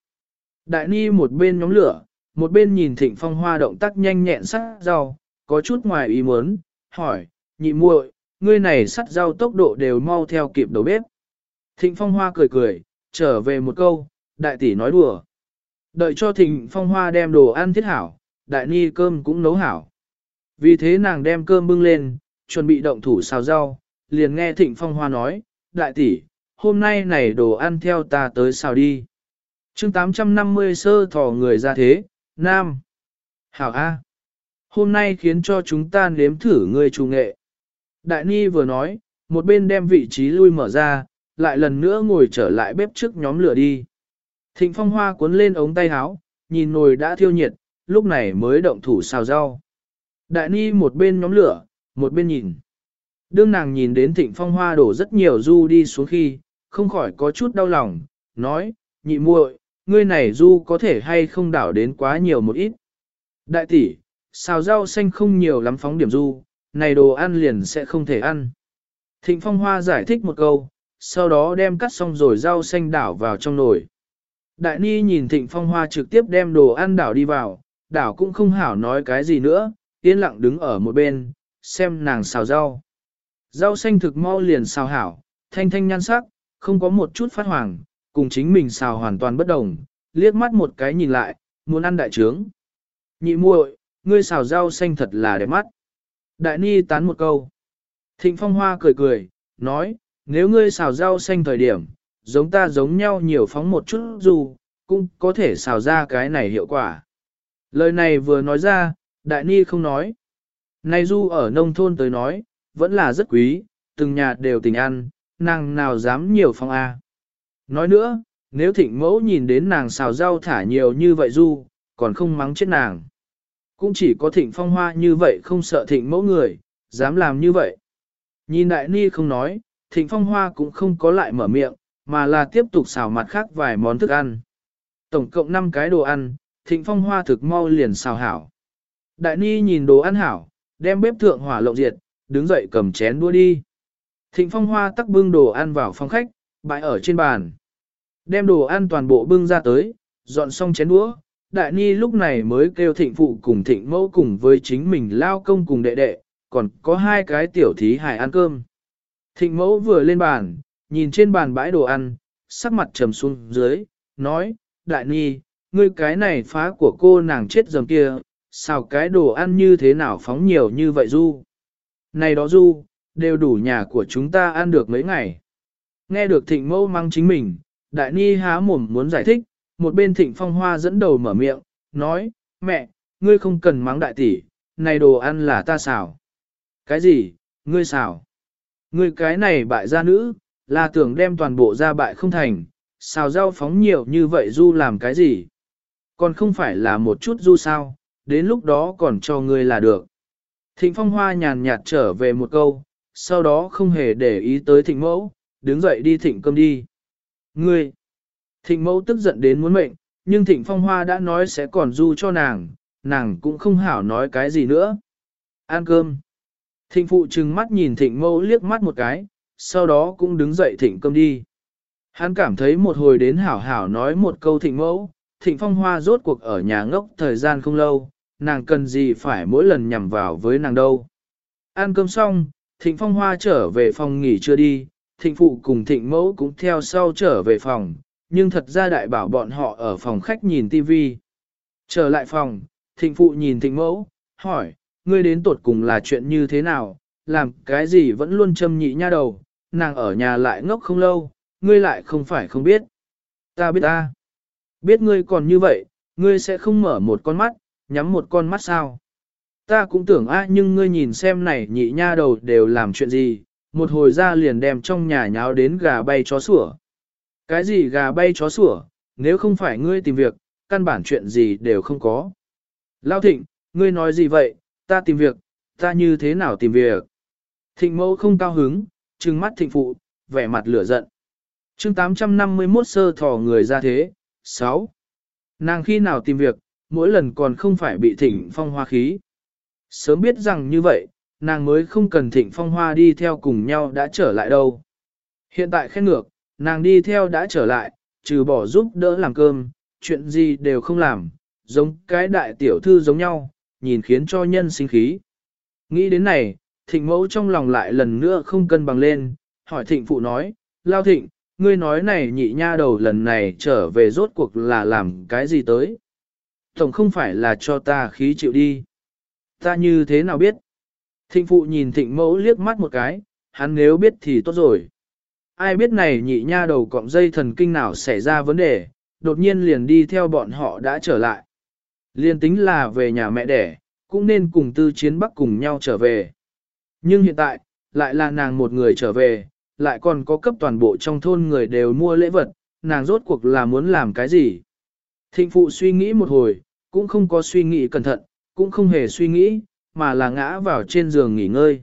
Đại Ni một bên nhóm lửa, một bên nhìn Thịnh Phong Hoa động tác nhanh nhẹn sắc rau, có chút ngoài ý muốn, hỏi, nhị muội, ngươi này sắt rau tốc độ đều mau theo kịp đầu bếp. Thịnh Phong Hoa cười cười, trở về một câu, đại tỷ nói đùa. Đợi cho Thịnh Phong Hoa đem đồ ăn thiết hảo, đại ni cơm cũng nấu hảo. Vì thế nàng đem cơm bưng lên, chuẩn bị động thủ xào rau, liền nghe Thịnh Phong Hoa nói, đại tỷ, hôm nay này đồ ăn theo ta tới xào đi. chương 850 sơ thỏ người ra thế, Nam. Hảo A. Hôm nay khiến cho chúng ta nếm thử người chủ nghệ. Đại Ni vừa nói, một bên đem vị trí lui mở ra, lại lần nữa ngồi trở lại bếp trước nhóm lửa đi. Thịnh phong hoa cuốn lên ống tay áo, nhìn nồi đã thiêu nhiệt, lúc này mới động thủ xào rau. Đại Ni một bên nhóm lửa, một bên nhìn. Đương nàng nhìn đến thịnh phong hoa đổ rất nhiều du đi xuống khi, không khỏi có chút đau lòng, nói, nhị muội, ngươi này du có thể hay không đảo đến quá nhiều một ít. Đại tỷ, xào rau xanh không nhiều lắm phóng điểm du, này đồ ăn liền sẽ không thể ăn. Thịnh Phong Hoa giải thích một câu, sau đó đem cắt xong rồi rau xanh đảo vào trong nồi. Đại Ni nhìn Thịnh Phong Hoa trực tiếp đem đồ ăn đảo đi vào, đảo cũng không hảo nói cái gì nữa, yên lặng đứng ở một bên, xem nàng xào rau. Rau xanh thực mau liền xào hảo, thanh thanh nhan sắc, không có một chút phát hoàng, cùng chính mình xào hoàn toàn bất đồng, liếc mắt một cái nhìn lại, muốn ăn đại trướng. Nhị muội, ngươi xào rau xanh thật là đẹp mắt. Đại Ni tán một câu. Thịnh Phong Hoa cười cười, nói, nếu ngươi xào rau xanh thời điểm, giống ta giống nhau nhiều phóng một chút dù, cũng có thể xào ra cái này hiệu quả. Lời này vừa nói ra, Đại Ni không nói. Này du ở nông thôn tới nói, vẫn là rất quý, từng nhà đều tình ăn, nàng nào dám nhiều phong A. Nói nữa, nếu thịnh mẫu nhìn đến nàng xào rau thả nhiều như vậy du, còn không mắng chết nàng. Cũng chỉ có thịnh phong hoa như vậy không sợ thịnh mẫu người, dám làm như vậy. Nhìn đại ni không nói, thịnh phong hoa cũng không có lại mở miệng, mà là tiếp tục xào mặt khác vài món thức ăn. Tổng cộng 5 cái đồ ăn, thịnh phong hoa thực mau liền xào hảo. Đại ni nhìn đồ ăn hảo, đem bếp thượng hỏa lộng diệt, đứng dậy cầm chén đua đi. Thịnh phong hoa tắc bưng đồ ăn vào phòng khách, bãi ở trên bàn. Đem đồ ăn toàn bộ bưng ra tới, dọn xong chén đũa, đại ni lúc này mới kêu thịnh phụ cùng thịnh mẫu cùng với chính mình lao công cùng đệ đệ, còn có hai cái tiểu thí hải ăn cơm. Thịnh mẫu vừa lên bàn, nhìn trên bàn bãi đồ ăn, sắc mặt trầm xuống dưới, nói, đại ni, ngươi cái này phá của cô nàng chết dầm kia, sao cái đồ ăn như thế nào phóng nhiều như vậy du. Này đó du, đều đủ nhà của chúng ta ăn được mấy ngày. Nghe được thịnh mẫu mang chính mình, đại ni há mồm muốn giải thích, một bên thịnh phong hoa dẫn đầu mở miệng, nói, mẹ, ngươi không cần mắng đại tỷ, này đồ ăn là ta xào. Cái gì, ngươi xào? Ngươi cái này bại gia nữ, là tưởng đem toàn bộ gia bại không thành, xào rau phóng nhiều như vậy du làm cái gì? Còn không phải là một chút du sao, đến lúc đó còn cho ngươi là được. Thịnh phong hoa nhàn nhạt trở về một câu, sau đó không hề để ý tới thịnh mẫu, đứng dậy đi thịnh cơm đi. Ngươi! Thịnh mẫu tức giận đến muốn mệnh, nhưng thịnh phong hoa đã nói sẽ còn du cho nàng, nàng cũng không hảo nói cái gì nữa. Ăn cơm. Thịnh phụ trừng mắt nhìn thịnh mẫu liếc mắt một cái, sau đó cũng đứng dậy thịnh cơm đi. Hắn cảm thấy một hồi đến hảo hảo nói một câu thịnh mẫu, thịnh phong hoa rốt cuộc ở nhà ngốc thời gian không lâu, nàng cần gì phải mỗi lần nhằm vào với nàng đâu. Ăn cơm xong, thịnh phong hoa trở về phòng nghỉ chưa đi, thịnh phụ cùng thịnh mẫu cũng theo sau trở về phòng, nhưng thật ra đại bảo bọn họ ở phòng khách nhìn tivi. Trở lại phòng, thịnh phụ nhìn thịnh mẫu, hỏi, ngươi đến tột cùng là chuyện như thế nào, làm cái gì vẫn luôn châm nhị nha đầu, nàng ở nhà lại ngốc không lâu, ngươi lại không phải không biết. Ta biết ta. Biết ngươi còn như vậy, ngươi sẽ không mở một con mắt, nhắm một con mắt sao. Ta cũng tưởng a nhưng ngươi nhìn xem này nhị nha đầu đều làm chuyện gì, một hồi ra liền đem trong nhà nháo đến gà bay chó sủa. Cái gì gà bay chó sủa, nếu không phải ngươi tìm việc, căn bản chuyện gì đều không có. Lao thịnh, ngươi nói gì vậy, ta tìm việc, ta như thế nào tìm việc? Thịnh mẫu không cao hứng, trừng mắt thịnh phụ, vẻ mặt lửa giận. chương 851 sơ thỏ người ra thế, 6. Nàng khi nào tìm việc, mỗi lần còn không phải bị thịnh phong hoa khí. Sớm biết rằng như vậy, nàng mới không cần thịnh phong hoa đi theo cùng nhau đã trở lại đâu. Hiện tại khen ngược, nàng đi theo đã trở lại, trừ bỏ giúp đỡ làm cơm, chuyện gì đều không làm, giống cái đại tiểu thư giống nhau, nhìn khiến cho nhân sinh khí. Nghĩ đến này, thịnh mẫu trong lòng lại lần nữa không cân bằng lên, hỏi thịnh phụ nói, lao thịnh, ngươi nói này nhị nha đầu lần này trở về rốt cuộc là làm cái gì tới? Tổng không phải là cho ta khí chịu đi. Ta như thế nào biết? Thịnh phụ nhìn thịnh mẫu liếc mắt một cái, hắn nếu biết thì tốt rồi. Ai biết này nhị nha đầu cọng dây thần kinh nào xảy ra vấn đề, đột nhiên liền đi theo bọn họ đã trở lại. Liên tính là về nhà mẹ đẻ, cũng nên cùng tư chiến bắc cùng nhau trở về. Nhưng hiện tại, lại là nàng một người trở về, lại còn có cấp toàn bộ trong thôn người đều mua lễ vật, nàng rốt cuộc là muốn làm cái gì. Thịnh phụ suy nghĩ một hồi, cũng không có suy nghĩ cẩn thận, cũng không hề suy nghĩ, mà là ngã vào trên giường nghỉ ngơi.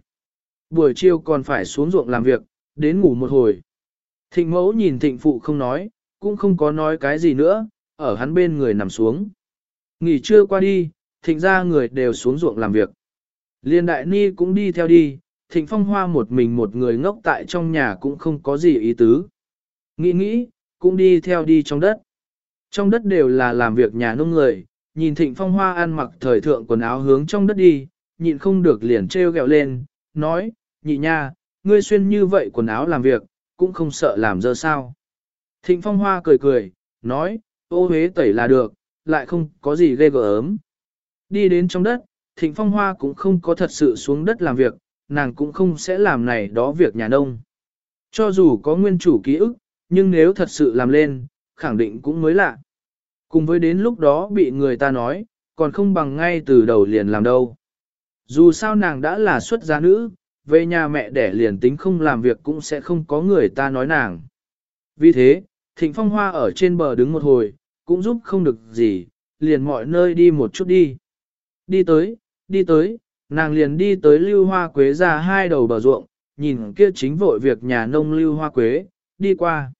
Buổi chiều còn phải xuống ruộng làm việc, đến ngủ một hồi. Thịnh mẫu nhìn thịnh phụ không nói, cũng không có nói cái gì nữa, ở hắn bên người nằm xuống. Nghỉ trưa qua đi, thịnh ra người đều xuống ruộng làm việc. Liên đại ni cũng đi theo đi, thịnh phong hoa một mình một người ngốc tại trong nhà cũng không có gì ý tứ. Nghĩ nghĩ, cũng đi theo đi trong đất. Trong đất đều là làm việc nhà nông người, nhìn thịnh phong hoa ăn mặc thời thượng quần áo hướng trong đất đi, nhịn không được liền treo gẹo lên, nói, nhị nha, ngươi xuyên như vậy quần áo làm việc, cũng không sợ làm dơ sao. Thịnh phong hoa cười cười, nói, ô huế tẩy là được, lại không có gì ghê gớm. Đi đến trong đất, thịnh phong hoa cũng không có thật sự xuống đất làm việc, nàng cũng không sẽ làm này đó việc nhà nông. Cho dù có nguyên chủ ký ức, nhưng nếu thật sự làm lên, khẳng định cũng mới lạ. Cùng với đến lúc đó bị người ta nói, còn không bằng ngay từ đầu liền làm đâu. Dù sao nàng đã là xuất gia nữ, về nhà mẹ đẻ liền tính không làm việc cũng sẽ không có người ta nói nàng. Vì thế, Thịnh Phong Hoa ở trên bờ đứng một hồi, cũng giúp không được gì, liền mọi nơi đi một chút đi. Đi tới, đi tới, nàng liền đi tới lưu hoa quế ra hai đầu bờ ruộng, nhìn kia chính vội việc nhà nông lưu hoa quế, đi qua.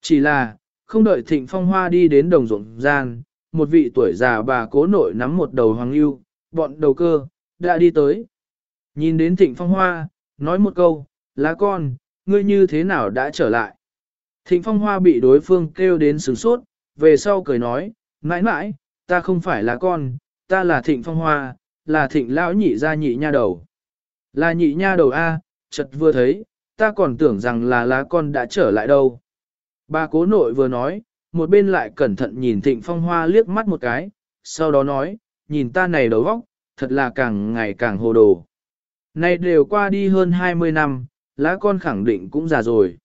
Chỉ là, không đợi thịnh phong hoa đi đến đồng ruộng gian, một vị tuổi già bà cố nội nắm một đầu hoàng lưu, bọn đầu cơ, đã đi tới. Nhìn đến thịnh phong hoa, nói một câu, lá con, ngươi như thế nào đã trở lại. Thịnh phong hoa bị đối phương kêu đến sướng sốt, về sau cười nói, mãi mãi, ta không phải là con, ta là thịnh phong hoa, là thịnh lão nhị gia nhị nha đầu. Là nhị nha đầu A, chợt vừa thấy, ta còn tưởng rằng là lá con đã trở lại đâu. Bà cố nội vừa nói, một bên lại cẩn thận nhìn thịnh phong hoa liếc mắt một cái, sau đó nói, nhìn ta này đầu vóc thật là càng ngày càng hồ đồ. Này đều qua đi hơn 20 năm, lá con khẳng định cũng già rồi.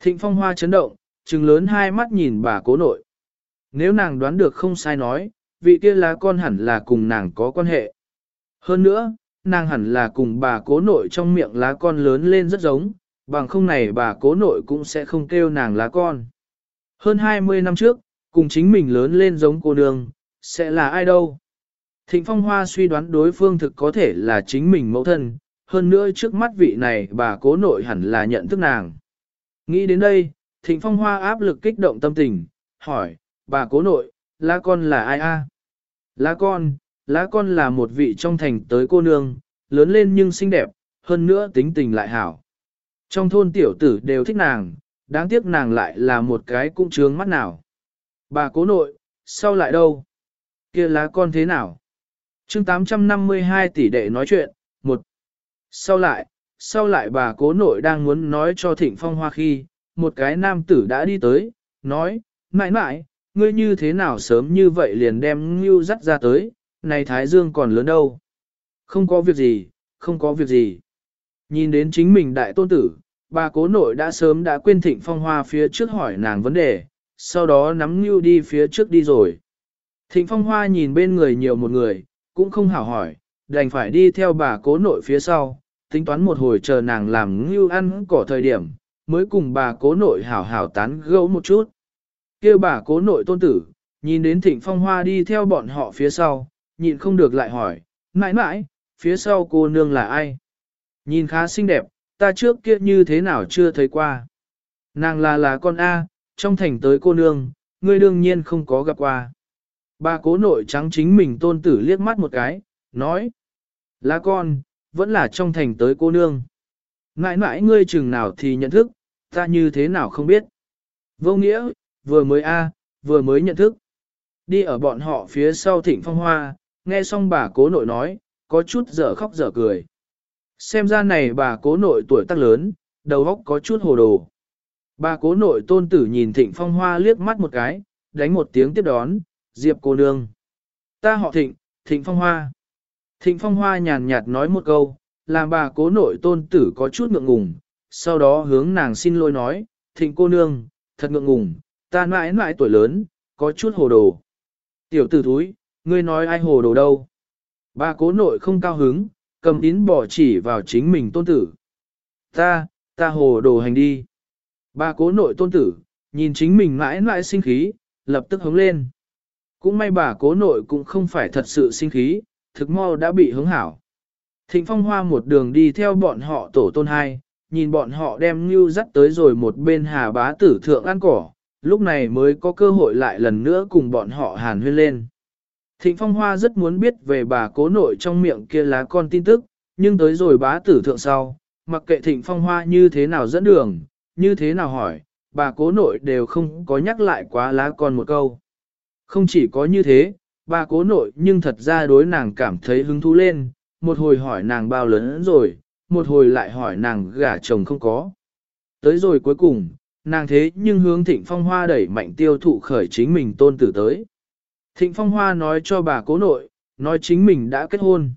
Thịnh phong hoa chấn động, trừng lớn hai mắt nhìn bà cố nội. Nếu nàng đoán được không sai nói, vị kia lá con hẳn là cùng nàng có quan hệ. Hơn nữa, nàng hẳn là cùng bà cố nội trong miệng lá con lớn lên rất giống, bằng không này bà cố nội cũng sẽ không kêu nàng lá con. Hơn 20 năm trước, cùng chính mình lớn lên giống cô đường sẽ là ai đâu? Thịnh Phong Hoa suy đoán đối phương thực có thể là chính mình mẫu thân, hơn nữa trước mắt vị này bà cố nội hẳn là nhận thức nàng. Nghĩ đến đây, Thịnh Phong Hoa áp lực kích động tâm tình, hỏi, bà cố nội, lá con là ai a? Lá con, lá con là một vị trong thành tới cô nương, lớn lên nhưng xinh đẹp, hơn nữa tính tình lại hảo. Trong thôn tiểu tử đều thích nàng, đáng tiếc nàng lại là một cái cũng trướng mắt nào. Bà cố nội, sao lại đâu? kia lá con thế nào? chương 852 tỷ đệ nói chuyện, một. Sau lại, sau lại bà cố nội đang muốn nói cho thịnh phong hoa khi, một cái nam tử đã đi tới, nói, mãi mãi, ngươi như thế nào sớm như vậy liền đem ngưu dắt ra tới, này thái dương còn lớn đâu. Không có việc gì, không có việc gì. Nhìn đến chính mình đại tôn tử, bà cố nội đã sớm đã quên thịnh phong hoa phía trước hỏi nàng vấn đề, sau đó nắm như đi phía trước đi rồi. Thịnh phong hoa nhìn bên người nhiều một người, cũng không hảo hỏi, đành phải đi theo bà cố nội phía sau, tính toán một hồi chờ nàng làm như ăn cỏ thời điểm, mới cùng bà cố nội hảo hảo tán gẫu một chút. kêu bà cố nội tôn tử, nhìn đến thịnh phong hoa đi theo bọn họ phía sau, nhịn không được lại hỏi, mãi mãi, phía sau cô nương là ai? Nhìn khá xinh đẹp, ta trước kia như thế nào chưa thấy qua. Nàng là là con A, trong thành tới cô nương, ngươi đương nhiên không có gặp qua. Bà cố nội trắng chính mình tôn tử liếc mắt một cái, nói. Là con, vẫn là trong thành tới cô nương. Mãi mãi ngươi chừng nào thì nhận thức, ta như thế nào không biết. Vô nghĩa, vừa mới A, vừa mới nhận thức. Đi ở bọn họ phía sau thịnh phong hoa, nghe xong bà cố nội nói, có chút dở khóc dở cười. Xem ra này bà cố nội tuổi tác lớn, đầu óc có chút hồ đồ. Bà cố nội tôn tử nhìn thịnh phong hoa liếc mắt một cái, đánh một tiếng tiếp đón, diệp cô nương. Ta họ thịnh, thịnh phong hoa. Thịnh phong hoa nhàn nhạt nói một câu, làm bà cố nội tôn tử có chút ngượng ngùng, sau đó hướng nàng xin lỗi nói, thịnh cô nương, thật ngượng ngùng, ta mãi mãi tuổi lớn, có chút hồ đồ. Tiểu tử thúi, ngươi nói ai hồ đồ đâu. Bà cố nội không cao hứng, cầm tín bỏ chỉ vào chính mình tôn tử. Ta, ta hồ đồ hành đi. Bà cố nội tôn tử, nhìn chính mình mãi mãi sinh khí, lập tức hứng lên. Cũng may bà cố nội cũng không phải thật sự sinh khí, thực mau đã bị hứng hảo. Thịnh phong hoa một đường đi theo bọn họ tổ tôn hai, nhìn bọn họ đem ngưu dắt tới rồi một bên hà bá tử thượng ăn cỏ, lúc này mới có cơ hội lại lần nữa cùng bọn họ hàn huyên lên. Thịnh Phong Hoa rất muốn biết về bà cố nội trong miệng kia lá con tin tức, nhưng tới rồi bá tử thượng sau, mặc kệ Thịnh Phong Hoa như thế nào dẫn đường, như thế nào hỏi, bà cố nội đều không có nhắc lại quá lá con một câu. Không chỉ có như thế, bà cố nội nhưng thật ra đối nàng cảm thấy hứng thú lên, một hồi hỏi nàng bao lớn rồi, một hồi lại hỏi nàng gả chồng không có. Tới rồi cuối cùng, nàng thế nhưng hướng thịnh phong hoa đẩy mạnh tiêu thụ khởi chính mình tôn tử tới. Thịnh Phong Hoa nói cho bà cố nội, nói chính mình đã kết hôn.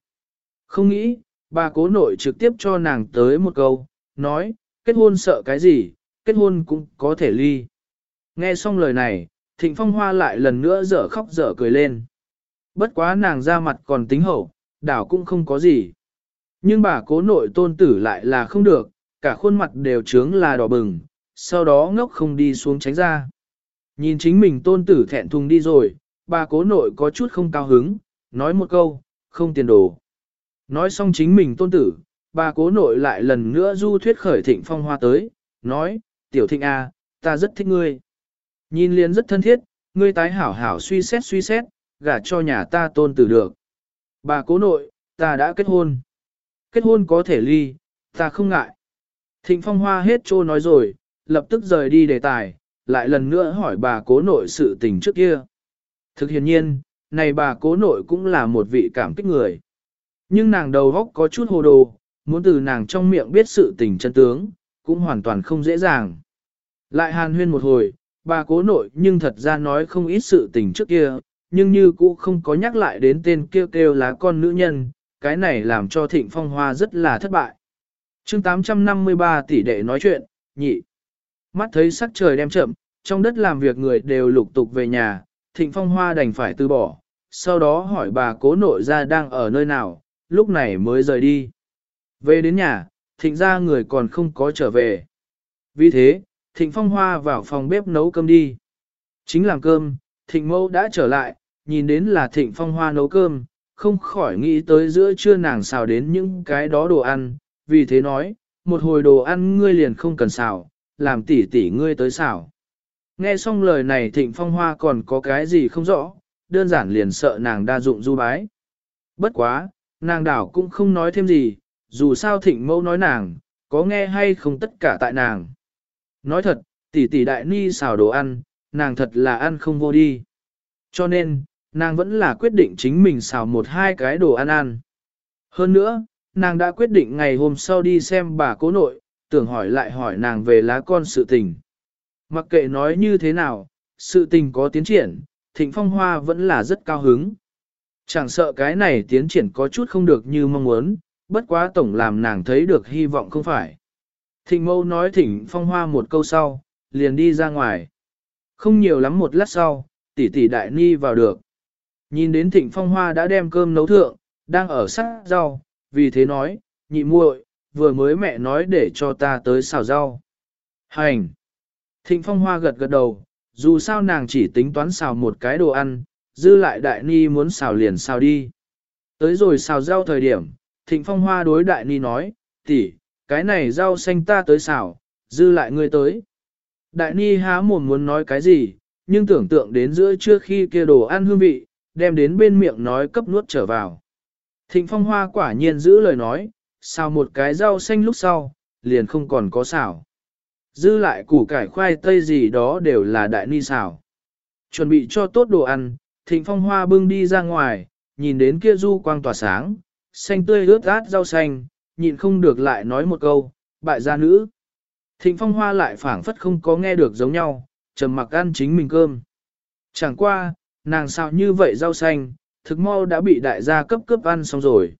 Không nghĩ, bà cố nội trực tiếp cho nàng tới một câu, nói, kết hôn sợ cái gì, kết hôn cũng có thể ly. Nghe xong lời này, Thịnh Phong Hoa lại lần nữa dở khóc dở cười lên. Bất quá nàng ra mặt còn tính hậu, đảo cũng không có gì. Nhưng bà cố nội tôn tử lại là không được, cả khuôn mặt đều trướng là đỏ bừng, sau đó ngốc không đi xuống tránh ra. Nhìn chính mình tôn tử thẹn thùng đi rồi, bà cố nội có chút không cao hứng, nói một câu, không tiền đồ. Nói xong chính mình tôn tử, bà cố nội lại lần nữa du thuyết khởi thịnh phong hoa tới, nói, tiểu thịnh a, à, ta rất thích ngươi. Nhìn liền rất thân thiết, ngươi tái hảo hảo suy xét suy xét, gả cho nhà ta tôn tử được. Bà cố nội, ta đã kết hôn. Kết hôn có thể ly, ta không ngại. Thịnh phong hoa hết trô nói rồi, lập tức rời đi đề tài, lại lần nữa hỏi bà cố nội sự tình trước kia. Thực hiện nhiên, này bà cố nội cũng là một vị cảm kích người. Nhưng nàng đầu góc có chút hồ đồ, muốn từ nàng trong miệng biết sự tình chân tướng, cũng hoàn toàn không dễ dàng. Lại hàn huyên một hồi, bà cố nội nhưng thật ra nói không ít sự tình trước kia, nhưng như cũ không có nhắc lại đến tên kêu kêu lá con nữ nhân, cái này làm cho thịnh phong hoa rất là thất bại. chương 853 tỷ đệ nói chuyện, nhị. Mắt thấy sắc trời đem chậm, trong đất làm việc người đều lục tục về nhà, thịnh phong hoa đành phải từ bỏ, sau đó hỏi bà cố nội ra đang ở nơi nào, lúc này mới rời đi. Về đến nhà, thịnh ra người còn không có trở về. Vì thế, thịnh phong hoa vào phòng bếp nấu cơm đi. Chính làm cơm, thịnh mẫu đã trở lại, nhìn đến là thịnh phong hoa nấu cơm, không khỏi nghĩ tới giữa trưa nàng xào đến những cái đó đồ ăn, vì thế nói, một hồi đồ ăn ngươi liền không cần xào, làm tỉ tỉ ngươi tới xào. Nghe xong lời này thịnh phong hoa còn có cái gì không rõ, đơn giản liền sợ nàng đa dụng du bái. Bất quá, nàng đảo cũng không nói thêm gì, dù sao thịnh mẫu nói nàng, có nghe hay không tất cả tại nàng. Nói thật, tỷ tỷ đại ni xào đồ ăn, nàng thật là ăn không vô đi. Cho nên, nàng vẫn là quyết định chính mình xào một hai cái đồ ăn ăn. Hơn nữa, nàng đã quyết định ngày hôm sau đi xem bà cố nội, tưởng hỏi lại hỏi nàng về lá con sự tình. Mặc kệ nói như thế nào, sự tình có tiến triển, thịnh phong hoa vẫn là rất cao hứng. Chẳng sợ cái này tiến triển có chút không được như mong muốn, bất quá tổng làm nàng thấy được hy vọng không phải. Thịnh mâu nói thịnh phong hoa một câu sau, liền đi ra ngoài. Không nhiều lắm một lát sau, tỷ tỷ đại ni vào được. Nhìn đến thịnh phong hoa đã đem cơm nấu thượng, đang ở sát rau, vì thế nói, nhị muội, vừa mới mẹ nói để cho ta tới xào rau. Hành! Thịnh phong hoa gật gật đầu, dù sao nàng chỉ tính toán xào một cái đồ ăn, dư lại đại ni muốn xào liền xào đi. Tới rồi xào rau thời điểm, thịnh phong hoa đối đại ni nói, tỷ, cái này rau xanh ta tới xào, dư lại ngươi tới. Đại ni há mồm muốn nói cái gì, nhưng tưởng tượng đến giữa trưa khi kia đồ ăn hương vị, đem đến bên miệng nói cấp nuốt trở vào. Thịnh phong hoa quả nhiên giữ lời nói, xào một cái rau xanh lúc sau, liền không còn có xào. Dư lại củ cải khoai tây gì đó đều là đại ni xào. Chuẩn bị cho tốt đồ ăn, thịnh phong hoa bưng đi ra ngoài, nhìn đến kia du quang tỏa sáng, xanh tươi ướt át rau xanh, nhịn không được lại nói một câu, bại gia nữ. Thịnh phong hoa lại phảng phất không có nghe được giống nhau, trầm mặc ăn chính mình cơm. Chẳng qua, nàng sao như vậy rau xanh, thực mau đã bị đại gia cấp cấp ăn xong rồi.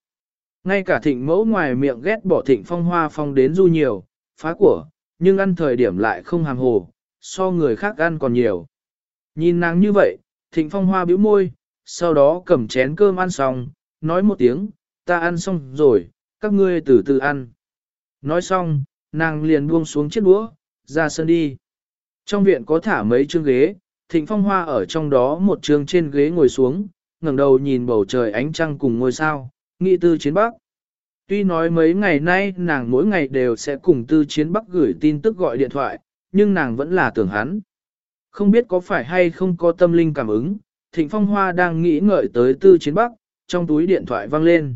Ngay cả thịnh mẫu ngoài miệng ghét bỏ thịnh phong hoa phong đến du nhiều, phá của, nhưng ăn thời điểm lại không hàm hồ, so người khác ăn còn nhiều. Nhìn nàng như vậy, thịnh phong hoa bĩu môi, sau đó cầm chén cơm ăn xong, nói một tiếng, ta ăn xong rồi, các ngươi từ từ ăn. Nói xong, nàng liền buông xuống chiếc đũa, ra sân đi. Trong viện có thả mấy chương ghế, thịnh phong hoa ở trong đó một chương trên ghế ngồi xuống, ngẩng đầu nhìn bầu trời ánh trăng cùng ngôi sao, nghị tư chiến bắc. Tuy nói mấy ngày nay nàng mỗi ngày đều sẽ cùng tư chiến bắc gửi tin tức gọi điện thoại, nhưng nàng vẫn là tưởng hắn. Không biết có phải hay không có tâm linh cảm ứng, Thịnh Phong Hoa đang nghĩ ngợi tới tư chiến bắc, trong túi điện thoại vang lên.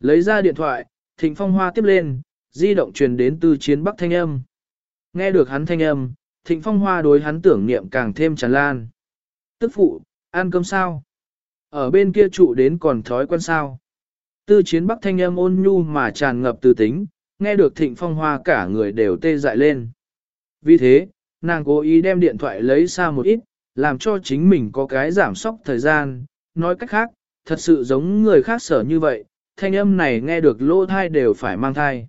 Lấy ra điện thoại, Thịnh Phong Hoa tiếp lên, di động truyền đến tư chiến bắc thanh âm. Nghe được hắn thanh âm, Thịnh Phong Hoa đối hắn tưởng niệm càng thêm tràn lan. Tức phụ, ăn cơm sao? Ở bên kia trụ đến còn thói quen sao? Tư chiến bắc thanh âm ôn nhu mà tràn ngập từ tính, nghe được thịnh phong hoa cả người đều tê dại lên. Vì thế, nàng cố ý đem điện thoại lấy xa một ít, làm cho chính mình có cái giảm sóc thời gian, nói cách khác, thật sự giống người khác sở như vậy, thanh âm này nghe được lô thai đều phải mang thai.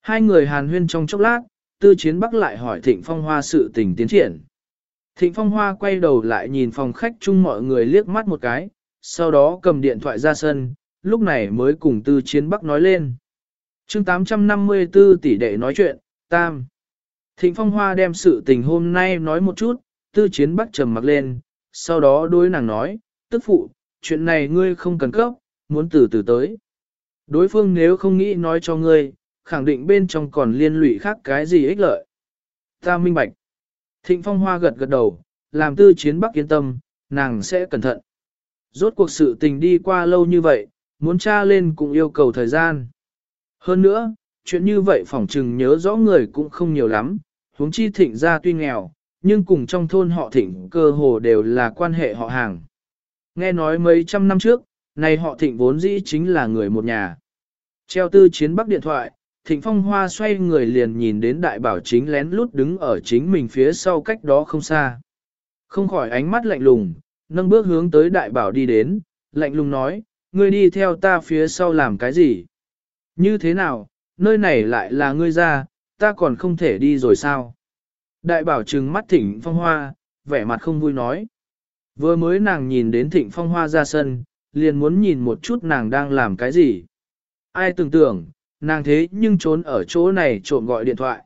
Hai người hàn huyên trong chốc lát, tư chiến bắc lại hỏi thịnh phong hoa sự tình tiến triển. Thịnh phong hoa quay đầu lại nhìn phòng khách chung mọi người liếc mắt một cái, sau đó cầm điện thoại ra sân, lúc này mới cùng tư chiến bắc nói lên. chương 854 tỷ đệ nói chuyện, tam. Thịnh phong hoa đem sự tình hôm nay nói một chút, tư chiến bắc trầm mặc lên, sau đó đối nàng nói, tức phụ, chuyện này ngươi không cần cấp, muốn từ từ tới. Đối phương nếu không nghĩ nói cho ngươi, khẳng định bên trong còn liên lụy khác cái gì ích lợi. Ta minh bạch. Thịnh phong hoa gật gật đầu, làm tư chiến bắc yên tâm, nàng sẽ cẩn thận. Rốt cuộc sự tình đi qua lâu như vậy, muốn tra lên cũng yêu cầu thời gian. Hơn nữa, chuyện như vậy phỏng trừng nhớ rõ người cũng không nhiều lắm, huống chi thịnh ra tuy nghèo, nhưng cùng trong thôn họ thịnh cơ hồ đều là quan hệ họ hàng. Nghe nói mấy trăm năm trước, nay họ thịnh vốn dĩ chính là người một nhà. Treo tư chiến bắc điện thoại, thịnh phong hoa xoay người liền nhìn đến đại bảo chính lén lút đứng ở chính mình phía sau cách đó không xa. Không khỏi ánh mắt lạnh lùng, nâng bước hướng tới đại bảo đi đến, lạnh lùng nói, ngươi đi theo ta phía sau làm cái gì? Như thế nào, nơi này lại là ngươi ra, ta còn không thể đi rồi sao? Đại bảo trừng mắt Thịnh phong hoa, vẻ mặt không vui nói. Vừa mới nàng nhìn đến thịnh phong hoa ra sân, liền muốn nhìn một chút nàng đang làm cái gì. Ai tưởng tưởng, nàng thế nhưng trốn ở chỗ này trộm gọi điện thoại.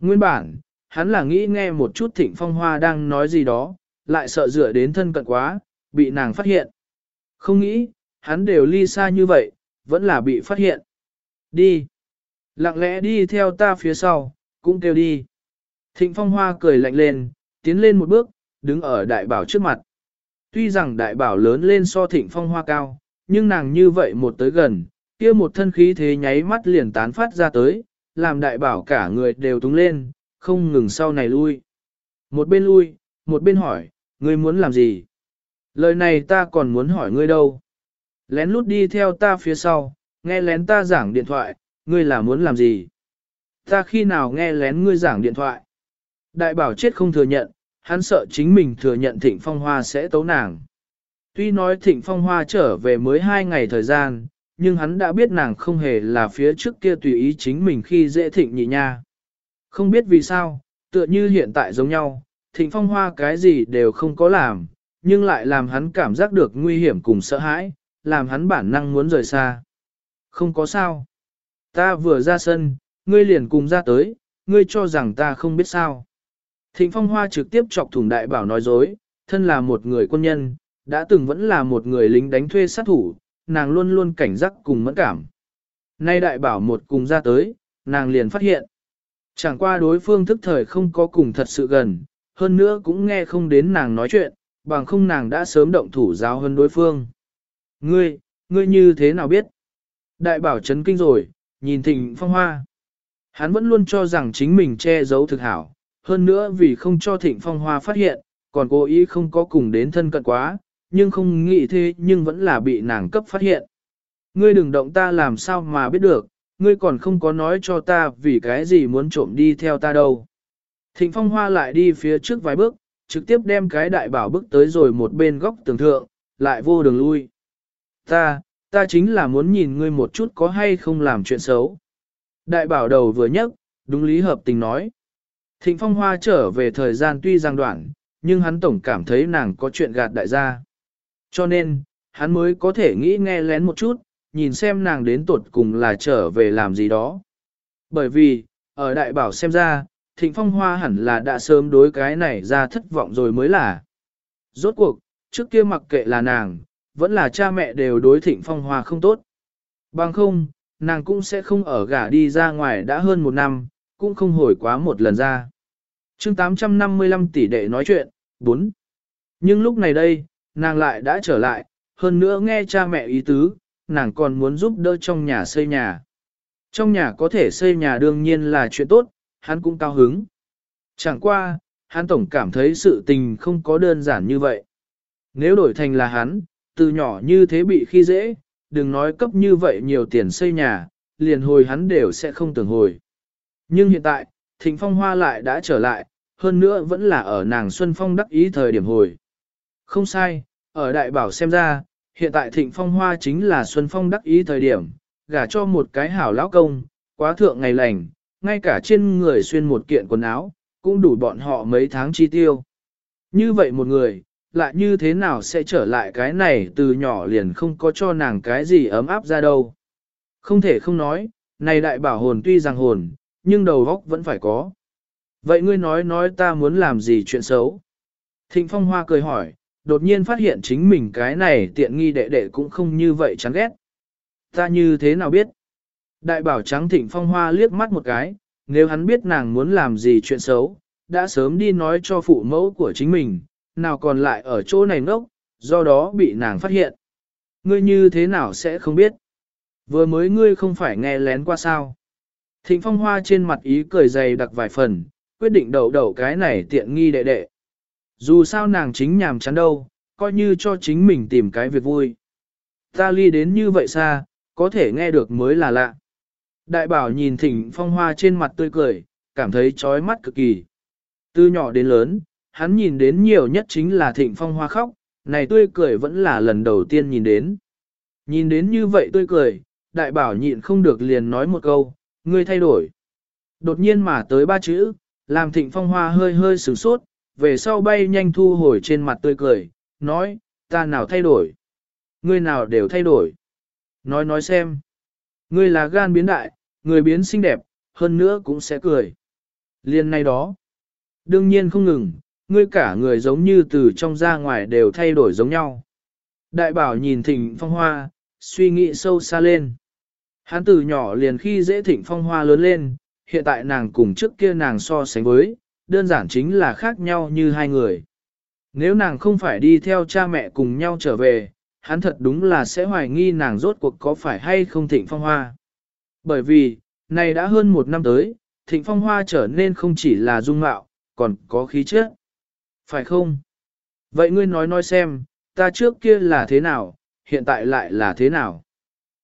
Nguyên bản, hắn là nghĩ nghe một chút thịnh phong hoa đang nói gì đó, lại sợ dựa đến thân cận quá, bị nàng phát hiện. Không nghĩ, hắn đều ly xa như vậy, vẫn là bị phát hiện. Đi. Lặng lẽ đi theo ta phía sau, cũng kêu đi. Thịnh phong hoa cười lạnh lên, tiến lên một bước, đứng ở đại bảo trước mặt. Tuy rằng đại bảo lớn lên so thịnh phong hoa cao, nhưng nàng như vậy một tới gần, kia một thân khí thế nháy mắt liền tán phát ra tới, làm đại bảo cả người đều túng lên, không ngừng sau này lui. Một bên lui, một bên hỏi, ngươi muốn làm gì? Lời này ta còn muốn hỏi ngươi đâu? Lén lút đi theo ta phía sau, nghe lén ta giảng điện thoại, ngươi là muốn làm gì? Ta khi nào nghe lén ngươi giảng điện thoại? Đại bảo chết không thừa nhận, hắn sợ chính mình thừa nhận thịnh phong hoa sẽ tấu nàng. Tuy nói thịnh phong hoa trở về mới hai ngày thời gian, nhưng hắn đã biết nàng không hề là phía trước kia tùy ý chính mình khi dễ thịnh nhị nha. Không biết vì sao, tựa như hiện tại giống nhau, thịnh phong hoa cái gì đều không có làm, nhưng lại làm hắn cảm giác được nguy hiểm cùng sợ hãi, làm hắn bản năng muốn rời xa. Không có sao. Ta vừa ra sân, ngươi liền cùng ra tới, ngươi cho rằng ta không biết sao. Thịnh phong hoa trực tiếp chọc thủng đại bảo nói dối, thân là một người quân nhân, đã từng vẫn là một người lính đánh thuê sát thủ, nàng luôn luôn cảnh giác cùng mẫn cảm. Nay đại bảo một cùng ra tới, nàng liền phát hiện. Chẳng qua đối phương thức thời không có cùng thật sự gần, hơn nữa cũng nghe không đến nàng nói chuyện, bằng không nàng đã sớm động thủ giáo hơn đối phương. Ngươi, ngươi như thế nào biết? Đại bảo chấn kinh rồi, nhìn thịnh phong hoa. Hắn vẫn luôn cho rằng chính mình che giấu thực hảo, hơn nữa vì không cho thịnh phong hoa phát hiện, còn cố ý không có cùng đến thân cận quá, nhưng không nghĩ thế nhưng vẫn là bị nàng cấp phát hiện. Ngươi đừng động ta làm sao mà biết được, ngươi còn không có nói cho ta vì cái gì muốn trộm đi theo ta đâu. Thịnh phong hoa lại đi phía trước vài bước, trực tiếp đem cái đại bảo bước tới rồi một bên góc tường thượng, lại vô đường lui. Ta, ta chính là muốn nhìn ngươi một chút có hay không làm chuyện xấu. Đại bảo đầu vừa nhấc, đúng lý hợp tình nói. Thịnh phong hoa trở về thời gian tuy giang đoạn, nhưng hắn tổng cảm thấy nàng có chuyện gạt đại gia. Cho nên, hắn mới có thể nghĩ nghe lén một chút, nhìn xem nàng đến tuột cùng là trở về làm gì đó. Bởi vì, ở đại bảo xem ra, thịnh phong hoa hẳn là đã sớm đối cái này ra thất vọng rồi mới là. Rốt cuộc, trước kia mặc kệ là nàng, vẫn là cha mẹ đều đối thịnh phong hoa không tốt. Bằng không, nàng cũng sẽ không ở gả đi ra ngoài đã hơn một năm, cũng không hồi quá một lần ra. chương 855 tỷ đệ nói chuyện, 4. Nhưng lúc này đây, nàng lại đã trở lại, hơn nữa nghe cha mẹ ý tứ, nàng còn muốn giúp đỡ trong nhà xây nhà. Trong nhà có thể xây nhà đương nhiên là chuyện tốt, hắn cũng cao hứng. Chẳng qua, hắn tổng cảm thấy sự tình không có đơn giản như vậy. Nếu đổi thành là hắn, từ nhỏ như thế bị khi dễ, đừng nói cấp như vậy nhiều tiền xây nhà, liền hồi hắn đều sẽ không tưởng hồi. Nhưng hiện tại, Thịnh Phong Hoa lại đã trở lại, hơn nữa vẫn là ở nàng Xuân Phong đắc ý thời điểm hồi. Không sai, ở đại bảo xem ra, hiện tại Thịnh Phong Hoa chính là Xuân Phong đắc ý thời điểm, gả cho một cái hảo lão công, quá thượng ngày lành, ngay cả trên người xuyên một kiện quần áo, cũng đủ bọn họ mấy tháng chi tiêu. Như vậy một người, lại như thế nào sẽ trở lại cái này từ nhỏ liền không có cho nàng cái gì ấm áp ra đâu. Không thể không nói, này đại bảo hồn tuy rằng hồn, nhưng đầu óc vẫn phải có. Vậy ngươi nói nói ta muốn làm gì chuyện xấu? Thịnh Phong Hoa cười hỏi, đột nhiên phát hiện chính mình cái này tiện nghi đệ đệ cũng không như vậy chán ghét. Ta như thế nào biết? Đại bảo trắng Thịnh Phong Hoa liếc mắt một cái, nếu hắn biết nàng muốn làm gì chuyện xấu, đã sớm đi nói cho phụ mẫu của chính mình, nào còn lại ở chỗ này ngốc, do đó bị nàng phát hiện. Ngươi như thế nào sẽ không biết? Vừa mới ngươi không phải nghe lén qua sao? Thịnh phong hoa trên mặt ý cười dày đặc vài phần, quyết định đậu đậu cái này tiện nghi đệ đệ. Dù sao nàng chính nhàm chán đâu, coi như cho chính mình tìm cái việc vui. Ta ly đến như vậy xa, có thể nghe được mới là lạ. Đại bảo nhìn thịnh phong hoa trên mặt tươi cười, cảm thấy chói mắt cực kỳ. Từ nhỏ đến lớn, hắn nhìn đến nhiều nhất chính là thịnh phong hoa khóc, này tươi cười vẫn là lần đầu tiên nhìn đến. Nhìn đến như vậy tươi cười, đại bảo nhịn không được liền nói một câu, ngươi thay đổi. Đột nhiên mà tới ba chữ, làm thịnh phong hoa hơi hơi sửng sốt, về sau bay nhanh thu hồi trên mặt tươi cười, nói, ta nào thay đổi. Ngươi nào đều thay đổi. Nói nói xem. Ngươi là gan biến đại, người biến xinh đẹp, hơn nữa cũng sẽ cười. Liên này đó. Đương nhiên không ngừng, ngươi cả người giống như từ trong ra ngoài đều thay đổi giống nhau. Đại bảo nhìn thịnh phong hoa, suy nghĩ sâu xa lên. Hắn từ nhỏ liền khi dễ thịnh phong hoa lớn lên, hiện tại nàng cùng trước kia nàng so sánh với, đơn giản chính là khác nhau như hai người. Nếu nàng không phải đi theo cha mẹ cùng nhau trở về, hắn thật đúng là sẽ hoài nghi nàng rốt cuộc có phải hay không thịnh phong hoa. Bởi vì, này đã hơn một năm tới, thịnh phong hoa trở nên không chỉ là dung mạo, còn có khí chất. Phải không? Vậy ngươi nói nói xem, ta trước kia là thế nào, hiện tại lại là thế nào?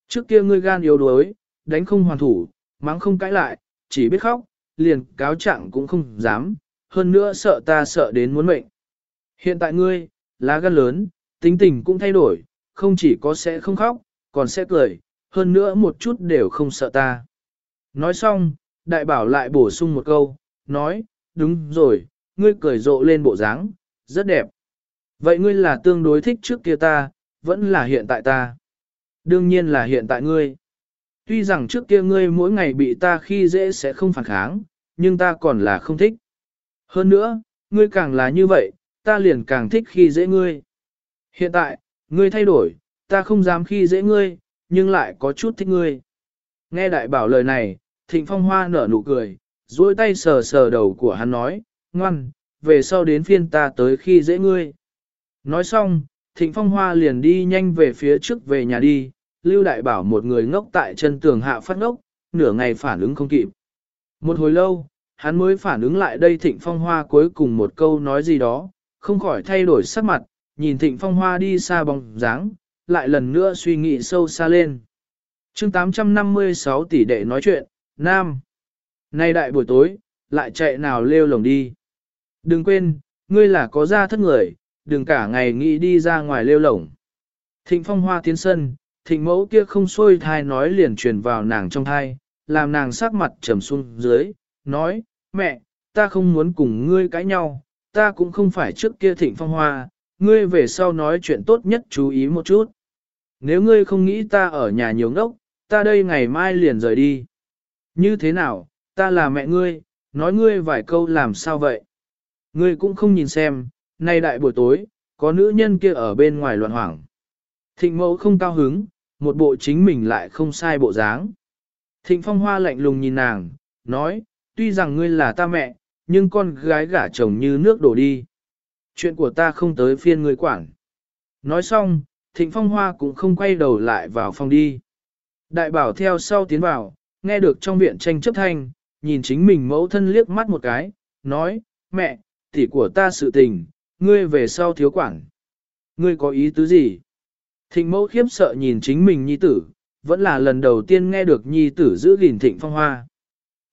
Trước kia ngươi gan yếu đuối, đánh không hoàn thủ, mắng không cãi lại, chỉ biết khóc, liền cáo trạng cũng không dám, hơn nữa sợ ta sợ đến muốn mệnh. Hiện tại ngươi, lá gan lớn, tính tình cũng thay đổi, không chỉ có sẽ không khóc, còn sẽ cười, hơn nữa một chút đều không sợ ta. Nói xong, đại bảo lại bổ sung một câu, nói, đúng rồi, ngươi cười rộ lên bộ dáng, rất đẹp. Vậy ngươi là tương đối thích trước kia ta, vẫn là hiện tại ta. Đương nhiên là hiện tại ngươi. Tuy rằng trước kia ngươi mỗi ngày bị ta khi dễ sẽ không phản kháng, nhưng ta còn là không thích. Hơn nữa, ngươi càng là như vậy, ta liền càng thích khi dễ ngươi. Hiện tại, ngươi thay đổi, ta không dám khi dễ ngươi, nhưng lại có chút thích ngươi. Nghe đại bảo lời này, thịnh phong hoa nở nụ cười, duỗi tay sờ sờ đầu của hắn nói, ngoan, về sau đến phiên ta tới khi dễ ngươi. Nói xong, thịnh phong hoa liền đi nhanh về phía trước về nhà đi, lưu đại bảo một người ngốc tại chân tường hạ phát ngốc, nửa ngày phản ứng không kịp. Một hồi lâu, hắn mới phản ứng lại đây thịnh phong hoa cuối cùng một câu nói gì đó, không khỏi thay đổi sắc mặt, nhìn thịnh phong hoa đi xa bóng dáng, lại lần nữa suy nghĩ sâu xa lên. chương 856 tỷ đệ nói chuyện, Nam. Nay đại buổi tối, lại chạy nào lêu lồng đi. Đừng quên, ngươi là có gia thất người, đừng cả ngày nghĩ đi ra ngoài lêu lổng. Thịnh phong hoa tiến sân, thịnh mẫu kia không xuôi thai nói liền truyền vào nàng trong thai, làm nàng sắc mặt trầm xuống dưới, nói, mẹ, ta không muốn cùng ngươi cãi nhau, ta cũng không phải trước kia thịnh phong hoa, ngươi về sau nói chuyện tốt nhất chú ý một chút. Nếu ngươi không nghĩ ta ở nhà nhiều ngốc, ta đây ngày mai liền rời đi. Như thế nào, ta là mẹ ngươi, nói ngươi vài câu làm sao vậy? Ngươi cũng không nhìn xem, nay đại buổi tối, có nữ nhân kia ở bên ngoài loạn hoảng. Thịnh mẫu không cao hứng, một bộ chính mình lại không sai bộ dáng. Thịnh phong hoa lạnh lùng nhìn nàng, nói, tuy rằng ngươi là ta mẹ, nhưng con gái gả chồng như nước đổ đi. Chuyện của ta không tới phiên ngươi quản. Nói xong, thịnh phong hoa cũng không quay đầu lại vào phòng đi. Đại bảo theo sau tiến vào, nghe được trong viện tranh chấp thanh, nhìn chính mình mẫu thân liếc mắt một cái, nói, mẹ, tỷ của ta sự tình, ngươi về sau thiếu quản. Ngươi có ý tứ gì? Thịnh mẫu khiếp sợ nhìn chính mình nhi tử, vẫn là lần đầu tiên nghe được nhi tử giữ gìn thịnh phong hoa.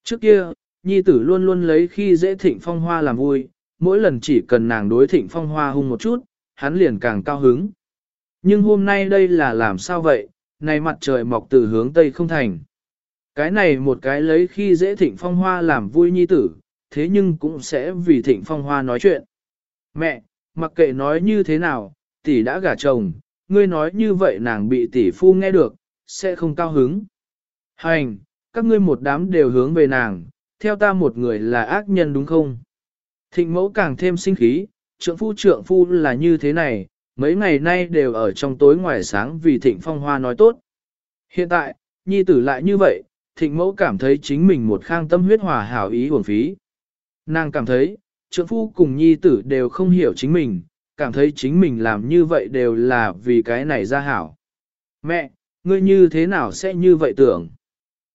Trước kia, nhi tử luôn luôn lấy khi dễ thịnh phong hoa làm vui, mỗi lần chỉ cần nàng đối thịnh phong hoa hung một chút, hắn liền càng cao hứng. Nhưng hôm nay đây là làm sao vậy, này mặt trời mọc từ hướng tây không thành. Cái này một cái lấy khi dễ thịnh phong hoa làm vui nhi tử, thế nhưng cũng sẽ vì thịnh phong hoa nói chuyện. Mẹ, mặc kệ nói như thế nào, tỷ đã gả chồng, ngươi nói như vậy nàng bị tỷ phu nghe được, sẽ không cao hứng. Hành, các ngươi một đám đều hướng về nàng, theo ta một người là ác nhân đúng không? Thịnh mẫu càng thêm sinh khí, trượng phu trượng phu là như thế này, mấy ngày nay đều ở trong tối ngoài sáng vì thịnh phong hoa nói tốt. Hiện tại, nhi tử lại như vậy, thịnh mẫu cảm thấy chính mình một khang tâm huyết hòa hảo ý hưởng phí. Nàng cảm thấy, trượng phu cùng nhi tử đều không hiểu chính mình, cảm thấy chính mình làm như vậy đều là vì cái này ra hảo. Mẹ, ngươi như thế nào sẽ như vậy tưởng?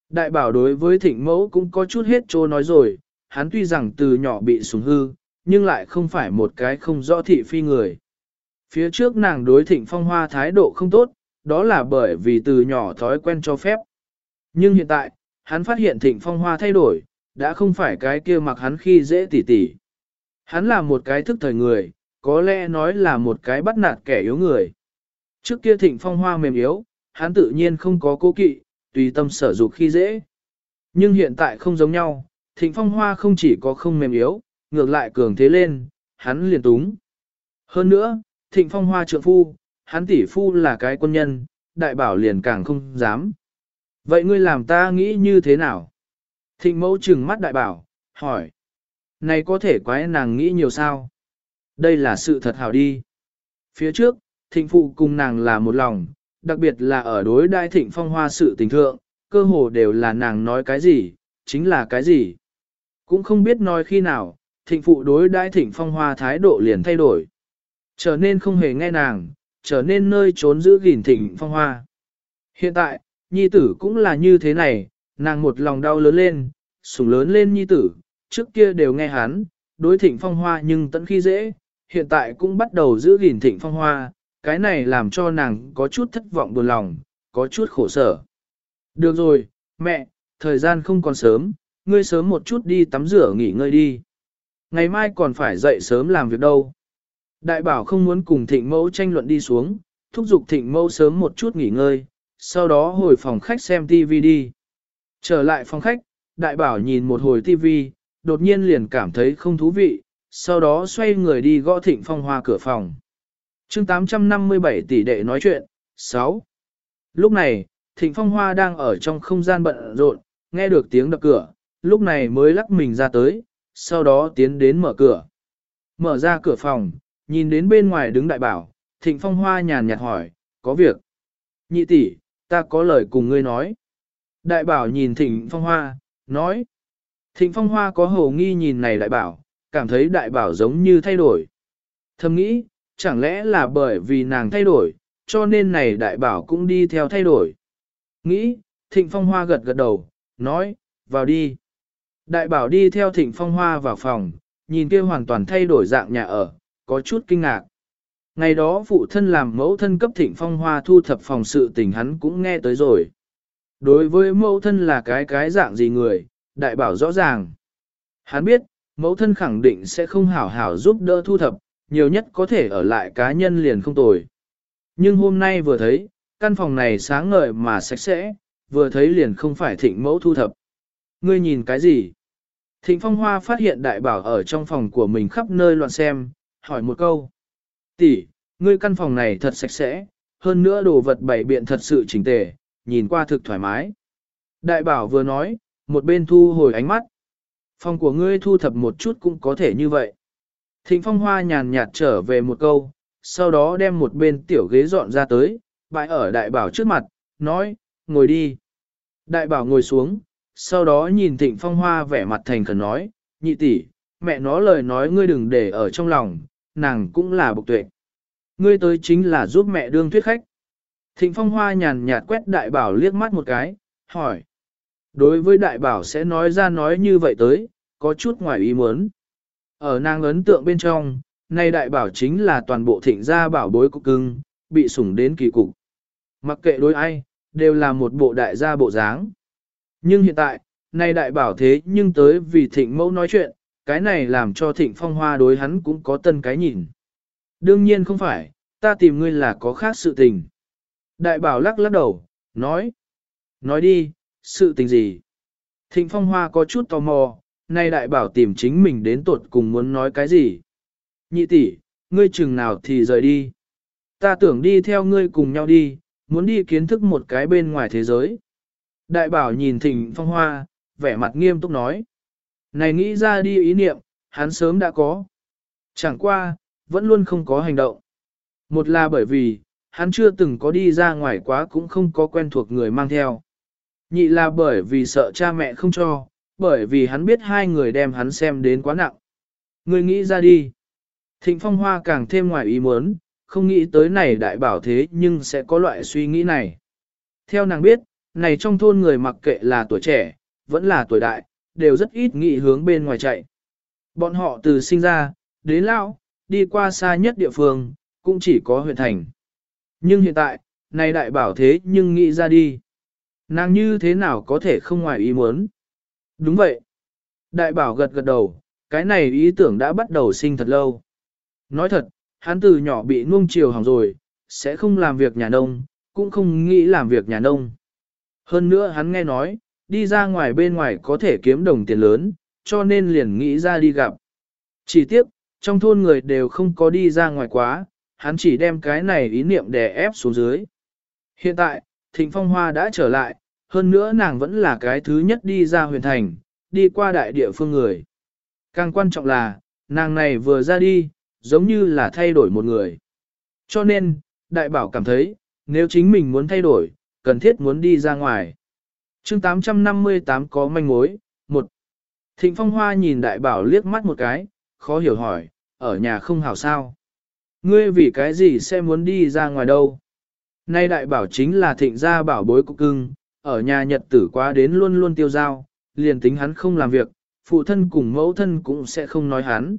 Đại bảo đối với thịnh mẫu cũng có chút hết trô nói rồi, hắn tuy rằng từ nhỏ bị sủng hư, nhưng lại không phải một cái không rõ thị phi người. Phía trước nàng đối thịnh phong hoa thái độ không tốt, đó là bởi vì từ nhỏ thói quen cho phép. Nhưng hiện tại, hắn phát hiện thịnh phong hoa thay đổi, đã không phải cái kia mặc hắn khi dễ tỉ tỉ. Hắn là một cái thức thời người, có lẽ nói là một cái bắt nạt kẻ yếu người. Trước kia thịnh phong hoa mềm yếu, hắn tự nhiên không có cố kỵ, tùy tâm sở dục khi dễ. Nhưng hiện tại không giống nhau, thịnh phong hoa không chỉ có không mềm yếu, ngược lại cường thế lên, hắn liền túng. Hơn nữa, thịnh phong hoa trượng phu, hắn tỷ phu là cái quân nhân, đại bảo liền càng không dám. Vậy ngươi làm ta nghĩ như thế nào? Thịnh mẫu trừng mắt đại bảo, hỏi. Này có thể quái nàng nghĩ nhiều sao? Đây là sự thật hảo đi. Phía trước, thịnh phụ cùng nàng là một lòng, đặc biệt là ở đối đại thịnh phong hoa sự tình thượng, cơ hồ đều là nàng nói cái gì, chính là cái gì. Cũng không biết nói khi nào, thịnh phụ đối đại thịnh phong hoa thái độ liền thay đổi. Trở nên không hề nghe nàng, trở nên nơi trốn giữ gìn thịnh phong hoa. Hiện tại, nhi tử cũng là như thế này, nàng một lòng đau lớn lên, sủng lớn lên nhi tử, trước kia đều nghe hắn, đối thịnh phong hoa nhưng tận khi dễ, hiện tại cũng bắt đầu giữ gìn thịnh phong hoa, cái này làm cho nàng có chút thất vọng buồn lòng, có chút khổ sở. Được rồi, mẹ, thời gian không còn sớm, ngươi sớm một chút đi tắm rửa nghỉ ngơi đi. Ngày mai còn phải dậy sớm làm việc đâu. Đại bảo không muốn cùng thịnh mẫu tranh luận đi xuống, thúc giục thịnh mẫu sớm một chút nghỉ ngơi, sau đó hồi phòng khách xem TV đi. Trở lại phòng khách, đại bảo nhìn một hồi tivi, đột nhiên liền cảm thấy không thú vị, sau đó xoay người đi gõ thịnh phong hoa cửa phòng. chương 857 tỷ đệ nói chuyện, 6. Lúc này, thịnh phong hoa đang ở trong không gian bận rộn, nghe được tiếng đập cửa, lúc này mới lắc mình ra tới, sau đó tiến đến mở cửa. Mở ra cửa phòng, nhìn đến bên ngoài đứng đại bảo, thịnh phong hoa nhàn nhạt hỏi, có việc. Nhị tỷ, ta có lời cùng ngươi nói. Đại bảo nhìn thịnh phong hoa, nói. Thịnh phong hoa có hồ nghi nhìn này đại bảo, cảm thấy đại bảo giống như thay đổi. Thầm nghĩ, chẳng lẽ là bởi vì nàng thay đổi, cho nên này đại bảo cũng đi theo thay đổi. Nghĩ, thịnh phong hoa gật gật đầu, nói, vào đi. Đại bảo đi theo thịnh phong hoa vào phòng, nhìn kia hoàn toàn thay đổi dạng nhà ở, có chút kinh ngạc. Ngày đó phụ thân làm mẫu thân cấp thịnh phong hoa thu thập phòng sự tình hắn cũng nghe tới rồi. Đối với mẫu thân là cái cái dạng gì người, đại bảo rõ ràng. Hắn biết, mẫu thân khẳng định sẽ không hảo hảo giúp đỡ thu thập, nhiều nhất có thể ở lại cá nhân liền không tồi. Nhưng hôm nay vừa thấy, căn phòng này sáng ngời mà sạch sẽ, vừa thấy liền không phải thịnh mẫu thu thập. Ngươi nhìn cái gì? Thịnh phong hoa phát hiện đại bảo ở trong phòng của mình khắp nơi loạn xem, hỏi một câu. Tỷ, ngươi căn phòng này thật sạch sẽ, hơn nữa đồ vật bày biện thật sự chỉnh tề, nhìn qua thực thoải mái. Đại bảo vừa nói, một bên thu hồi ánh mắt. Phòng của ngươi thu thập một chút cũng có thể như vậy. Thịnh phong hoa nhàn nhạt trở về một câu, sau đó đem một bên tiểu ghế dọn ra tới, bãi ở đại bảo trước mặt, nói, ngồi đi. Đại bảo ngồi xuống, sau đó nhìn thịnh phong hoa vẻ mặt thành khẩn nói, nhị tỷ, mẹ nó lời nói ngươi đừng để ở trong lòng, nàng cũng là bộc tuệ. Ngươi tới chính là giúp mẹ đương thuyết khách. Thịnh phong hoa nhàn nhạt quét đại bảo liếc mắt một cái, hỏi. Đối với đại bảo sẽ nói ra nói như vậy tới, có chút ngoài ý muốn. Ở nàng ấn tượng bên trong, nay đại bảo chính là toàn bộ thịnh gia bảo bối cục cưng, bị sủng đến kỳ cục. Mặc kệ đối ai, đều là một bộ đại gia bộ dáng. Nhưng hiện tại, nay đại bảo thế nhưng tới vì thịnh mẫu nói chuyện, cái này làm cho thịnh phong hoa đối hắn cũng có tân cái nhìn. Đương nhiên không phải, ta tìm ngươi là có khác sự tình. Đại bảo lắc lắc đầu, nói. Nói đi, sự tình gì? Thịnh phong hoa có chút tò mò, nay đại bảo tìm chính mình đến tuột cùng muốn nói cái gì? Nhị tỷ, ngươi chừng nào thì rời đi. Ta tưởng đi theo ngươi cùng nhau đi, muốn đi kiến thức một cái bên ngoài thế giới. Đại bảo nhìn thịnh phong hoa, vẻ mặt nghiêm túc nói. Này nghĩ ra đi ý niệm, hắn sớm đã có. Chẳng qua, vẫn luôn không có hành động. Một là bởi vì, hắn chưa từng có đi ra ngoài quá cũng không có quen thuộc người mang theo. Nhị là bởi vì sợ cha mẹ không cho, bởi vì hắn biết hai người đem hắn xem đến quá nặng. Người nghĩ ra đi. Thịnh phong hoa càng thêm ngoài ý muốn, không nghĩ tới này đại bảo thế nhưng sẽ có loại suy nghĩ này. Theo nàng biết, này trong thôn người mặc kệ là tuổi trẻ, vẫn là tuổi đại, đều rất ít nghĩ hướng bên ngoài chạy. Bọn họ từ sinh ra, đến lão, đi qua xa nhất địa phương, cũng chỉ có huyện thành. Nhưng hiện tại, này đại bảo thế nhưng nghĩ ra đi. Nàng như thế nào có thể không ngoài ý muốn? Đúng vậy. Đại bảo gật gật đầu, cái này ý tưởng đã bắt đầu sinh thật lâu. Nói thật, hắn từ nhỏ bị nuông chiều hỏng rồi, sẽ không làm việc nhà nông, cũng không nghĩ làm việc nhà nông. Hơn nữa hắn nghe nói, đi ra ngoài bên ngoài có thể kiếm đồng tiền lớn, cho nên liền nghĩ ra đi gặp. Chỉ tiếc, trong thôn người đều không có đi ra ngoài quá, hắn chỉ đem cái này ý niệm đè ép xuống dưới. Hiện tại, Thịnh Phong Hoa đã trở lại, hơn nữa nàng vẫn là cái thứ nhất đi ra huyền thành, đi qua đại địa phương người. Càng quan trọng là, nàng này vừa ra đi, giống như là thay đổi một người. Cho nên, đại bảo cảm thấy, nếu chính mình muốn thay đổi, cần thiết muốn đi ra ngoài. chương 858 có manh mối, một Thịnh Phong Hoa nhìn đại bảo liếc mắt một cái, khó hiểu hỏi, ở nhà không hảo sao. Ngươi vì cái gì sẽ muốn đi ra ngoài đâu? Nay đại bảo chính là thịnh gia bảo bối cục cưng, ở nhà nhật tử quá đến luôn luôn tiêu giao, liền tính hắn không làm việc, phụ thân cùng mẫu thân cũng sẽ không nói hắn.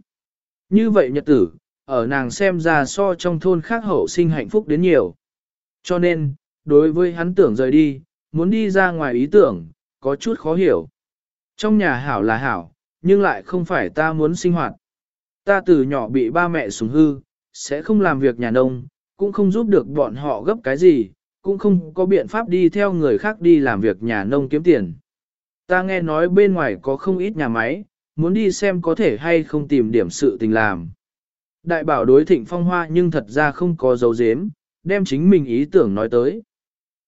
Như vậy nhật tử, ở nàng xem ra so trong thôn khác hậu sinh hạnh phúc đến nhiều. Cho nên, đối với hắn tưởng rời đi, muốn đi ra ngoài ý tưởng, có chút khó hiểu. Trong nhà hảo là hảo, nhưng lại không phải ta muốn sinh hoạt. Ta từ nhỏ bị ba mẹ sủng hư, sẽ không làm việc nhà nông, cũng không giúp được bọn họ gấp cái gì, cũng không có biện pháp đi theo người khác đi làm việc nhà nông kiếm tiền. Ta nghe nói bên ngoài có không ít nhà máy, muốn đi xem có thể hay không tìm điểm sự tình làm. Đại bảo đối thịnh phong hoa nhưng thật ra không có dấu dếm, đem chính mình ý tưởng nói tới.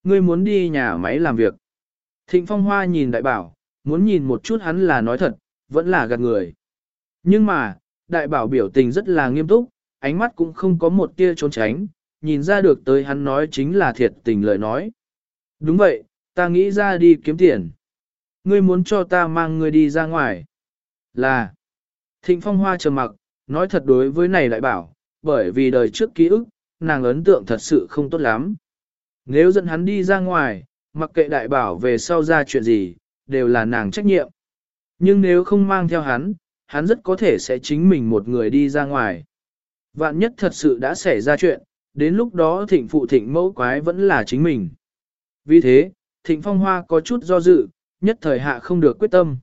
Ngươi muốn đi nhà máy làm việc. Thịnh phong hoa nhìn đại bảo, muốn nhìn một chút hắn là nói thật, vẫn là gạt người. Nhưng mà, đại bảo biểu tình rất là nghiêm túc, ánh mắt cũng không có một tia trốn tránh, nhìn ra được tới hắn nói chính là thiệt tình lời nói. Đúng vậy, ta nghĩ ra đi kiếm tiền. Ngươi muốn cho ta mang ngươi đi ra ngoài. Là, thịnh phong hoa trầm mặc, nói thật đối với này đại bảo, bởi vì đời trước ký ức, nàng ấn tượng thật sự không tốt lắm. Nếu dẫn hắn đi ra ngoài, mặc kệ đại bảo về sau ra chuyện gì, đều là nàng trách nhiệm. Nhưng nếu không mang theo hắn, hắn rất có thể sẽ chính mình một người đi ra ngoài. Vạn nhất thật sự đã xảy ra chuyện, đến lúc đó thịnh phụ thịnh mẫu quái vẫn là chính mình. Vì thế, thịnh phong hoa có chút do dự, nhất thời hạ không được quyết tâm.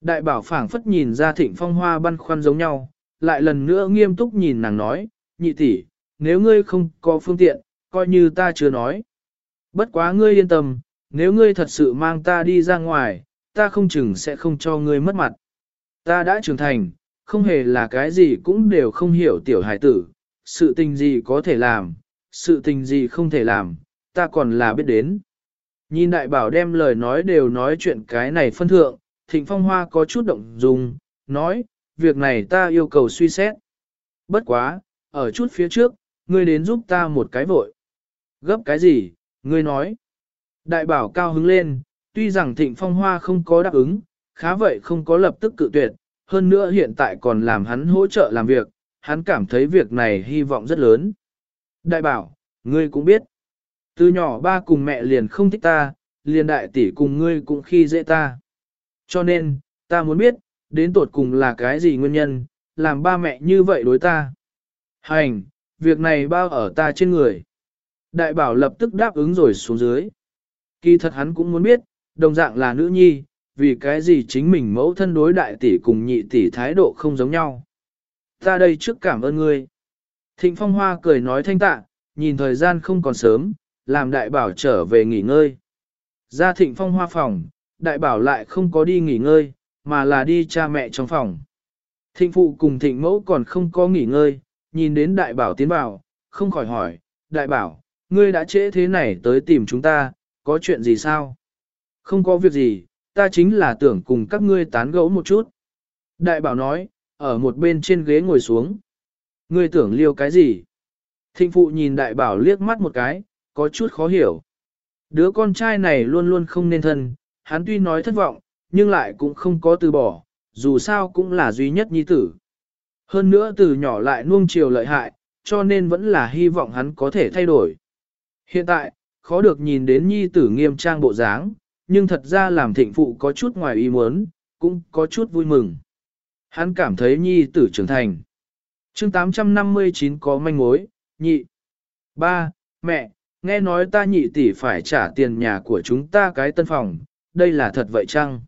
Đại bảo phảng phất nhìn ra thịnh phong hoa băn khoăn giống nhau, lại lần nữa nghiêm túc nhìn nàng nói, nhị tỷ, nếu ngươi không có phương tiện, coi như ta chưa nói. Bất quá ngươi yên tâm, nếu ngươi thật sự mang ta đi ra ngoài, ta không chừng sẽ không cho ngươi mất mặt. Ta đã trưởng thành, không hề là cái gì cũng đều không hiểu tiểu hải tử, sự tình gì có thể làm, sự tình gì không thể làm, ta còn là biết đến. Nhìn đại bảo đem lời nói đều nói chuyện cái này phân thượng, thịnh phong hoa có chút động dung, nói, việc này ta yêu cầu suy xét. Bất quá, ở chút phía trước, ngươi đến giúp ta một cái vội. Gấp cái gì, ngươi nói. Đại bảo cao hứng lên, tuy rằng thịnh phong hoa không có đáp ứng, khá vậy không có lập tức cự tuyệt, hơn nữa hiện tại còn làm hắn hỗ trợ làm việc, hắn cảm thấy việc này hy vọng rất lớn. Đại bảo, ngươi cũng biết, từ nhỏ ba cùng mẹ liền không thích ta, liền đại tỷ cùng ngươi cũng khi dễ ta. Cho nên, ta muốn biết, đến tột cùng là cái gì nguyên nhân, làm ba mẹ như vậy đối ta. Hành, việc này bao ở ta trên người. Đại bảo lập tức đáp ứng rồi xuống dưới. Kỳ thật hắn cũng muốn biết, đồng dạng là nữ nhi, vì cái gì chính mình mẫu thân đối đại tỷ cùng nhị tỷ thái độ không giống nhau. Ta đây trước cảm ơn ngươi. Thịnh Phong Hoa cười nói thanh tạ, nhìn thời gian không còn sớm, làm đại bảo trở về nghỉ ngơi. Ra thịnh Phong Hoa phòng, đại bảo lại không có đi nghỉ ngơi, mà là đi cha mẹ trong phòng. Thịnh phụ cùng thịnh mẫu còn không có nghỉ ngơi, nhìn đến đại bảo tiến vào, không khỏi hỏi, đại bảo, ngươi đã trễ thế này tới tìm chúng ta, có chuyện gì sao? Không có việc gì, ta chính là tưởng cùng các ngươi tán gẫu một chút. Đại bảo nói, ở một bên trên ghế ngồi xuống. Ngươi tưởng liêu cái gì? Thịnh phụ nhìn đại bảo liếc mắt một cái, có chút khó hiểu. Đứa con trai này luôn luôn không nên thân, hắn tuy nói thất vọng, nhưng lại cũng không có từ bỏ, dù sao cũng là duy nhất nhi tử. Hơn nữa từ nhỏ lại nuông chiều lợi hại, cho nên vẫn là hy vọng hắn có thể thay đổi. Hiện tại, khó được nhìn đến nhi tử nghiêm trang bộ dáng, nhưng thật ra làm thịnh phụ có chút ngoài ý muốn, cũng có chút vui mừng. Hắn cảm thấy nhi tử trưởng thành. chương 859 có manh mối, nhị. Ba, mẹ, nghe nói ta nhị tỷ phải trả tiền nhà của chúng ta cái tân phòng, đây là thật vậy chăng?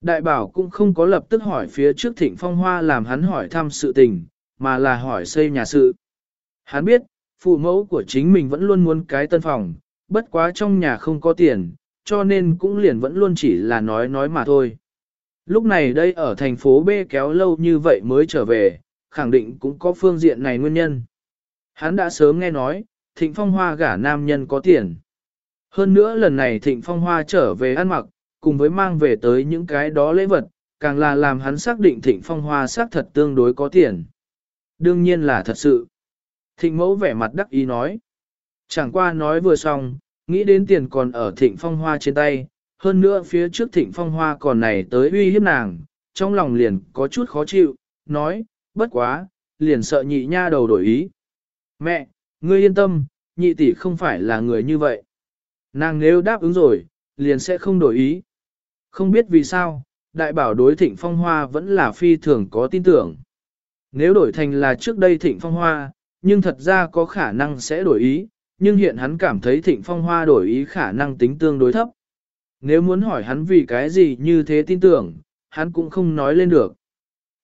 Đại bảo cũng không có lập tức hỏi phía trước thịnh phong hoa làm hắn hỏi thăm sự tình, mà là hỏi xây nhà sự. Hắn biết, phụ mẫu của chính mình vẫn luôn muốn cái tân phòng, bất quá trong nhà không có tiền, cho nên cũng liền vẫn luôn chỉ là nói nói mà thôi. Lúc này đây ở thành phố B kéo lâu như vậy mới trở về, khẳng định cũng có phương diện này nguyên nhân. Hắn đã sớm nghe nói, thịnh phong hoa gả nam nhân có tiền. Hơn nữa lần này thịnh phong hoa trở về ăn mặc, cùng với mang về tới những cái đó lễ vật, càng là làm hắn xác định thịnh phong hoa xác thật tương đối có tiền. Đương nhiên là thật sự. Thịnh mẫu vẻ mặt đắc ý nói. Chẳng qua nói vừa xong, nghĩ đến tiền còn ở thịnh phong hoa trên tay, hơn nữa phía trước thịnh phong hoa còn này tới uy hiếp nàng, trong lòng liền có chút khó chịu, nói, bất quá, liền sợ nhị nha đầu đổi ý. Mẹ, ngươi yên tâm, nhị tỷ không phải là người như vậy. Nàng nếu đáp ứng rồi, liền sẽ không đổi ý. Không biết vì sao, đại bảo đối thịnh phong hoa vẫn là phi thường có tin tưởng. Nếu đổi thành là trước đây thịnh phong hoa, nhưng thật ra có khả năng sẽ đổi ý, nhưng hiện hắn cảm thấy thịnh phong hoa đổi ý khả năng tính tương đối thấp. Nếu muốn hỏi hắn vì cái gì như thế tin tưởng, hắn cũng không nói lên được.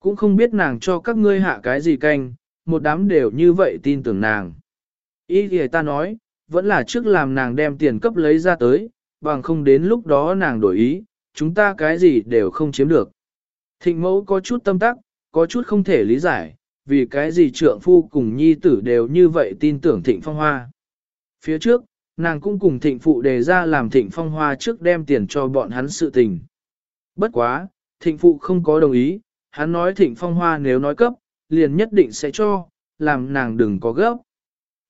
Cũng không biết nàng cho các ngươi hạ cái gì canh, một đám đều như vậy tin tưởng nàng. Ý thì ta nói, vẫn là trước làm nàng đem tiền cấp lấy ra tới, bằng không đến lúc đó nàng đổi ý, chúng ta cái gì đều không chiếm được. Thịnh mẫu có chút tâm tắc, có chút không thể lý giải, vì cái gì trượng phu cùng nhi tử đều như vậy tin tưởng thịnh phong hoa. Phía trước, nàng cũng cùng thịnh phụ đề ra làm thịnh phong hoa trước đem tiền cho bọn hắn sự tình. Bất quá, thịnh phụ không có đồng ý, hắn nói thịnh phong hoa nếu nói cấp, liền nhất định sẽ cho, làm nàng đừng có gấp.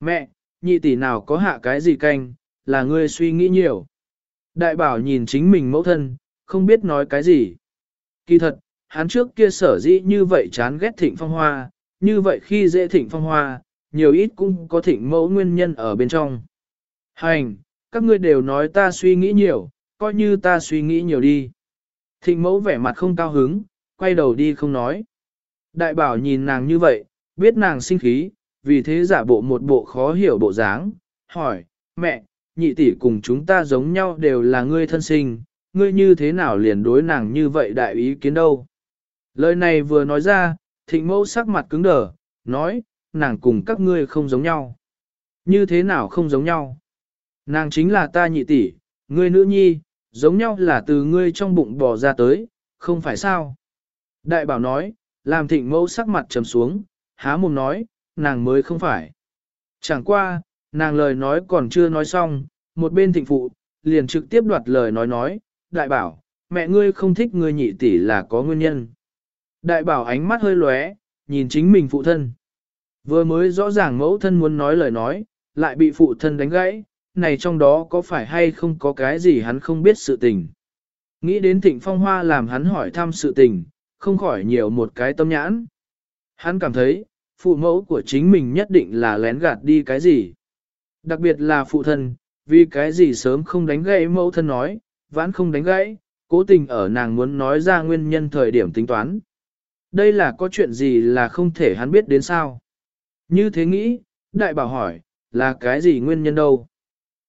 Mẹ, nhị tỷ nào có hạ cái gì canh, là ngươi suy nghĩ nhiều. Đại bảo nhìn chính mình mẫu thân, không biết nói cái gì. Kỳ thật, hắn trước kia sở dĩ như vậy chán ghét thịnh phong hoa, như vậy khi dễ thịnh phong hoa, nhiều ít cũng có thịnh mẫu nguyên nhân ở bên trong. Hành, các ngươi đều nói ta suy nghĩ nhiều, coi như ta suy nghĩ nhiều đi. Thịnh mẫu vẻ mặt không cao hứng, quay đầu đi không nói. Đại bảo nhìn nàng như vậy, biết nàng sinh khí, vì thế giả bộ một bộ khó hiểu bộ dáng, hỏi, mẹ, nhị tỷ cùng chúng ta giống nhau đều là ngươi thân sinh, ngươi như thế nào liền đối nàng như vậy đại ý kiến đâu. Lời này vừa nói ra, thịnh mẫu sắc mặt cứng đờ, nói, nàng cùng các ngươi không giống nhau. Như thế nào không giống nhau? Nàng chính là ta nhị tỷ, ngươi nữ nhi, giống nhau là từ ngươi trong bụng bò ra tới, không phải sao? Đại bảo nói, làm thịnh mẫu sắc mặt trầm xuống, há mồm nói, nàng mới không phải. Chẳng qua, nàng lời nói còn chưa nói xong, một bên thịnh phụ, liền trực tiếp đoạt lời nói nói, đại bảo, mẹ ngươi không thích ngươi nhị tỷ là có nguyên nhân. Đại bảo ánh mắt hơi lóe, nhìn chính mình phụ thân. Vừa mới rõ ràng mẫu thân muốn nói lời nói, lại bị phụ thân đánh gãy, này trong đó có phải hay không có cái gì hắn không biết sự tình. Nghĩ đến thịnh phong hoa làm hắn hỏi thăm sự tình, không khỏi nhiều một cái tâm nhãn. Hắn cảm thấy, phụ mẫu của chính mình nhất định là lén gạt đi cái gì. Đặc biệt là phụ thân, vì cái gì sớm không đánh gãy mẫu thân nói, vãn không đánh gãy, cố tình ở nàng muốn nói ra nguyên nhân thời điểm tính toán. Đây là có chuyện gì là không thể hắn biết đến sao? Như thế nghĩ, đại bảo hỏi, là cái gì nguyên nhân đâu?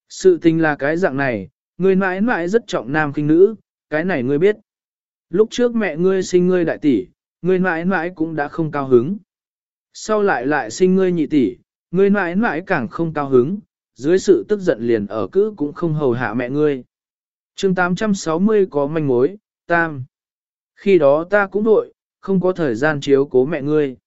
Sự tình là cái dạng này, người mãi mãi rất trọng nam kinh nữ, cái này ngươi biết. Lúc trước mẹ ngươi sinh ngươi đại tỷ, ngươi mãi mãi cũng đã không cao hứng. Sau lại lại sinh ngươi nhị tỷ, ngươi mãi mãi càng không cao hứng, dưới sự tức giận liền ở cữ cũng không hầu hạ mẹ ngươi. chương 860 có manh mối, tam. Khi đó ta cũng đội, không có thời gian chiếu cố mẹ ngươi.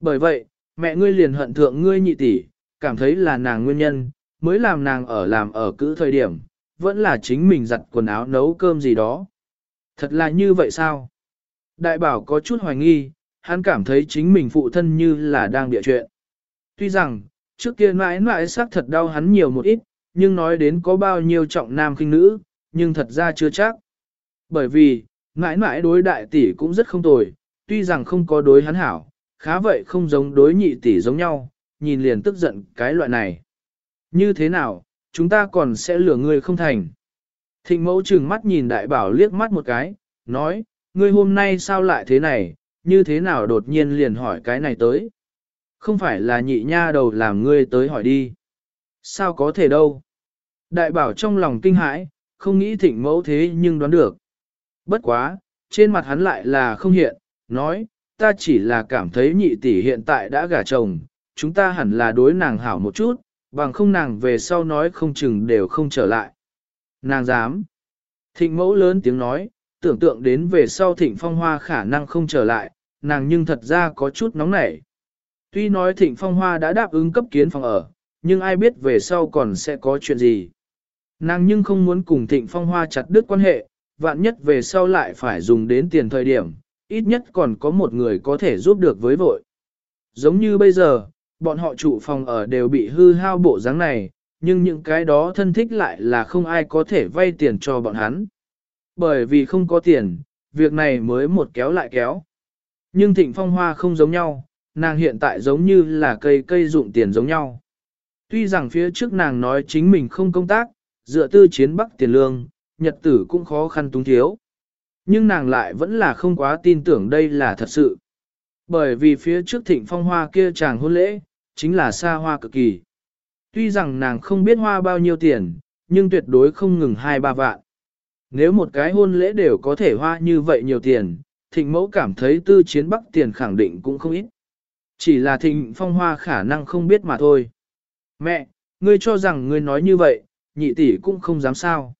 Bởi vậy, mẹ ngươi liền hận thượng ngươi nhị tỷ, cảm thấy là nàng nguyên nhân, mới làm nàng ở làm ở cữ thời điểm, vẫn là chính mình giặt quần áo nấu cơm gì đó. Thật là như vậy sao? Đại bảo có chút hoài nghi, hắn cảm thấy chính mình phụ thân như là đang địa chuyện. Tuy rằng, trước kia mãi mãi xác thật đau hắn nhiều một ít, nhưng nói đến có bao nhiêu trọng nam khinh nữ, nhưng thật ra chưa chắc. Bởi vì, mãi mãi đối đại tỷ cũng rất không tồi, tuy rằng không có đối hắn hảo, khá vậy không giống đối nhị tỷ giống nhau, nhìn liền tức giận cái loại này. Như thế nào, chúng ta còn sẽ lừa ngươi không thành. Thịnh mẫu trừng mắt nhìn đại bảo liếc mắt một cái, nói, ngươi hôm nay sao lại thế này, như thế nào đột nhiên liền hỏi cái này tới. Không phải là nhị nha đầu làm ngươi tới hỏi đi. Sao có thể đâu. Đại bảo trong lòng kinh hãi, không nghĩ thịnh mẫu thế nhưng đoán được. Bất quá, trên mặt hắn lại là không hiện, nói, ta chỉ là cảm thấy nhị tỷ hiện tại đã gả chồng, chúng ta hẳn là đối nàng hảo một chút, bằng không nàng về sau nói không chừng đều không trở lại. Nàng dám. Thịnh mẫu lớn tiếng nói, tưởng tượng đến về sau thịnh phong hoa khả năng không trở lại, nàng nhưng thật ra có chút nóng nảy. Tuy nói thịnh phong hoa đã đáp ứng cấp kiến phòng ở, nhưng ai biết về sau còn sẽ có chuyện gì. Nàng nhưng không muốn cùng thịnh phong hoa chặt đứt quan hệ, vạn nhất về sau lại phải dùng đến tiền thời điểm, ít nhất còn có một người có thể giúp được với vội. Giống như bây giờ, bọn họ trụ phòng ở đều bị hư hao bộ dáng này, nhưng những cái đó thân thích lại là không ai có thể vay tiền cho bọn hắn. Bởi vì không có tiền, việc này mới một kéo lại kéo. Nhưng thịnh phong hoa không giống nhau, nàng hiện tại giống như là cây cây dụng tiền giống nhau. Tuy rằng phía trước nàng nói chính mình không công tác, dựa tư chiến bắc tiền lương, nhật tử cũng khó khăn túng thiếu. Nhưng nàng lại vẫn là không quá tin tưởng đây là thật sự. Bởi vì phía trước thịnh phong hoa kia chàng hôn lễ, chính là xa hoa cực kỳ. Tuy rằng nàng không biết hoa bao nhiêu tiền, nhưng tuyệt đối không ngừng hai ba vạn. Nếu một cái hôn lễ đều có thể hoa như vậy nhiều tiền, thịnh mẫu cảm thấy tư chiến bắc tiền khẳng định cũng không ít. Chỉ là thịnh phong hoa khả năng không biết mà thôi. Mẹ, ngươi cho rằng ngươi nói như vậy, nhị tỷ cũng không dám sao.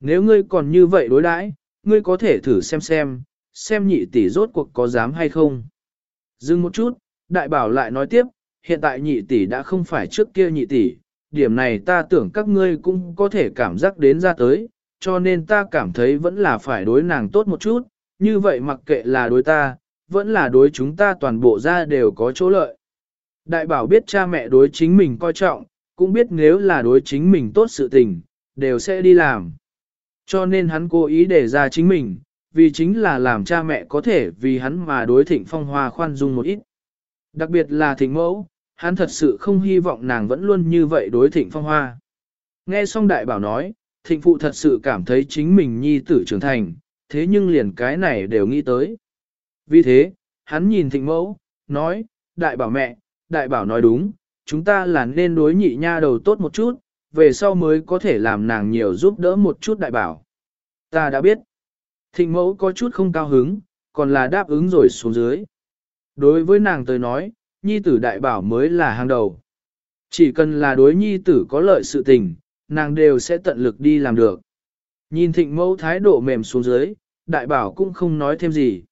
Nếu ngươi còn như vậy đối đãi, ngươi có thể thử xem xem, xem nhị tỷ rốt cuộc có dám hay không. Dừng một chút, đại bảo lại nói tiếp, hiện tại nhị tỷ đã không phải trước kia nhị tỷ, điểm này ta tưởng các ngươi cũng có thể cảm giác đến ra tới, cho nên ta cảm thấy vẫn là phải đối nàng tốt một chút, như vậy mặc kệ là đối ta, vẫn là đối chúng ta toàn bộ ra đều có chỗ lợi. Đại bảo biết cha mẹ đối chính mình coi trọng, cũng biết nếu là đối chính mình tốt sự tình, đều sẽ đi làm. Cho nên hắn cố ý để ra chính mình, vì chính là làm cha mẹ có thể vì hắn mà đối thịnh phong hoa khoan dung một ít. Đặc biệt là thịnh mẫu, hắn thật sự không hy vọng nàng vẫn luôn như vậy đối thịnh phong hoa. Nghe xong đại bảo nói, thịnh phụ thật sự cảm thấy chính mình nhi tử trưởng thành, thế nhưng liền cái này đều nghĩ tới. Vì thế, hắn nhìn thịnh mẫu, nói, đại bảo mẹ, đại bảo nói đúng, chúng ta là nên đối nhị nha đầu tốt một chút, về sau mới có thể làm nàng nhiều giúp đỡ một chút đại bảo. Ta đã biết. Thịnh mẫu có chút không cao hứng, còn là đáp ứng rồi xuống dưới. Đối với nàng tới nói, nhi tử đại bảo mới là hàng đầu. Chỉ cần là đối nhi tử có lợi sự tình, nàng đều sẽ tận lực đi làm được. Nhìn thịnh mẫu thái độ mềm xuống dưới, đại bảo cũng không nói thêm gì.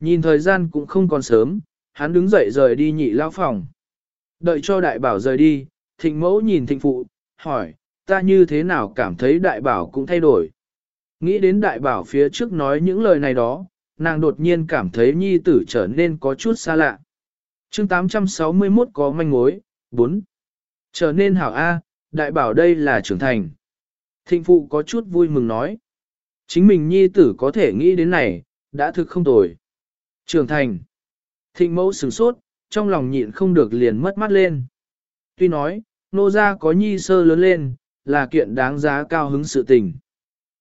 Nhìn thời gian cũng không còn sớm, hắn đứng dậy rời đi nhị lao phòng. Đợi cho đại bảo rời đi, thịnh mẫu nhìn thịnh phụ, hỏi, ta như thế nào cảm thấy đại bảo cũng thay đổi. Nghĩ đến đại bảo phía trước nói những lời này đó, nàng đột nhiên cảm thấy nhi tử trở nên có chút xa lạ. chương 861 có manh mối, 4. Trở nên hảo A, đại bảo đây là trưởng thành. Thịnh phụ có chút vui mừng nói. Chính mình nhi tử có thể nghĩ đến này, đã thực không tồi. Trưởng thành. Thịnh mẫu sửng sốt, trong lòng nhịn không được liền mất mắt lên. Tuy nói, nô gia có nhi sơ lớn lên, là kiện đáng giá cao hứng sự tình.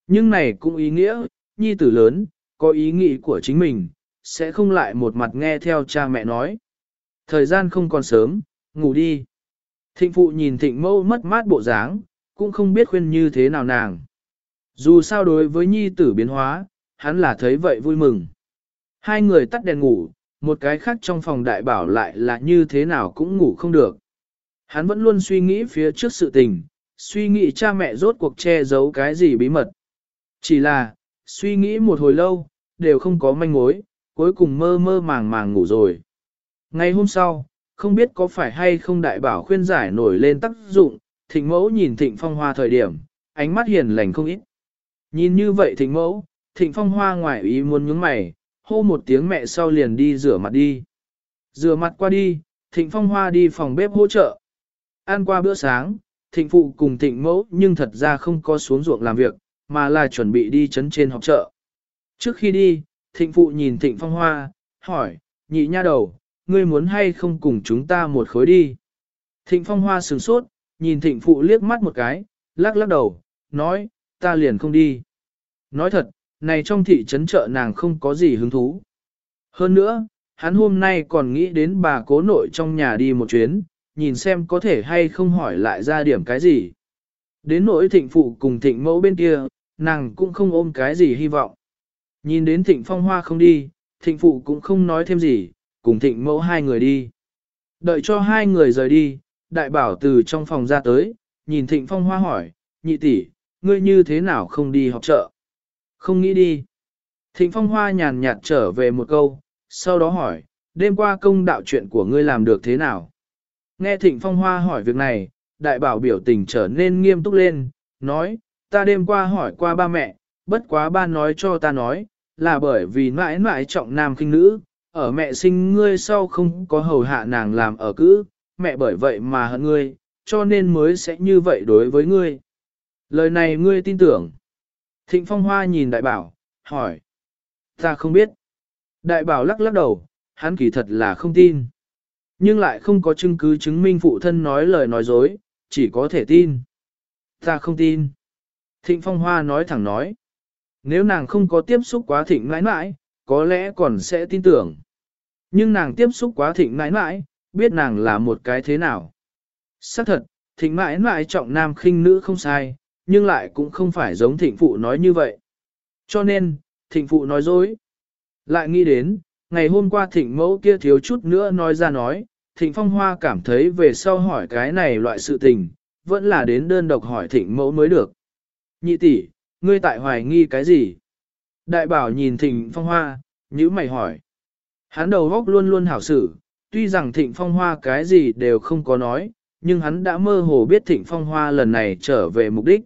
Nhưng này cũng ý nghĩa, nhi tử lớn, có ý nghĩ của chính mình, sẽ không lại một mặt nghe theo cha mẹ nói. Thời gian không còn sớm, ngủ đi. Thịnh phụ nhìn thịnh mẫu mất mát bộ dáng, cũng không biết khuyên như thế nào nàng. Dù sao đối với nhi tử biến hóa, hắn là thấy vậy vui mừng. Hai người tắt đèn ngủ, một cái khác trong phòng đại bảo lại là như thế nào cũng ngủ không được. Hắn vẫn luôn suy nghĩ phía trước sự tình, suy nghĩ cha mẹ rốt cuộc che giấu cái gì bí mật. Chỉ là, suy nghĩ một hồi lâu, đều không có manh mối, cuối cùng mơ mơ màng màng ngủ rồi. Ngày hôm sau, không biết có phải hay không đại bảo khuyên giải nổi lên tác dụng, thịnh mẫu nhìn thịnh phong hoa thời điểm, ánh mắt hiền lành không ít. Nhìn như vậy thịnh mẫu, thịnh phong hoa ngoài ý muốn nhướng mày, hô một tiếng mẹ sau liền đi rửa mặt đi. Rửa mặt qua đi, thịnh phong hoa đi phòng bếp hỗ trợ. Ăn qua bữa sáng, thịnh phụ cùng thịnh mẫu nhưng thật ra không có xuống ruộng làm việc, mà là chuẩn bị đi chấn trên học chợ. Trước khi đi, thịnh phụ nhìn thịnh phong hoa, hỏi, nhị nha đầu, ngươi muốn hay không cùng chúng ta một khối đi. Thịnh phong hoa sửng sốt, nhìn thịnh phụ liếc mắt một cái, lắc lắc đầu, nói, ta liền không đi. Nói thật, này trong thị trấn chợ nàng không có gì hứng thú. Hơn nữa, hắn hôm nay còn nghĩ đến bà cố nội trong nhà đi một chuyến, nhìn xem có thể hay không hỏi lại ra điểm cái gì. Đến nỗi thịnh phụ cùng thịnh mẫu bên kia, nàng cũng không ôm cái gì hy vọng. Nhìn đến thịnh phong hoa không đi, thịnh phụ cũng không nói thêm gì, cùng thịnh mẫu hai người đi. Đợi cho hai người rời đi, đại bảo từ trong phòng ra tới, nhìn thịnh phong hoa hỏi, nhị tỷ, ngươi như thế nào không đi học chợ? Không nghĩ đi. Thịnh phong hoa nhàn nhạt trở về một câu, sau đó hỏi, đêm qua công đạo chuyện của ngươi làm được thế nào? Nghe Thịnh Phong Hoa hỏi việc này, đại bảo biểu tình trở nên nghiêm túc lên, nói, ta đêm qua hỏi qua ba mẹ, bất quá ba nói cho ta nói, là bởi vì mãi mãi trọng nam khinh nữ, ở mẹ sinh ngươi sau không có hầu hạ nàng làm ở cữ, mẹ bởi vậy mà hận ngươi, cho nên mới sẽ như vậy đối với ngươi. Lời này ngươi tin tưởng. Thịnh Phong Hoa nhìn đại bảo, hỏi. Ta không biết. Đại bảo lắc lắc đầu, hắn kỳ thật là không tin. Nhưng lại không có chứng cứ chứng minh phụ thân nói lời nói dối, chỉ có thể tin. Ta không tin. Thịnh Phong Hoa nói thẳng nói. Nếu nàng không có tiếp xúc quá thịnh mãi mãi, có lẽ còn sẽ tin tưởng. Nhưng nàng tiếp xúc quá thịnh mãi mãi, biết nàng là một cái thế nào. Xác thật, thịnh mãi mãi trọng nam khinh nữ không sai, nhưng lại cũng không phải giống thịnh phụ nói như vậy. Cho nên, thịnh phụ nói dối. Lại nghĩ đến, ngày hôm qua thịnh mẫu kia thiếu chút nữa nói ra nói, thịnh phong hoa cảm thấy về sau hỏi cái này loại sự tình, vẫn là đến đơn độc hỏi thịnh mẫu mới được. Nhị tỷ, ngươi tại hoài nghi cái gì? Đại bảo nhìn thịnh phong hoa, nhữ mày hỏi. Hắn đầu góc luôn luôn hảo xử, tuy rằng thịnh phong hoa cái gì đều không có nói, nhưng hắn đã mơ hồ biết thịnh phong hoa lần này trở về mục đích.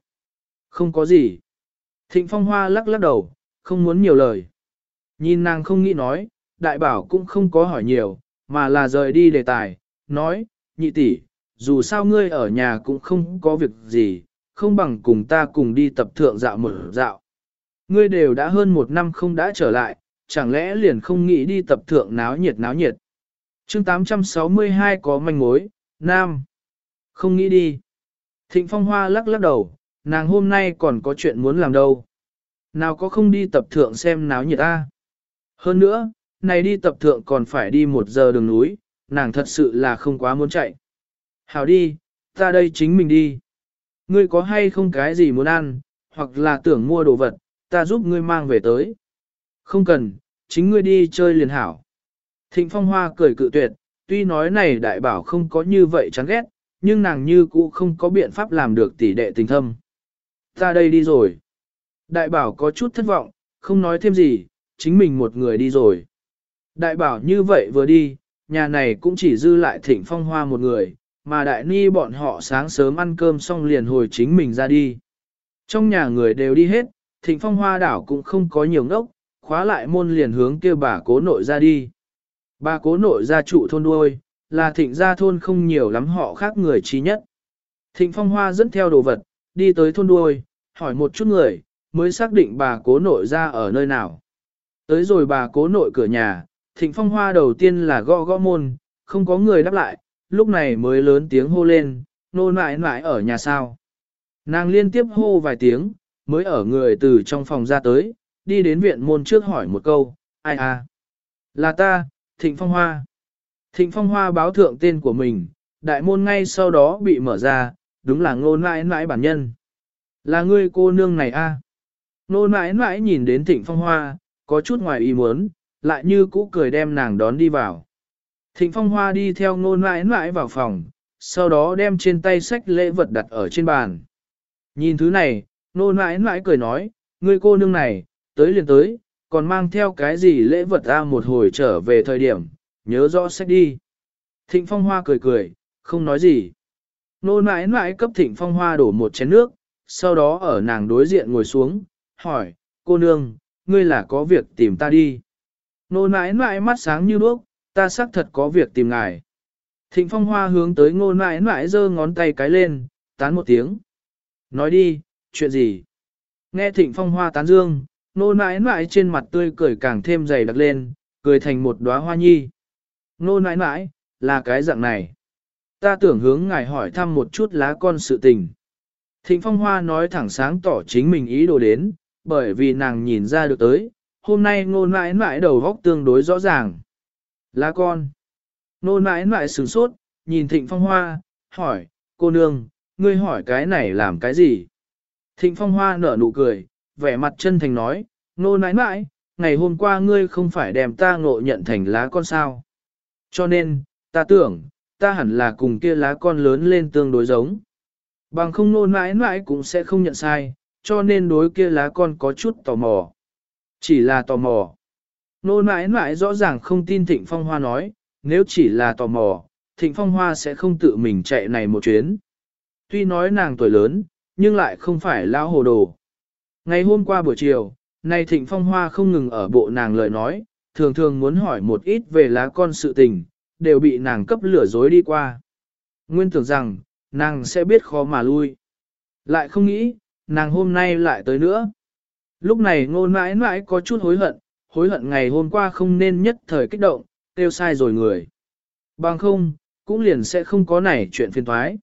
Không có gì. Thịnh phong hoa lắc lắc đầu, không muốn nhiều lời. Nhìn nàng không nghĩ nói, đại bảo cũng không có hỏi nhiều, mà là rời đi đề tài, nói, nhị tỷ, dù sao ngươi ở nhà cũng không có việc gì, không bằng cùng ta cùng đi tập thượng dạo một dạo. Ngươi đều đã hơn một năm không đã trở lại, chẳng lẽ liền không nghĩ đi tập thượng náo nhiệt náo nhiệt. chương 862 có manh mối, Nam. Không nghĩ đi. Thịnh Phong Hoa lắc lắc đầu, nàng hôm nay còn có chuyện muốn làm đâu. Nào có không đi tập thượng xem náo nhiệt ta. Hơn nữa, này đi tập thượng còn phải đi một giờ đường núi, nàng thật sự là không quá muốn chạy. Hảo đi, ta đây chính mình đi. Ngươi có hay không cái gì muốn ăn, hoặc là tưởng mua đồ vật, ta giúp ngươi mang về tới. Không cần, chính ngươi đi chơi liền hảo. Thịnh Phong Hoa cười cự tuyệt, tuy nói này đại bảo không có như vậy chán ghét, nhưng nàng như cũ không có biện pháp làm được tỷ đệ tình thâm. Ta đây đi rồi. Đại bảo có chút thất vọng, không nói thêm gì, chính mình một người đi rồi. Đại bảo như vậy vừa đi, nhà này cũng chỉ dư lại thịnh phong hoa một người, mà đại ni bọn họ sáng sớm ăn cơm xong liền hồi chính mình ra đi. Trong nhà người đều đi hết, thịnh phong hoa đảo cũng không có nhiều ngốc, khóa lại môn liền hướng kêu bà cố nội ra đi. Bà cố nội ra trụ thôn đuôi, là thịnh gia thôn không nhiều lắm họ khác người trí nhất. Thịnh phong hoa dẫn theo đồ vật, đi tới thôn đuôi, hỏi một chút người, mới xác định bà cố nội ra ở nơi nào. Tới rồi bà cố nội cửa nhà, thịnh phong hoa đầu tiên là gõ gõ môn, không có người đáp lại, lúc này mới lớn tiếng hô lên, nô nại nại ở nhà sao. Nàng liên tiếp hô vài tiếng, mới ở người từ trong phòng ra tới, đi đến viện môn trước hỏi một câu, ai à? Là ta, Thịnh Phong Hoa. Thịnh Phong Hoa báo thượng tên của mình, đại môn ngay sau đó bị mở ra, đúng là ngô nãi nãi bản nhân. Là ngươi cô nương này a? À? Ngô nãi nãi nhìn đến Thịnh Phong Hoa, có chút ngoài ý muốn, lại như cũ cười đem nàng đón đi vào. Thịnh Phong Hoa đi theo ngôn nãi nãi vào phòng, sau đó đem trên tay sách lễ vật đặt ở trên bàn. Nhìn thứ này, nô nãi nãi cười nói, người cô nương này, tới liền tới, còn mang theo cái gì lễ vật ra một hồi trở về thời điểm, nhớ rõ sách đi. Thịnh Phong Hoa cười cười, không nói gì. Nô nãi nãi cấp Thịnh Phong Hoa đổ một chén nước, sau đó ở nàng đối diện ngồi xuống, hỏi, cô nương, ngươi là có việc tìm ta đi. Nô nãi nãi mắt sáng như đuốc, ta xác thật có việc tìm ngài. Thịnh Phong Hoa hướng tới ngô nãi nãi giơ ngón tay cái lên, tán một tiếng. Nói đi, chuyện gì? Nghe Thịnh Phong Hoa tán dương, nô nãi nãi trên mặt tươi cười càng thêm dày đặc lên, cười thành một đóa hoa nhi. Nô nãi nãi, là cái dạng này. Ta tưởng hướng ngài hỏi thăm một chút lá con sự tình. Thịnh Phong Hoa nói thẳng sáng tỏ chính mình ý đồ đến, bởi vì nàng nhìn ra được tới, hôm nay nôn mãi mãi đầu góc tương đối rõ ràng. Lá con. Nô mãi mãi sửng sốt, nhìn Thịnh Phong Hoa, hỏi, cô nương, ngươi hỏi cái này làm cái gì? Thịnh Phong Hoa nở nụ cười, vẻ mặt chân thành nói, nô nãi nãi, ngày hôm qua ngươi không phải đem ta ngộ nhận thành lá con sao. Cho nên, ta tưởng, ta hẳn là cùng kia lá con lớn lên tương đối giống. Bằng không nô mãi mãi cũng sẽ không nhận sai, cho nên đối kia lá con có chút tò mò. Chỉ là tò mò. Nô nãi nãi rõ ràng không tin Thịnh Phong Hoa nói, nếu chỉ là tò mò, Thịnh Phong Hoa sẽ không tự mình chạy này một chuyến. Tuy nói nàng tuổi lớn, nhưng lại không phải lão hồ đồ. Ngày hôm qua buổi chiều, nay Thịnh Phong Hoa không ngừng ở bộ nàng lời nói, thường thường muốn hỏi một ít về lá con sự tình, đều bị nàng cấp lửa dối đi qua. Nguyên tưởng rằng, nàng sẽ biết khó mà lui. Lại không nghĩ, nàng hôm nay lại tới nữa. Lúc này ngôn mãi mãi có chút hối hận, hối hận ngày hôm qua không nên nhất thời kích động, tiêu sai rồi người. Bằng không, cũng liền sẽ không có nảy chuyện phiền thoái.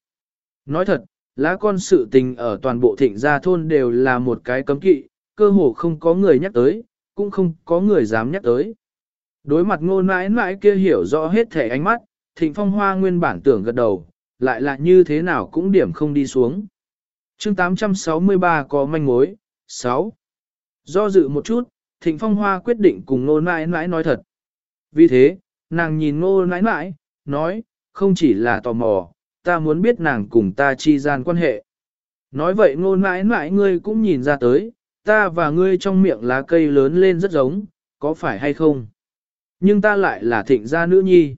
Nói thật, lá con sự tình ở toàn bộ thịnh gia thôn đều là một cái cấm kỵ, cơ hồ không có người nhắc tới, cũng không có người dám nhắc tới. Đối mặt ngôn mãi mãi kia hiểu rõ hết thể ánh mắt, thịnh phong hoa nguyên bản tưởng gật đầu, lại là như thế nào cũng điểm không đi xuống. chương 863 có manh mối, 6. Do dự một chút, thịnh phong hoa quyết định cùng Nô Nãi Nãi nói thật. Vì thế, nàng nhìn Nô Nãi Nãi, nói, không chỉ là tò mò, ta muốn biết nàng cùng ta chi gian quan hệ. Nói vậy Nô Nãi Nãi, ngươi cũng nhìn ra tới, ta và ngươi trong miệng lá cây lớn lên rất giống, có phải hay không? Nhưng ta lại là thịnh gia nữ nhi.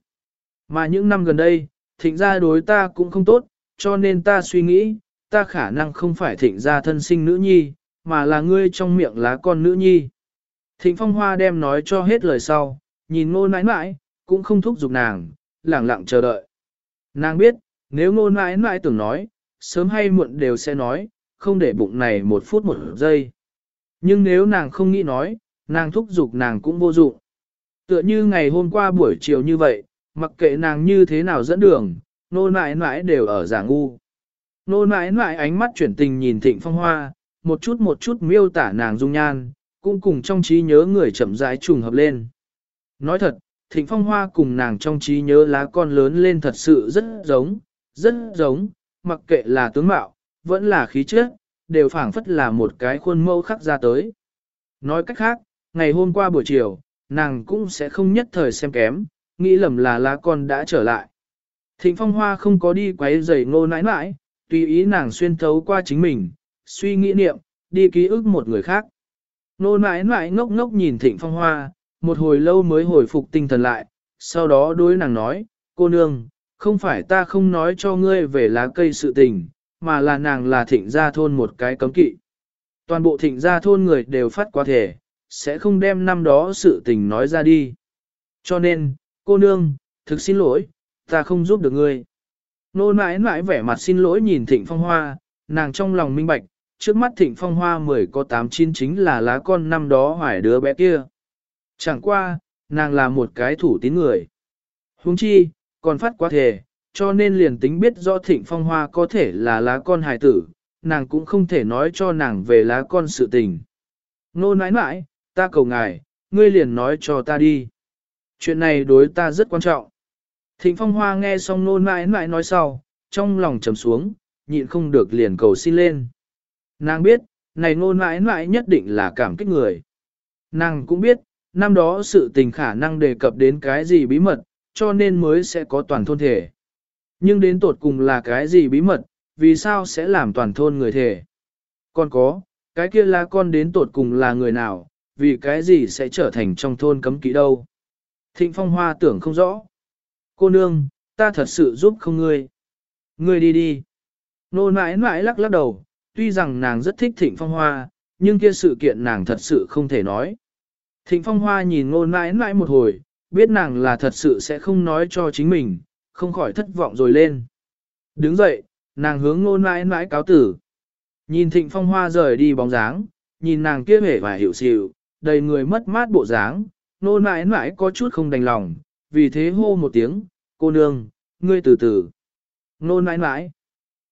Mà những năm gần đây, thịnh gia đối ta cũng không tốt, cho nên ta suy nghĩ, ta khả năng không phải thịnh gia thân sinh nữ nhi, mà là ngươi trong miệng lá con nữ nhi. Thịnh phong hoa đem nói cho hết lời sau, nhìn ngô nãi nãi, cũng không thúc giục nàng, lẳng lặng chờ đợi. Nàng biết, nếu ngô nãi nãi tưởng nói, sớm hay muộn đều sẽ nói, không để bụng này một phút một giây. Nhưng nếu nàng không nghĩ nói, nàng thúc giục nàng cũng vô dụng. Tựa như ngày hôm qua buổi chiều như vậy, mặc kệ nàng như thế nào dẫn đường, nô nãi nãi đều ở giả ngu. Nô nãi nãi ánh mắt chuyển tình nhìn thịnh phong hoa, một chút một chút miêu tả nàng dung nhan, cũng cùng trong trí nhớ người chậm rãi trùng hợp lên. Nói thật, thịnh phong hoa cùng nàng trong trí nhớ lá con lớn lên thật sự rất giống, rất giống, mặc kệ là tướng mạo, vẫn là khí chất, đều phảng phất là một cái khuôn mẫu khắc ra tới. Nói cách khác, ngày hôm qua buổi chiều, nàng cũng sẽ không nhất thời xem kém, nghĩ lầm là lá con đã trở lại. Thịnh phong hoa không có đi quấy rầy ngô nãi nãi, tùy ý nàng xuyên thấu qua chính mình, suy nghĩ niệm, đi ký ức một người khác. nô nãi nãi ngốc ngốc nhìn thịnh phong hoa, một hồi lâu mới hồi phục tinh thần lại, sau đó đối nàng nói, cô nương, không phải ta không nói cho ngươi về lá cây sự tình, mà là nàng là thịnh gia thôn một cái cấm kỵ. Toàn bộ thịnh gia thôn người đều phát qua thể, sẽ không đem năm đó sự tình nói ra đi. Cho nên, cô nương, thực xin lỗi, ta không giúp được ngươi. Nô nãi nãi vẻ mặt xin lỗi nhìn thịnh phong hoa, nàng trong lòng minh bạch, trước mắt thịnh phong hoa mười có tám chín chính là lá con năm đó hoài đứa bé kia. Chẳng qua, nàng là một cái thủ tín người. Huống chi, còn phát quá thể, cho nên liền tính biết rõ thịnh phong hoa có thể là lá con hài tử, nàng cũng không thể nói cho nàng về lá con sự tình. Nô nãi nãi, ta cầu ngài, ngươi liền nói cho ta đi. Chuyện này đối ta rất quan trọng. Thịnh phong hoa nghe xong nô nãi nãi nói sau, trong lòng trầm xuống, nhịn không được liền cầu xin lên. Nàng biết, này nô nãi nãi nhất định là cảm kích người. Nàng cũng biết, năm đó sự tình khả năng đề cập đến cái gì bí mật, cho nên mới sẽ có toàn thôn thể. Nhưng đến tột cùng là cái gì bí mật, vì sao sẽ làm toàn thôn người thể? Còn có, cái kia là con đến tột cùng là người nào, vì cái gì sẽ trở thành trong thôn cấm kỵ đâu? Thịnh Phong Hoa tưởng không rõ. Cô nương, ta thật sự giúp không ngươi. Ngươi đi đi. Nô mãi mãi lắc lắc đầu, tuy rằng nàng rất thích Thịnh Phong Hoa, nhưng kia sự kiện nàng thật sự không thể nói. Thịnh Phong Hoa nhìn ngôn mãi mãi một hồi, biết nàng là thật sự sẽ không nói cho chính mình, không khỏi thất vọng rồi lên. Đứng dậy, nàng hướng ngôn mãi mãi cáo tử. Nhìn thịnh phong hoa rời đi bóng dáng, nhìn nàng kia vẻ và hiểu xịu, đầy người mất mát bộ dáng, ngôn mãi mãi có chút không đành lòng, vì thế hô một tiếng, cô nương, ngươi từ từ. Ngôn mãi mãi.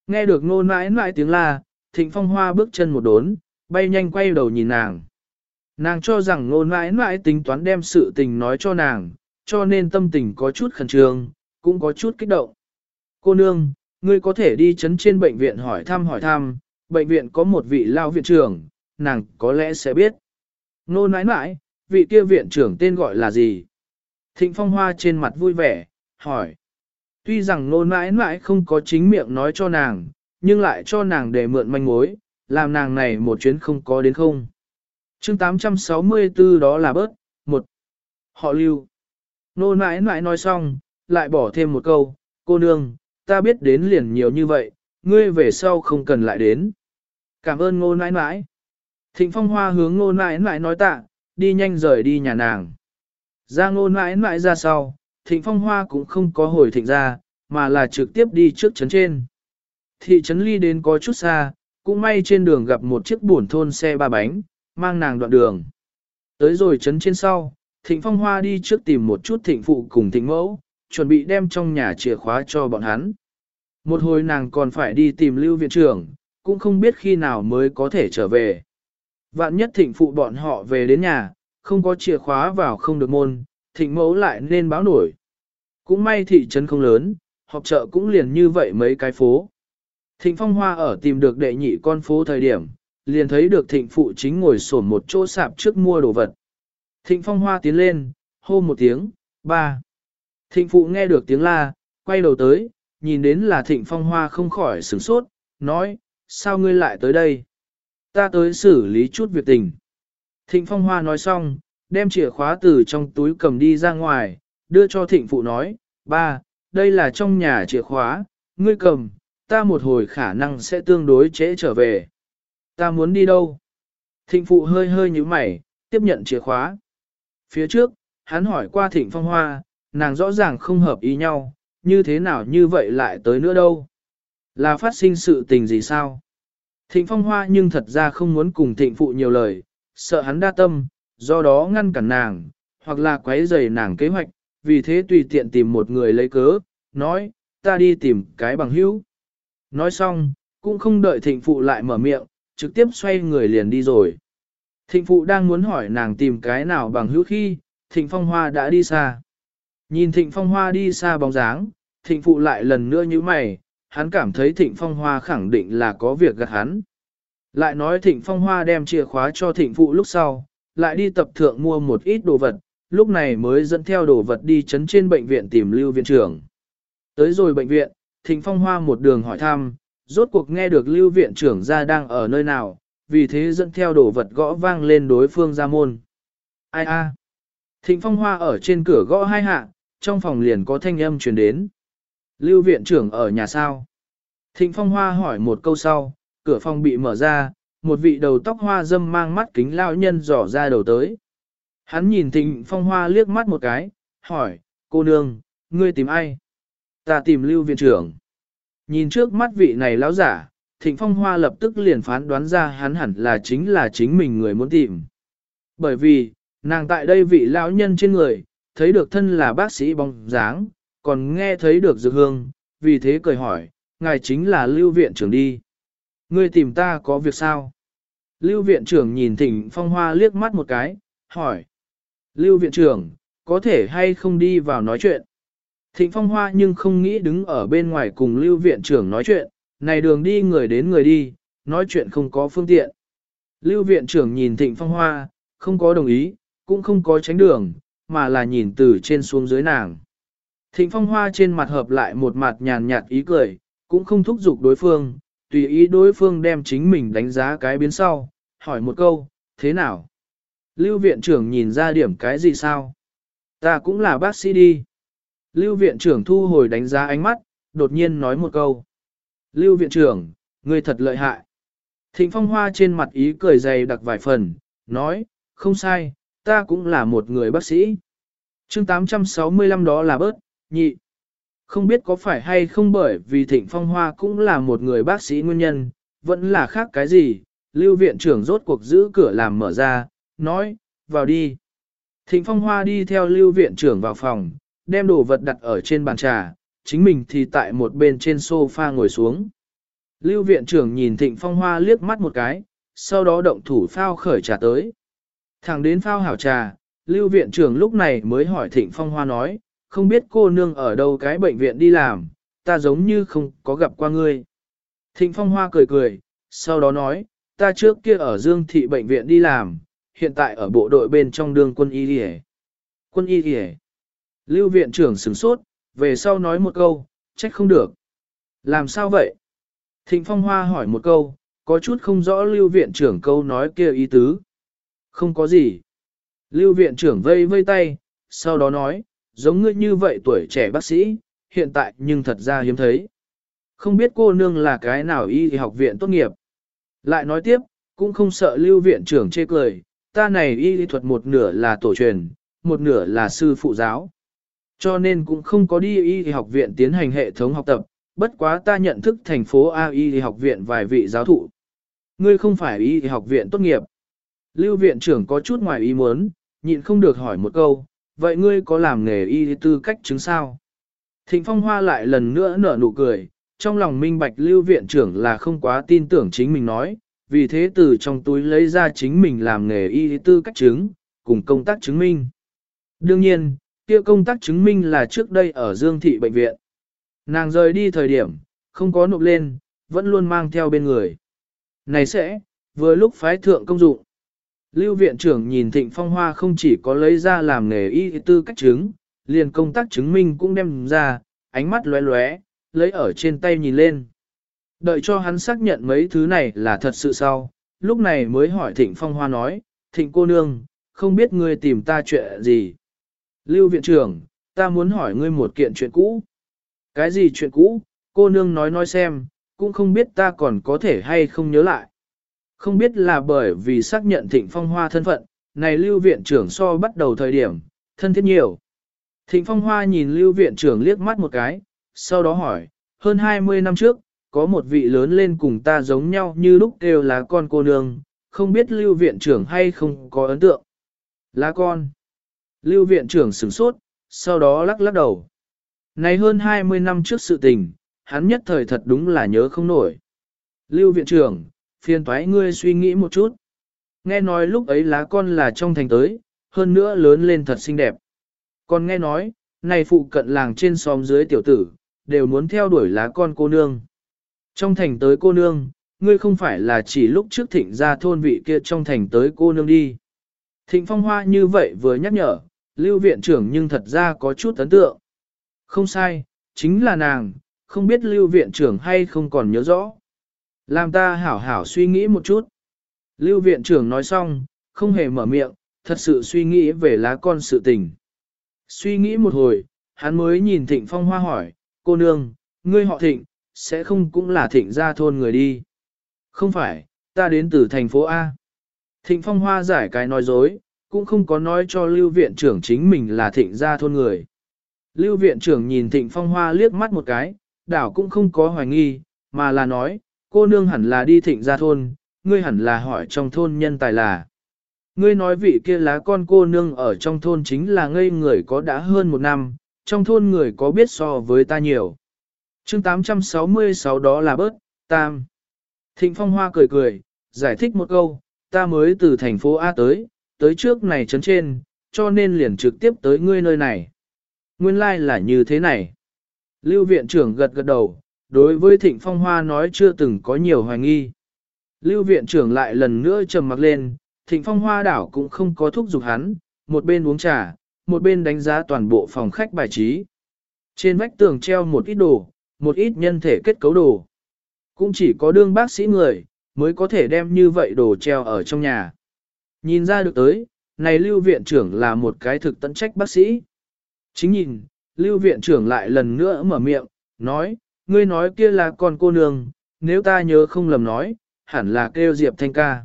Nghe được ngôn mãi mãi tiếng la, thịnh phong hoa bước chân một đốn, bay nhanh quay đầu nhìn nàng. Nàng cho rằng nôn mãi mãi tính toán đem sự tình nói cho nàng, cho nên tâm tình có chút khẩn trương, cũng có chút kích động. Cô nương, ngươi có thể đi chấn trên bệnh viện hỏi thăm hỏi thăm, bệnh viện có một vị lao viện trưởng, nàng có lẽ sẽ biết. Nô nãi nãi, vị kia viện trưởng tên gọi là gì? Thịnh phong hoa trên mặt vui vẻ, hỏi. Tuy rằng nô nãi nãi không có chính miệng nói cho nàng, nhưng lại cho nàng để mượn manh mối, làm nàng này một chuyến không có đến không. chương 864 đó là bớt, một. họ lưu. Nô nãi nãi nói xong, lại bỏ thêm một câu, cô nương, ta biết đến liền nhiều như vậy, ngươi về sau không cần lại đến. Cảm ơn ngô nãi nãi. Thịnh phong hoa hướng ngô nãi nãi nói tạ, đi nhanh rời đi nhà nàng. Ra ngô nãi nãi ra sau, thịnh phong hoa cũng không có hồi thịnh ra, mà là trực tiếp đi trước chấn trên. Thị trấn ly đến có chút xa, cũng may trên đường gặp một chiếc buồn thôn xe ba bánh, mang nàng đoạn đường. Tới rồi trấn trên sau, thịnh phong hoa đi trước tìm một chút thịnh phụ cùng thịnh mẫu, chuẩn bị đem trong nhà chìa khóa cho bọn hắn. Một hồi nàng còn phải đi tìm lưu viện trưởng, cũng không biết khi nào mới có thể trở về. Vạn nhất thịnh phụ bọn họ về đến nhà, không có chìa khóa vào không được môn, thịnh mẫu lại nên báo nổi. Cũng may thị trấn không lớn, họp chợ cũng liền như vậy mấy cái phố. Thịnh phong hoa ở tìm được đệ nhị con phố thời điểm, liền thấy được thịnh phụ chính ngồi sổn một chỗ sạp trước mua đồ vật. Thịnh phong hoa tiến lên, hô một tiếng, ba. Thịnh phụ nghe được tiếng la, quay đầu tới, nhìn đến là thịnh phong hoa không khỏi sửng sốt, nói, sao ngươi lại tới đây? Ta tới xử lý chút việc tình. Thịnh phong hoa nói xong, đem chìa khóa từ trong túi cầm đi ra ngoài, đưa cho thịnh phụ nói, ba, đây là trong nhà chìa khóa, ngươi cầm, ta một hồi khả năng sẽ tương đối trễ trở về. Ta muốn đi đâu? Thịnh phụ hơi hơi như mày, tiếp nhận chìa khóa. Phía trước, hắn hỏi qua thịnh phong hoa, nàng rõ ràng không hợp ý nhau, như thế nào như vậy lại tới nữa đâu? Là phát sinh sự tình gì sao? Thịnh phong hoa nhưng thật ra không muốn cùng thịnh phụ nhiều lời, sợ hắn đa tâm, do đó ngăn cản nàng, hoặc là quấy rầy nàng kế hoạch, vì thế tùy tiện tìm một người lấy cớ, nói, ta đi tìm cái bằng hữu. Nói xong, cũng không đợi thịnh phụ lại mở miệng, trực tiếp xoay người liền đi rồi. Thịnh phụ đang muốn hỏi nàng tìm cái nào bằng hữu khi, thịnh phong hoa đã đi xa. Nhìn thịnh phong hoa đi xa bóng dáng, thịnh phụ lại lần nữa như mày, hắn cảm thấy thịnh phong hoa khẳng định là có việc gạt hắn. Lại nói thịnh phong hoa đem chìa khóa cho thịnh phụ lúc sau, lại đi tập thượng mua một ít đồ vật, lúc này mới dẫn theo đồ vật đi chấn trên bệnh viện tìm lưu viện trưởng. Tới rồi bệnh viện, thịnh phong hoa một đường hỏi thăm, rốt cuộc nghe được lưu viện trưởng ra đang ở nơi nào, vì thế dẫn theo đồ vật gõ vang lên đối phương ra môn. Ai a? Thịnh phong hoa ở trên cửa gõ hai hạ, trong phòng liền có thanh âm truyền đến. Lưu viện trưởng ở nhà sao? Thịnh phong hoa hỏi một câu sau, cửa phòng bị mở ra, một vị đầu tóc hoa dâm mang mắt kính lao nhân dò ra đầu tới. Hắn nhìn thịnh phong hoa liếc mắt một cái, hỏi, cô nương, ngươi tìm ai? Ta tìm lưu viện trưởng. Nhìn trước mắt vị này lão giả, thịnh phong hoa lập tức liền phán đoán ra hắn hẳn là chính là chính mình người muốn tìm. Bởi vì, nàng tại đây vị lão nhân trên người, thấy được thân là bác sĩ bóng dáng, còn nghe thấy được dược hương, vì thế cười hỏi, ngài chính là lưu viện trưởng đi. Ngươi tìm ta có việc sao? Lưu viện trưởng nhìn thịnh phong hoa liếc mắt một cái, hỏi. Lưu viện trưởng, có thể hay không đi vào nói chuyện? Thịnh phong hoa nhưng không nghĩ đứng ở bên ngoài cùng lưu viện trưởng nói chuyện, này đường đi người đến người đi, nói chuyện không có phương tiện. Lưu viện trưởng nhìn thịnh phong hoa, không có đồng ý, cũng không có tránh đường, mà là nhìn từ trên xuống dưới nàng. Thịnh phong hoa trên mặt hợp lại một mặt nhàn nhạt ý cười, cũng không thúc giục đối phương, tùy ý đối phương đem chính mình đánh giá cái biến sau, hỏi một câu, thế nào? Lưu viện trưởng nhìn ra điểm cái gì sao? Ta cũng là bác sĩ đi. Lưu viện trưởng thu hồi đánh giá ánh mắt, đột nhiên nói một câu. Lưu viện trưởng, ngươi thật lợi hại. Thịnh phong hoa trên mặt ý cười dày đặc vài phần, nói, không sai, ta cũng là một người bác sĩ. chương 865 đó là bớt, nhị. Không biết có phải hay không bởi vì thịnh phong hoa cũng là một người bác sĩ nguyên nhân, vẫn là khác cái gì, lưu viện trưởng rốt cuộc giữ cửa làm mở ra, nói, vào đi. Thịnh phong hoa đi theo lưu viện trưởng vào phòng, đem đồ vật đặt ở trên bàn trà, chính mình thì tại một bên trên sofa ngồi xuống. Lưu viện trưởng nhìn thịnh phong hoa liếc mắt một cái, sau đó động thủ phao khởi trà tới. Thẳng đến phao hảo trà, lưu viện trưởng lúc này mới hỏi thịnh phong hoa nói, không biết cô nương ở đâu cái bệnh viện đi làm, ta giống như không có gặp qua ngươi. Thịnh phong hoa cười cười, sau đó nói, ta trước kia ở Dương Thị bệnh viện đi làm, hiện tại ở bộ đội bên trong đường quân y đi Quân y đi Lưu viện trưởng sửng sốt, về sau nói một câu, trách không được. Làm sao vậy? Thịnh Phong Hoa hỏi một câu, có chút không rõ lưu viện trưởng câu nói kia ý tứ. Không có gì. Lưu viện trưởng vây vây tay, sau đó nói, giống ngươi như vậy tuổi trẻ bác sĩ, hiện tại nhưng thật ra hiếm thấy. Không biết cô nương là cái nào y học viện tốt nghiệp. Lại nói tiếp, cũng không sợ lưu viện trưởng chê cười, ta này y thuật một nửa là tổ truyền, một nửa là sư phụ giáo. Cho nên cũng không có đi y học viện tiến hành hệ thống học tập, bất quá ta nhận thức thành phố A y học viện vài vị giáo thụ. Ngươi không phải y học viện tốt nghiệp. Lưu viện trưởng có chút ngoài ý muốn, nhịn không được hỏi một câu, vậy ngươi có làm nghề y tư cách chứng sao? Thịnh Phong Hoa lại lần nữa nở nụ cười, trong lòng minh bạch lưu viện trưởng là không quá tin tưởng chính mình nói, vì thế từ trong túi lấy ra chính mình làm nghề y tư cách chứng, cùng công tác chứng minh. Đương nhiên, kia công tác chứng minh là trước đây ở Dương Thị Bệnh viện. Nàng rời đi thời điểm, không có nộp lên, vẫn luôn mang theo bên người. Này sẽ, vừa lúc phái thượng công dụng. Lưu viện trưởng nhìn Thịnh Phong Hoa không chỉ có lấy ra làm nghề y tư cách chứng, liền công tác chứng minh cũng đem ra, ánh mắt lóe lóe, lấy ở trên tay nhìn lên. Đợi cho hắn xác nhận mấy thứ này là thật sự sau, lúc này mới hỏi Thịnh Phong Hoa nói, Thịnh cô nương, không biết ngươi tìm ta chuyện gì. Lưu viện trưởng, ta muốn hỏi ngươi một kiện chuyện cũ. Cái gì chuyện cũ, cô nương nói nói xem, cũng không biết ta còn có thể hay không nhớ lại. Không biết là bởi vì xác nhận Thịnh Phong Hoa thân phận, này Lưu viện trưởng so bắt đầu thời điểm, thân thiết nhiều. Thịnh Phong Hoa nhìn Lưu viện trưởng liếc mắt một cái, sau đó hỏi, hơn 20 năm trước, có một vị lớn lên cùng ta giống nhau như lúc đều là con cô nương, không biết lưu viện trưởng hay không có ấn tượng. Lá con. Lưu viện trưởng sửng sốt, sau đó lắc lắc đầu. Này hơn 20 năm trước sự tình, hắn nhất thời thật đúng là nhớ không nổi. Lưu viện trưởng, phiền toái ngươi suy nghĩ một chút. Nghe nói lúc ấy lá con là trong thành tới, hơn nữa lớn lên thật xinh đẹp. Còn nghe nói, này phụ cận làng trên xóm dưới tiểu tử, đều muốn theo đuổi lá con cô nương. Trong thành tới cô nương, ngươi không phải là chỉ lúc trước thịnh ra thôn vị kia trong thành tới cô nương đi. Thịnh phong hoa như vậy vừa nhắc nhở, lưu viện trưởng nhưng thật ra có chút ấn tượng. Không sai, chính là nàng, không biết lưu viện trưởng hay không còn nhớ rõ. Làm ta hảo hảo suy nghĩ một chút. Lưu viện trưởng nói xong, không hề mở miệng, thật sự suy nghĩ về lá con sự tình. Suy nghĩ một hồi, hắn mới nhìn thịnh phong hoa hỏi, cô nương, ngươi họ thịnh, sẽ không cũng là thịnh gia thôn người đi. Không phải, ta đến từ thành phố A. Thịnh phong hoa giải cái nói dối, cũng không có nói cho lưu viện trưởng chính mình là thịnh gia thôn người. Lưu viện trưởng nhìn thịnh phong hoa liếc mắt một cái, đảo cũng không có hoài nghi, mà là nói, cô nương hẳn là đi thịnh gia thôn, ngươi hẳn là hỏi trong thôn nhân tài là. Ngươi nói vị kia lá con cô nương ở trong thôn chính là ngây người có đã hơn một năm, trong thôn người có biết so với ta nhiều. chương 866 đó là bớt, tam. Thịnh Phong Hoa cười cười, giải thích một câu, ta mới từ thành phố A tới, tới trước này chấn trên, cho nên liền trực tiếp tới ngươi nơi này. Nguyên lai like là như thế này. Lưu viện trưởng gật gật đầu, đối với Thịnh Phong Hoa nói chưa từng có nhiều hoài nghi. Lưu viện trưởng lại lần nữa trầm mặc lên, Thịnh Phong Hoa đảo cũng không có thúc giục hắn, một bên uống trà, một bên đánh giá toàn bộ phòng khách bài trí. Trên vách tường treo một ít đồ, một ít nhân thể kết cấu đồ. Cũng chỉ có đương bác sĩ người, mới có thể đem như vậy đồ treo ở trong nhà. Nhìn ra được tới, này lưu viện trưởng là một cái thực tận trách bác sĩ. Chính nhìn, lưu viện trưởng lại lần nữa mở miệng, nói, ngươi nói kia là con cô nương, nếu ta nhớ không lầm nói, hẳn là kêu Diệp Thanh ca.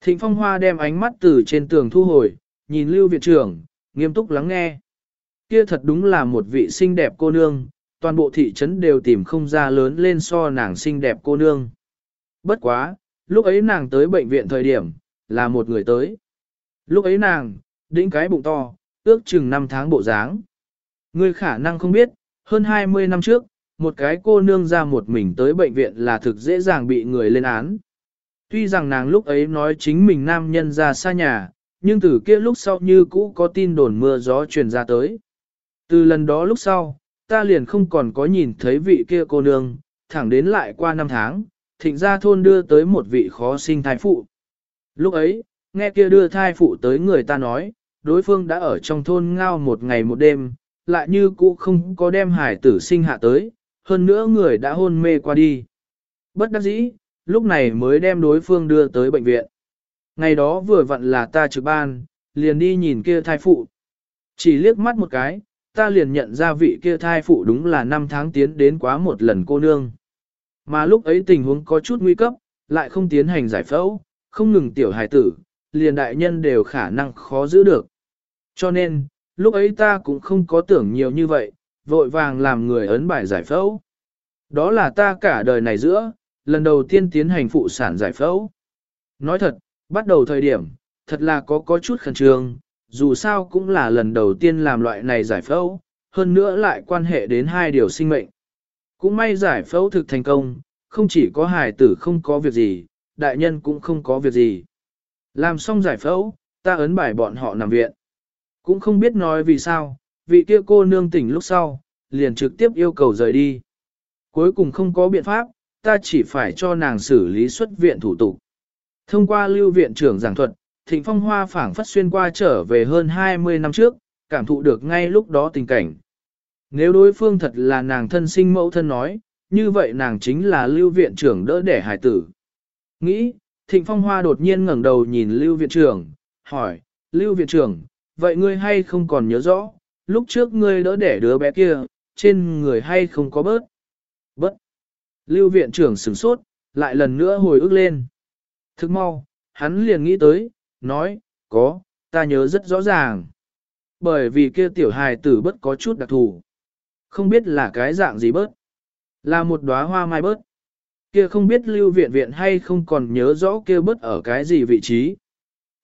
Thịnh Phong Hoa đem ánh mắt từ trên tường thu hồi, nhìn lưu viện trưởng, nghiêm túc lắng nghe. Kia thật đúng là một vị xinh đẹp cô nương, toàn bộ thị trấn đều tìm không ra lớn lên so nàng xinh đẹp cô nương. Bất quá, lúc ấy nàng tới bệnh viện thời điểm, là một người tới. Lúc ấy nàng, đĩnh cái bụng to, ước chừng 5 tháng bộ dáng. Người khả năng không biết, hơn 20 năm trước, một cái cô nương ra một mình tới bệnh viện là thực dễ dàng bị người lên án. Tuy rằng nàng lúc ấy nói chính mình nam nhân ra xa nhà, nhưng từ kia lúc sau như cũ có tin đồn mưa gió truyền ra tới. Từ lần đó lúc sau, ta liền không còn có nhìn thấy vị kia cô nương, thẳng đến lại qua năm tháng, thịnh gia thôn đưa tới một vị khó sinh thái phụ. Lúc ấy, nghe kia đưa thai phụ tới người ta nói, đối phương đã ở trong thôn ngao một ngày một đêm, lại như cũ không có đem hải tử sinh hạ tới, hơn nữa người đã hôn mê qua đi. Bất đắc dĩ, lúc này mới đem đối phương đưa tới bệnh viện. Ngày đó vừa vặn là ta trực ban, liền đi nhìn kia thai phụ. Chỉ liếc mắt một cái, ta liền nhận ra vị kia thai phụ đúng là năm tháng tiến đến quá một lần cô nương. Mà lúc ấy tình huống có chút nguy cấp, lại không tiến hành giải phẫu, không ngừng tiểu hài tử, liền đại nhân đều khả năng khó giữ được. Cho nên, lúc ấy ta cũng không có tưởng nhiều như vậy, vội vàng làm người ấn bài giải phẫu. Đó là ta cả đời này giữa, lần đầu tiên tiến hành phụ sản giải phẫu. Nói thật, bắt đầu thời điểm, thật là có có chút khẩn trương, dù sao cũng là lần đầu tiên làm loại này giải phẫu, hơn nữa lại quan hệ đến hai điều sinh mệnh. Cũng may giải phẫu thực thành công, không chỉ có hài tử không có việc gì, đại nhân cũng không có việc gì. Làm xong giải phẫu, ta ấn bài bọn họ nằm viện. Cũng không biết nói vì sao, vị kia cô nương tỉnh lúc sau, liền trực tiếp yêu cầu rời đi. Cuối cùng không có biện pháp, ta chỉ phải cho nàng xử lý xuất viện thủ tục. Thông qua lưu viện trưởng giảng thuật, Thịnh Phong Hoa phảng phất xuyên qua trở về hơn 20 năm trước, cảm thụ được ngay lúc đó tình cảnh. Nếu đối phương thật là nàng thân sinh mẫu thân nói, như vậy nàng chính là lưu viện trưởng đỡ đẻ hải tử. Nghĩ, Thịnh Phong Hoa đột nhiên ngẩng đầu nhìn lưu viện trưởng, hỏi, lưu viện trưởng, vậy ngươi hay không còn nhớ rõ, lúc trước ngươi đỡ đẻ đứa bé kia, trên người hay không có bớt? Bớt. Lưu viện trưởng sửng sốt, lại lần nữa hồi ức lên. Thức mau, hắn liền nghĩ tới, nói, có, ta nhớ rất rõ ràng. Bởi vì kia tiểu hài tử bớt có chút đặc thù. Không biết là cái dạng gì bớt. Là một đóa hoa mai bớt. Kia không biết lưu viện viện hay không còn nhớ rõ kia bớt ở cái gì vị trí.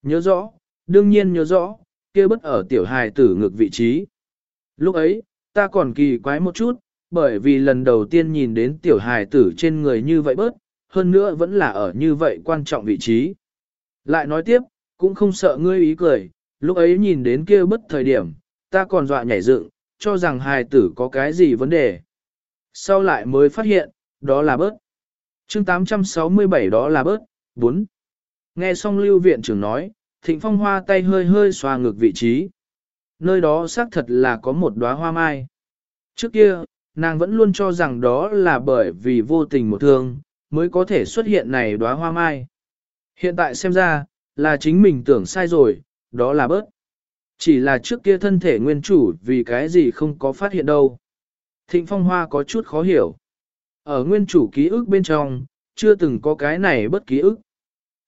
Nhớ rõ, đương nhiên nhớ rõ, kia bớt ở tiểu hài tử ngược vị trí. Lúc ấy, ta còn kỳ quái một chút, bởi vì lần đầu tiên nhìn đến tiểu hài tử trên người như vậy bớt, hơn nữa vẫn là ở như vậy quan trọng vị trí. Lại nói tiếp, cũng không sợ ngươi ý cười, lúc ấy nhìn đến kia bất thời điểm, ta còn dọa nhảy dựng, cho rằng hài tử có cái gì vấn đề. Sau lại mới phát hiện, đó là bớt chương 867 đó là bớt, 4. Nghe xong lưu viện trưởng nói, thịnh phong hoa tay hơi hơi xoa ngược vị trí. Nơi đó xác thật là có một đóa hoa mai. Trước kia, nàng vẫn luôn cho rằng đó là bởi vì vô tình một thương, mới có thể xuất hiện này đóa hoa mai. Hiện tại xem ra, là chính mình tưởng sai rồi, đó là bớt. Chỉ là trước kia thân thể nguyên chủ vì cái gì không có phát hiện đâu. Thịnh phong hoa có chút khó hiểu. Ở nguyên chủ ký ức bên trong, chưa từng có cái này bất ký ức.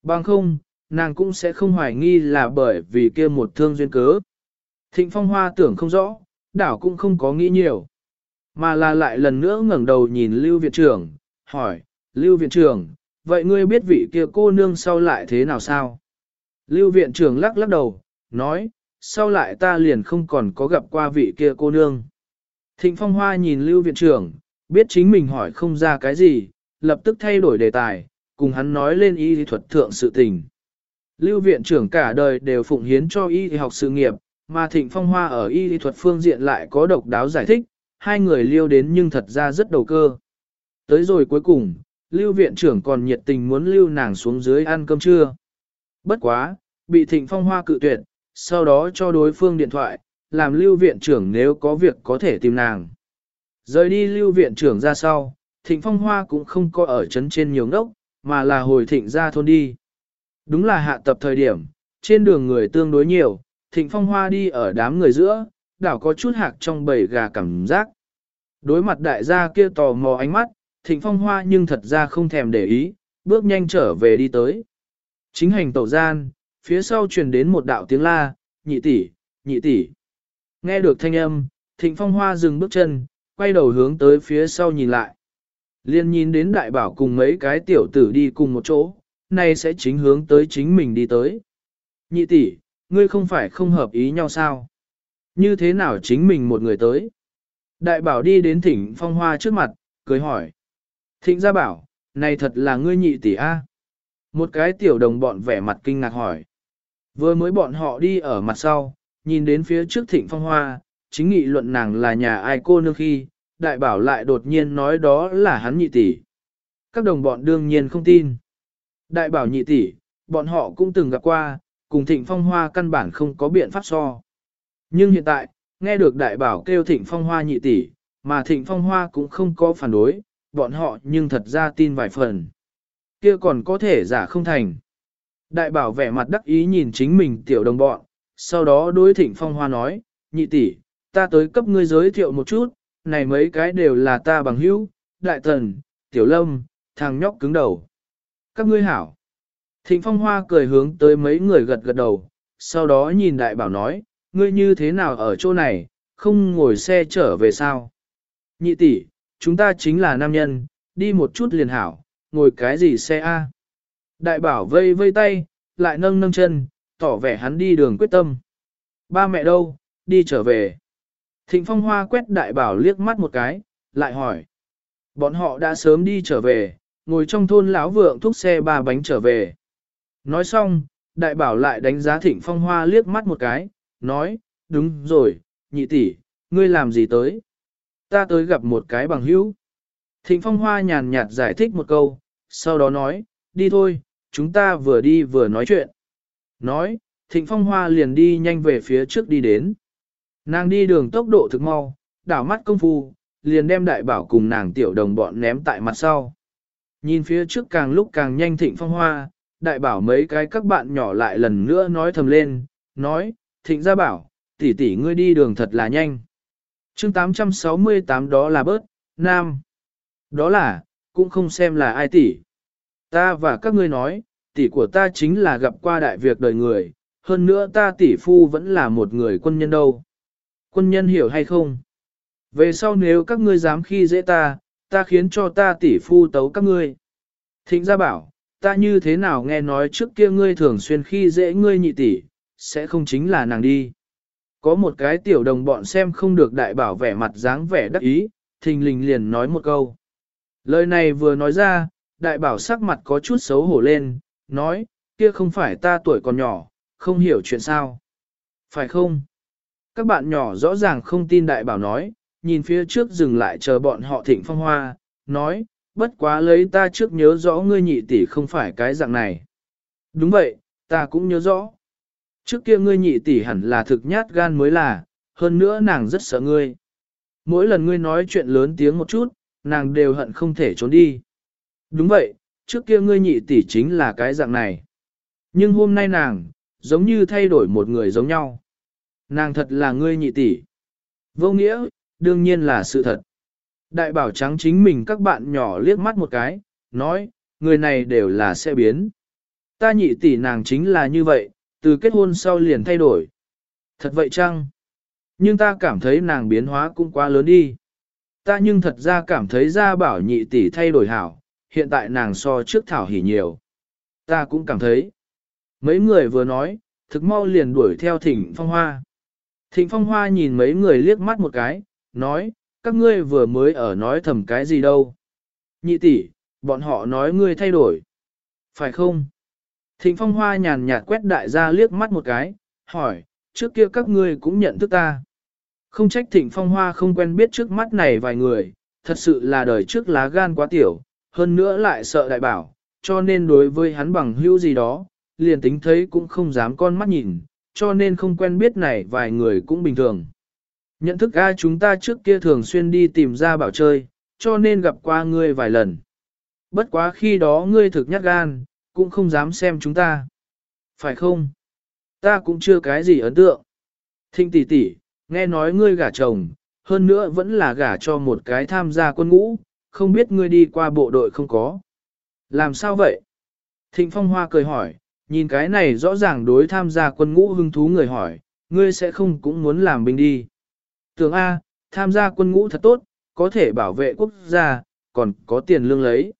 Bằng không, nàng cũng sẽ không hoài nghi là bởi vì kia một thương duyên cớ. Thịnh phong hoa tưởng không rõ, đảo cũng không có nghĩ nhiều. Mà là lại lần nữa ngẩng đầu nhìn Lưu Viện trưởng, hỏi, Lưu Viện trưởng, vậy ngươi biết vị kia cô nương sau lại thế nào sao? Lưu Viện trưởng lắc lắc đầu, nói, sau lại ta liền không còn có gặp qua vị kia cô nương. Thịnh Phong Hoa nhìn Lưu Viện trưởng, biết chính mình hỏi không ra cái gì, lập tức thay đổi đề tài, cùng hắn nói lên y thuật thượng sự tình. Lưu Viện trưởng cả đời đều phụng hiến cho y học sự nghiệp, mà Thịnh Phong Hoa ở y thuật phương diện lại có độc đáo giải thích, hai người liêu đến nhưng thật ra rất đầu cơ. Tới rồi cuối cùng, Lưu Viện trưởng còn nhiệt tình muốn lưu nàng xuống dưới ăn cơm trưa. Bất quá, bị Thịnh Phong Hoa cự tuyệt, sau đó cho đối phương điện thoại, làm Lưu Viện trưởng nếu có việc có thể tìm nàng. Rời đi Lưu Viện trưởng ra sau, Thịnh Phong Hoa cũng không có ở trấn trên nhiều ngốc, mà là hồi thịnh ra thôn đi. Đúng là hạ tập thời điểm, trên đường người tương đối nhiều, Thịnh Phong Hoa đi ở đám người giữa, đảo có chút hạc trong bầy gà cảm giác. Đối mặt đại gia kia tò mò ánh mắt, thịnh phong hoa nhưng thật ra không thèm để ý, bước nhanh trở về đi tới. Chính hành tẩu gian, phía sau truyền đến một đạo tiếng la, nhị tỷ, nhị tỷ. Nghe được thanh âm, thịnh phong hoa dừng bước chân, quay đầu hướng tới phía sau nhìn lại. Liên nhìn đến đại bảo cùng mấy cái tiểu tử đi cùng một chỗ, nay sẽ chính hướng tới chính mình đi tới. Nhị tỷ, ngươi không phải không hợp ý nhau sao? Như thế nào chính mình một người tới? Đại bảo đi đến thỉnh phong hoa trước mặt, cười hỏi. Thịnh gia bảo, này thật là ngươi nhị tỷ A. Một cái tiểu đồng bọn vẻ mặt kinh ngạc hỏi. Vừa mới bọn họ đi ở mặt sau, nhìn đến phía trước thịnh phong hoa, chính nghị luận nàng là nhà ai cô nương khi, đại bảo lại đột nhiên nói đó là hắn nhị tỷ. Các đồng bọn đương nhiên không tin. Đại bảo nhị tỷ, bọn họ cũng từng gặp qua, cùng thịnh phong hoa căn bản không có biện pháp so. Nhưng hiện tại, nghe được đại bảo kêu thịnh phong hoa nhị tỷ, mà thịnh phong hoa cũng không có phản đối, bọn họ nhưng thật ra tin vài phần. Kia còn có thể giả không thành. Đại bảo vẻ mặt đắc ý nhìn chính mình tiểu đồng bọn, sau đó đối thịnh phong hoa nói, nhị tỷ, ta tới cấp ngươi giới thiệu một chút, này mấy cái đều là ta bằng hữu, đại thần, tiểu lâm, thằng nhóc cứng đầu. Các ngươi hảo. Thịnh phong hoa cười hướng tới mấy người gật gật đầu, sau đó nhìn đại bảo nói, ngươi như thế nào ở chỗ này, không ngồi xe trở về sao? Nhị tỷ, chúng ta chính là nam nhân, đi một chút liền hảo, ngồi cái gì xe A? Đại bảo vây vây tay, lại nâng nâng chân, tỏ vẻ hắn đi đường quyết tâm. Ba mẹ đâu, đi trở về. Thịnh phong hoa quét đại bảo liếc mắt một cái, lại hỏi. Bọn họ đã sớm đi trở về, ngồi trong thôn lão vượng thúc xe ba bánh trở về. Nói xong, đại bảo lại đánh giá thịnh phong hoa liếc mắt một cái, nói, đúng rồi, nhị tỷ, ngươi làm gì tới? Ta tới gặp một cái bằng hữu. Thịnh phong hoa nhàn nhạt giải thích một câu, sau đó nói, đi thôi, chúng ta vừa đi vừa nói chuyện. Nói, thịnh phong hoa liền đi nhanh về phía trước đi đến. Nàng đi đường tốc độ thực mau, đảo mắt công phu, liền đem đại bảo cùng nàng tiểu đồng bọn ném tại mặt sau. Nhìn phía trước càng lúc càng nhanh thịnh phong hoa, đại bảo mấy cái các bạn nhỏ lại lần nữa nói thầm lên, nói, thịnh gia bảo, tỷ tỷ ngươi đi đường thật là nhanh. chương 868 đó là bớt, nam. Đó là, cũng không xem là ai tỷ. Ta và các ngươi nói, tỷ của ta chính là gặp qua đại việc đời người, hơn nữa ta tỷ phu vẫn là một người quân nhân đâu. Quân nhân hiểu hay không? Về sau nếu các ngươi dám khi dễ ta, ta khiến cho ta tỷ phu tấu các ngươi. Thịnh gia bảo, ta như thế nào nghe nói trước kia ngươi thường xuyên khi dễ ngươi nhị tỷ, sẽ không chính là nàng đi. Có một cái tiểu đồng bọn xem không được đại bảo vẻ mặt dáng vẻ đắc ý, thình lình liền nói một câu. Lời này vừa nói ra, đại bảo sắc mặt có chút xấu hổ lên, nói, kia không phải ta tuổi còn nhỏ, không hiểu chuyện sao. Phải không? Các bạn nhỏ rõ ràng không tin đại bảo nói, nhìn phía trước dừng lại chờ bọn họ thịnh phong hoa, nói, bất quá lấy ta trước nhớ rõ ngươi nhị tỷ không phải cái dạng này. Đúng vậy, ta cũng nhớ rõ. Trước kia ngươi nhị tỷ hẳn là thực nhát gan mới là, hơn nữa nàng rất sợ ngươi. Mỗi lần ngươi nói chuyện lớn tiếng một chút, nàng đều hận không thể trốn đi. Đúng vậy, trước kia ngươi nhị tỷ chính là cái dạng này. Nhưng hôm nay nàng, giống như thay đổi một người giống nhau. Nàng thật là ngươi nhị tỷ. Vô nghĩa, đương nhiên là sự thật. Đại bảo trắng chính mình các bạn nhỏ liếc mắt một cái, nói, người này đều là sẽ biến. Ta nhị tỷ nàng chính là như vậy, từ kết hôn sau liền thay đổi. Thật vậy chăng? Nhưng ta cảm thấy nàng biến hóa cũng quá lớn đi. Ta nhưng thật ra cảm thấy ra bảo nhị tỷ thay đổi hảo, hiện tại nàng so trước thảo hỉ nhiều. Ta cũng cảm thấy. Mấy người vừa nói, thực mau liền đuổi theo thỉnh phong hoa. Thịnh phong hoa nhìn mấy người liếc mắt một cái, nói, các ngươi vừa mới ở nói thầm cái gì đâu. Nhị tỷ, bọn họ nói ngươi thay đổi. Phải không? Thịnh phong hoa nhàn nhạt quét đại gia liếc mắt một cái, hỏi, trước kia các ngươi cũng nhận thức ta. Không trách thịnh phong hoa không quen biết trước mắt này vài người, thật sự là đời trước lá gan quá tiểu, hơn nữa lại sợ đại bảo, cho nên đối với hắn bằng hữu gì đó, liền tính thấy cũng không dám con mắt nhìn, cho nên không quen biết này vài người cũng bình thường. Nhận thức ai chúng ta trước kia thường xuyên đi tìm ra bảo chơi, cho nên gặp qua ngươi vài lần. Bất quá khi đó ngươi thực nhát gan, cũng không dám xem chúng ta. Phải không? Ta cũng chưa cái gì ấn tượng. Thinh tỷ tỷ, nghe nói ngươi gả chồng, hơn nữa vẫn là gả cho một cái tham gia quân ngũ, không biết ngươi đi qua bộ đội không có. Làm sao vậy? Thịnh Phong Hoa cười hỏi, nhìn cái này rõ ràng đối tham gia quân ngũ hứng thú người hỏi, ngươi sẽ không cũng muốn làm binh đi. Tưởng A, tham gia quân ngũ thật tốt, có thể bảo vệ quốc gia, còn có tiền lương lấy.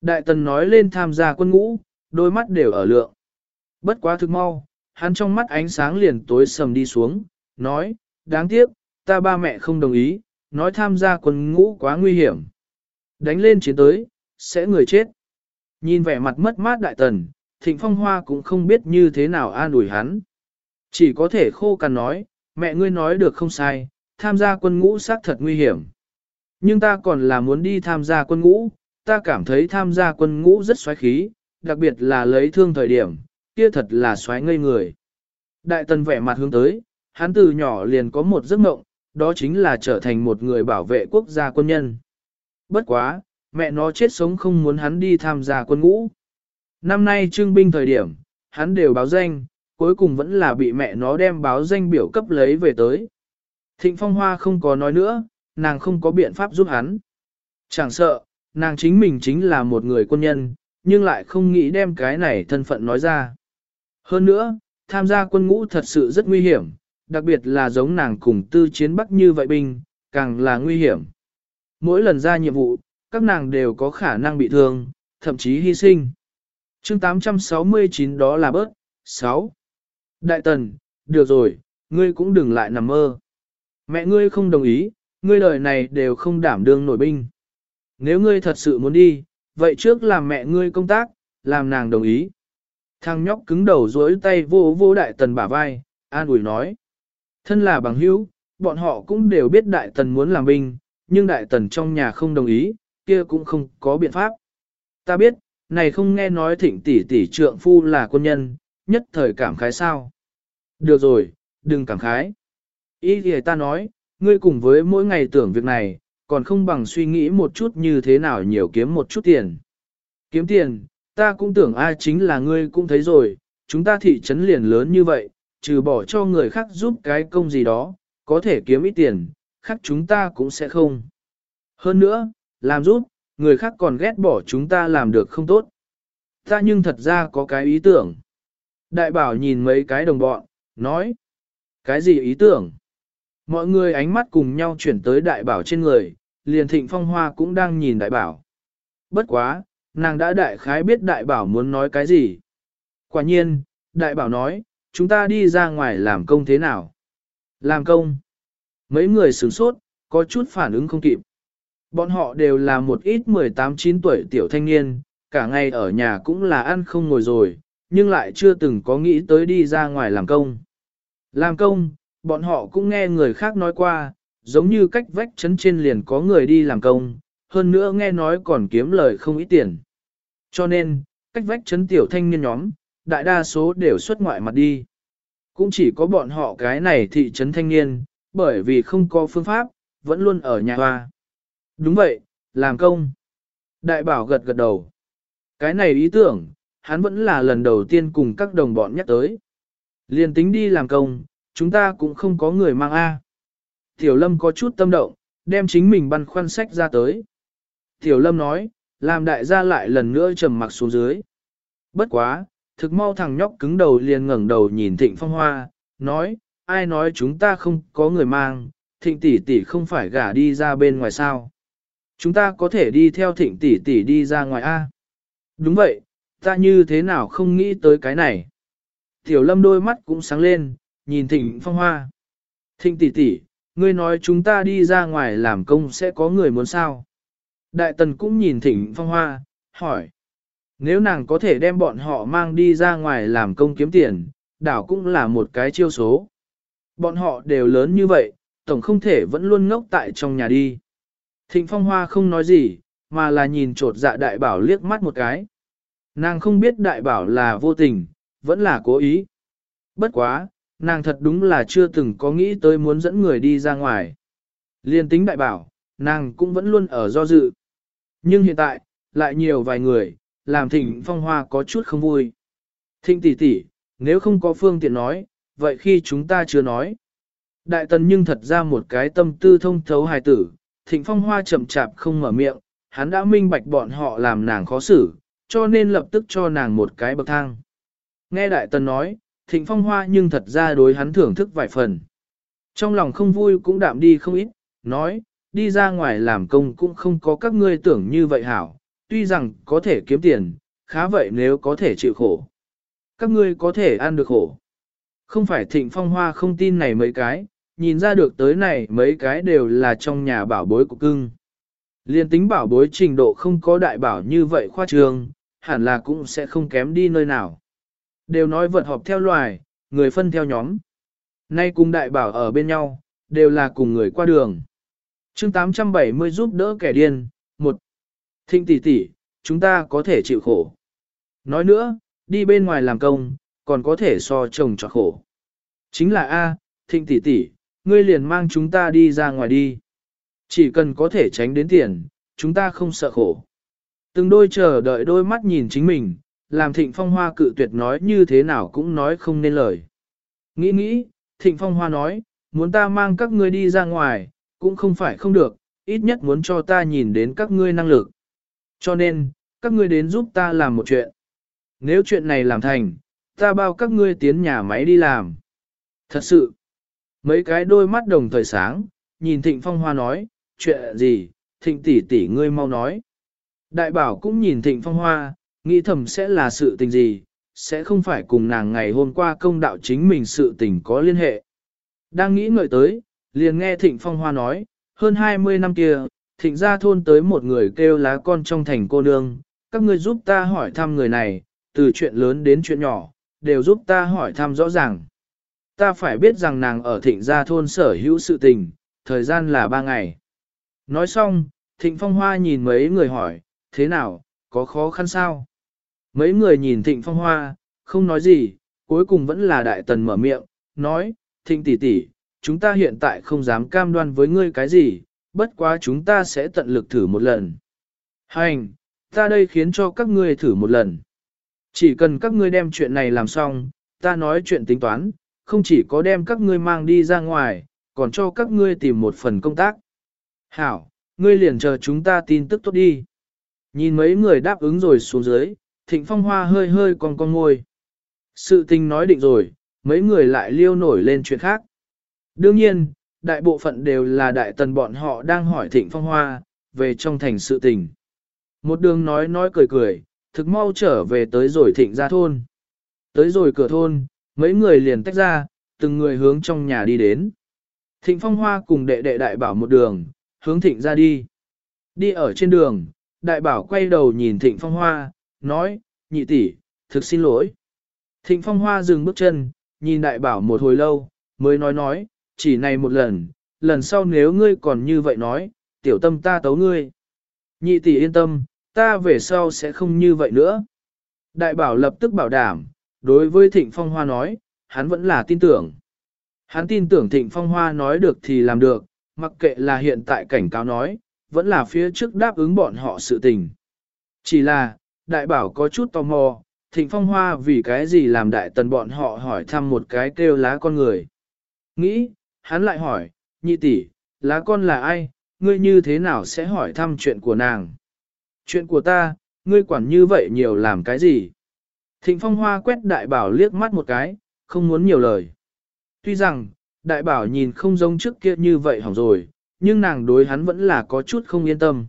Đại tần nói lên tham gia quân ngũ, đôi mắt đều ở lượng. Bất quá thực mau, hắn trong mắt ánh sáng liền tối sầm đi xuống, nói, đáng tiếc, ta ba mẹ không đồng ý, nói tham gia quân ngũ quá nguy hiểm. Đánh lên chiến tới, sẽ người chết. Nhìn vẻ mặt mất mát đại tần, thịnh phong hoa cũng không biết như thế nào an ủi hắn. Chỉ có thể khô cằn nói, mẹ ngươi nói được không sai, tham gia quân ngũ xác thật nguy hiểm. Nhưng ta còn là muốn đi tham gia quân ngũ, ta cảm thấy tham gia quân ngũ rất xoáy khí, đặc biệt là lấy thương thời điểm, kia thật là xoáy ngây người. Đại tần vẻ mặt hướng tới, hắn từ nhỏ liền có một giấc mộng, đó chính là trở thành một người bảo vệ quốc gia quân nhân. Bất quá, mẹ nó chết sống không muốn hắn đi tham gia quân ngũ. Năm nay trưng binh thời điểm, hắn đều báo danh, cuối cùng vẫn là bị mẹ nó đem báo danh biểu cấp lấy về tới. Thịnh Phong Hoa không có nói nữa, nàng không có biện pháp giúp hắn. Chẳng sợ, nàng chính mình chính là một người quân nhân, nhưng lại không nghĩ đem cái này thân phận nói ra. Hơn nữa, tham gia quân ngũ thật sự rất nguy hiểm, đặc biệt là giống nàng cùng tư chiến bắc như vậy binh, càng là nguy hiểm. Mỗi lần ra nhiệm vụ, các nàng đều có khả năng bị thương, thậm chí hy sinh chương 869 đó là bớt, 6. Đại tần, được rồi, ngươi cũng đừng lại nằm mơ. Mẹ ngươi không đồng ý, ngươi đời này đều không đảm đương nổi binh. Nếu ngươi thật sự muốn đi, vậy trước làm mẹ ngươi công tác, làm nàng đồng ý. Thằng nhóc cứng đầu dối tay vô vô đại tần bả vai, an ủi nói. Thân là bằng hữu, bọn họ cũng đều biết đại tần muốn làm binh, nhưng đại tần trong nhà không đồng ý, kia cũng không có biện pháp. Ta biết, này không nghe nói thịnh tỷ tỷ trượng phu là quân nhân, nhất thời cảm khái sao. Được rồi, đừng cảm khái. Ý thì ta nói, ngươi cùng với mỗi ngày tưởng việc này, còn không bằng suy nghĩ một chút như thế nào nhiều kiếm một chút tiền. Kiếm tiền, ta cũng tưởng ai chính là ngươi cũng thấy rồi, chúng ta thị trấn liền lớn như vậy, trừ bỏ cho người khác giúp cái công gì đó, có thể kiếm ít tiền, khác chúng ta cũng sẽ không. Hơn nữa, làm giúp, người khác còn ghét bỏ chúng ta làm được không tốt. Ta nhưng thật ra có cái ý tưởng. Đại bảo nhìn mấy cái đồng bọn, nói. Cái gì ý tưởng? Mọi người ánh mắt cùng nhau chuyển tới đại bảo trên người, liền thịnh phong hoa cũng đang nhìn đại bảo. Bất quá, nàng đã đại khái biết đại bảo muốn nói cái gì. Quả nhiên, đại bảo nói, chúng ta đi ra ngoài làm công thế nào? Làm công. Mấy người sửng sốt, có chút phản ứng không kịp. Bọn họ đều là một ít 18-9 tuổi tiểu thanh niên, cả ngày ở nhà cũng là ăn không ngồi rồi, nhưng lại chưa từng có nghĩ tới đi ra ngoài làm công. Làm công, bọn họ cũng nghe người khác nói qua, giống như cách vách chấn trên liền có người đi làm công, hơn nữa nghe nói còn kiếm lời không ít tiền. Cho nên, cách vách chấn tiểu thanh niên nhóm, đại đa số đều xuất ngoại mặt đi. Cũng chỉ có bọn họ cái này thị trấn thanh niên, bởi vì không có phương pháp, vẫn luôn ở nhà hoa. Đúng vậy, làm công. Đại bảo gật gật đầu. Cái này ý tưởng, hắn vẫn là lần đầu tiên cùng các đồng bọn nhắc tới. liền tính đi làm công, chúng ta cũng không có người mang A. Tiểu Lâm có chút tâm động, đem chính mình băn khoăn sách ra tới. Tiểu Lâm nói, làm đại gia lại lần nữa trầm mặc xuống dưới. Bất quá, thực mau thằng nhóc cứng đầu liền ngẩng đầu nhìn Thịnh Phong Hoa, nói, ai nói chúng ta không có người mang, Thịnh tỷ tỷ không phải gả đi ra bên ngoài sao. Chúng ta có thể đi theo Thịnh tỷ tỷ đi ra ngoài A. Đúng vậy, ta như thế nào không nghĩ tới cái này. Tiểu Lâm đôi mắt cũng sáng lên, nhìn Thịnh Phong Hoa. Thịnh tỷ tỷ, ngươi nói chúng ta đi ra ngoài làm công sẽ có người muốn sao. Đại tần cũng nhìn Thịnh Phong Hoa, hỏi. Nếu nàng có thể đem bọn họ mang đi ra ngoài làm công kiếm tiền, đảo cũng là một cái chiêu số. Bọn họ đều lớn như vậy, tổng không thể vẫn luôn ngốc tại trong nhà đi. Thịnh Phong Hoa không nói gì, mà là nhìn trột dạ đại bảo liếc mắt một cái. Nàng không biết đại bảo là vô tình, vẫn là cố ý. Bất quá, nàng thật đúng là chưa từng có nghĩ tới muốn dẫn người đi ra ngoài. Liên tính đại bảo, nàng cũng vẫn luôn ở do dự. Nhưng hiện tại, lại nhiều vài người, làm thịnh phong hoa có chút không vui. Thịnh tỷ tỷ, nếu không có phương tiện nói, vậy khi chúng ta chưa nói. Đại tần nhưng thật ra một cái tâm tư thông thấu hài tử, thịnh phong hoa chậm chạp không mở miệng, hắn đã minh bạch bọn họ làm nàng khó xử, cho nên lập tức cho nàng một cái bậc thang. Nghe đại tần nói, thịnh phong hoa nhưng thật ra đối hắn thưởng thức vài phần. Trong lòng không vui cũng đạm đi không ít, nói, đi ra ngoài làm công cũng không có các ngươi tưởng như vậy hảo, tuy rằng có thể kiếm tiền, khá vậy nếu có thể chịu khổ. Các ngươi có thể ăn được khổ. Không phải thịnh phong hoa không tin này mấy cái, nhìn ra được tới này mấy cái đều là trong nhà bảo bối của cưng. Liên tính bảo bối trình độ không có đại bảo như vậy khoa trường, hẳn là cũng sẽ không kém đi nơi nào. Đều nói vật họp theo loài, người phân theo nhóm. Nay cùng đại bảo ở bên nhau, đều là cùng người qua đường. chương 870 giúp đỡ kẻ điên, một Thịnh tỷ tỷ, chúng ta có thể chịu khổ. Nói nữa, đi bên ngoài làm công, còn có thể so chồng cho khổ. Chính là A, thịnh tỷ tỷ, ngươi liền mang chúng ta đi ra ngoài đi. Chỉ cần có thể tránh đến tiền, chúng ta không sợ khổ. Từng đôi chờ đợi đôi mắt nhìn chính mình, làm thịnh phong hoa cự tuyệt nói như thế nào cũng nói không nên lời. Nghĩ nghĩ, thịnh phong hoa nói, muốn ta mang các ngươi đi ra ngoài, cũng không phải không được, ít nhất muốn cho ta nhìn đến các ngươi năng lực. Cho nên, các ngươi đến giúp ta làm một chuyện. Nếu chuyện này làm thành, ta bao các ngươi tiến nhà máy đi làm. Thật sự, mấy cái đôi mắt đồng thời sáng, nhìn Thịnh Phong Hoa nói, chuyện gì, Thịnh tỷ tỷ ngươi mau nói. Đại bảo cũng nhìn Thịnh Phong Hoa, nghĩ thầm sẽ là sự tình gì, sẽ không phải cùng nàng ngày hôm qua công đạo chính mình sự tình có liên hệ. Đang nghĩ ngợi tới, liền nghe Thịnh Phong Hoa nói, hơn 20 năm kia, Thịnh ra thôn tới một người kêu lá con trong thành cô nương, các ngươi giúp ta hỏi thăm người này, từ chuyện lớn đến chuyện nhỏ, đều giúp ta hỏi thăm rõ ràng. Ta phải biết rằng nàng ở thịnh gia thôn sở hữu sự tình, thời gian là ba ngày. Nói xong, thịnh phong hoa nhìn mấy người hỏi, thế nào, có khó khăn sao? Mấy người nhìn thịnh phong hoa, không nói gì, cuối cùng vẫn là đại tần mở miệng, nói, thịnh tỷ tỷ, chúng ta hiện tại không dám cam đoan với ngươi cái gì, bất quá chúng ta sẽ tận lực thử một lần. Hành, ta đây khiến cho các ngươi thử một lần. Chỉ cần các ngươi đem chuyện này làm xong, ta nói chuyện tính toán, không chỉ có đem các ngươi mang đi ra ngoài, còn cho các ngươi tìm một phần công tác. Hảo, ngươi liền chờ chúng ta tin tức tốt đi. Nhìn mấy người đáp ứng rồi xuống dưới, thịnh phong hoa hơi hơi còn con ngôi. Sự tình nói định rồi, mấy người lại liêu nổi lên chuyện khác. Đương nhiên, đại bộ phận đều là đại tần bọn họ đang hỏi thịnh phong hoa, về trong thành sự tình. Một đường nói nói cười cười, thực mau trở về tới rồi thịnh ra thôn. Tới rồi cửa thôn, mấy người liền tách ra, từng người hướng trong nhà đi đến. Thịnh phong hoa cùng đệ đệ đại bảo một đường, hướng thịnh ra đi. Đi ở trên đường, đại bảo quay đầu nhìn thịnh phong hoa, nói, nhị tỷ, thực xin lỗi. Thịnh phong hoa dừng bước chân, nhìn đại bảo một hồi lâu, mới nói nói, chỉ này một lần, lần sau nếu ngươi còn như vậy nói, tiểu tâm ta tấu ngươi. Nhị tỷ yên tâm, ta về sau sẽ không như vậy nữa. Đại bảo lập tức bảo đảm, đối với Thịnh Phong Hoa nói, hắn vẫn là tin tưởng. Hắn tin tưởng Thịnh Phong Hoa nói được thì làm được, mặc kệ là hiện tại cảnh cáo nói, vẫn là phía trước đáp ứng bọn họ sự tình. Chỉ là, đại bảo có chút tò mò, Thịnh Phong Hoa vì cái gì làm đại tần bọn họ hỏi thăm một cái kêu lá con người. Nghĩ, hắn lại hỏi, nhị tỷ, lá con là ai, ngươi như thế nào sẽ hỏi thăm chuyện của nàng? Chuyện của ta, ngươi quản như vậy nhiều làm cái gì? Thịnh Phong Hoa quét đại bảo liếc mắt một cái, không muốn nhiều lời. Tuy rằng, đại bảo nhìn không giống trước kia như vậy hỏng rồi, nhưng nàng đối hắn vẫn là có chút không yên tâm.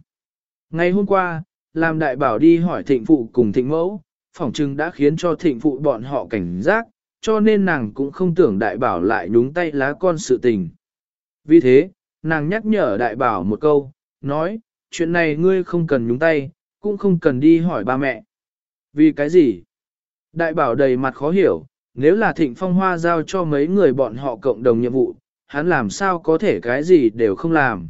Ngày hôm qua, làm đại bảo đi hỏi thịnh phụ cùng thịnh mẫu, phỏng chừng đã khiến cho thịnh phụ bọn họ cảnh giác, cho nên nàng cũng không tưởng đại bảo lại nhúng tay lá con sự tình. Vì thế, nàng nhắc nhở đại bảo một câu, nói, chuyện này ngươi không cần nhúng tay, cũng không cần đi hỏi ba mẹ. Vì cái gì? Đại bảo đầy mặt khó hiểu, nếu là thịnh phong hoa giao cho mấy người bọn họ cộng đồng nhiệm vụ, hắn làm sao có thể cái gì đều không làm.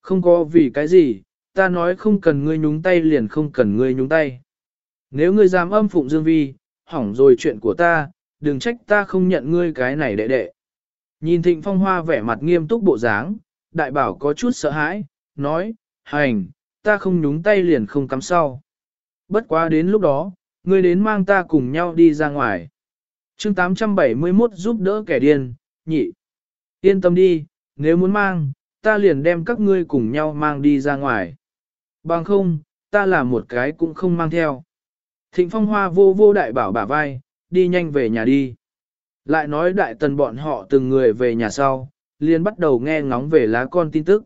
Không có vì cái gì, ta nói không cần ngươi nhúng tay liền không cần ngươi nhúng tay. Nếu ngươi dám âm phụng dương vi, hỏng rồi chuyện của ta, đừng trách ta không nhận ngươi cái này đệ đệ. Nhìn thịnh phong hoa vẻ mặt nghiêm túc bộ dáng, đại bảo có chút sợ hãi, nói, hành, ta không nhúng tay liền không cắm sau. Bất quá đến lúc đó, ngươi đến mang ta cùng nhau đi ra ngoài. chương 871 giúp đỡ kẻ điên, nhị. Yên tâm đi, nếu muốn mang, ta liền đem các ngươi cùng nhau mang đi ra ngoài. Bằng không, ta là một cái cũng không mang theo. Thịnh phong hoa vô vô đại bảo bả vai, đi nhanh về nhà đi. Lại nói đại tần bọn họ từng người về nhà sau, liền bắt đầu nghe ngóng về lá con tin tức.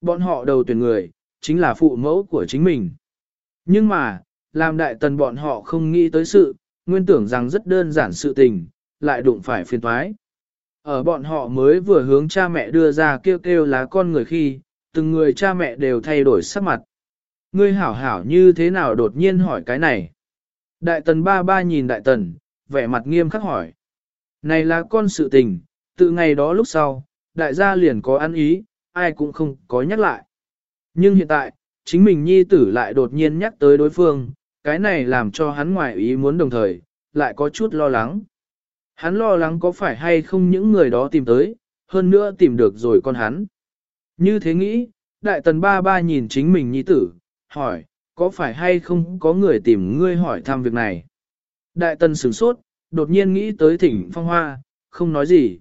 Bọn họ đầu tuyển người, chính là phụ mẫu của chính mình. Nhưng mà, làm đại tần bọn họ không nghĩ tới sự, nguyên tưởng rằng rất đơn giản sự tình, lại đụng phải phiền toái. Ở bọn họ mới vừa hướng cha mẹ đưa ra kêu kêu lá con người khi, từng người cha mẹ đều thay đổi sắc mặt. Ngươi hảo hảo như thế nào đột nhiên hỏi cái này? Đại tần ba ba nhìn đại tần, vẻ mặt nghiêm khắc hỏi. Này là con sự tình, từ ngày đó lúc sau, đại gia liền có ăn ý, ai cũng không có nhắc lại. Nhưng hiện tại, chính mình nhi tử lại đột nhiên nhắc tới đối phương, cái này làm cho hắn ngoài ý muốn đồng thời, lại có chút lo lắng. Hắn lo lắng có phải hay không những người đó tìm tới, hơn nữa tìm được rồi con hắn. Như thế nghĩ, đại tần ba ba nhìn chính mình nhi tử, hỏi, có phải hay không có người tìm ngươi hỏi thăm việc này. Đại tần sửng sốt, đột nhiên nghĩ tới thỉnh phong hoa, không nói gì.